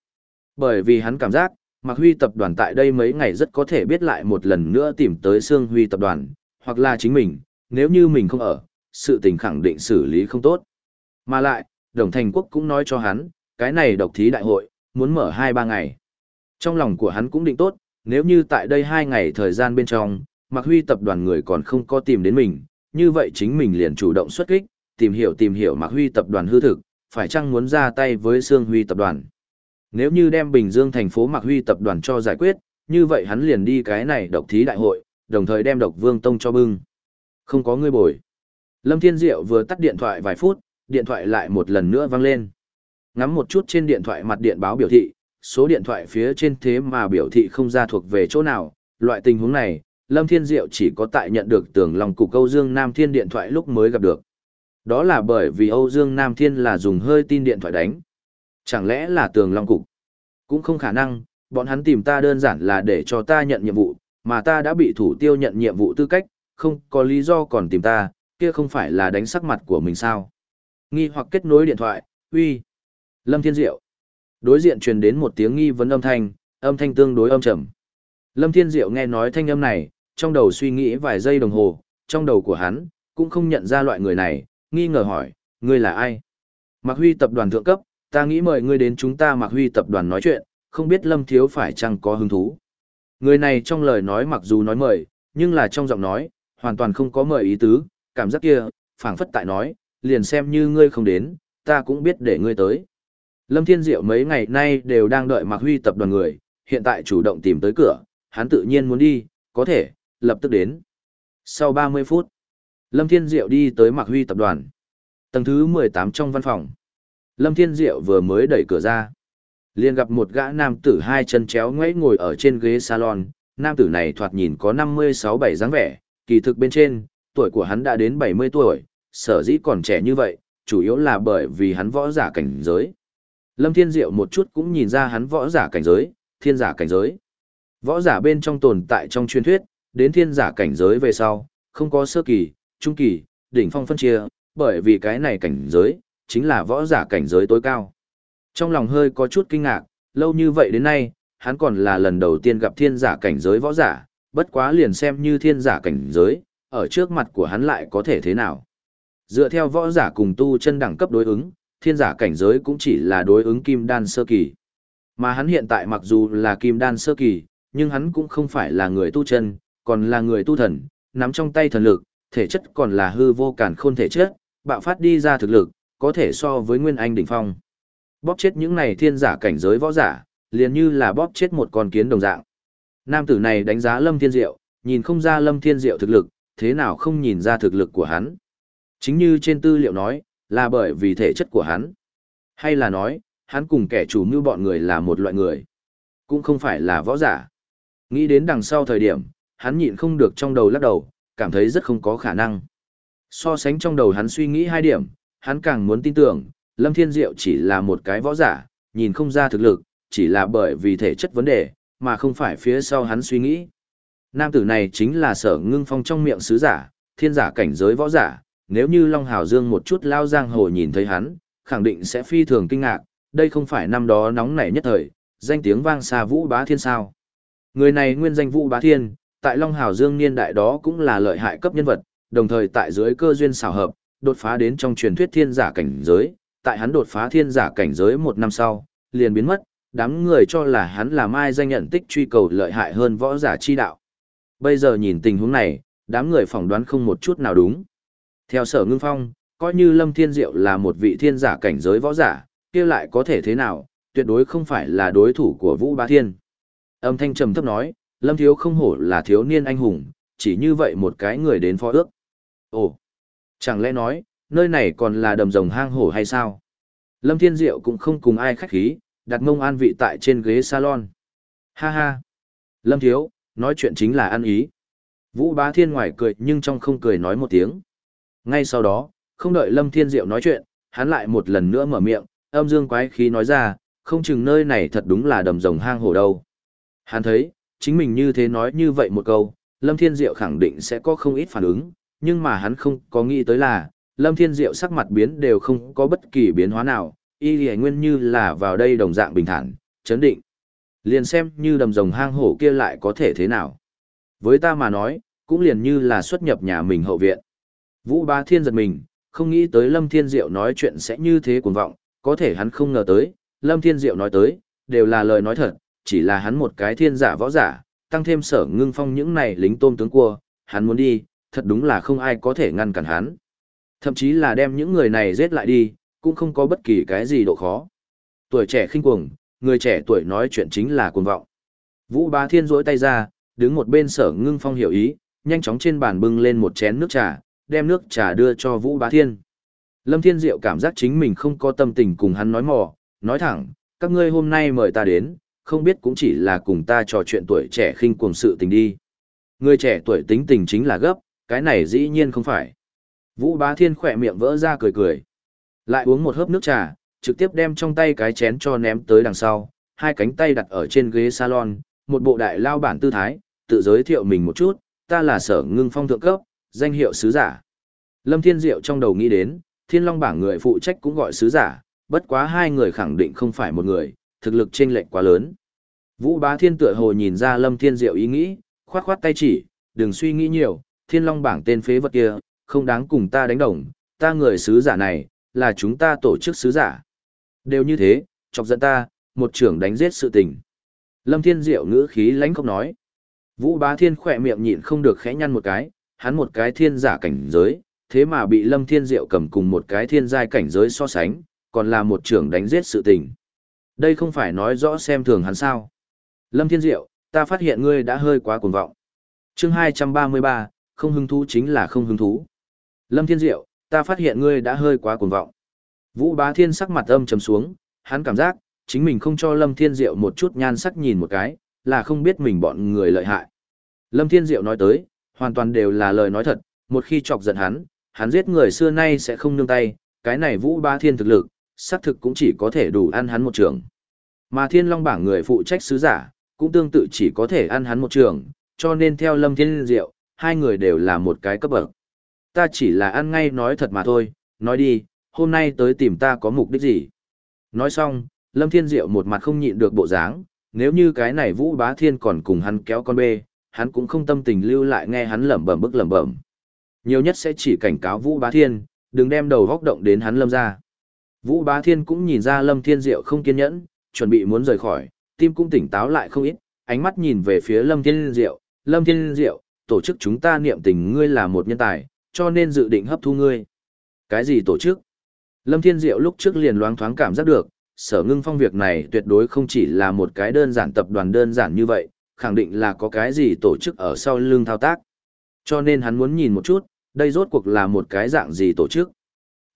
Bởi vì hắn cảm giác, Mạc Huy tập đoàn tại đây mấy ngày rất có thể biết lại một lần nữa tìm tới Sương Huy tập đoàn, hoặc là chính mình, nếu như mình không ở, sự tình khẳng định xử lý không tốt. Mà lại, Đồng Thành Quốc cũng nói cho hắn, cái này độc thí đại hội, muốn mở 2-3 ngày. Trong lòng của hắn cũng định tốt, nếu như tại đây hai ngày thời gian bên trong, Mạc Huy tập đoàn người còn không có tìm đến mình, như vậy chính mình liền chủ động xuất kích, tìm hiểu tìm hiểu Mạc Huy tập đoàn hư thực, phải chăng muốn ra tay với Sương Huy tập đoàn. Nếu như đem Bình Dương thành phố Mạc Huy tập đoàn cho giải quyết, như vậy hắn liền đi cái này độc thí đại hội, đồng thời đem độc vương tông cho bưng. Không có người bồi. Lâm Thiên Diệu vừa tắt điện thoại vài phút, điện thoại lại một lần nữa vang lên. Ngắm một chút trên điện thoại mặt điện báo biểu thị, số điện thoại phía trên thế mà biểu thị không ra thuộc về chỗ nào, loại tình huống này, Lâm Thiên Diệu chỉ có tại nhận được tường lòng cục Âu Dương Nam Thiên điện thoại lúc mới gặp được. Đó là bởi vì Âu Dương Nam Thiên là dùng hơi tin điện thoại đánh. Chẳng lẽ là tường long cục? Cũng không khả năng, bọn hắn tìm ta đơn giản là để cho ta nhận nhiệm vụ, mà ta đã bị thủ tiêu nhận nhiệm vụ tư cách, không có lý do còn tìm ta, kia không phải là đánh sắc mặt của mình sao. Nghi hoặc kết nối điện thoại, uy. Lâm Thiên Diệu. Đối diện truyền đến một tiếng nghi vấn âm thanh, âm thanh tương đối âm trầm. Lâm Thiên Diệu nghe nói thanh âm này, trong đầu suy nghĩ vài giây đồng hồ, trong đầu của hắn, cũng không nhận ra loại người này, nghi ngờ hỏi, ngươi là ai? Mạc Huy tập đoàn thượng cấp, ta nghĩ mời ngươi đến chúng ta Mạc Huy tập đoàn nói chuyện, không biết Lâm Thiếu phải chăng có hứng thú. Người này trong lời nói mặc dù nói mời, nhưng là trong giọng nói, hoàn toàn không có mời ý tứ, cảm giác kia, phảng phất tại nói, liền xem như ngươi không đến, ta cũng biết để ngươi tới. Lâm Thiên Diệu mấy ngày nay đều đang đợi Mạc Huy tập đoàn người, hiện tại chủ động tìm tới cửa, hắn tự nhiên muốn đi, có thể, lập tức đến. Sau 30 phút, Lâm Thiên Diệu đi tới Mạc Huy tập đoàn. Tầng thứ 18 trong văn phòng. Lâm Thiên Diệu vừa mới đẩy cửa ra. liền gặp một gã nam tử hai chân chéo ngoẫy ngồi ở trên ghế salon. Nam tử này thoạt nhìn có 56-7 dáng vẻ, kỳ thực bên trên, tuổi của hắn đã đến 70 tuổi, sở dĩ còn trẻ như vậy, chủ yếu là bởi vì hắn võ giả cảnh giới. Lâm Thiên Diệu một chút cũng nhìn ra hắn võ giả cảnh giới, thiên giả cảnh giới. Võ giả bên trong tồn tại trong truyền thuyết, đến thiên giả cảnh giới về sau, không có sơ kỳ, trung kỳ, đỉnh phong phân chia, bởi vì cái này cảnh giới, chính là võ giả cảnh giới tối cao. Trong lòng hơi có chút kinh ngạc, lâu như vậy đến nay, hắn còn là lần đầu tiên gặp thiên giả cảnh giới võ giả, bất quá liền xem như thiên giả cảnh giới, ở trước mặt của hắn lại có thể thế nào. Dựa theo võ giả cùng tu chân đẳng cấp đối ứng, thiên giả cảnh giới cũng chỉ là đối ứng kim đan sơ kỳ. Mà hắn hiện tại mặc dù là kim đan sơ kỳ, nhưng hắn cũng không phải là người tu chân, còn là người tu thần, nắm trong tay thần lực, thể chất còn là hư vô cản khôn thể chất, bạo phát đi ra thực lực, có thể so với nguyên anh đỉnh phong. Bóp chết những này thiên giả cảnh giới võ giả, liền như là bóp chết một con kiến đồng dạng. Nam tử này đánh giá Lâm Thiên Diệu, nhìn không ra Lâm Thiên Diệu thực lực, thế nào không nhìn ra thực lực của hắn. Chính như trên tư liệu nói, là bởi vì thể chất của hắn. Hay là nói, hắn cùng kẻ chủ mưu bọn người là một loại người. Cũng không phải là võ giả. Nghĩ đến đằng sau thời điểm, hắn nhịn không được trong đầu lắc đầu, cảm thấy rất không có khả năng. So sánh trong đầu hắn suy nghĩ hai điểm, hắn càng muốn tin tưởng, Lâm Thiên Diệu chỉ là một cái võ giả, nhìn không ra thực lực, chỉ là bởi vì thể chất vấn đề, mà không phải phía sau hắn suy nghĩ. Nam tử này chính là sở ngưng phong trong miệng sứ giả, thiên giả cảnh giới võ giả, nếu như Long Hào Dương một chút lao giang hồ nhìn thấy hắn, khẳng định sẽ phi thường kinh ngạc, đây không phải năm đó nóng nảy nhất thời, danh tiếng vang xa vũ bá thiên sao. Người này nguyên danh vũ bá thiên, tại Long Hào Dương niên đại đó cũng là lợi hại cấp nhân vật, đồng thời tại dưới cơ duyên xảo hợp, đột phá đến trong truyền thuyết thiên giả cảnh giới, tại hắn đột phá thiên giả cảnh giới một năm sau, liền biến mất, đám người cho là hắn là mai danh nhận tích truy cầu lợi hại hơn võ giả chi đạo. Bây giờ nhìn tình huống này, đám người phỏng đoán không một chút nào đúng. Theo sở ngưng phong, coi như Lâm Thiên Diệu là một vị thiên giả cảnh giới võ giả, kia lại có thể thế nào, tuyệt đối không phải là đối thủ của Vũ Bá Thiên. Âm thanh trầm thấp nói, Lâm Thiếu không hổ là thiếu niên anh hùng, chỉ như vậy một cái người đến phó ước. Ồ, chẳng lẽ nói, nơi này còn là đầm rồng hang hổ hay sao? Lâm Thiên Diệu cũng không cùng ai khách khí, đặt mông an vị tại trên ghế salon. Ha ha! Lâm Thiếu, nói chuyện chính là ăn ý. Vũ Bá Thiên ngoài cười nhưng trong không cười nói một tiếng. Ngay sau đó, không đợi Lâm Thiên Diệu nói chuyện, hắn lại một lần nữa mở miệng, âm dương quái khí nói ra, không chừng nơi này thật đúng là đầm rồng hang hổ đâu. Hắn thấy, chính mình như thế nói như vậy một câu, Lâm Thiên Diệu khẳng định sẽ có không ít phản ứng, nhưng mà hắn không có nghĩ tới là, Lâm Thiên Diệu sắc mặt biến đều không có bất kỳ biến hóa nào, y lì nguyên như là vào đây đồng dạng bình thản, chấn định. Liền xem như đầm rồng hang hổ kia lại có thể thế nào. Với ta mà nói, cũng liền như là xuất nhập nhà mình hậu viện. Vũ Bá Thiên giật mình, không nghĩ tới Lâm Thiên Diệu nói chuyện sẽ như thế cuồng vọng, có thể hắn không ngờ tới, Lâm Thiên Diệu nói tới, đều là lời nói thật, chỉ là hắn một cái thiên giả võ giả, tăng thêm sở ngưng phong những này lính tôm tướng cua, hắn muốn đi, thật đúng là không ai có thể ngăn cản hắn. Thậm chí là đem những người này giết lại đi, cũng không có bất kỳ cái gì độ khó. Tuổi trẻ khinh cuồng, người trẻ tuổi nói chuyện chính là cuồng vọng. Vũ Bá Thiên rỗi tay ra, đứng một bên sở ngưng phong hiểu ý, nhanh chóng trên bàn bưng lên một chén nước trà, đem nước trà đưa cho Vũ Bá Thiên. Lâm Thiên Diệu cảm giác chính mình không có tâm tình cùng hắn nói mò, nói thẳng, các ngươi hôm nay mời ta đến, không biết cũng chỉ là cùng ta trò chuyện tuổi trẻ khinh cuồng sự tình đi. Người trẻ tuổi tính tình chính là gấp, cái này dĩ nhiên không phải. Vũ Bá Thiên khỏe miệng vỡ ra cười cười. Lại uống một hớp nước trà, trực tiếp đem trong tay cái chén cho ném tới đằng sau, hai cánh tay đặt ở trên ghế salon, một bộ đại lao bản tư thái, tự giới thiệu mình một chút, ta là sở ngưng phong thượng cấp, danh hiệu sứ giả. Lâm Thiên Diệu trong đầu nghĩ đến, thiên long bảng người phụ trách cũng gọi sứ giả, bất quá hai người khẳng định không phải một người, thực lực chênh lệch quá lớn. Vũ bá thiên tựa hồ nhìn ra Lâm Thiên Diệu ý nghĩ, khoát khoát tay chỉ, đừng suy nghĩ nhiều, thiên long bảng tên phế vật kia, không đáng cùng ta đánh đồng, ta người sứ giả này, là chúng ta tổ chức sứ giả. Đều như thế, chọc giận ta, một trưởng đánh giết sự tình. Lâm Thiên Diệu ngữ khí lãnh không nói. Vũ bá thiên khỏe miệng nhịn không được khẽ nhăn một cái, hắn một cái thiên giả cảnh giới, thế mà bị Lâm Thiên Diệu cầm cùng một cái thiên giai cảnh giới so sánh, còn là một trưởng đánh giết sự tình. Đây không phải nói rõ xem thường hắn sao. Lâm Thiên Diệu, ta phát hiện ngươi đã hơi quá cuồng vọng. chương 233, không hứng thú chính là không hứng thú. Lâm Thiên Diệu, ta phát hiện ngươi đã hơi quá cuồng vọng. Vũ Bá Thiên sắc mặt âm trầm xuống, hắn cảm giác, chính mình không cho Lâm Thiên Diệu một chút nhan sắc nhìn một cái, là không biết mình bọn người lợi hại. Lâm Thiên Diệu nói tới, hoàn toàn đều là lời nói thật, một khi chọc giận hắn, hắn giết người xưa nay sẽ không nương tay, cái này Vũ Bá Thiên thực lực, xác thực cũng chỉ có thể đủ ăn hắn một trường. Mà Thiên Long bảng người phụ trách sứ giả, cũng tương tự chỉ có thể ăn hắn một trường, cho nên theo Lâm Thiên Diệu, hai người đều là một cái cấp bậc. Ta chỉ là ăn ngay nói thật mà thôi, nói đi, hôm nay tới tìm ta có mục đích gì? Nói xong, Lâm Thiên Diệu một mặt không nhịn được bộ dáng, nếu như cái này Vũ Bá Thiên còn cùng hắn kéo con bê, hắn cũng không tâm tình lưu lại nghe hắn lẩm bẩm bức lẩm bẩm. Nhiều nhất sẽ chỉ cảnh cáo Vũ Bá Thiên, đừng đem đầu góc động đến hắn Lâm ra. Vũ Bá Thiên cũng nhìn ra Lâm Thiên Diệu không kiên nhẫn, chuẩn bị muốn rời khỏi, tim cũng tỉnh táo lại không ít, ánh mắt nhìn về phía Lâm Thiên Diệu, Lâm Thiên Diệu, tổ chức chúng ta niệm tình ngươi là một nhân tài, cho nên dự định hấp thu ngươi. Cái gì tổ chức? Lâm Thiên Diệu lúc trước liền loáng thoáng cảm giác được, sở ngưng phong việc này tuyệt đối không chỉ là một cái đơn giản tập đoàn đơn giản như vậy, khẳng định là có cái gì tổ chức ở sau lưng thao tác. Cho nên hắn muốn nhìn một chút, đây rốt cuộc là một cái dạng gì tổ chức.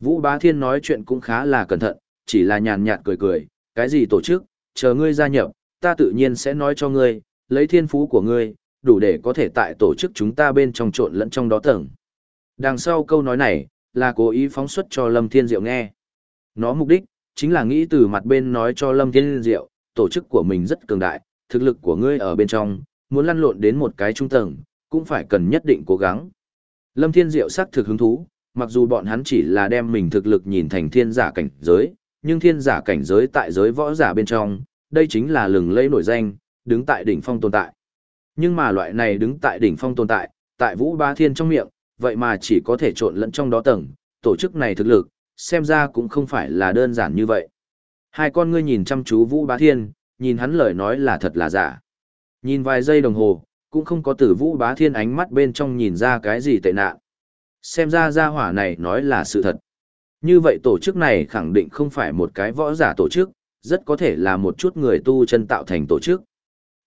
Vũ Bá Thiên nói chuyện cũng khá là cẩn thận, chỉ là nhàn nhạt cười cười, cái gì tổ chức, chờ ngươi gia nhập, ta tự nhiên sẽ nói cho ngươi, lấy thiên phú của ngươi, đủ để có thể tại tổ chức chúng ta bên trong trộn lẫn trong đó tầng. Đằng sau câu nói này, là cố ý phóng xuất cho Lâm Thiên Diệu nghe. Nó mục đích, chính là nghĩ từ mặt bên nói cho Lâm Thiên Diệu, tổ chức của mình rất cường đại, thực lực của ngươi ở bên trong, muốn lăn lộn đến một cái trung tầng, cũng phải cần nhất định cố gắng. Lâm Thiên Diệu sắc thực hứng thú, mặc dù bọn hắn chỉ là đem mình thực lực nhìn thành thiên giả cảnh giới, nhưng thiên giả cảnh giới tại giới võ giả bên trong, đây chính là lừng lẫy nổi danh, đứng tại đỉnh phong tồn tại. Nhưng mà loại này đứng tại đỉnh phong tồn tại, tại Vũ Ba Thiên trong miệng, vậy mà chỉ có thể trộn lẫn trong đó tầng, tổ chức này thực lực, xem ra cũng không phải là đơn giản như vậy. Hai con ngươi nhìn chăm chú Vũ Bá Thiên, nhìn hắn lời nói là thật là giả. Nhìn vài giây đồng hồ, cũng không có từ Vũ Bá Thiên ánh mắt bên trong nhìn ra cái gì tệ nạn. Xem ra gia hỏa này nói là sự thật. Như vậy tổ chức này khẳng định không phải một cái võ giả tổ chức, rất có thể là một chút người tu chân tạo thành tổ chức.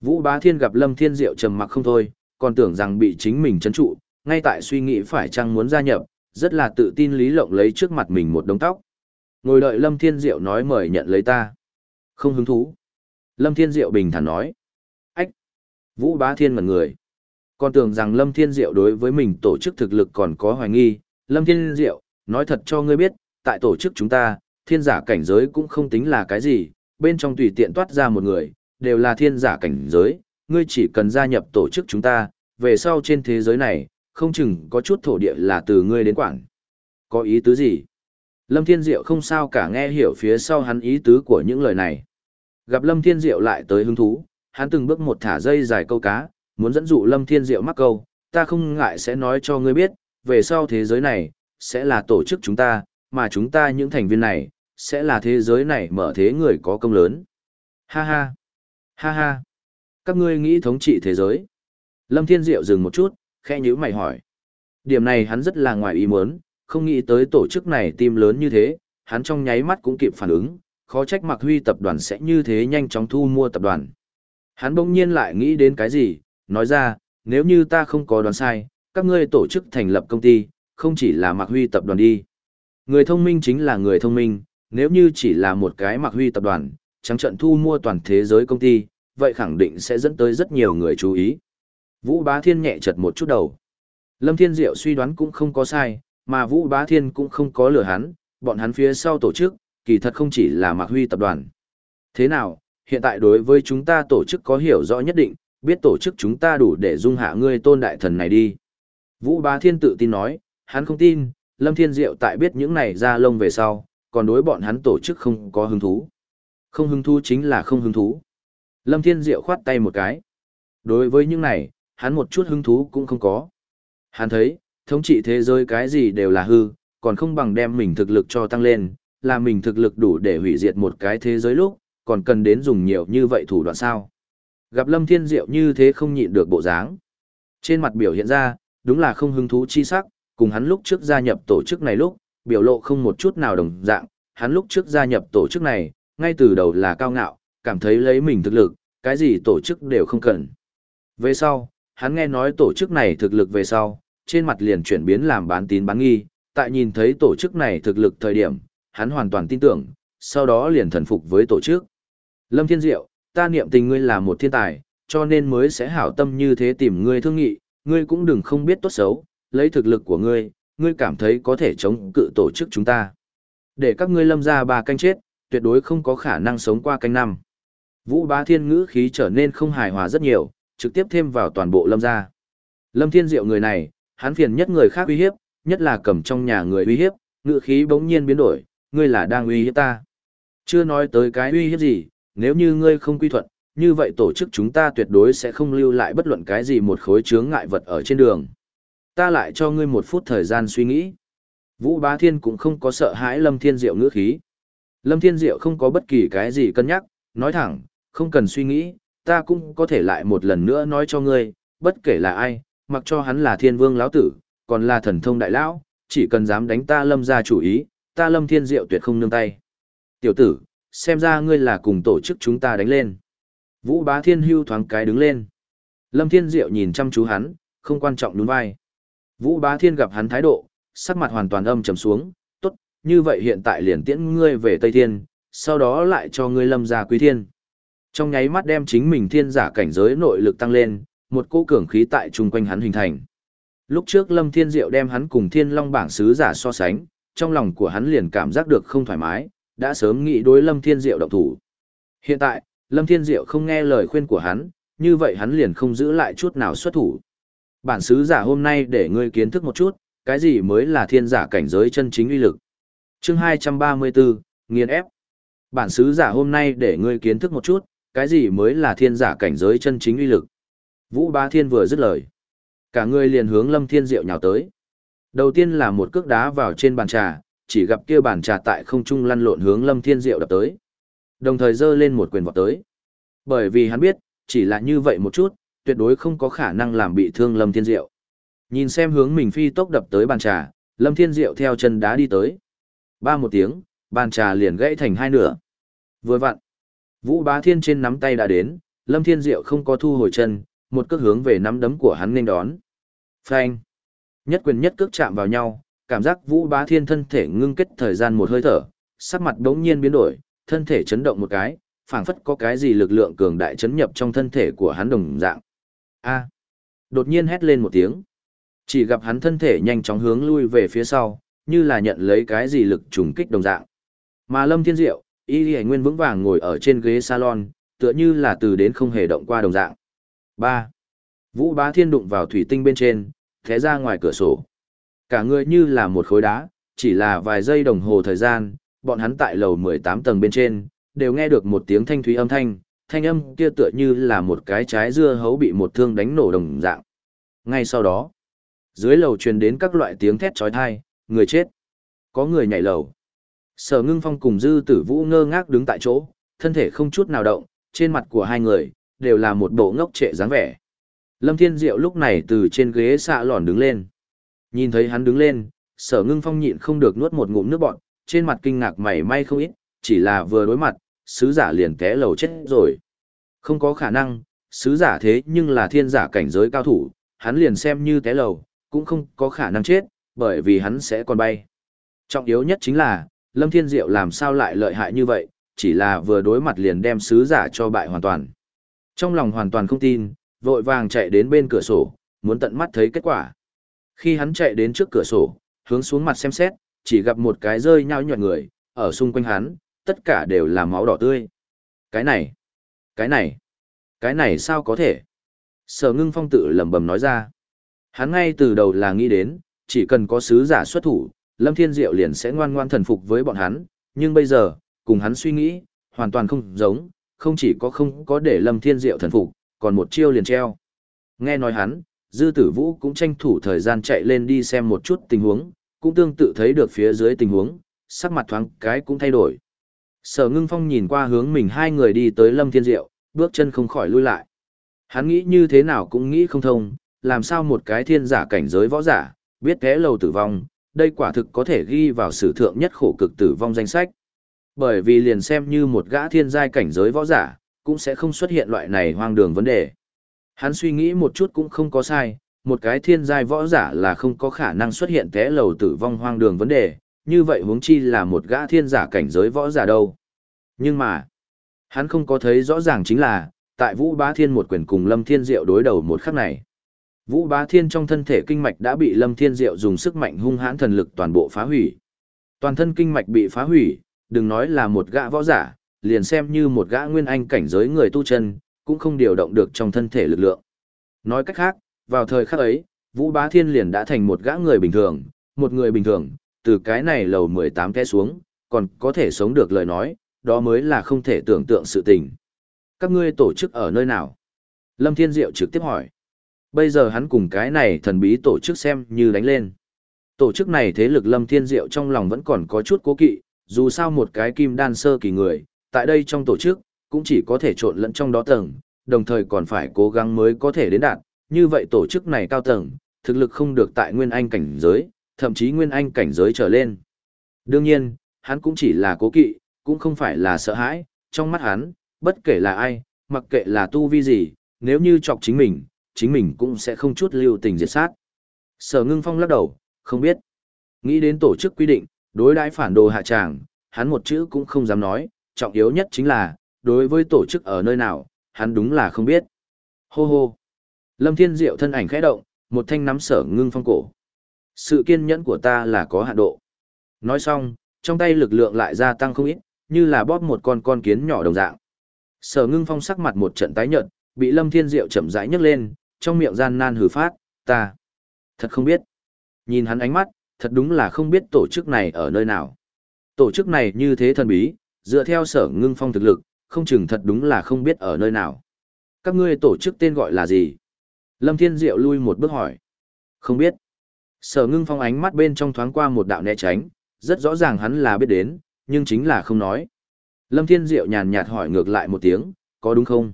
Vũ Bá Thiên gặp Lâm Thiên Diệu trầm mặc không thôi, còn tưởng rằng bị chính mình chấn trụ, ngay tại suy nghĩ phải chăng muốn gia nhập, rất là tự tin lý lộng lấy trước mặt mình một đống tóc. Ngồi đợi Lâm Thiên Diệu nói mời nhận lấy ta. Không hứng thú. Lâm Thiên Diệu bình thản nói. Ách! Vũ Bá Thiên mật người. Còn tưởng rằng Lâm Thiên Diệu đối với mình tổ chức thực lực còn có hoài nghi. Lâm Thiên Diệu, nói thật cho ngươi biết, tại tổ chức chúng ta, thiên giả cảnh giới cũng không tính là cái gì, bên trong tùy tiện toát ra một người, đều là thiên giả cảnh giới, ngươi chỉ cần gia nhập tổ chức chúng ta, về sau trên thế giới này, không chừng có chút thổ địa là từ ngươi đến quản. Có ý tứ gì? Lâm Thiên Diệu không sao cả nghe hiểu phía sau hắn ý tứ của những lời này. Gặp Lâm Thiên Diệu lại tới hứng thú, hắn từng bước một thả dây dài câu cá, muốn dẫn dụ Lâm Thiên Diệu mắc câu, ta không ngại sẽ nói cho ngươi biết, về sau thế giới này, sẽ là tổ chức chúng ta, mà chúng ta những thành viên này, sẽ là thế giới này mở thế người có công lớn. Ha ha! Ha ha! Các ngươi nghĩ thống trị thế giới. Lâm Thiên Diệu dừng một chút, khẽ nhíu mày hỏi. Điểm này hắn rất là ngoài ý muốn, không nghĩ tới tổ chức này tim lớn như thế, hắn trong nháy mắt cũng kịp phản ứng, khó trách Mạc Huy tập đoàn sẽ như thế nhanh chóng thu mua tập đoàn. Hắn bỗng nhiên lại nghĩ đến cái gì, nói ra, nếu như ta không có đoán sai, các ngươi tổ chức thành lập công ty, không chỉ là Mạc Huy tập đoàn đi. Người thông minh chính là người thông minh, nếu như chỉ là một cái Mạc Huy tập đoàn, trắng trận thu mua toàn thế giới công ty, vậy khẳng định sẽ dẫn tới rất nhiều người chú ý. Vũ Bá Thiên nhẹ chật một chút đầu. Lâm Thiên Diệu suy đoán cũng không có sai, mà Vũ Bá Thiên cũng không có lừa hắn, bọn hắn phía sau tổ chức, kỳ thật không chỉ là Mạc Huy tập đoàn. Thế nào, hiện tại đối với chúng ta tổ chức có hiểu rõ nhất định, biết tổ chức chúng ta đủ để dung hạ ngươi tôn đại thần này đi. Vũ Bá Thiên tự tin nói, hắn không tin, Lâm Thiên Diệu tại biết những này ra lông về sau, còn đối bọn hắn tổ chức không có hứng thú. Không hứng thú chính là không hứng thú. Lâm Thiên Diệu khoát tay một cái. Đối với những này, hắn một chút hứng thú cũng không có. Hắn thấy, thống trị thế giới cái gì đều là hư, còn không bằng đem mình thực lực cho tăng lên, là mình thực lực đủ để hủy diệt một cái thế giới lúc, còn cần đến dùng nhiều như vậy thủ đoạn sao. Gặp Lâm Thiên Diệu như thế không nhịn được bộ dáng. Trên mặt biểu hiện ra, đúng là không hứng thú chi sắc, cùng hắn lúc trước gia nhập tổ chức này lúc, biểu lộ không một chút nào đồng dạng, hắn lúc trước gia nhập tổ chức này, ngay từ đầu là cao ngạo, cảm thấy lấy mình thực lực, cái gì tổ chức đều không cần. Về sau, hắn nghe nói tổ chức này thực lực về sau, trên mặt liền chuyển biến làm bán tín bán nghi, tại nhìn thấy tổ chức này thực lực thời điểm, hắn hoàn toàn tin tưởng, sau đó liền thần phục với tổ chức. Lâm Thiên Diệu, ta niệm tình ngươi là một thiên tài, cho nên mới sẽ hảo tâm như thế tìm ngươi thương nghị, ngươi cũng đừng không biết tốt xấu, lấy thực lực của ngươi, ngươi cảm thấy có thể chống cự tổ chức chúng ta. Để các ngươi lâm ra ba canh chết, tuyệt đối không có khả năng sống qua canh năm. Vũ bá thiên ngữ khí trở nên không hài hòa rất nhiều, trực tiếp thêm vào toàn bộ lâm gia. Lâm thiên diệu người này, hắn phiền nhất người khác uy hiếp, nhất là cầm trong nhà người uy hiếp, ngữ khí bỗng nhiên biến đổi, ngươi là đang uy hiếp ta. Chưa nói tới cái uy hiếp gì, nếu như ngươi không quy thuận, như vậy tổ chức chúng ta tuyệt đối sẽ không lưu lại bất luận cái gì một khối chướng ngại vật ở trên đường. Ta lại cho ngươi một phút thời gian suy nghĩ. Vũ Bá Thiên cũng không có sợ hãi Lâm Thiên Diệu ngữ khí. Lâm Thiên Diệu không có bất kỳ cái gì cân nhắc, nói thẳng, không cần suy nghĩ, ta cũng có thể lại một lần nữa nói cho ngươi, bất kể là ai, mặc cho hắn là thiên vương lão tử, còn là thần thông đại lão, chỉ cần dám đánh ta lâm ra chủ ý, ta lâm thiên diệu tuyệt không nương tay. Tiểu tử, xem ra ngươi là cùng tổ chức chúng ta đánh lên. Vũ bá thiên hưu thoáng cái đứng lên. Lâm thiên diệu nhìn chăm chú hắn, không quan trọng đúng vai. Vũ bá thiên gặp hắn thái độ, sắc mặt hoàn toàn âm trầm xuống, tốt, như vậy hiện tại liền tiễn ngươi về Tây Thiên, sau đó lại cho ngươi lâm ra quý thiên. Trong nháy mắt đem chính mình thiên giả cảnh giới nội lực tăng lên, một cỗ cường khí tại chung quanh hắn hình thành. Lúc trước Lâm Thiên Diệu đem hắn cùng Thiên Long bảng sứ giả so sánh, trong lòng của hắn liền cảm giác được không thoải mái, đã sớm nghĩ đối Lâm Thiên Diệu động thủ. Hiện tại, Lâm Thiên Diệu không nghe lời khuyên của hắn, như vậy hắn liền không giữ lại chút nào xuất thủ. Bản sứ giả hôm nay để ngươi kiến thức một chút, cái gì mới là thiên giả cảnh giới chân chính uy lực. Chương 234, nghiền ép. Bản sứ giả hôm nay để ngươi kiến thức một chút, cái gì mới là thiên giả cảnh giới chân chính uy lực. Vũ Bá Thiên vừa dứt lời. Cả người liền hướng Lâm Thiên Diệu nhào tới. Đầu tiên là một cước đá vào trên bàn trà, chỉ gặp kia bàn trà tại không trung lăn lộn hướng Lâm Thiên Diệu đập tới. Đồng thời giơ lên một quyền vọt tới. Bởi vì hắn biết, chỉ là như vậy một chút, tuyệt đối không có khả năng làm bị thương Lâm Thiên Diệu. Nhìn xem hướng mình phi tốc đập tới bàn trà, Lâm Thiên Diệu theo chân đá đi tới. Ba một tiếng, bàn trà liền gãy thành hai nửa. Vừa vặn, Vũ Bá Thiên trên nắm tay đã đến, Lâm Thiên Diệu không có thu hồi chân, một cước hướng về nắm đấm của hắn nên đón. Phanh! Nhất quyền nhất cước chạm vào nhau, cảm giác Vũ Bá Thiên thân thể ngưng kết thời gian một hơi thở, sắc mặt đống nhiên biến đổi, thân thể chấn động một cái, phảng phất có cái gì lực lượng cường đại chấn nhập trong thân thể của hắn đồng dạng. A! Đột nhiên hét lên một tiếng. Chỉ gặp hắn thân thể nhanh chóng hướng lui về phía sau, như là nhận lấy cái gì lực trùng kích đồng dạng. Mà Lâm Thiên Diệu, y lì nguyên vững vàng ngồi ở trên ghế salon, tựa như là từ đến không hề động qua đồng dạng. 3. Vũ bá thiên đụng vào thủy tinh bên trên, thế ra ngoài cửa sổ. Cả người như là một khối đá, chỉ là vài giây đồng hồ thời gian, bọn hắn tại lầu 18 tầng bên trên, đều nghe được một tiếng thanh thúy âm thanh, thanh âm kia tựa như là một cái trái dưa hấu bị một thương đánh nổ đồng dạng. Ngay sau đó, dưới lầu truyền đến các loại tiếng thét trói thai, người chết, có người nhảy lầu. Sở ngưng phong cùng dư tử vũ ngơ ngác đứng tại chỗ, thân thể không chút nào động, trên mặt của hai người, đều là một bộ ngốc trệ dáng vẻ. Lâm Thiên Diệu lúc này từ trên ghế xạ lòn đứng lên. Nhìn thấy hắn đứng lên, sở ngưng phong nhịn không được nuốt một ngụm nước bọn, trên mặt kinh ngạc mảy may không ít, chỉ là vừa đối mặt, sứ giả liền té lầu chết rồi. Không có khả năng, sứ giả thế nhưng là thiên giả cảnh giới cao thủ, hắn liền xem như té lầu, cũng không có khả năng chết, bởi vì hắn sẽ còn bay. Trọng yếu nhất chính là, Lâm Thiên Diệu làm sao lại lợi hại như vậy, chỉ là vừa đối mặt liền đem sứ giả cho bại hoàn toàn. Trong lòng hoàn toàn không tin, vội vàng chạy đến bên cửa sổ, muốn tận mắt thấy kết quả. Khi hắn chạy đến trước cửa sổ, hướng xuống mặt xem xét, chỉ gặp một cái rơi nhau nhọn người, ở xung quanh hắn, tất cả đều là máu đỏ tươi. Cái này, cái này, cái này sao có thể? Sở ngưng phong tự lẩm bẩm nói ra. Hắn ngay từ đầu là nghĩ đến, chỉ cần có sứ giả xuất thủ, Lâm Thiên Diệu liền sẽ ngoan ngoan thần phục với bọn hắn, nhưng bây giờ, cùng hắn suy nghĩ, hoàn toàn không giống, không chỉ có không có để Lâm Thiên Diệu thần phục, còn một chiêu liền treo. Nghe nói hắn, Dư Tử Vũ cũng tranh thủ thời gian chạy lên đi xem một chút tình huống, cũng tương tự thấy được phía dưới tình huống, sắc mặt thoáng cái cũng thay đổi. Sở Ngưng Phong nhìn qua hướng mình hai người đi tới Lâm Thiên Diệu, bước chân không khỏi lui lại. Hắn nghĩ như thế nào cũng nghĩ không thông, làm sao một cái thiên giả cảnh giới võ giả, biết thế lầu tử vong, đây quả thực có thể ghi vào sử thượng nhất khổ cực tử vong danh sách. Bởi vì liền xem như một gã thiên giai cảnh giới võ giả, cũng sẽ không xuất hiện loại này hoang đường vấn đề. Hắn suy nghĩ một chút cũng không có sai, một cái thiên giai võ giả là không có khả năng xuất hiện té lầu tử vong hoang đường vấn đề, như vậy huống chi là một gã thiên giả cảnh giới võ giả đâu. Nhưng mà, hắn không có thấy rõ ràng chính là, tại Vũ Bá Thiên một quyền cùng Lâm Thiên Diệu đối đầu một khắc này. Vũ Bá Thiên trong thân thể kinh mạch đã bị Lâm Thiên Diệu dùng sức mạnh hung hãn thần lực toàn bộ phá hủy. Toàn thân kinh mạch bị phá hủy, đừng nói là một gã võ giả, liền xem như một gã nguyên anh cảnh giới người tu chân, cũng không điều động được trong thân thể lực lượng. Nói cách khác, vào thời khắc ấy, Vũ Bá Thiên liền đã thành một gã người bình thường, một người bình thường, từ cái này lầu 18 té xuống, còn có thể sống được lời nói, đó mới là không thể tưởng tượng sự tình. Các ngươi tổ chức ở nơi nào? Lâm Thiên Diệu trực tiếp hỏi. Bây giờ hắn cùng cái này thần bí tổ chức xem như đánh lên. Tổ chức này thế lực Lâm Thiên Diệu trong lòng vẫn còn có chút cố kỵ, dù sao một cái kim đan sơ kỳ người, tại đây trong tổ chức, cũng chỉ có thể trộn lẫn trong đó tầng, đồng thời còn phải cố gắng mới có thể đến đạt, như vậy tổ chức này cao tầng, thực lực không được tại nguyên anh cảnh giới, thậm chí nguyên anh cảnh giới trở lên. Đương nhiên, hắn cũng chỉ là cố kỵ, cũng không phải là sợ hãi, trong mắt hắn, bất kể là ai, mặc kệ là tu vi gì, nếu như chọc chính mình, chính mình cũng sẽ không chút lưu tình diệt sát. Sở ngưng phong lắc đầu, không biết. Nghĩ đến tổ chức quy định, đối đãi phản đồ hạ tràng, hắn một chữ cũng không dám nói, trọng yếu nhất chính là, đối với tổ chức ở nơi nào, hắn đúng là không biết. Hô hô. Lâm Thiên Diệu thân ảnh khẽ động, một thanh nắm sở ngưng phong cổ. Sự kiên nhẫn của ta là có hạn độ. Nói xong, trong tay lực lượng lại gia tăng không ít, như là bóp một con con kiến nhỏ đồng dạng. Sở ngưng phong sắc mặt một trận tái nhợt, bị Lâm Thiên Diệu chậm rãi nhấc lên, trong miệng gian nan hừ phát, ta thật không biết. Nhìn hắn ánh mắt, thật đúng là không biết tổ chức này ở nơi nào. Tổ chức này như thế thần bí, dựa theo sở ngưng phong thực lực, không chừng thật đúng là không biết ở nơi nào. Các ngươi tổ chức tên gọi là gì? Lâm Thiên Diệu lui một bước hỏi. Không biết. Sở ngưng phong ánh mắt bên trong thoáng qua một đạo né tránh, rất rõ ràng hắn là biết đến, nhưng chính là không nói. Lâm Thiên Diệu nhàn nhạt hỏi ngược lại một tiếng, có đúng không?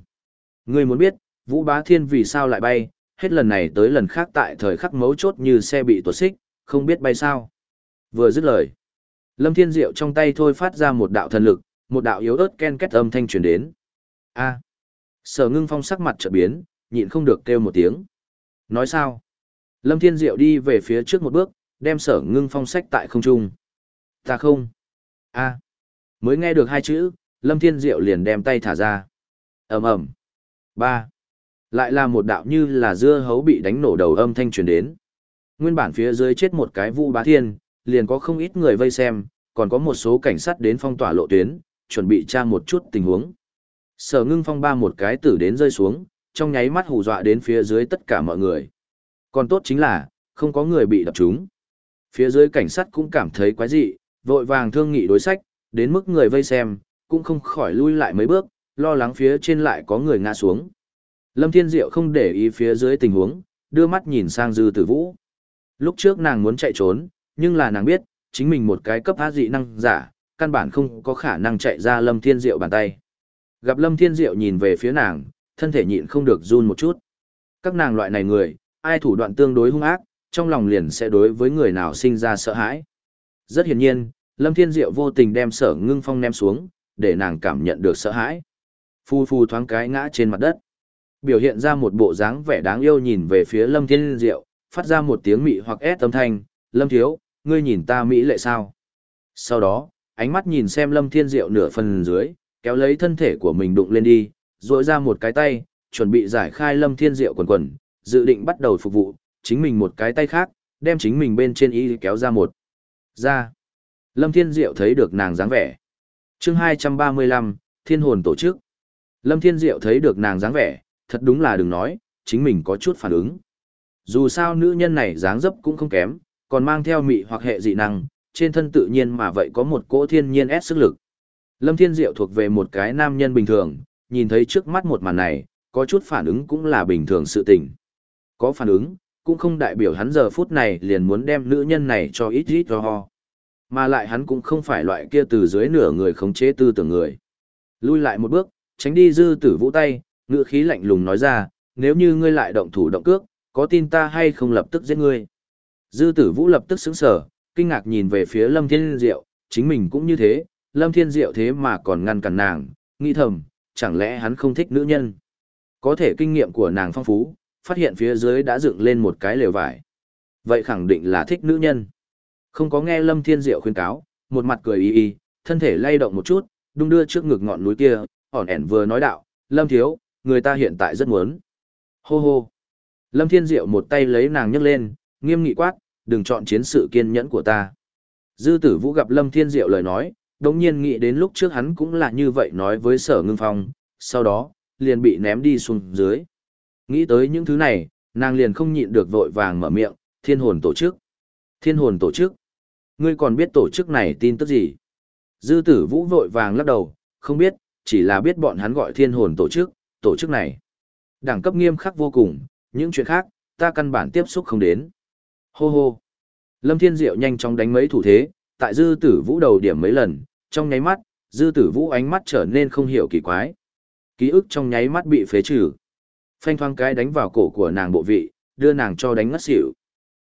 Ngươi muốn biết, Vũ Bá Thiên vì sao lại bay, hết lần này tới lần khác tại thời khắc mấu chốt như xe bị tuột xích, không biết bay sao. Vừa dứt lời, Lâm Thiên Diệu trong tay thôi phát ra một đạo thần lực, một đạo yếu ớt ken kết âm thanh truyền đến. A. Sở Ngưng Phong sắc mặt chợt biến, nhịn không được kêu một tiếng. Nói sao? Lâm Thiên Diệu đi về phía trước một bước, đem Sở Ngưng Phong sách tại không trung. Ta không. A. Mới nghe được hai chữ, Lâm Thiên Diệu liền đem tay thả ra. Ầm ầm. Ba. Lại là một đạo như là dưa hấu bị đánh nổ đầu âm thanh truyền đến. Nguyên bản phía dưới chết một cái Vũ Bá Thiên, liền có không ít người vây xem, còn có một số cảnh sát đến phong tỏa lộ tuyến, chuẩn bị tra một chút tình huống. Sở ngưng phong ba một cái tử đến rơi xuống, trong nháy mắt hù dọa đến phía dưới tất cả mọi người. Còn tốt chính là, không có người bị đập trúng. Phía dưới cảnh sát cũng cảm thấy quái dị, vội vàng thương nghị đối sách, đến mức người vây xem, cũng không khỏi lui lại mấy bước, lo lắng phía trên lại có người ngã xuống. Lâm Thiên Diệu không để ý phía dưới tình huống, đưa mắt nhìn sang Dư Tử Vũ. Lúc trước nàng muốn chạy trốn, nhưng là nàng biết, chính mình một cái cấp ác dị năng giả, căn bản không có khả năng chạy ra Lâm Thiên Diệu bàn tay. Gặp Lâm Thiên Diệu nhìn về phía nàng, thân thể nhịn không được run một chút. Các nàng loại này người, ai thủ đoạn tương đối hung ác, trong lòng liền sẽ đối với người nào sinh ra sợ hãi. Rất hiển nhiên, Lâm Thiên Diệu vô tình đem sở ngưng phong ném xuống, để nàng cảm nhận được sợ hãi. Phu phu thoáng cái ngã trên mặt đất. Biểu hiện ra một bộ dáng vẻ đáng yêu nhìn về phía Lâm Thiên Diệu, phát ra một tiếng mị hoặc ép âm thanh, Lâm Thiếu, ngươi nhìn ta mỹ lệ sao? Sau đó, ánh mắt nhìn xem Lâm Thiên Diệu nửa phần dưới, kéo lấy thân thể của mình đụng lên đi, rỗi ra một cái tay, chuẩn bị giải khai Lâm Thiên Diệu quần quần, dự định bắt đầu phục vụ, chính mình một cái tay khác, đem chính mình bên trên y kéo ra một. Ra. Lâm Thiên Diệu thấy được nàng dáng vẻ. chương 235, Thiên hồn tổ chức. Lâm Thiên Diệu thấy được nàng dáng vẻ, thật đúng là đừng nói, chính mình có chút phản ứng. Dù sao nữ nhân này dáng dấp cũng không kém, còn mang theo mị hoặc hệ dị năng, trên thân tự nhiên mà vậy có một cỗ thiên nhiên ép sức lực. Lâm Thiên Diệu thuộc về một cái nam nhân bình thường, nhìn thấy trước mắt một màn này, có chút phản ứng cũng là bình thường sự tình. Có phản ứng, cũng không đại biểu hắn giờ phút này liền muốn đem nữ nhân này cho ít ít cho ho. Mà lại hắn cũng không phải loại kia từ dưới nửa người khống chế tư tưởng người. Lui lại một bước, tránh đi dư tử vũ tay, ngựa khí lạnh lùng nói ra, nếu như ngươi lại động thủ động cước, có tin ta hay không lập tức giết ngươi. Dư tử vũ lập tức sững sờ, kinh ngạc nhìn về phía Lâm Thiên Diệu, chính mình cũng như thế, Lâm Thiên Diệu thế mà còn ngăn cản nàng, nghĩ thầm, chẳng lẽ hắn không thích nữ nhân. Có thể kinh nghiệm của nàng phong phú, phát hiện phía dưới đã dựng lên một cái lều vải. Vậy khẳng định là thích nữ nhân. Không có nghe Lâm Thiên Diệu khuyên cáo, một mặt cười y y, thân thể lay động một chút, đung đưa trước ngực ngọn núi kia, ỏn ẻn vừa nói đạo, Lâm Thiếu, người ta hiện tại rất muốn. Hô hô. Lâm Thiên Diệu một tay lấy nàng nhấc lên, nghiêm nghị quát, đừng chọn chiến sự kiên nhẫn của ta. Dư tử vũ gặp Lâm Thiên Diệu lời nói, đồng nhiên nghĩ đến lúc trước hắn cũng là như vậy nói với sở ngưng phong, sau đó, liền bị ném đi xuống dưới. Nghĩ tới những thứ này, nàng liền không nhịn được vội vàng mở miệng, thiên hồn tổ chức. Thiên hồn tổ chức. Ngươi còn biết tổ chức này tin tức gì? Dư tử vũ vội vàng lắc đầu, không biết, chỉ là biết bọn hắn gọi thiên hồn tổ chức, tổ chức này. Đẳng cấp nghiêm khắc vô cùng, những chuyện khác, ta căn bản tiếp xúc không đến. Hô hô. Lâm Thiên Diệu nhanh chóng đánh mấy thủ thế, tại dư tử vũ đầu điểm mấy lần, trong nháy mắt, dư tử vũ ánh mắt trở nên không hiểu kỳ quái. Ký ức trong nháy mắt bị phế trừ. Phanh thoang cái đánh vào cổ của nàng bộ vị, đưa nàng cho đánh ngất xỉu.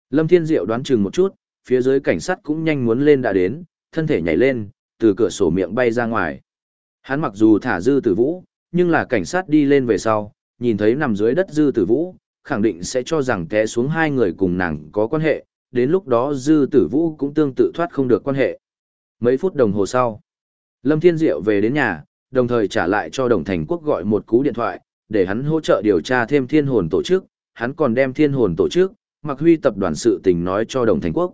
Lâm Thiên Diệu đoán chừng một chút, phía dưới cảnh sát cũng nhanh muốn lên đã đến, thân thể nhảy lên, từ cửa sổ miệng bay ra ngoài. Hắn mặc dù thả dư tử vũ, nhưng là cảnh sát đi lên về sau, nhìn thấy nằm dưới đất dư tử vũ, khẳng định sẽ cho rằng té xuống hai người cùng nàng có quan hệ, đến lúc đó dư tử vũ cũng tương tự thoát không được quan hệ. Mấy phút đồng hồ sau, Lâm Thiên Diệu về đến nhà, đồng thời trả lại cho Đồng Thành Quốc gọi một cú điện thoại, để hắn hỗ trợ điều tra thêm thiên hồn tổ chức, hắn còn đem thiên hồn tổ chức, mặc huy tập đoàn sự tình nói cho Đồng Thành Quốc.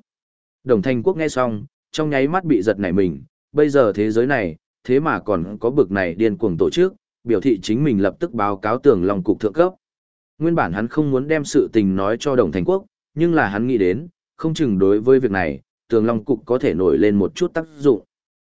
Đồng Thành Quốc nghe xong, trong nháy mắt bị giật nảy mình, bây giờ thế giới này, thế mà còn có bực này điên cuồng tổ chức, biểu thị chính mình lập tức báo cáo tưởng lòng cục thượng cấp. Nguyên bản hắn không muốn đem sự tình nói cho Đồng Thành Quốc, nhưng là hắn nghĩ đến, không chừng đối với việc này, tường long cục có thể nổi lên một chút tác dụng.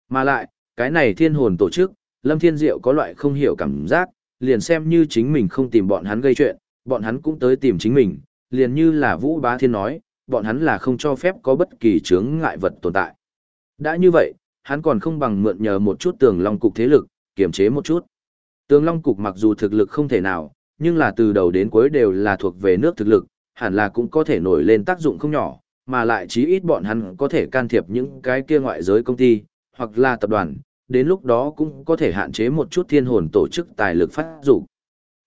Mà lại, cái này thiên hồn tổ chức, Lâm Thiên Diệu có loại không hiểu cảm giác, liền xem như chính mình không tìm bọn hắn gây chuyện, bọn hắn cũng tới tìm chính mình, liền như là Vũ Bá Thiên nói, bọn hắn là không cho phép có bất kỳ chướng ngại vật tồn tại. Đã như vậy, hắn còn không bằng mượn nhờ một chút tường long cục thế lực, kiềm chế một chút. Tường long cục mặc dù thực lực không thể nào, nhưng là từ đầu đến cuối đều là thuộc về nước thực lực, hẳn là cũng có thể nổi lên tác dụng không nhỏ, mà lại chí ít bọn hắn có thể can thiệp những cái kia ngoại giới công ty, hoặc là tập đoàn, đến lúc đó cũng có thể hạn chế một chút thiên hồn tổ chức tài lực phát dụng.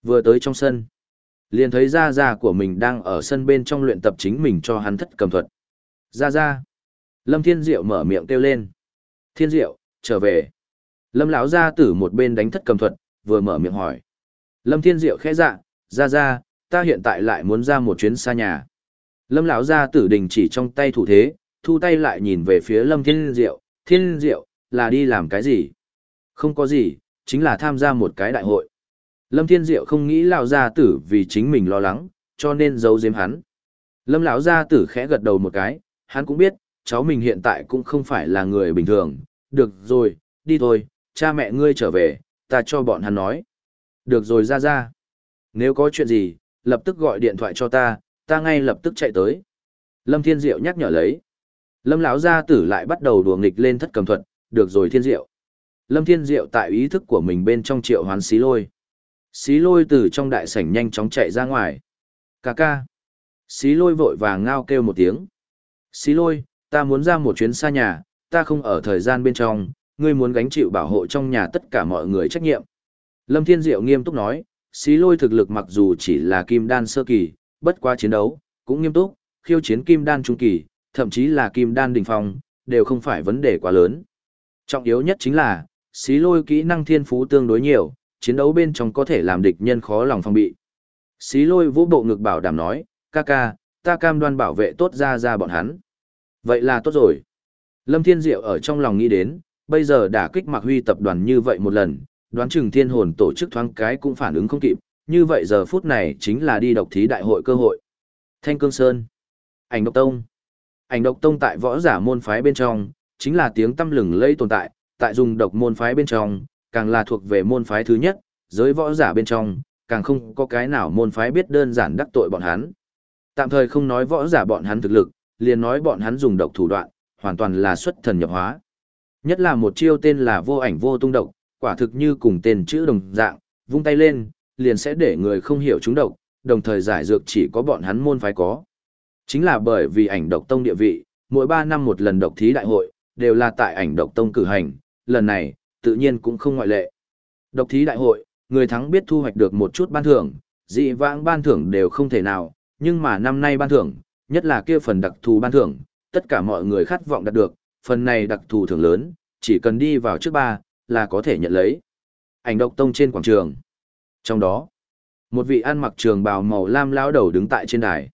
Vừa tới trong sân, liền thấy Gia Gia của mình đang ở sân bên trong luyện tập chính mình cho hắn thất cầm thuật. Gia Gia. Lâm Thiên Diệu mở miệng kêu lên. Thiên Diệu, trở về. Lâm lão gia tử một bên đánh thất cầm thuật, vừa mở miệng hỏi. Lâm Thiên Diệu khẽ dạ, Gia Gia, ta hiện tại lại muốn ra một chuyến xa nhà. Lâm lão gia tử đình chỉ trong tay thủ thế, thu tay lại nhìn về phía Lâm Thiên Diệu, Thiên Diệu, là đi làm cái gì? Không có gì, chính là tham gia một cái đại hội. Lâm Thiên Diệu không nghĩ lão gia tử vì chính mình lo lắng, cho nên giấu giếm hắn. Lâm lão gia tử khẽ gật đầu một cái, hắn cũng biết, cháu mình hiện tại cũng không phải là người bình thường. Được rồi, đi thôi, cha mẹ ngươi trở về, ta cho bọn hắn nói. Được rồi ra ra. Nếu có chuyện gì, lập tức gọi điện thoại cho ta, ta ngay lập tức chạy tới. Lâm Thiên Diệu nhắc nhở lấy. Lâm lão gia tử lại bắt đầu đùa nghịch lên thất cầm thuật, được rồi Thiên Diệu. Lâm Thiên Diệu tại ý thức của mình bên trong triệu hoán xí lôi. Xí lôi từ trong đại sảnh nhanh chóng chạy ra ngoài. Cà ca. Xí lôi vội vàng ngao kêu một tiếng. Xí lôi, ta muốn ra một chuyến xa nhà, ta không ở thời gian bên trong, ngươi muốn gánh chịu bảo hộ trong nhà tất cả mọi người trách nhiệm. Lâm Thiên Diệu nghiêm túc nói, xí lôi thực lực mặc dù chỉ là kim đan sơ kỳ, bất qua chiến đấu, cũng nghiêm túc, khiêu chiến kim đan trung kỳ, thậm chí là kim đan đỉnh phong, đều không phải vấn đề quá lớn. Trọng yếu nhất chính là, xí lôi kỹ năng thiên phú tương đối nhiều, chiến đấu bên trong có thể làm địch nhân khó lòng phòng bị. Xí lôi vũ bộ ngực bảo đảm nói, ca ca, ta cam đoan bảo vệ tốt ra ra bọn hắn. Vậy là tốt rồi. Lâm Thiên Diệu ở trong lòng nghĩ đến, bây giờ đã kích mặc huy tập đoàn như vậy một lần, đoán chừng thiên hồn tổ chức thoáng cái cũng phản ứng không kịp, như vậy giờ phút này chính là đi độc thí đại hội cơ hội. Thanh Cương Sơn, Ảnh Độc Tông. Ảnh Độc Tông tại võ giả môn phái bên trong, chính là tiếng tâm lừng lây tồn tại, tại dùng độc môn phái bên trong, càng là thuộc về môn phái thứ nhất, giới võ giả bên trong, càng không có cái nào môn phái biết đơn giản đắc tội bọn hắn. Tạm thời không nói võ giả bọn hắn thực lực, liền nói bọn hắn dùng độc thủ đoạn, hoàn toàn là xuất thần nhập hóa. Nhất là một chiêu tên là vô ảnh vô tung độc, quả thực như cùng tên chữ đồng dạng, vung tay lên, liền sẽ để người không hiểu chúng độc, đồng thời giải dược chỉ có bọn hắn môn phái có. Chính là bởi vì ảnh độc tông địa vị, mỗi 3 năm một lần độc thí đại hội, đều là tại ảnh độc tông cử hành, lần này, tự nhiên cũng không ngoại lệ. Độc thí đại hội, người thắng biết thu hoạch được một chút ban thưởng, dị vãng ban thưởng đều không thể nào, nhưng mà năm nay ban thưởng, nhất là kia phần đặc thù ban thưởng, tất cả mọi người khát vọng đạt được, phần này đặc thù thưởng lớn, chỉ cần đi vào trước ba, là có thể nhận lấy. Ảnh độc tông trên quảng trường. Trong đó, một vị ăn mặc trường bào màu lam lão đầu đứng tại trên đài.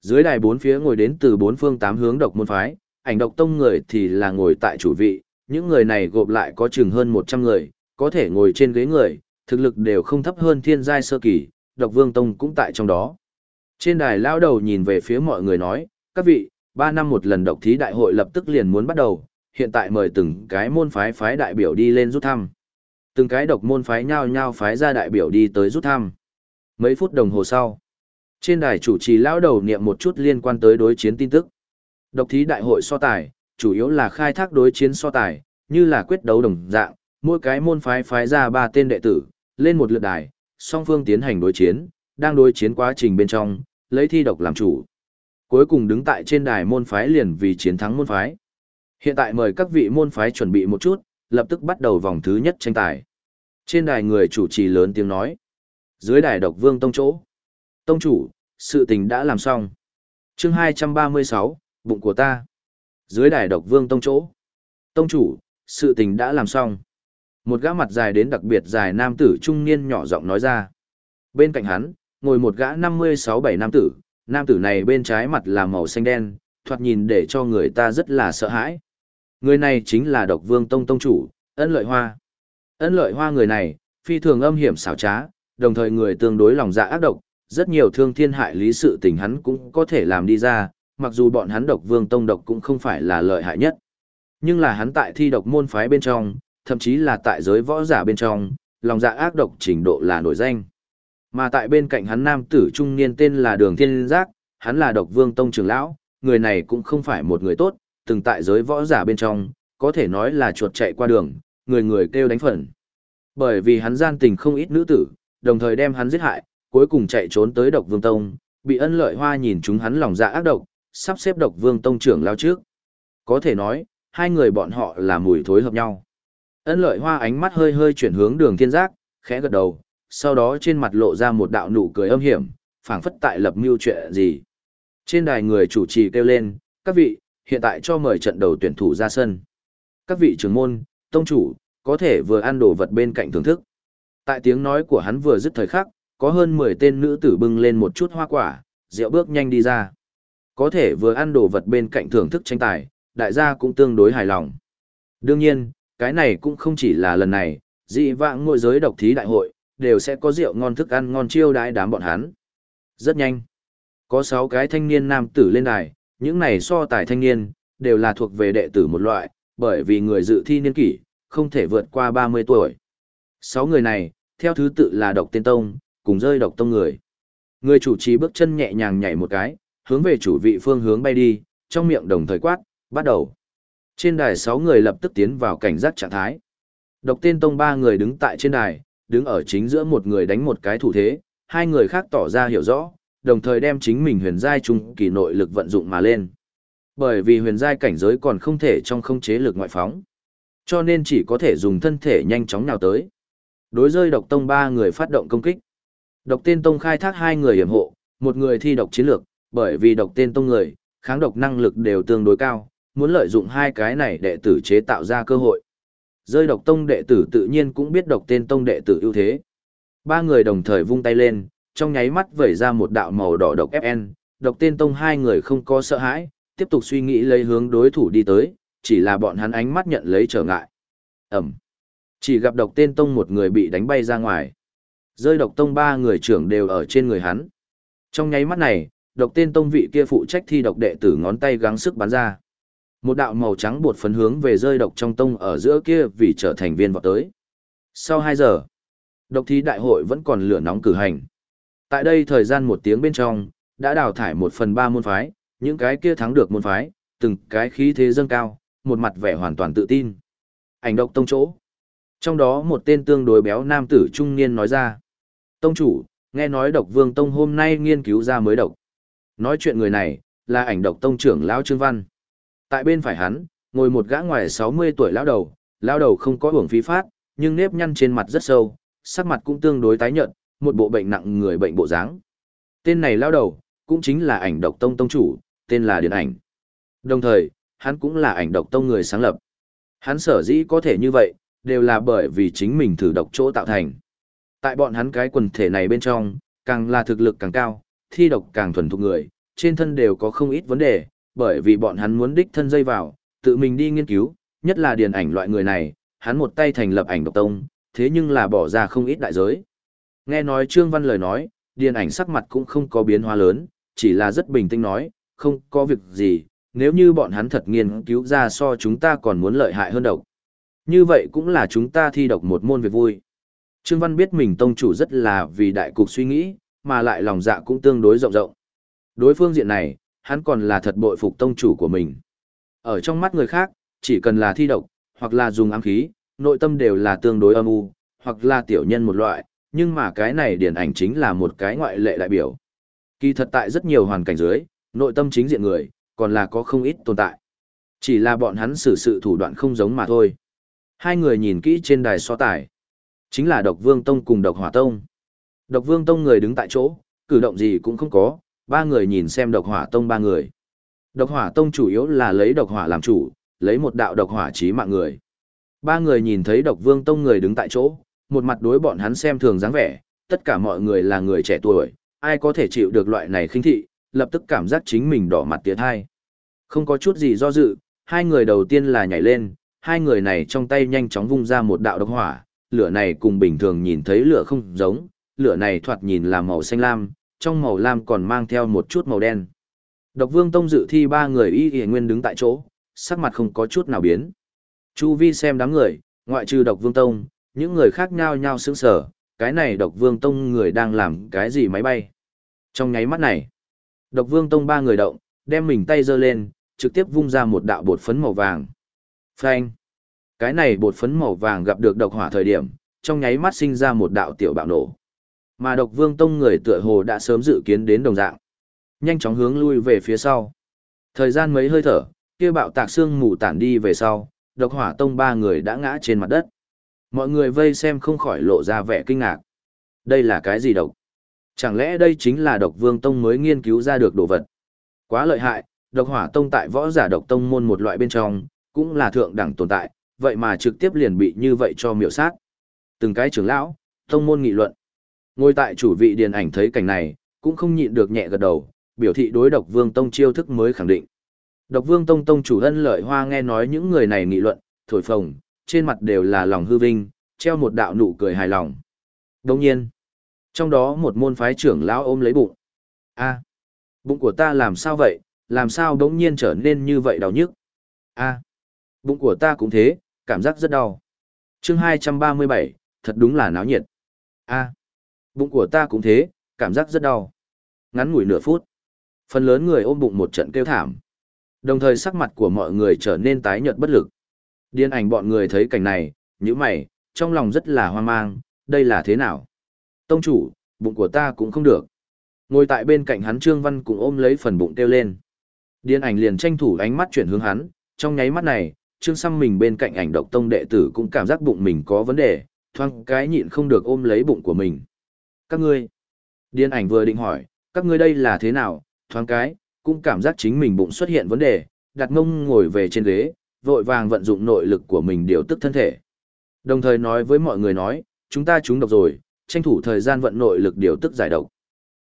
Dưới đài bốn phía ngồi đến từ bốn phương tám hướng độc môn phái, ảnh độc tông người thì là ngồi tại chủ vị, những người này gộp lại có chừng hơn 100 người, có thể ngồi trên ghế người, thực lực đều không thấp hơn thiên giai sơ kỳ, độc vương tông cũng tại trong đó. Trên đài lão đầu nhìn về phía mọi người nói, các vị, 3 năm một lần độc thí đại hội lập tức liền muốn bắt đầu, hiện tại mời từng cái môn phái phái đại biểu đi lên rút thăm. Từng cái độc môn phái nhao nhao phái ra đại biểu đi tới rút thăm. Mấy phút đồng hồ sau, trên đài chủ trì lão đầu niệm một chút liên quan tới đối chiến tin tức. Độc thí đại hội so tài, chủ yếu là khai thác đối chiến so tài, như là quyết đấu đồng dạng, mỗi cái môn phái phái ra ba tên đệ tử, lên một lượt đài, song phương tiến hành đối chiến, đang đối chiến quá trình bên trong, lấy thi độc làm chủ. Cuối cùng đứng tại trên đài môn phái liền vì chiến thắng môn phái. Hiện tại mời các vị môn phái chuẩn bị một chút, lập tức bắt đầu vòng thứ nhất tranh tài. Trên đài người chủ trì lớn tiếng nói. Dưới đài độc vương tông chỗ. Tông chủ, sự tình đã làm xong. chương 236, bụng của ta. Dưới đài độc vương tông chỗ. Tông chủ, sự tình đã làm xong. Một gã mặt dài đến đặc biệt dài nam tử trung niên nhỏ giọng nói ra. Bên cạnh hắn, ngồi một gã 56-7 nam tử, nam tử này bên trái mặt là màu xanh đen, thoạt nhìn để cho người ta rất là sợ hãi. Người này chính là độc vương tông tông chủ, ân lợi hoa. Ân lợi hoa người này, phi thường âm hiểm xảo trá, đồng thời người tương đối lòng dạ ác độc, rất nhiều thương thiên hại lý sự tình hắn cũng có thể làm đi ra, mặc dù bọn hắn độc vương tông độc cũng không phải là lợi hại nhất. Nhưng là hắn tại thi độc môn phái bên trong, thậm chí là tại giới võ giả bên trong, lòng dạ ác độc trình độ là nổi danh. Mà tại bên cạnh hắn nam tử trung niên tên là Đường Thiên Giác, hắn là độc vương tông trưởng lão, người này cũng không phải một người tốt, từng tại giới võ giả bên trong, có thể nói là chuột chạy qua đường, người người kêu đánh phần. Bởi vì hắn gian tình không ít nữ tử, đồng thời đem hắn giết hại, cuối cùng chạy trốn tới độc vương tông, bị ân lợi hoa nhìn chúng hắn lòng dạ ác độc, sắp xếp độc vương tông trưởng lao trước. Có thể nói, hai người bọn họ là mùi thối hợp nhau. Ân lợi hoa ánh mắt hơi hơi chuyển hướng đường thiên giác, khẽ gật đầu, sau đó trên mặt lộ ra một đạo nụ cười âm hiểm, phảng phất tại lập mưu chuyện gì. Trên đài người chủ trì kêu lên, các vị, hiện tại cho mời trận đầu tuyển thủ ra sân. Các vị trưởng môn, tông chủ, có thể vừa ăn đồ vật bên cạnh thưởng thức. Tại tiếng nói của hắn vừa dứt thời khắc, có hơn 10 tên nữ tử bưng lên một chút hoa quả, rượu bước nhanh đi ra. Có thể vừa ăn đồ vật bên cạnh thưởng thức tranh tài, đại gia cũng tương đối hài lòng. Đương nhiên, cái này cũng không chỉ là lần này, dị vãng ngôi giới độc thí đại hội, đều sẽ có rượu ngon thức ăn ngon chiêu đãi đám bọn hắn. Rất nhanh. Có 6 cái thanh niên nam tử lên đài, những này so tài thanh niên, đều là thuộc về đệ tử một loại, bởi vì người dự thi niên kỷ, không thể vượt qua 30 tuổi. Sáu người này, theo thứ tự là độc tiên tông, cùng rơi độc tông người. Người chủ trì bước chân nhẹ nhàng nhảy một cái, hướng về chủ vị phương hướng bay đi, trong miệng đồng thời quát, bắt đầu. Trên đài 6 người lập tức tiến vào cảnh giác trạng thái. Độc tiên tông ba người đứng tại trên đài, đứng ở chính giữa một người đánh một cái thủ thế, hai người khác tỏ ra hiểu rõ, đồng thời đem chính mình huyền giai trung kỳ nội lực vận dụng mà lên. Bởi vì huyền giai cảnh giới còn không thể trong không chế lực ngoại phóng, cho nên chỉ có thể dùng thân thể nhanh chóng nào tới. Đối rơi độc tông ba người phát động công kích. Độc tên tông khai thác hai người hiểm hộ, một người thi độc chiến lược, bởi vì độc tên tông người, kháng độc năng lực đều tương đối cao, muốn lợi dụng hai cái này để tử chế tạo ra cơ hội. Rơi độc tông đệ tử tự nhiên cũng biết độc tên tông đệ tử ưu thế. Ba người đồng thời vung tay lên, trong nháy mắt vẩy ra một đạo màu đỏ độc FN, độc tên tông hai người không có sợ hãi, tiếp tục suy nghĩ lấy hướng đối thủ đi tới, chỉ là bọn hắn ánh mắt nhận lấy trở ngại. Ẩm. Chỉ gặp độc tên tông một người bị đánh bay ra ngoài. Rơi độc tông ba người trưởng đều ở trên người hắn. Trong nháy mắt này, độc tên tông vị kia phụ trách thi độc đệ tử ngón tay gắng sức bắn ra. Một đạo màu trắng bột phấn hướng về rơi độc trong tông ở giữa kia vì trở thành viên vọt tới. Sau 2 giờ, độc thi đại hội vẫn còn lửa nóng cử hành. Tại đây thời gian một tiếng bên trong, đã đào thải một phần ba môn phái, những cái kia thắng được môn phái, từng cái khí thế dâng cao, một mặt vẻ hoàn toàn tự tin. Ảnh độc tông chỗ. Trong đó một tên tương đối béo nam tử trung niên nói ra. Tông chủ, nghe nói độc vương tông hôm nay nghiên cứu ra mới độc. Nói chuyện người này, là ảnh độc tông trưởng lão Trương Văn. Tại bên phải hắn, ngồi một gã ngoài 60 tuổi lão đầu, lão đầu không có hưởng phí phát, nhưng nếp nhăn trên mặt rất sâu, sắc mặt cũng tương đối tái nhợt, một bộ bệnh nặng người bệnh bộ dáng. Tên này lao đầu, cũng chính là ảnh độc tông tông chủ, tên là Điền Ảnh. Đồng thời, hắn cũng là ảnh độc tông người sáng lập. Hắn sở dĩ có thể như vậy, đều là bởi vì chính mình thử độc chỗ tạo thành. Tại bọn hắn cái quần thể này bên trong, càng là thực lực càng cao, thi độc càng thuần thục người, trên thân đều có không ít vấn đề, bởi vì bọn hắn muốn đích thân dây vào, tự mình đi nghiên cứu, nhất là điền ảnh loại người này, hắn một tay thành lập ảnh độc tông, thế nhưng là bỏ ra không ít đại giới. Nghe nói Trương Văn lời nói, điền ảnh sắc mặt cũng không có biến hóa lớn, chỉ là rất bình tĩnh nói, không có việc gì, nếu như bọn hắn thật nghiên cứu ra so chúng ta còn muốn lợi hại hơn độc. Như vậy cũng là chúng ta thi độc một môn việc vui. Trương Văn biết mình tông chủ rất là vì đại cục suy nghĩ, mà lại lòng dạ cũng tương đối rộng rộng. Đối phương diện này, hắn còn là thật bội phục tông chủ của mình. Ở trong mắt người khác, chỉ cần là thi độc, hoặc là dùng ám khí, nội tâm đều là tương đối âm u, hoặc là tiểu nhân một loại, nhưng mà cái này điển ảnh chính là một cái ngoại lệ đại biểu. Kỳ thật tại rất nhiều hoàn cảnh dưới, nội tâm chính diện người, còn là có không ít tồn tại. Chỉ là bọn hắn xử sự thủ đoạn không giống mà thôi. Hai người nhìn kỹ trên đài so tài. Chính là độc vương tông cùng độc hỏa tông. Độc vương tông người đứng tại chỗ, cử động gì cũng không có, ba người nhìn xem độc hỏa tông ba người. Độc hỏa tông chủ yếu là lấy độc hỏa làm chủ, lấy một đạo độc hỏa chí mạng người. Ba người nhìn thấy độc vương tông người đứng tại chỗ, một mặt đối bọn hắn xem thường dáng vẻ, tất cả mọi người là người trẻ tuổi, ai có thể chịu được loại này khinh thị, lập tức cảm giác chính mình đỏ mặt tiệt hai. Không có chút gì do dự, hai người đầu tiên là nhảy lên, hai người này trong tay nhanh chóng vung ra một đạo độc hỏa, lửa này cùng bình thường nhìn thấy lửa không giống, lửa này thoạt nhìn là màu xanh lam, trong màu lam còn mang theo một chút màu đen. Độc Vương Tông dự thi ba người y y nguyên đứng tại chỗ, sắc mặt không có chút nào biến. Chu Vi xem đám người, ngoại trừ Độc Vương Tông, những người khác nhao nhao sững sờ, cái này Độc Vương Tông người đang làm cái gì máy bay. Trong nháy mắt này, Độc Vương Tông ba người động, đem mình tay giơ lên, trực tiếp vung ra một đạo bột phấn màu vàng. Phanh. Cái này bột phấn màu vàng gặp được độc hỏa thời điểm, trong nháy mắt sinh ra một đạo tiểu bạo nổ. Mà độc vương tông người tựa hồ đã sớm dự kiến đến đồng dạng. Nhanh chóng hướng lui về phía sau. Thời gian mấy hơi thở, kia bạo tạc xương mù tản đi về sau, độc hỏa tông ba người đã ngã trên mặt đất. Mọi người vây xem không khỏi lộ ra vẻ kinh ngạc. Đây là cái gì độc? Chẳng lẽ đây chính là độc vương tông mới nghiên cứu ra được đồ vật? Quá lợi hại, độc hỏa tông tại võ giả độc tông môn một loại bên trong, cũng là thượng đẳng tồn tại, vậy mà trực tiếp liền bị như vậy cho miểu sát. Từng cái trưởng lão, tông môn nghị luận. Ngồi tại chủ vị điền ảnh thấy cảnh này, cũng không nhịn được nhẹ gật đầu, biểu thị đối độc vương tông chiêu thức mới khẳng định. Độc vương tông tông chủ ân lợi hoa nghe nói những người này nghị luận, thổi phồng, trên mặt đều là lòng hư vinh, treo một đạo nụ cười hài lòng. Đồng nhiên, trong đó một môn phái trưởng lão ôm lấy bụng. a bụng của ta làm sao vậy, làm sao đống nhiên trở nên như vậy đau nhức? a bụng của ta cũng thế, cảm giác rất đau. chương 237, thật đúng là náo nhiệt. a bụng của ta cũng thế, cảm giác rất đau. Ngắn ngủi nửa phút. Phần lớn người ôm bụng một trận kêu thảm. Đồng thời sắc mặt của mọi người trở nên tái nhợt bất lực. Điên ảnh bọn người thấy cảnh này, như mày, trong lòng rất là hoang mang, đây là thế nào? Tông chủ, bụng của ta cũng không được. Ngồi tại bên cạnh hắn Trương Văn cũng ôm lấy phần bụng kêu lên. Điên ảnh liền tranh thủ ánh mắt chuyển hướng hắn, trong nháy mắt này, Trương Xăm mình bên cạnh ảnh độc tông đệ tử cũng cảm giác bụng mình có vấn đề, thoang cái nhịn không được ôm lấy bụng của mình. Các ngươi, điên ảnh vừa định hỏi, các ngươi đây là thế nào, thoáng cái, cũng cảm giác chính mình bụng xuất hiện vấn đề, đặt mông ngồi về trên ghế, vội vàng vận dụng nội lực của mình điều tức thân thể. Đồng thời nói với mọi người nói, chúng ta trúng độc rồi, tranh thủ thời gian vận nội lực điều tức giải độc.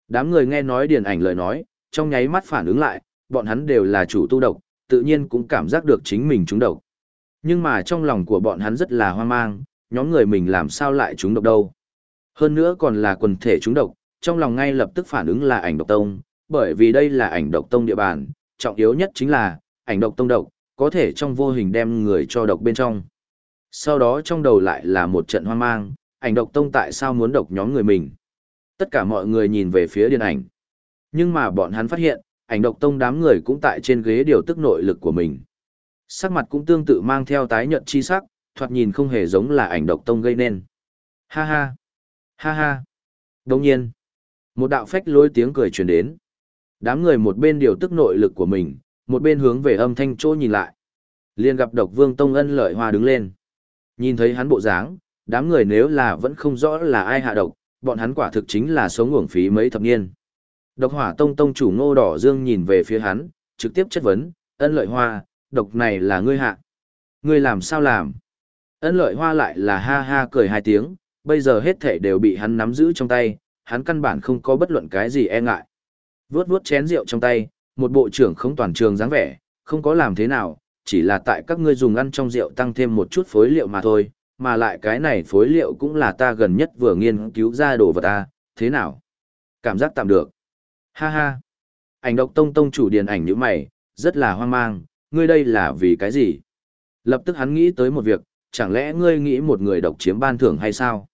Đám người nghe nói điền ảnh lời nói, trong nháy mắt phản ứng lại, bọn hắn đều là chủ tu độc, tự nhiên cũng cảm giác được chính mình trúng độc. Nhưng mà trong lòng của bọn hắn rất là hoang mang, nhóm người mình làm sao lại trúng độc đâu. Hơn nữa còn là quần thể trúng độc, trong lòng ngay lập tức phản ứng là ảnh độc tông, bởi vì đây là ảnh độc tông địa bàn, trọng yếu nhất chính là, ảnh độc tông độc, có thể trong vô hình đem người cho độc bên trong. Sau đó trong đầu lại là một trận hoang mang, ảnh độc tông tại sao muốn độc nhóm người mình. Tất cả mọi người nhìn về phía điện ảnh. Nhưng mà bọn hắn phát hiện, ảnh độc tông đám người cũng tại trên ghế điều tức nội lực của mình. Sắc mặt cũng tương tự mang theo tái nhận chi sắc, thoạt nhìn không hề giống là ảnh độc tông gây nên. Ha ha! Ha ha! Đồng nhiên, một đạo phách lôi tiếng cười truyền đến. Đám người một bên điều tức nội lực của mình, một bên hướng về âm thanh chỗ nhìn lại. liền gặp độc vương tông ân lợi hoa đứng lên. Nhìn thấy hắn bộ dáng, đám người nếu là vẫn không rõ là ai hạ độc, bọn hắn quả thực chính là sống uổng phí mấy thập niên. Độc hỏa tông tông chủ ngô đỏ dương nhìn về phía hắn, trực tiếp chất vấn, ân lợi hoa, độc này là ngươi hạ. Ngươi làm sao làm? Ân lợi hoa lại là ha ha cười hai tiếng, bây giờ hết thể đều bị hắn nắm giữ trong tay, hắn căn bản không có bất luận cái gì e ngại. Vướt vướt chén rượu trong tay, một bộ trưởng không toàn trường dáng vẻ, không có làm thế nào, chỉ là tại các ngươi dùng ăn trong rượu tăng thêm một chút phối liệu mà thôi, mà lại cái này phối liệu cũng là ta gần nhất vừa nghiên cứu ra đồ vật ta, thế nào? Cảm giác tạm được. Ha ha. Ảnh độc tông tông chủ điền ảnh như mày, rất là hoang mang, ngươi đây là vì cái gì? Lập tức hắn nghĩ tới một việc, chẳng lẽ ngươi nghĩ một người độc chiếm ban thưởng hay sao?